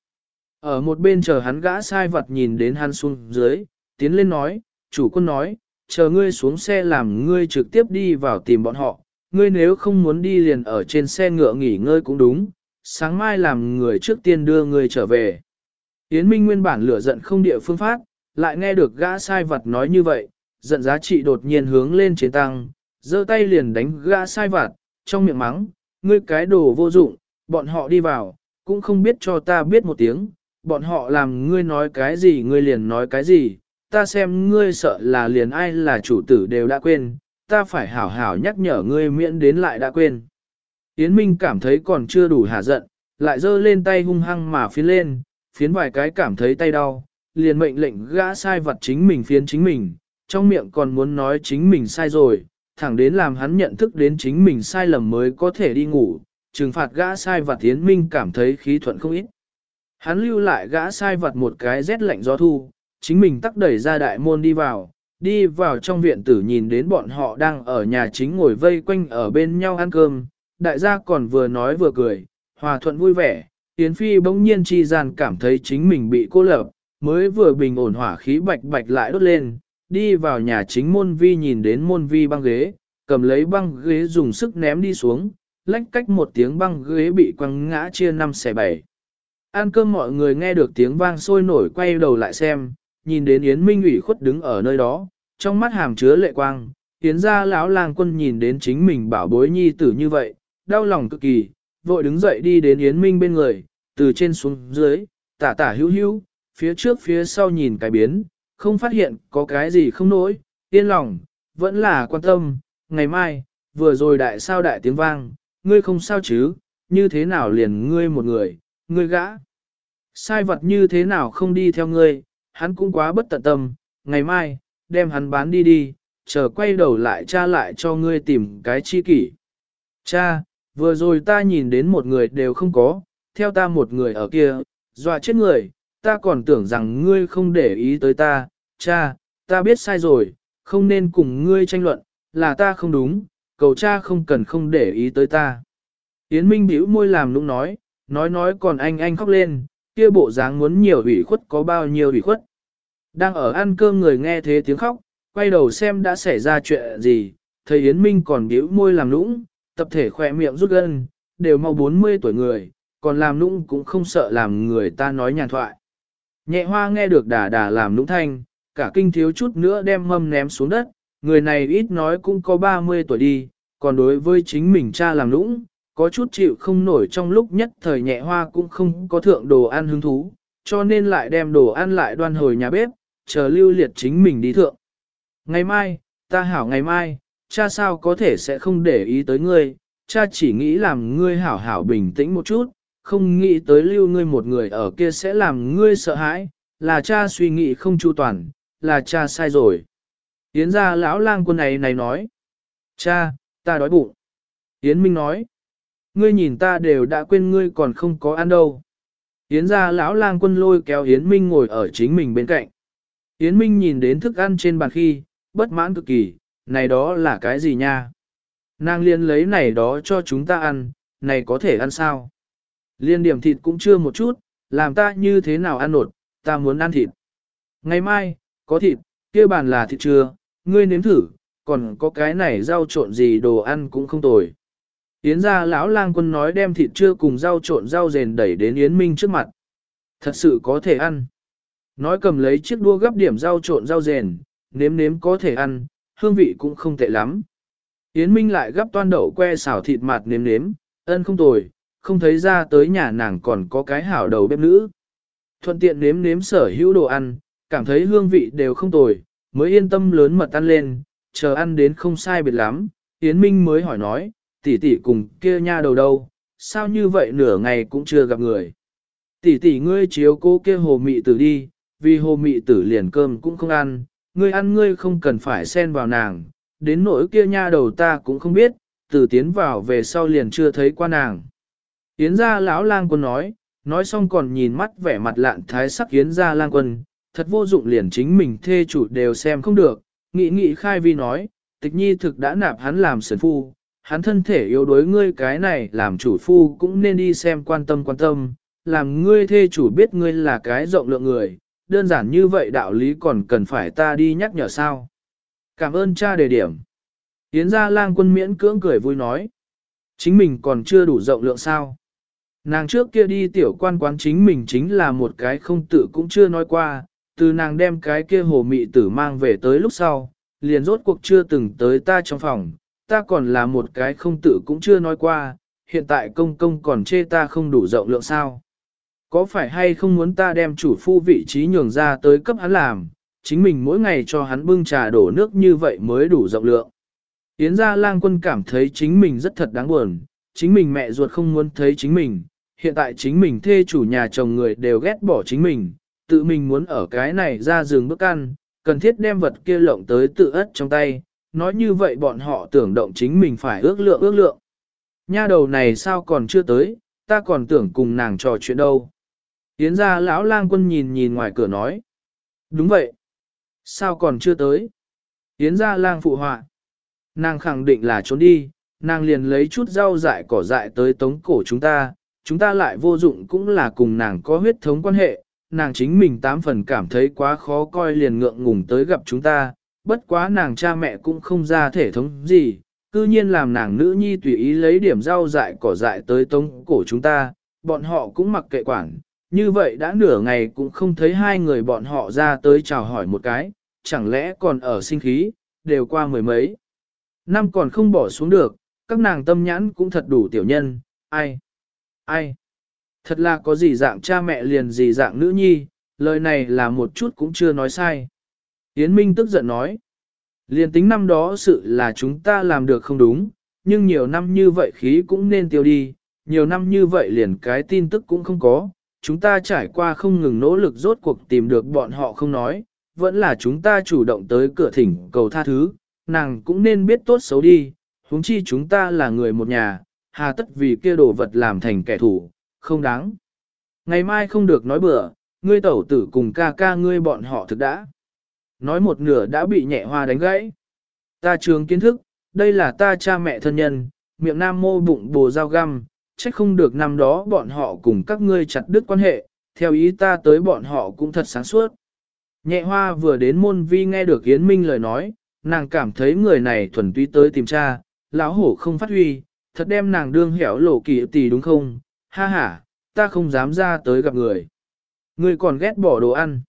Ở một bên chờ hắn gã sai vật nhìn đến hắn xuống dưới, tiến lên nói, chủ quân nói, chờ ngươi xuống xe làm ngươi trực tiếp đi vào tìm bọn họ, ngươi nếu không muốn đi liền ở trên xe ngựa nghỉ ngơi cũng đúng, sáng mai làm người trước tiên đưa ngươi trở về. Yến Minh nguyên bản lửa giận không địa phương phát, lại nghe được gã sai vật nói như vậy, giận giá trị đột nhiên hướng lên trên tăng, giơ tay liền đánh gã sai vật, trong miệng mắng, ngươi cái đồ vô dụng, bọn họ đi vào, cũng không biết cho ta biết một tiếng, bọn họ làm ngươi nói cái gì ngươi liền nói cái gì, ta xem ngươi sợ là liền ai là chủ tử đều đã quên, ta phải hảo hảo nhắc nhở ngươi miễn đến lại đã quên. Yến Minh cảm thấy còn chưa đủ hả giận, lại giơ lên tay hung hăng mà phiến lên, phiến vài cái cảm thấy tay đau, liền mệnh lệnh gã sai vật chính mình phiến chính mình, trong miệng còn muốn nói chính mình sai rồi, thẳng đến làm hắn nhận thức đến chính mình sai lầm mới có thể đi ngủ, trừng phạt gã sai vật Yến Minh cảm thấy khí thuận không ít. Hắn lưu lại gã sai vật một cái rét lạnh gió thu, chính mình tắc đẩy ra đại môn đi vào, đi vào trong viện tử nhìn đến bọn họ đang ở nhà chính ngồi vây quanh ở bên nhau ăn cơm, đại gia còn vừa nói vừa cười, hòa thuận vui vẻ, Yến Phi bỗng nhiên chi gian cảm thấy chính mình bị cô lập, mới vừa bình ổn hỏa khí bạch bạch lại đốt lên, đi vào nhà chính môn vi nhìn đến môn vi băng ghế, cầm lấy băng ghế dùng sức ném đi xuống, lách cách một tiếng băng ghế bị quăng ngã chia năm xẻ bảy. Ăn cơm mọi người nghe được tiếng vang sôi nổi quay đầu lại xem, nhìn đến Yến Minh ủy khuất đứng ở nơi đó, trong mắt hàm chứa lệ quang, Yến ra lão lang quân nhìn đến chính mình bảo bối nhi tử như vậy, đau lòng cực kỳ, vội đứng dậy đi đến Yến Minh bên người, từ trên xuống dưới, tả tả hữu hữu, phía trước phía sau nhìn cái biến, không phát hiện có cái gì không nổi, yên lòng, vẫn là quan tâm, ngày mai, vừa rồi đại sao đại tiếng vang, ngươi không sao chứ, như thế nào liền ngươi một người, ngươi gã. Sai vật như thế nào không đi theo ngươi, hắn cũng quá bất tận tâm, ngày mai, đem hắn bán đi đi, chờ quay đầu lại cha lại cho ngươi tìm cái chi kỷ. Cha, vừa rồi ta nhìn đến một người đều không có, theo ta một người ở kia, dọa chết người, ta còn tưởng rằng ngươi không để ý tới ta, cha, ta biết sai rồi, không nên cùng ngươi tranh luận, là ta không đúng, cầu cha không cần không để ý tới ta. Yến Minh bĩu môi làm lúc nói, nói nói còn anh anh khóc lên, kia bộ dáng muốn nhiều ủy khuất có bao nhiêu ủy khuất. Đang ở ăn cơm người nghe thế tiếng khóc, quay đầu xem đã xảy ra chuyện gì, thấy Yến Minh còn bĩu môi làm nũng, tập thể khỏe miệng rút gân, đều mau 40 tuổi người, còn làm nũng cũng không sợ làm người ta nói nhàn thoại. Nhẹ hoa nghe được đà đà làm nũng thanh, cả kinh thiếu chút nữa đem mâm ném xuống đất, người này ít nói cũng có 30 tuổi đi, còn đối với chính mình cha làm nũng, có chút chịu không nổi trong lúc nhất thời nhẹ hoa cũng không có thượng đồ ăn hứng thú, cho nên lại đem đồ ăn lại đoan hồi nhà bếp, chờ lưu liệt chính mình đi thượng. Ngày mai, ta hảo ngày mai, cha sao có thể sẽ không để ý tới ngươi, cha chỉ nghĩ làm ngươi hảo hảo bình tĩnh một chút, không nghĩ tới lưu ngươi một người ở kia sẽ làm ngươi sợ hãi, là cha suy nghĩ không chu toàn, là cha sai rồi. Yến ra lão lang quân này này nói, cha, ta đói bụng. Yến Minh nói, ngươi nhìn ta đều đã quên ngươi còn không có ăn đâu. Yến ra lão lang quân lôi kéo Yến Minh ngồi ở chính mình bên cạnh. Yến Minh nhìn đến thức ăn trên bàn khi, bất mãn cực kỳ, này đó là cái gì nha? Nàng liên lấy này đó cho chúng ta ăn, này có thể ăn sao? Liên điểm thịt cũng chưa một chút, làm ta như thế nào ăn nột, ta muốn ăn thịt. Ngày mai, có thịt, kia bàn là thịt chưa, ngươi nếm thử, còn có cái này rau trộn gì đồ ăn cũng không tồi. Yến ra lão lang quân nói đem thịt chưa cùng rau trộn rau rền đẩy đến Yến Minh trước mặt. Thật sự có thể ăn. Nói cầm lấy chiếc đua gấp điểm rau trộn rau rền, nếm nếm có thể ăn, hương vị cũng không tệ lắm. Yến Minh lại gấp toan đậu que xào thịt mặt nếm nếm, ân không tồi, không thấy ra tới nhà nàng còn có cái hảo đầu bếp nữ. Thuận tiện nếm nếm sở hữu đồ ăn, cảm thấy hương vị đều không tồi, mới yên tâm lớn mật ăn lên, chờ ăn đến không sai biệt lắm. Yến Minh mới hỏi nói, tỷ tỷ cùng kia nha đầu đâu, sao như vậy nửa ngày cũng chưa gặp người. Tỷ tỷ ngươi chiếu cố kia hồ mị tử đi, vì hồ mị tử liền cơm cũng không ăn, ngươi ăn ngươi không cần phải xen vào nàng, đến nỗi kia nha đầu ta cũng không biết, từ tiến vào về sau liền chưa thấy qua nàng. Yến gia lão lang quân nói, nói xong còn nhìn mắt vẻ mặt lạn thái sắc yến gia lang quân, thật vô dụng liền chính mình thê chủ đều xem không được, nghị nghị khai vi nói, tịch nhi thực đã nạp hắn làm sần phu, hắn thân thể yếu đối ngươi cái này làm chủ phu cũng nên đi xem quan tâm quan tâm, làm ngươi thê chủ biết ngươi là cái rộng lượng người, đơn giản như vậy đạo lý còn cần phải ta đi nhắc nhở sao. Cảm ơn cha đề điểm. Yến gia lang quân miễn cưỡng cười vui nói. Chính mình còn chưa đủ rộng lượng sao. Nàng trước kia đi tiểu quan quán chính mình chính là một cái không tự cũng chưa nói qua, từ nàng đem cái kia hồ mị tử mang về tới lúc sau, liền rốt cuộc chưa từng tới ta trong phòng, ta còn là một cái không tự cũng chưa nói qua, hiện tại công công còn chê ta không đủ rộng lượng sao. Có phải hay không muốn ta đem chủ phu vị trí nhường ra tới cấp hắn làm, chính mình mỗi ngày cho hắn bưng trà đổ nước như vậy mới đủ rộng lượng. Yến gia lang quân cảm thấy chính mình rất thật đáng buồn, chính mình mẹ ruột không muốn thấy chính mình, hiện tại chính mình thê chủ nhà chồng người đều ghét bỏ chính mình, tự mình muốn ở cái này ra giường bước ăn, cần thiết đem vật kia lộng tới tự ất trong tay, nói như vậy bọn họ tưởng động chính mình phải ước lượng ước lượng. Nha đầu này sao còn chưa tới, ta còn tưởng cùng nàng trò chuyện đâu. Yến ra lão lang quân nhìn nhìn ngoài cửa nói. Đúng vậy. Sao còn chưa tới? Yến ra lang phụ họa. Nàng khẳng định là trốn đi, nàng liền lấy chút rau dại cỏ dại tới tống cổ chúng ta, chúng ta lại vô dụng cũng là cùng nàng có huyết thống quan hệ, nàng chính mình tám phần cảm thấy quá khó coi liền ngượng ngùng tới gặp chúng ta, bất quá nàng cha mẹ cũng không ra thể thống gì, cư nhiên làm nàng nữ nhi tùy ý lấy điểm rau dại cỏ dại tới tống cổ chúng ta, bọn họ cũng mặc kệ quản, như vậy đã nửa ngày cũng không thấy hai người bọn họ ra tới chào hỏi một cái, chẳng lẽ còn ở sinh khí, đều qua mười mấy. Năm còn không bỏ xuống được, các nàng tâm nhãn cũng thật đủ tiểu nhân, ai, ai. Thật là có gì dạng cha mẹ liền gì dạng nữ nhi, lời này là một chút cũng chưa nói sai. Yến Minh tức giận nói, liền tính năm đó sự là chúng ta làm được không đúng, nhưng nhiều năm như vậy khí cũng nên tiêu đi, nhiều năm như vậy liền cái tin tức cũng không có, chúng ta trải qua không ngừng nỗ lực rốt cuộc tìm được bọn họ không nói, vẫn là chúng ta chủ động tới cửa thỉnh cầu tha thứ, nàng cũng nên biết tốt xấu đi, huống chi chúng ta là người một nhà, hà tất vì kia đồ vật làm thành kẻ thù, không đáng. Ngày mai không được nói bừa, ngươi tẩu tử cùng ca ca ngươi bọn họ thực đã. Nói một nửa đã bị nhẹ hoa đánh gãy. Ta trường kiến thức, đây là ta cha mẹ thân nhân, miệng nam mô bụng bồ dao găm, trách không được năm đó bọn họ cùng các ngươi chặt đứt quan hệ, theo ý ta tới bọn họ cũng thật sáng suốt. Nhẹ hoa vừa đến môn vi nghe được Yến Minh lời nói, nàng cảm thấy người này thuần túy tới tìm cha, lão hổ không phát huy, thật đem nàng đương hẻo lộ kỳ tỷ đúng không? Ha ha, ta không dám ra tới gặp người. Người còn ghét bỏ đồ ăn.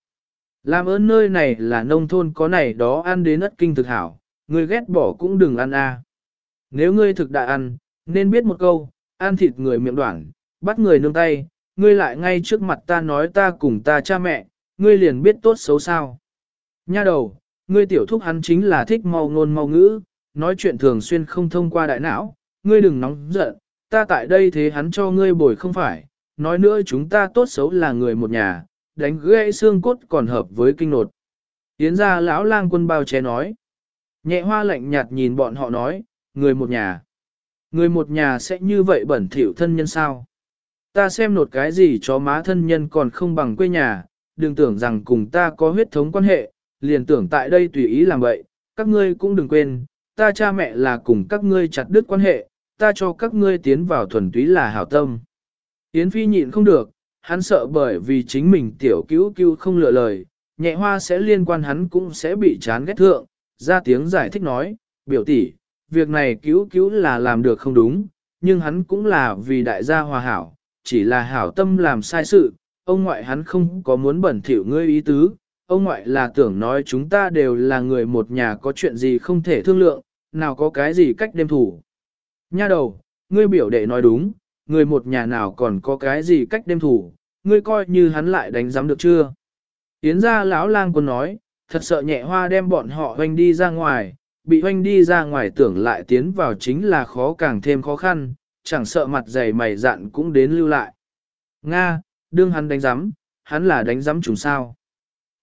Làm ơn nơi này là nông thôn có này đó ăn đến ất kinh thực hảo, người ghét bỏ cũng đừng ăn a. À. Nếu ngươi thực đã ăn, nên biết một câu, ăn thịt người miệng đoạn, bắt người nương tay, ngươi lại ngay trước mặt ta nói ta cùng ta cha mẹ, ngươi liền biết tốt xấu sao. Nha đầu, ngươi tiểu thúc hắn chính là thích mau ngôn mau ngữ, nói chuyện thường xuyên không thông qua đại não, ngươi đừng nóng giận, ta tại đây thế hắn cho ngươi bồi không phải, nói nữa chúng ta tốt xấu là người một nhà, đánh gãy xương cốt còn hợp với kinh nột. Yến ra lão lang quân bao che nói. Nhẹ hoa lạnh nhạt nhìn bọn họ nói, người một nhà. Người một nhà sẽ như vậy bẩn thỉu thân nhân sao? Ta xem nột cái gì cho má thân nhân còn không bằng quê nhà, đừng tưởng rằng cùng ta có huyết thống quan hệ, liền tưởng tại đây tùy ý làm vậy, các ngươi cũng đừng quên, ta cha mẹ là cùng các ngươi chặt đứt quan hệ, ta cho các ngươi tiến vào thuần túy là hảo tâm. Yến Phi nhịn không được, hắn sợ bởi vì chính mình tiểu cứu cứu không lựa lời, nhẹ hoa sẽ liên quan hắn cũng sẽ bị chán ghét thượng, ra tiếng giải thích nói, biểu tỷ, việc này cứu cứu là làm được không đúng, nhưng hắn cũng là vì đại gia hòa hảo, chỉ là hảo tâm làm sai sự, ông ngoại hắn không có muốn bẩn thỉu ngươi ý tứ, ông ngoại là tưởng nói chúng ta đều là người một nhà có chuyện gì không thể thương lượng, nào có cái gì cách đêm thủ. Nha đầu, ngươi biểu đệ nói đúng, người một nhà nào còn có cái gì cách đêm thủ, ngươi coi như hắn lại đánh giám được chưa. Yến ra lão lang quân nói, thật sợ nhẹ hoa đem bọn họ hoanh đi ra ngoài, bị hoanh đi ra ngoài tưởng lại tiến vào chính là khó càng thêm khó khăn, chẳng sợ mặt dày mày dạn cũng đến lưu lại. Nga, đương hắn đánh giám, hắn là đánh giám chúng sao.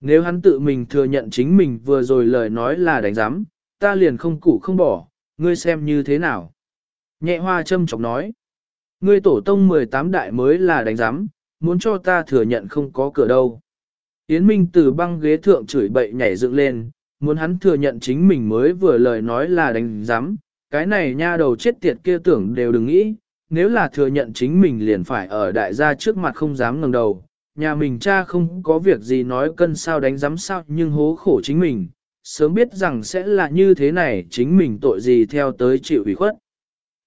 Nếu hắn tự mình thừa nhận chính mình vừa rồi lời nói là đánh giám, ta liền không củ không bỏ, ngươi xem như thế nào. Nhẹ hoa châm chọc nói, ngươi tổ tông 18 đại mới là đánh giám, muốn cho ta thừa nhận không có cửa đâu. Yến Minh từ băng ghế thượng chửi bậy nhảy dựng lên, muốn hắn thừa nhận chính mình mới vừa lời nói là đánh giám, cái này nha đầu chết tiệt kia tưởng đều đừng nghĩ, nếu là thừa nhận chính mình liền phải ở đại gia trước mặt không dám ngẩng đầu, nhà mình cha không có việc gì nói cân sao đánh giám sao nhưng hố khổ chính mình, sớm biết rằng sẽ là như thế này chính mình tội gì theo tới chịu ủy khuất.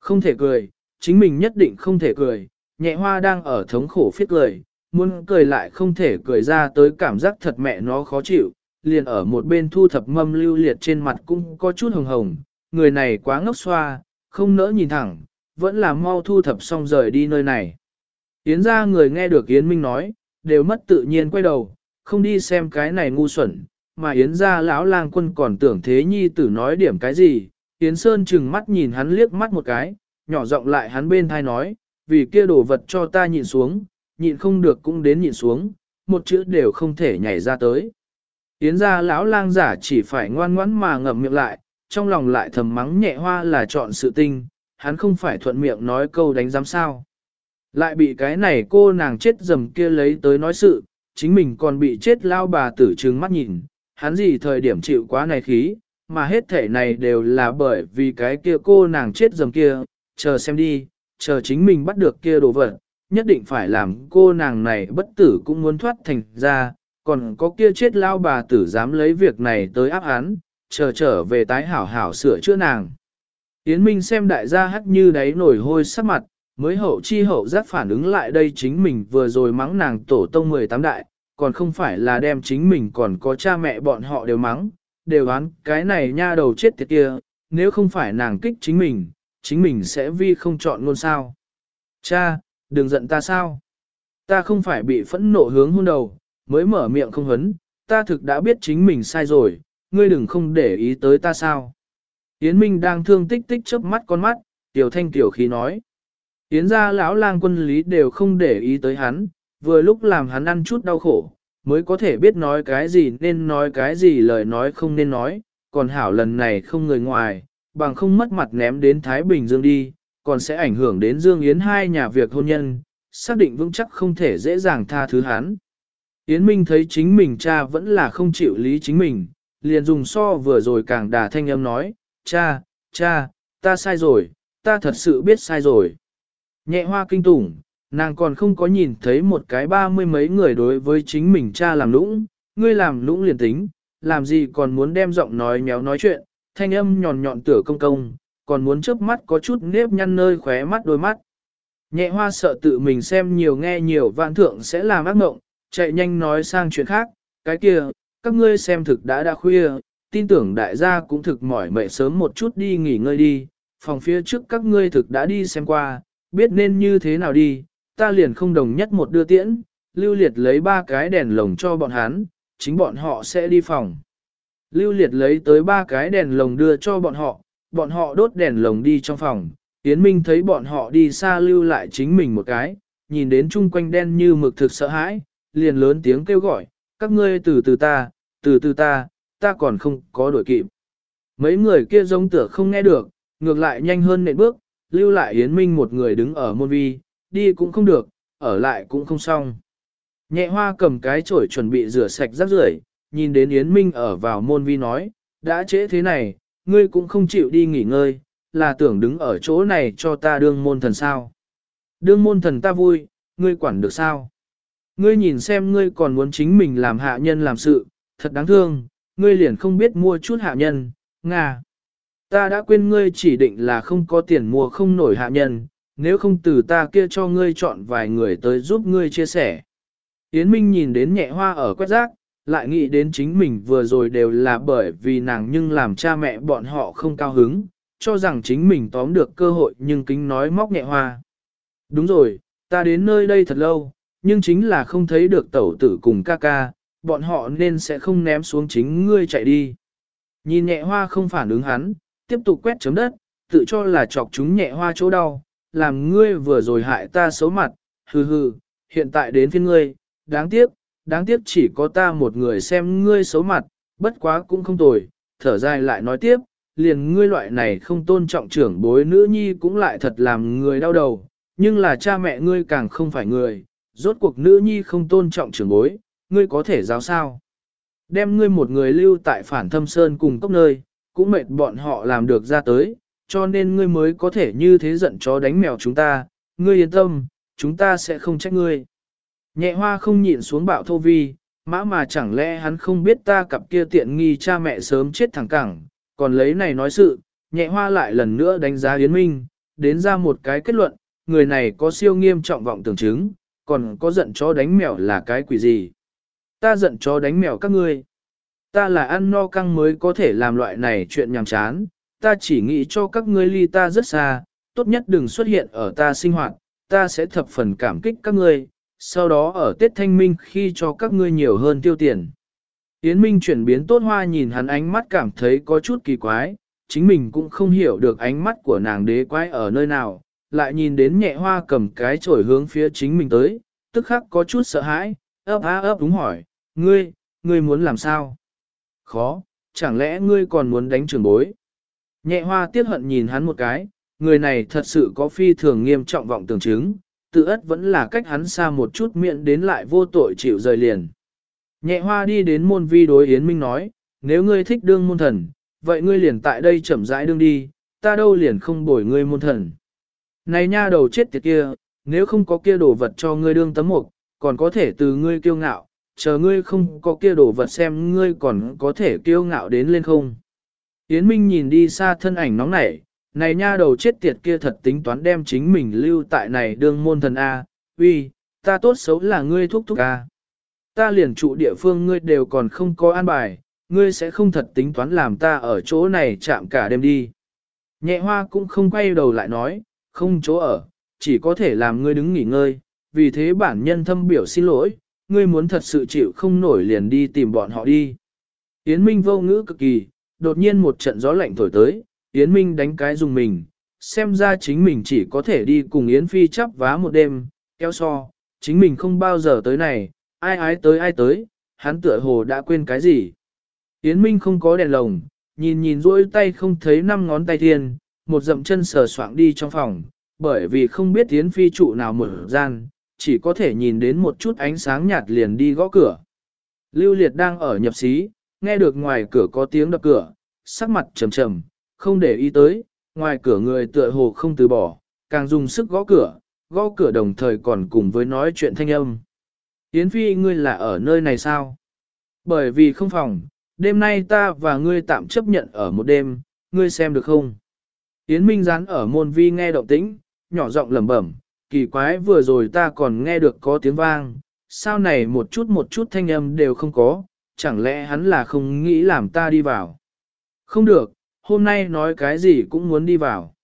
Không thể cười, chính mình nhất định không thể cười, nhẹ hoa đang ở thống khổ phiết cười, muốn cười lại không thể cười ra tới cảm giác thật mẹ nó khó chịu, liền ở một bên thu thập mâm lưu liệt trên mặt cũng có chút hồng hồng, người này quá ngốc xoa, không nỡ nhìn thẳng, vẫn là mau thu thập xong rời đi nơi này. Yến ra người nghe được Yến Minh nói, đều mất tự nhiên quay đầu, không đi xem cái này ngu xuẩn, mà Yến ra lão lang quân còn tưởng thế nhi tử nói điểm cái gì, Yến Sơn chừng mắt nhìn hắn liếc mắt một cái, nhỏ giọng lại hắn bên thai nói, vì kia đồ vật cho ta nhịn xuống, nhịn không được cũng đến nhịn xuống, một chữ đều không thể nhảy ra tới. Yến ra lão lang giả chỉ phải ngoan ngoãn mà ngậm miệng lại, trong lòng lại thầm mắng nhẹ hoa là chọn sự tinh, hắn không phải thuận miệng nói câu đánh giám sao. Lại bị cái này cô nàng chết dầm kia lấy tới nói sự, chính mình còn bị chết lao bà tử trừng mắt nhìn, hắn gì thời điểm chịu quá này khí, mà hết thể này đều là bởi vì cái kia cô nàng chết dầm kia, chờ xem đi, chờ chính mình bắt được kia đồ vật, nhất định phải làm cô nàng này bất tử cũng muốn thoát thành ra, còn có kia chết lao bà tử dám lấy việc này tới áp án, chờ trở về tái hảo hảo sửa chữa nàng. Yến Minh xem đại gia hắt như đáy nổi hôi sắc mặt, mới hậu chi hậu giác phản ứng lại đây chính mình vừa rồi mắng nàng tổ tông 18 đại, còn không phải là đem chính mình còn có cha mẹ bọn họ đều mắng, đều án cái này nha đầu chết tiệt kia, nếu không phải nàng kích chính mình, chính mình sẽ vi không chọn luôn sao. Cha, đừng giận ta sao? Ta không phải bị phẫn nộ hướng hôn đầu, mới mở miệng không hấn, ta thực đã biết chính mình sai rồi, ngươi đừng không để ý tới ta sao. Yến Minh đang thương tích tích chớp mắt con mắt, tiểu thanh tiểu khí nói. Yến ra lão lang quân lý đều không để ý tới hắn, vừa lúc làm hắn ăn chút đau khổ, mới có thể biết nói cái gì nên nói cái gì lời nói không nên nói, còn hảo lần này không người ngoài, bằng không mất mặt ném đến Thái Bình Dương đi, còn sẽ ảnh hưởng đến Dương Yến hai nhà việc hôn nhân, xác định vững chắc không thể dễ dàng tha thứ hắn. Yến Minh thấy chính mình cha vẫn là không chịu lý chính mình, liền dùng so vừa rồi càng đà thanh âm nói, cha, cha, ta sai rồi, ta thật sự biết sai rồi. Nhẹ hoa kinh tủng, nàng còn không có nhìn thấy một cái ba mươi mấy người đối với chính mình cha làm lũng, ngươi làm lũng liền tính, làm gì còn muốn đem giọng nói méo nói chuyện, thanh âm nhọn nhọn tửa công công, còn muốn chớp mắt có chút nếp nhăn nơi khóe mắt đôi mắt. Nhẹ hoa sợ tự mình xem nhiều nghe nhiều vạn thượng sẽ làm ác mộng, chạy nhanh nói sang chuyện khác, cái kia, các ngươi xem thực đã đã khuya, tin tưởng đại gia cũng thực mỏi mệt sớm một chút đi nghỉ ngơi đi, phòng phía trước các ngươi thực đã đi xem qua, biết nên như thế nào đi, ta liền không đồng nhất một đưa tiễn, lưu liệt lấy ba cái đèn lồng cho bọn hắn, chính bọn họ sẽ đi phòng. Lưu liệt lấy tới ba cái đèn lồng đưa cho bọn họ, bọn họ đốt đèn lồng đi trong phòng, Yến Minh thấy bọn họ đi xa lưu lại chính mình một cái, nhìn đến chung quanh đen như mực thực sợ hãi, liền lớn tiếng kêu gọi, các ngươi từ từ ta, từ từ ta, ta còn không có đổi kịp. Mấy người kia giống tựa không nghe được, ngược lại nhanh hơn nệm bước, lưu lại Yến Minh một người đứng ở môn vi, đi cũng không được, ở lại cũng không xong. Nhẹ hoa cầm cái chổi chuẩn bị rửa sạch rác rưởi, nhìn đến Yến Minh ở vào môn vi nói, đã trễ thế này, ngươi cũng không chịu đi nghỉ ngơi, là tưởng đứng ở chỗ này cho ta đương môn thần sao. Đương môn thần ta vui, ngươi quản được sao? Ngươi nhìn xem ngươi còn muốn chính mình làm hạ nhân làm sự, thật đáng thương, ngươi liền không biết mua chút hạ nhân, Nga. Ta đã quên ngươi chỉ định là không có tiền mua không nổi hạ nhân, nếu không từ ta kia cho ngươi chọn vài người tới giúp ngươi chia sẻ. Yến Minh nhìn đến nhẹ hoa ở quét rác, lại nghĩ đến chính mình vừa rồi đều là bởi vì nàng nhưng làm cha mẹ bọn họ không cao hứng, cho rằng chính mình tóm được cơ hội nhưng kính nói móc nhẹ hoa. Đúng rồi, ta đến nơi đây thật lâu, nhưng chính là không thấy được tẩu tử cùng ca ca, bọn họ nên sẽ không ném xuống chính ngươi chạy đi. Nhìn nhẹ hoa không phản ứng hắn, tiếp tục quét chấm đất, tự cho là chọc chúng nhẹ hoa chỗ đau, làm ngươi vừa rồi hại ta xấu mặt, hừ hừ, hiện tại đến phiên ngươi, đáng tiếc, đáng tiếc chỉ có ta một người xem ngươi xấu mặt, bất quá cũng không tồi, thở dài lại nói tiếp, liền ngươi loại này không tôn trọng trưởng bối nữ nhi cũng lại thật làm người đau đầu, nhưng là cha mẹ ngươi càng không phải người, rốt cuộc nữ nhi không tôn trọng trưởng bối, ngươi có thể giáo sao. Đem ngươi một người lưu tại phản thâm sơn cùng cốc nơi, cũng mệt bọn họ làm được ra tới, cho nên ngươi mới có thể như thế giận chó đánh mèo chúng ta, ngươi yên tâm, chúng ta sẽ không trách ngươi. Nhẹ hoa không nhịn xuống bạo thô vi, mã mà chẳng lẽ hắn không biết ta cặp kia tiện nghi cha mẹ sớm chết thẳng cẳng, còn lấy này nói sự, nhẹ hoa lại lần nữa đánh giá Yến Minh, đến ra một cái kết luận, người này có siêu nghiêm trọng vọng tưởng chứng, còn có giận chó đánh mèo là cái quỷ gì. Ta giận chó đánh mèo các ngươi. Ta là ăn no căng mới có thể làm loại này chuyện nhàm chán, ta chỉ nghĩ cho các ngươi ly ta rất xa, tốt nhất đừng xuất hiện ở ta sinh hoạt, ta sẽ thập phần cảm kích các ngươi, sau đó ở Tết Thanh Minh khi cho các ngươi nhiều hơn tiêu tiền. Yến Minh chuyển biến tốt hoa nhìn hắn ánh mắt cảm thấy có chút kỳ quái, chính mình cũng không hiểu được ánh mắt của nàng đế quái ở nơi nào, lại nhìn đến nhẹ hoa cầm cái chổi hướng phía chính mình tới, tức khắc có chút sợ hãi, ấp á ấp đúng hỏi, ngươi, ngươi muốn làm sao? Khó, chẳng lẽ ngươi còn muốn đánh trường bối? Nhẹ hoa tiếc hận nhìn hắn một cái, người này thật sự có phi thường nghiêm trọng vọng tưởng chứng, tự ất vẫn là cách hắn xa một chút miệng đến lại vô tội chịu rời liền. Nhẹ hoa đi đến môn vi đối Yến Minh nói, nếu ngươi thích đương môn thần, vậy ngươi liền tại đây chậm rãi đương đi, ta đâu liền không bồi ngươi môn thần. Này nha đầu chết tiệt kia, nếu không có kia đồ vật cho ngươi đương tấm mục, còn có thể từ ngươi kiêu ngạo, chờ ngươi không có kia đồ vật xem ngươi còn có thể kiêu ngạo đến lên không. Yến Minh nhìn đi xa thân ảnh nóng nảy, này nha đầu chết tiệt kia thật tính toán đem chính mình lưu tại này đương môn thần A, uy, ta tốt xấu là ngươi thúc thúc A. Ta liền trụ địa phương ngươi đều còn không có an bài, ngươi sẽ không thật tính toán làm ta ở chỗ này chạm cả đêm đi. Nhẹ hoa cũng không quay đầu lại nói, không chỗ ở, chỉ có thể làm ngươi đứng nghỉ ngơi, vì thế bản nhân thâm biểu xin lỗi, ngươi muốn thật sự chịu không nổi liền đi tìm bọn họ đi. Yến Minh vô ngữ cực kỳ, đột nhiên một trận gió lạnh thổi tới, Yến Minh đánh cái dùng mình, xem ra chính mình chỉ có thể đi cùng Yến Phi chắp vá một đêm, kéo so, chính mình không bao giờ tới này, ai ái tới ai tới, hắn tựa hồ đã quên cái gì. Yến Minh không có đèn lồng, nhìn nhìn rỗi tay không thấy năm ngón tay thiên, một dậm chân sờ soạng đi trong phòng, bởi vì không biết Yến Phi trụ nào mở gian, chỉ có thể nhìn đến một chút ánh sáng nhạt liền đi gõ cửa. Lưu Liệt đang ở nhập xí, nghe được ngoài cửa có tiếng đập cửa, sắc mặt trầm trầm, không để ý tới, ngoài cửa người tựa hồ không từ bỏ, càng dùng sức gõ cửa, gõ cửa đồng thời còn cùng với nói chuyện thanh âm. Yến Phi ngươi là ở nơi này sao? Bởi vì không phòng, đêm nay ta và ngươi tạm chấp nhận ở một đêm, ngươi xem được không? Yến Minh dán ở môn vi nghe động tĩnh, nhỏ giọng lẩm bẩm, kỳ quái vừa rồi ta còn nghe được có tiếng vang, sao này một chút một chút thanh âm đều không có, chẳng lẽ hắn là không nghĩ làm ta đi vào? Không được, hôm nay nói cái gì cũng muốn đi vào.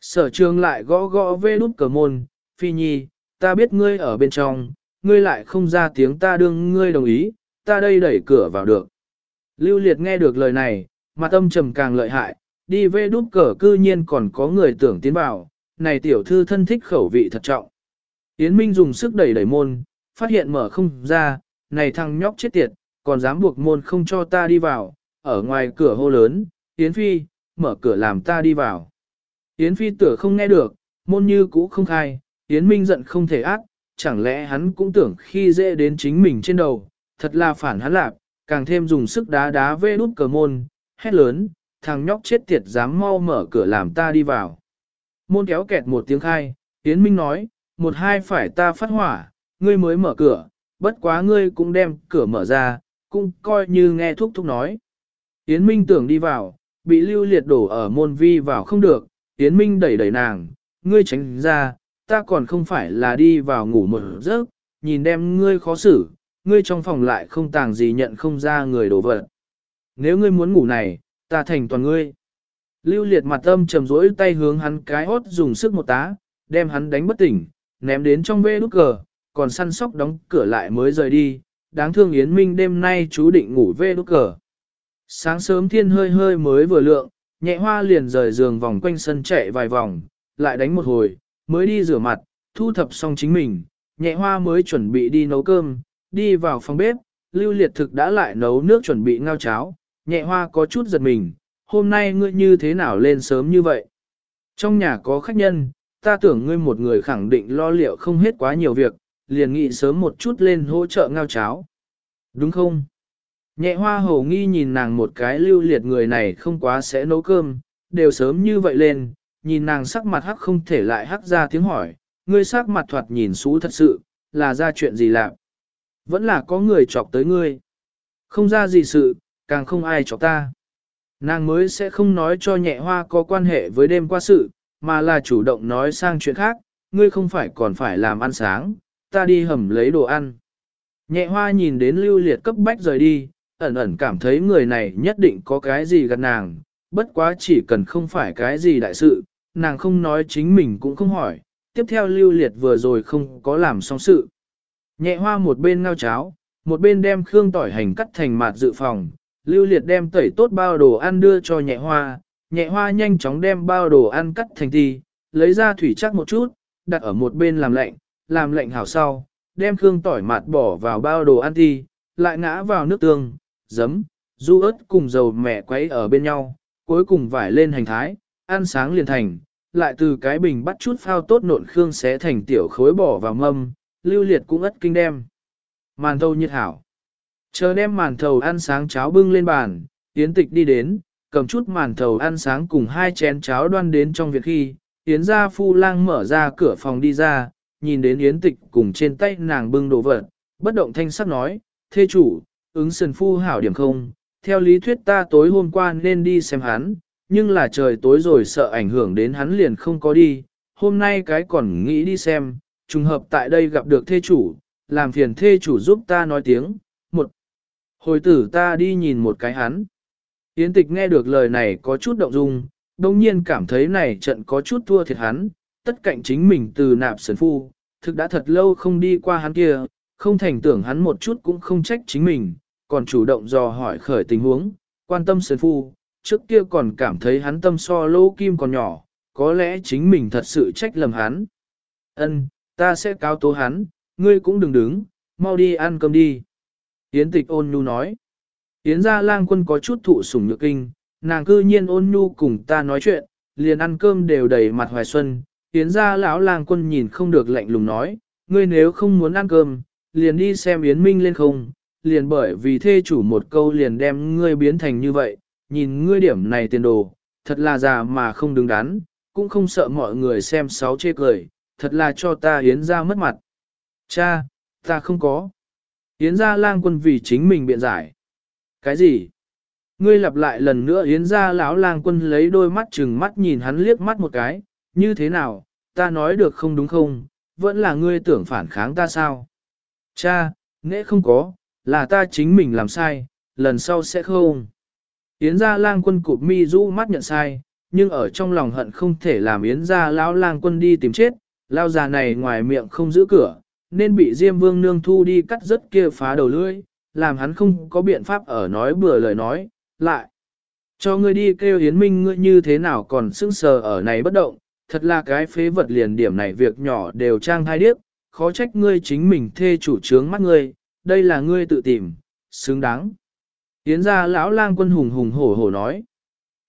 Sở trường lại gõ gõ vê nút cờ môn, phi nhi, ta biết ngươi ở bên trong, ngươi lại không ra tiếng ta đương ngươi đồng ý, ta đây đẩy cửa vào được. Lưu liệt nghe được lời này, mặt âm trầm càng lợi hại, đi vê đút cờ cư nhiên còn có người tưởng tiến vào, này tiểu thư thân thích khẩu vị thật trọng. Yến Minh dùng sức đẩy đẩy môn, phát hiện mở không ra, này thằng nhóc chết tiệt, còn dám buộc môn không cho ta đi vào, ở ngoài cửa hô lớn, Yến Phi, mở cửa làm ta đi vào. Yến Phi tưởng không nghe được, môn như cũ không khai, Yến Minh giận không thể ác, chẳng lẽ hắn cũng tưởng khi dễ đến chính mình trên đầu, thật là phản hắn lạc, càng thêm dùng sức đá đá vê đút cờ môn, hét lớn, thằng nhóc chết tiệt dám mau mở cửa làm ta đi vào. Môn kéo kẹt một tiếng khai, Yến Minh nói, một hai phải ta phát hỏa, ngươi mới mở cửa, bất quá ngươi cũng đem cửa mở ra, cũng coi như nghe thúc thúc nói. Yến Minh tưởng đi vào, bị lưu liệt đổ ở môn vi vào không được, Yến Minh đẩy đẩy nàng, ngươi tránh ra, ta còn không phải là đi vào ngủ một giấc, nhìn đem ngươi khó xử, ngươi trong phòng lại không tàng gì nhận không ra người đổ vật. Nếu ngươi muốn ngủ này, ta thành toàn ngươi. Lưu liệt mặt âm trầm rỗi tay hướng hắn cái hốt dùng sức một tá, đem hắn đánh bất tỉnh, ném đến trong bê nút cờ, còn săn sóc đóng cửa lại mới rời đi, đáng thương Yến Minh đêm nay chú định ngủ về đốt cờ. Sáng sớm thiên hơi hơi mới vừa lượng, nhẹ hoa liền rời giường vòng quanh sân chạy vài vòng, lại đánh một hồi, mới đi rửa mặt, thu thập xong chính mình, nhẹ hoa mới chuẩn bị đi nấu cơm, đi vào phòng bếp, lưu liệt thực đã lại nấu nước chuẩn bị ngao cháo, nhẹ hoa có chút giật mình, hôm nay ngươi như thế nào lên sớm như vậy? Trong nhà có khách nhân, ta tưởng ngươi một người khẳng định lo liệu không hết quá nhiều việc, liền nghị sớm một chút lên hỗ trợ ngao cháo. Đúng không? Nhẹ hoa hổ nghi nhìn nàng một cái lưu liệt người này không quá sẽ nấu cơm, đều sớm như vậy lên, nhìn nàng sắc mặt hắc không thể lại hắc ra tiếng hỏi, ngươi sắc mặt thoạt nhìn xú thật sự, là ra chuyện gì lạ? Vẫn là có người chọc tới ngươi. Không ra gì sự, càng không ai chọc ta. Nàng mới sẽ không nói cho nhẹ hoa có quan hệ với đêm qua sự, mà là chủ động nói sang chuyện khác, ngươi không phải còn phải làm ăn sáng, ta đi hầm lấy đồ ăn. Nhẹ hoa nhìn đến lưu liệt cấp bách rời đi, ẩn ẩn cảm thấy người này nhất định có cái gì gần nàng, bất quá chỉ cần không phải cái gì đại sự, nàng không nói chính mình cũng không hỏi, tiếp theo lưu liệt vừa rồi không có làm xong sự. Nhẹ hoa một bên ngao cháo, một bên đem khương tỏi hành cắt thành mạt dự phòng, lưu liệt đem tẩy tốt bao đồ ăn đưa cho nhẹ hoa, nhẹ hoa nhanh chóng đem bao đồ ăn cắt thành thi, lấy ra thủy chắc một chút, đặt ở một bên làm lạnh, làm lạnh hảo sau, đem khương tỏi mạt bỏ vào bao đồ ăn thi, lại ngã vào nước tương, giấm, du ớt cùng dầu mẹ quấy ở bên nhau, cuối cùng vải lên hành thái, ăn sáng liền thành, lại từ cái bình bắt chút phao tốt nộn khương xé thành tiểu khối bỏ vào mâm, lưu liệt cũng ất kinh đem. Màn thầu nhiệt hảo. Chờ đem màn thầu ăn sáng cháo bưng lên bàn, Yến tịch đi đến, cầm chút màn thầu ăn sáng cùng hai chén cháo đoan đến trong việc khi, Yến gia phu lang mở ra cửa phòng đi ra, nhìn đến Yến tịch cùng trên tay nàng bưng đồ vật, bất động thanh sắc nói, thê chủ, ứng sần phu hảo điểm không, theo lý thuyết ta tối hôm qua nên đi xem hắn, nhưng là trời tối rồi sợ ảnh hưởng đến hắn liền không có đi, hôm nay cái còn nghĩ đi xem, trùng hợp tại đây gặp được thê chủ, làm phiền thê chủ giúp ta nói tiếng, một hồi tử ta đi nhìn một cái hắn. Yến tịch nghe được lời này có chút động dung, đồng nhiên cảm thấy này trận có chút thua thiệt hắn, tất cạnh chính mình từ nạp sần phu, thực đã thật lâu không đi qua hắn kia, không thành tưởng hắn một chút cũng không trách chính mình, còn chủ động dò hỏi khởi tình huống, quan tâm sần phu, trước kia còn cảm thấy hắn tâm so lô kim còn nhỏ, có lẽ chính mình thật sự trách lầm hắn. Ân, ta sẽ cáo tố hắn, ngươi cũng đừng đứng, mau đi ăn cơm đi. Yến tịch ôn nhu nói. Yến gia lang quân có chút thụ sủng nhược kinh, nàng cư nhiên ôn nhu cùng ta nói chuyện, liền ăn cơm đều đầy mặt hoài xuân. Yến gia lão lang quân nhìn không được lạnh lùng nói, ngươi nếu không muốn ăn cơm, liền đi xem Yến Minh lên không, liền bởi vì thê chủ một câu liền đem ngươi biến thành như vậy, nhìn ngươi điểm này tiền đồ, thật là già mà không đứng đắn, cũng không sợ mọi người xem sáu chê cười, thật là cho ta Yến ra mất mặt. Cha, ta không có. Yến gia lang quân vì chính mình biện giải. Cái gì? Ngươi lặp lại lần nữa Yến gia lão lang quân lấy đôi mắt chừng mắt nhìn hắn liếc mắt một cái, như thế nào, ta nói được không đúng không, vẫn là ngươi tưởng phản kháng ta sao? Cha, nễ không có, là ta chính mình làm sai, lần sau sẽ không. Yến gia lang quân cụp mi rũ mắt nhận sai, nhưng ở trong lòng hận không thể làm Yến gia lão lang quân đi tìm chết, lao già này ngoài miệng không giữ cửa, nên bị Diêm Vương nương thu đi cắt rất kia phá đầu lưỡi, làm hắn không có biện pháp ở nói bừa lời nói, lại. Cho ngươi đi kêu Yến Minh ngươi như thế nào còn sững sờ ở này bất động, thật là cái phế vật liền điểm này việc nhỏ đều trang hai điếc, khó trách ngươi chính mình thê chủ trướng mắt ngươi, đây là ngươi tự tìm, xứng đáng. Yến ra lão lang quân hùng hùng hổ hổ nói.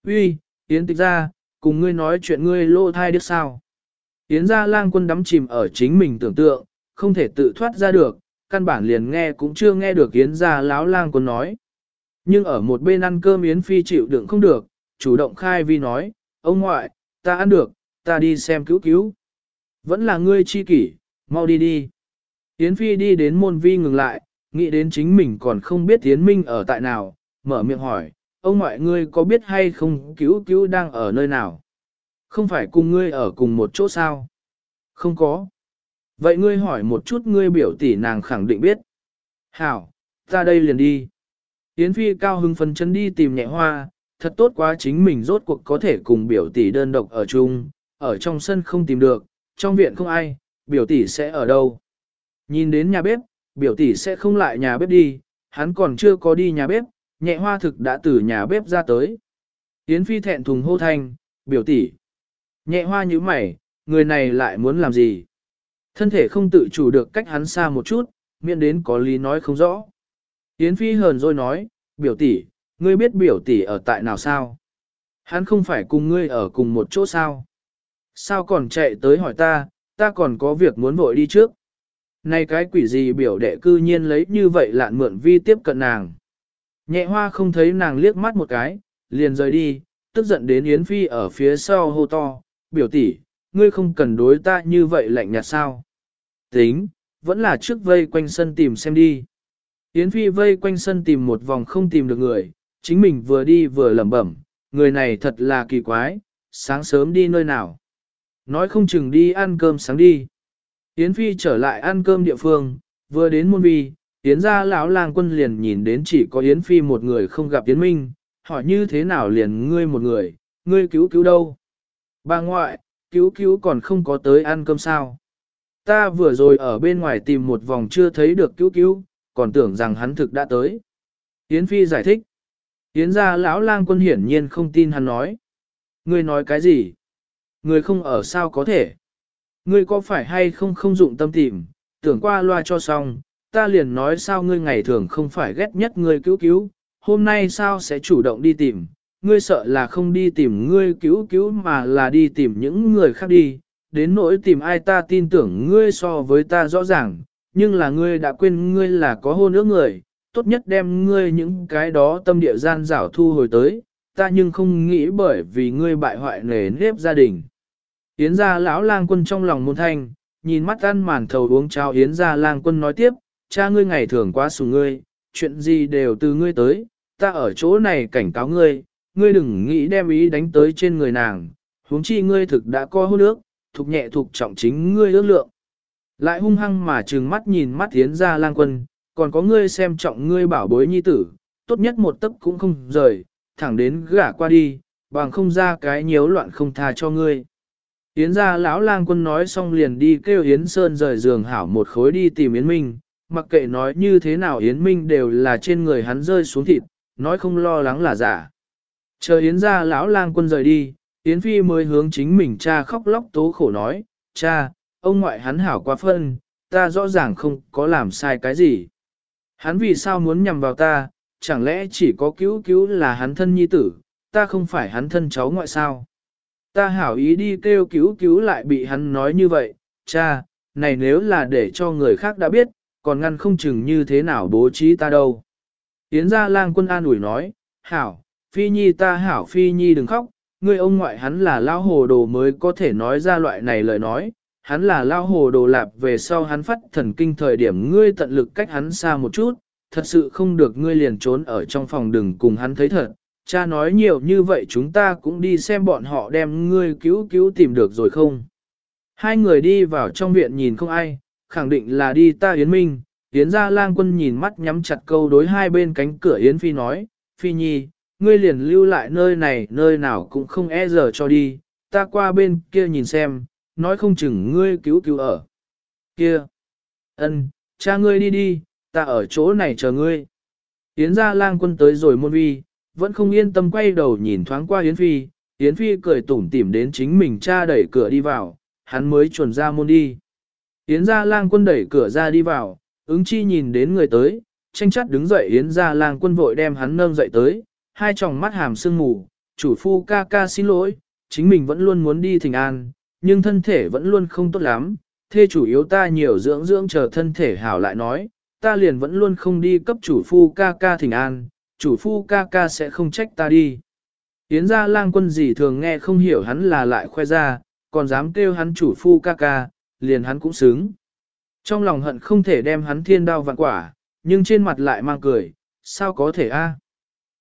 uy, Yến tịch ra, cùng ngươi nói chuyện ngươi lô thai đứa sao. Yến ra lang quân đắm chìm ở chính mình tưởng tượng, không thể tự thoát ra được, căn bản liền nghe cũng chưa nghe được Yến ra lão lang quân nói. Nhưng ở một bên ăn cơm Yến Phi chịu đựng không được, chủ động khai vi nói, ông ngoại, ta ăn được, ta đi xem cứu cứu. Vẫn là ngươi chi kỷ, mau đi đi. Yến Phi đi đến môn vi ngừng lại, nghĩ đến chính mình còn không biết Yến Minh ở tại nào, mở miệng hỏi, ông ngoại ngươi có biết hay không cứu cứu đang ở nơi nào? Không phải cùng ngươi ở cùng một chỗ sao? Không có. Vậy ngươi hỏi một chút ngươi biểu tỷ nàng khẳng định biết. Hảo, ta đây liền đi. Yến Phi cao hưng phấn chân đi tìm nhẹ hoa, thật tốt quá chính mình rốt cuộc có thể cùng biểu tỷ đơn độc ở chung, ở trong sân không tìm được, trong viện không ai, biểu tỷ sẽ ở đâu. Nhìn đến nhà bếp, biểu tỷ sẽ không lại nhà bếp đi, hắn còn chưa có đi nhà bếp, nhẹ hoa thực đã từ nhà bếp ra tới. Yến Phi thẹn thùng hô thanh, biểu tỷ. Nhẹ hoa như mày, người này lại muốn làm gì? Thân thể không tự chủ được cách hắn xa một chút, Miễn đến có lý nói không rõ. Yến Phi hờn rồi nói, biểu tỷ, ngươi biết biểu tỷ ở tại nào sao? Hắn không phải cùng ngươi ở cùng một chỗ sao? Sao còn chạy tới hỏi ta, ta còn có việc muốn vội đi trước. Này cái quỷ gì biểu đệ cư nhiên lấy như vậy lạn mượn vi tiếp cận nàng. Nhẹ hoa không thấy nàng liếc mắt một cái, liền rời đi, tức giận đến Yến Phi ở phía sau hô to, biểu tỷ, ngươi không cần đối ta như vậy lạnh nhạt sao. Tính, vẫn là trước vây quanh sân tìm xem đi. Yến Phi vây quanh sân tìm một vòng không tìm được người, chính mình vừa đi vừa lẩm bẩm, người này thật là kỳ quái, sáng sớm đi nơi nào. Nói không chừng đi ăn cơm sáng đi. Yến Phi trở lại ăn cơm địa phương, vừa đến môn vi, Yến ra lão lang quân liền nhìn đến chỉ có Yến Phi một người không gặp Yến Minh, hỏi như thế nào liền ngươi một người, ngươi cứu cứu đâu? Bà ngoại, cứu cứu còn không có tới ăn cơm sao? Ta vừa rồi ở bên ngoài tìm một vòng chưa thấy được cứu cứu, còn tưởng rằng hắn thực đã tới. Yến Phi giải thích. Yến ra lão lang quân hiển nhiên không tin hắn nói. Ngươi nói cái gì? Ngươi không ở sao có thể? Ngươi có phải hay không không dụng tâm tìm, tưởng qua loa cho xong, ta liền nói sao ngươi ngày thường không phải ghét nhất ngươi cứu cứu, hôm nay sao sẽ chủ động đi tìm, ngươi sợ là không đi tìm ngươi cứu cứu mà là đi tìm những người khác đi, đến nỗi tìm ai ta tin tưởng ngươi so với ta rõ ràng, nhưng là ngươi đã quên ngươi là có hôn ước người, tốt nhất đem ngươi những cái đó tâm địa gian rảo thu hồi tới, ta nhưng không nghĩ bởi vì ngươi bại hoại nề nếp gia đình. Yến gia lão lang quân trong lòng môn thanh, nhìn mắt ăn màn thầu uống cháo Yến gia lang quân nói tiếp, cha ngươi ngày thường quá sùng ngươi, chuyện gì đều từ ngươi tới, ta ở chỗ này cảnh cáo ngươi, ngươi đừng nghĩ đem ý đánh tới trên người nàng, huống chi ngươi thực đã coi hôn nước, thuộc nhẹ thuộc trọng chính ngươi ước lượng. Lại hung hăng mà trừng mắt nhìn mắt Yến gia lang quân, còn có ngươi xem trọng ngươi bảo bối nhi tử, tốt nhất một tấc cũng không rời, thẳng đến gả qua đi, bằng không ra cái nhiễu loạn không tha cho ngươi. Yến gia lão lang quân nói xong liền đi kêu Yến Sơn rời giường hảo một khối đi tìm Yến Minh, mặc kệ nói như thế nào Yến Minh đều là trên người hắn rơi xuống thịt, nói không lo lắng là giả. Chờ Yến gia lão lang quân rời đi, Yến Phi mới hướng chính mình cha khóc lóc tố khổ nói, cha, ông ngoại hắn hảo quá phân, ta rõ ràng không có làm sai cái gì. Hắn vì sao muốn nhằm vào ta, chẳng lẽ chỉ có cứu cứu là hắn thân nhi tử, ta không phải hắn thân cháu ngoại sao. Ta hảo ý đi kêu cứu cứu lại bị hắn nói như vậy, cha, này nếu là để cho người khác đã biết, còn ngăn không chừng như thế nào bố trí ta đâu. Yến gia lang quân an ủi nói, hảo, phi nhi ta hảo phi nhi đừng khóc, ngươi ông ngoại hắn là lao hồ đồ mới có thể nói ra loại này lời nói, hắn là lao hồ đồ lạp về sau hắn phát thần kinh thời điểm ngươi tận lực cách hắn xa một chút, thật sự không được ngươi liền trốn ở trong phòng đừng cùng hắn thấy thật. Cha nói nhiều như vậy chúng ta cũng đi xem bọn họ đem ngươi cứu cứu tìm được rồi không. Hai người đi vào trong viện nhìn không ai, khẳng định là đi ta Yến Minh. Yến ra lang quân nhìn mắt nhắm chặt câu đối hai bên cánh cửa Yến Phi nói, Phi Nhi, ngươi liền lưu lại nơi này nơi nào cũng không e giờ cho đi, ta qua bên kia nhìn xem, nói không chừng ngươi cứu cứu ở. Kia! ân, cha ngươi đi đi, ta ở chỗ này chờ ngươi. Yến ra lang quân tới rồi môn vi, vẫn không yên tâm quay đầu nhìn thoáng qua Yến Phi, Yến Phi cười tủm tỉm đến chính mình cha đẩy cửa đi vào, hắn mới chuẩn ra môn đi. Yến gia lang quân đẩy cửa ra đi vào, ứng chi nhìn đến người tới, tranh chắt đứng dậy Yến gia lang quân vội đem hắn nâng dậy tới, hai tròng mắt hàm sương mù, chủ phu ca ca xin lỗi, chính mình vẫn luôn muốn đi thỉnh an, nhưng thân thể vẫn luôn không tốt lắm, thê chủ yếu ta nhiều dưỡng dưỡng chờ thân thể hảo lại nói, ta liền vẫn luôn không đi cấp chủ phu ca ca thỉnh an, chủ phu ca ca sẽ không trách ta đi. Yến gia lang quân gì thường nghe không hiểu hắn là lại khoe ra, còn dám kêu hắn chủ phu ca ca, liền hắn cũng xứng. Trong lòng hận không thể đem hắn thiên đao vạn quả, nhưng trên mặt lại mang cười, sao có thể a?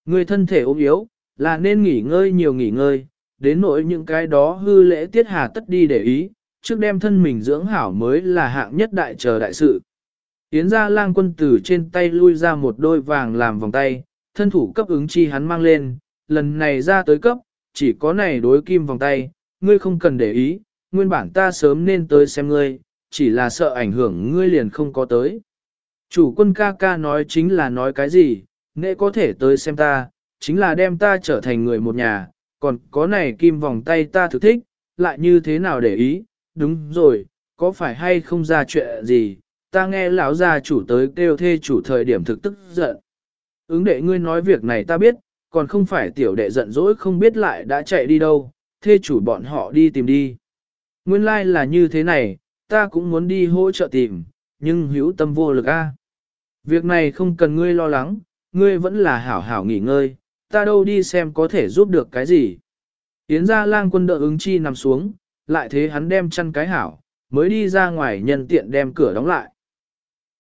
Người thân thể ốm yếu, là nên nghỉ ngơi nhiều nghỉ ngơi, đến nỗi những cái đó hư lễ tiết hà tất đi để ý, trước đem thân mình dưỡng hảo mới là hạng nhất đại chờ đại sự. Yến gia lang quân tử trên tay lui ra một đôi vàng làm vòng tay, thân thủ cấp ứng chi hắn mang lên, lần này ra tới cấp, chỉ có này đối kim vòng tay, ngươi không cần để ý, nguyên bản ta sớm nên tới xem ngươi, chỉ là sợ ảnh hưởng ngươi liền không có tới. Chủ quân ca ca nói chính là nói cái gì, nệ có thể tới xem ta, chính là đem ta trở thành người một nhà, còn có này kim vòng tay ta thực thích, lại như thế nào để ý, đúng rồi, có phải hay không ra chuyện gì, ta nghe lão gia chủ tới kêu thê chủ thời điểm thực tức giận. Ứng đệ ngươi nói việc này ta biết, còn không phải tiểu đệ giận dỗi không biết lại đã chạy đi đâu, thê chủ bọn họ đi tìm đi. Nguyên lai like là như thế này, ta cũng muốn đi hỗ trợ tìm, nhưng hữu tâm vô lực a. Việc này không cần ngươi lo lắng, ngươi vẫn là hảo hảo nghỉ ngơi, ta đâu đi xem có thể giúp được cái gì. Yến ra lang quân đỡ ứng chi nằm xuống, lại thế hắn đem chăn cái hảo, mới đi ra ngoài nhân tiện đem cửa đóng lại.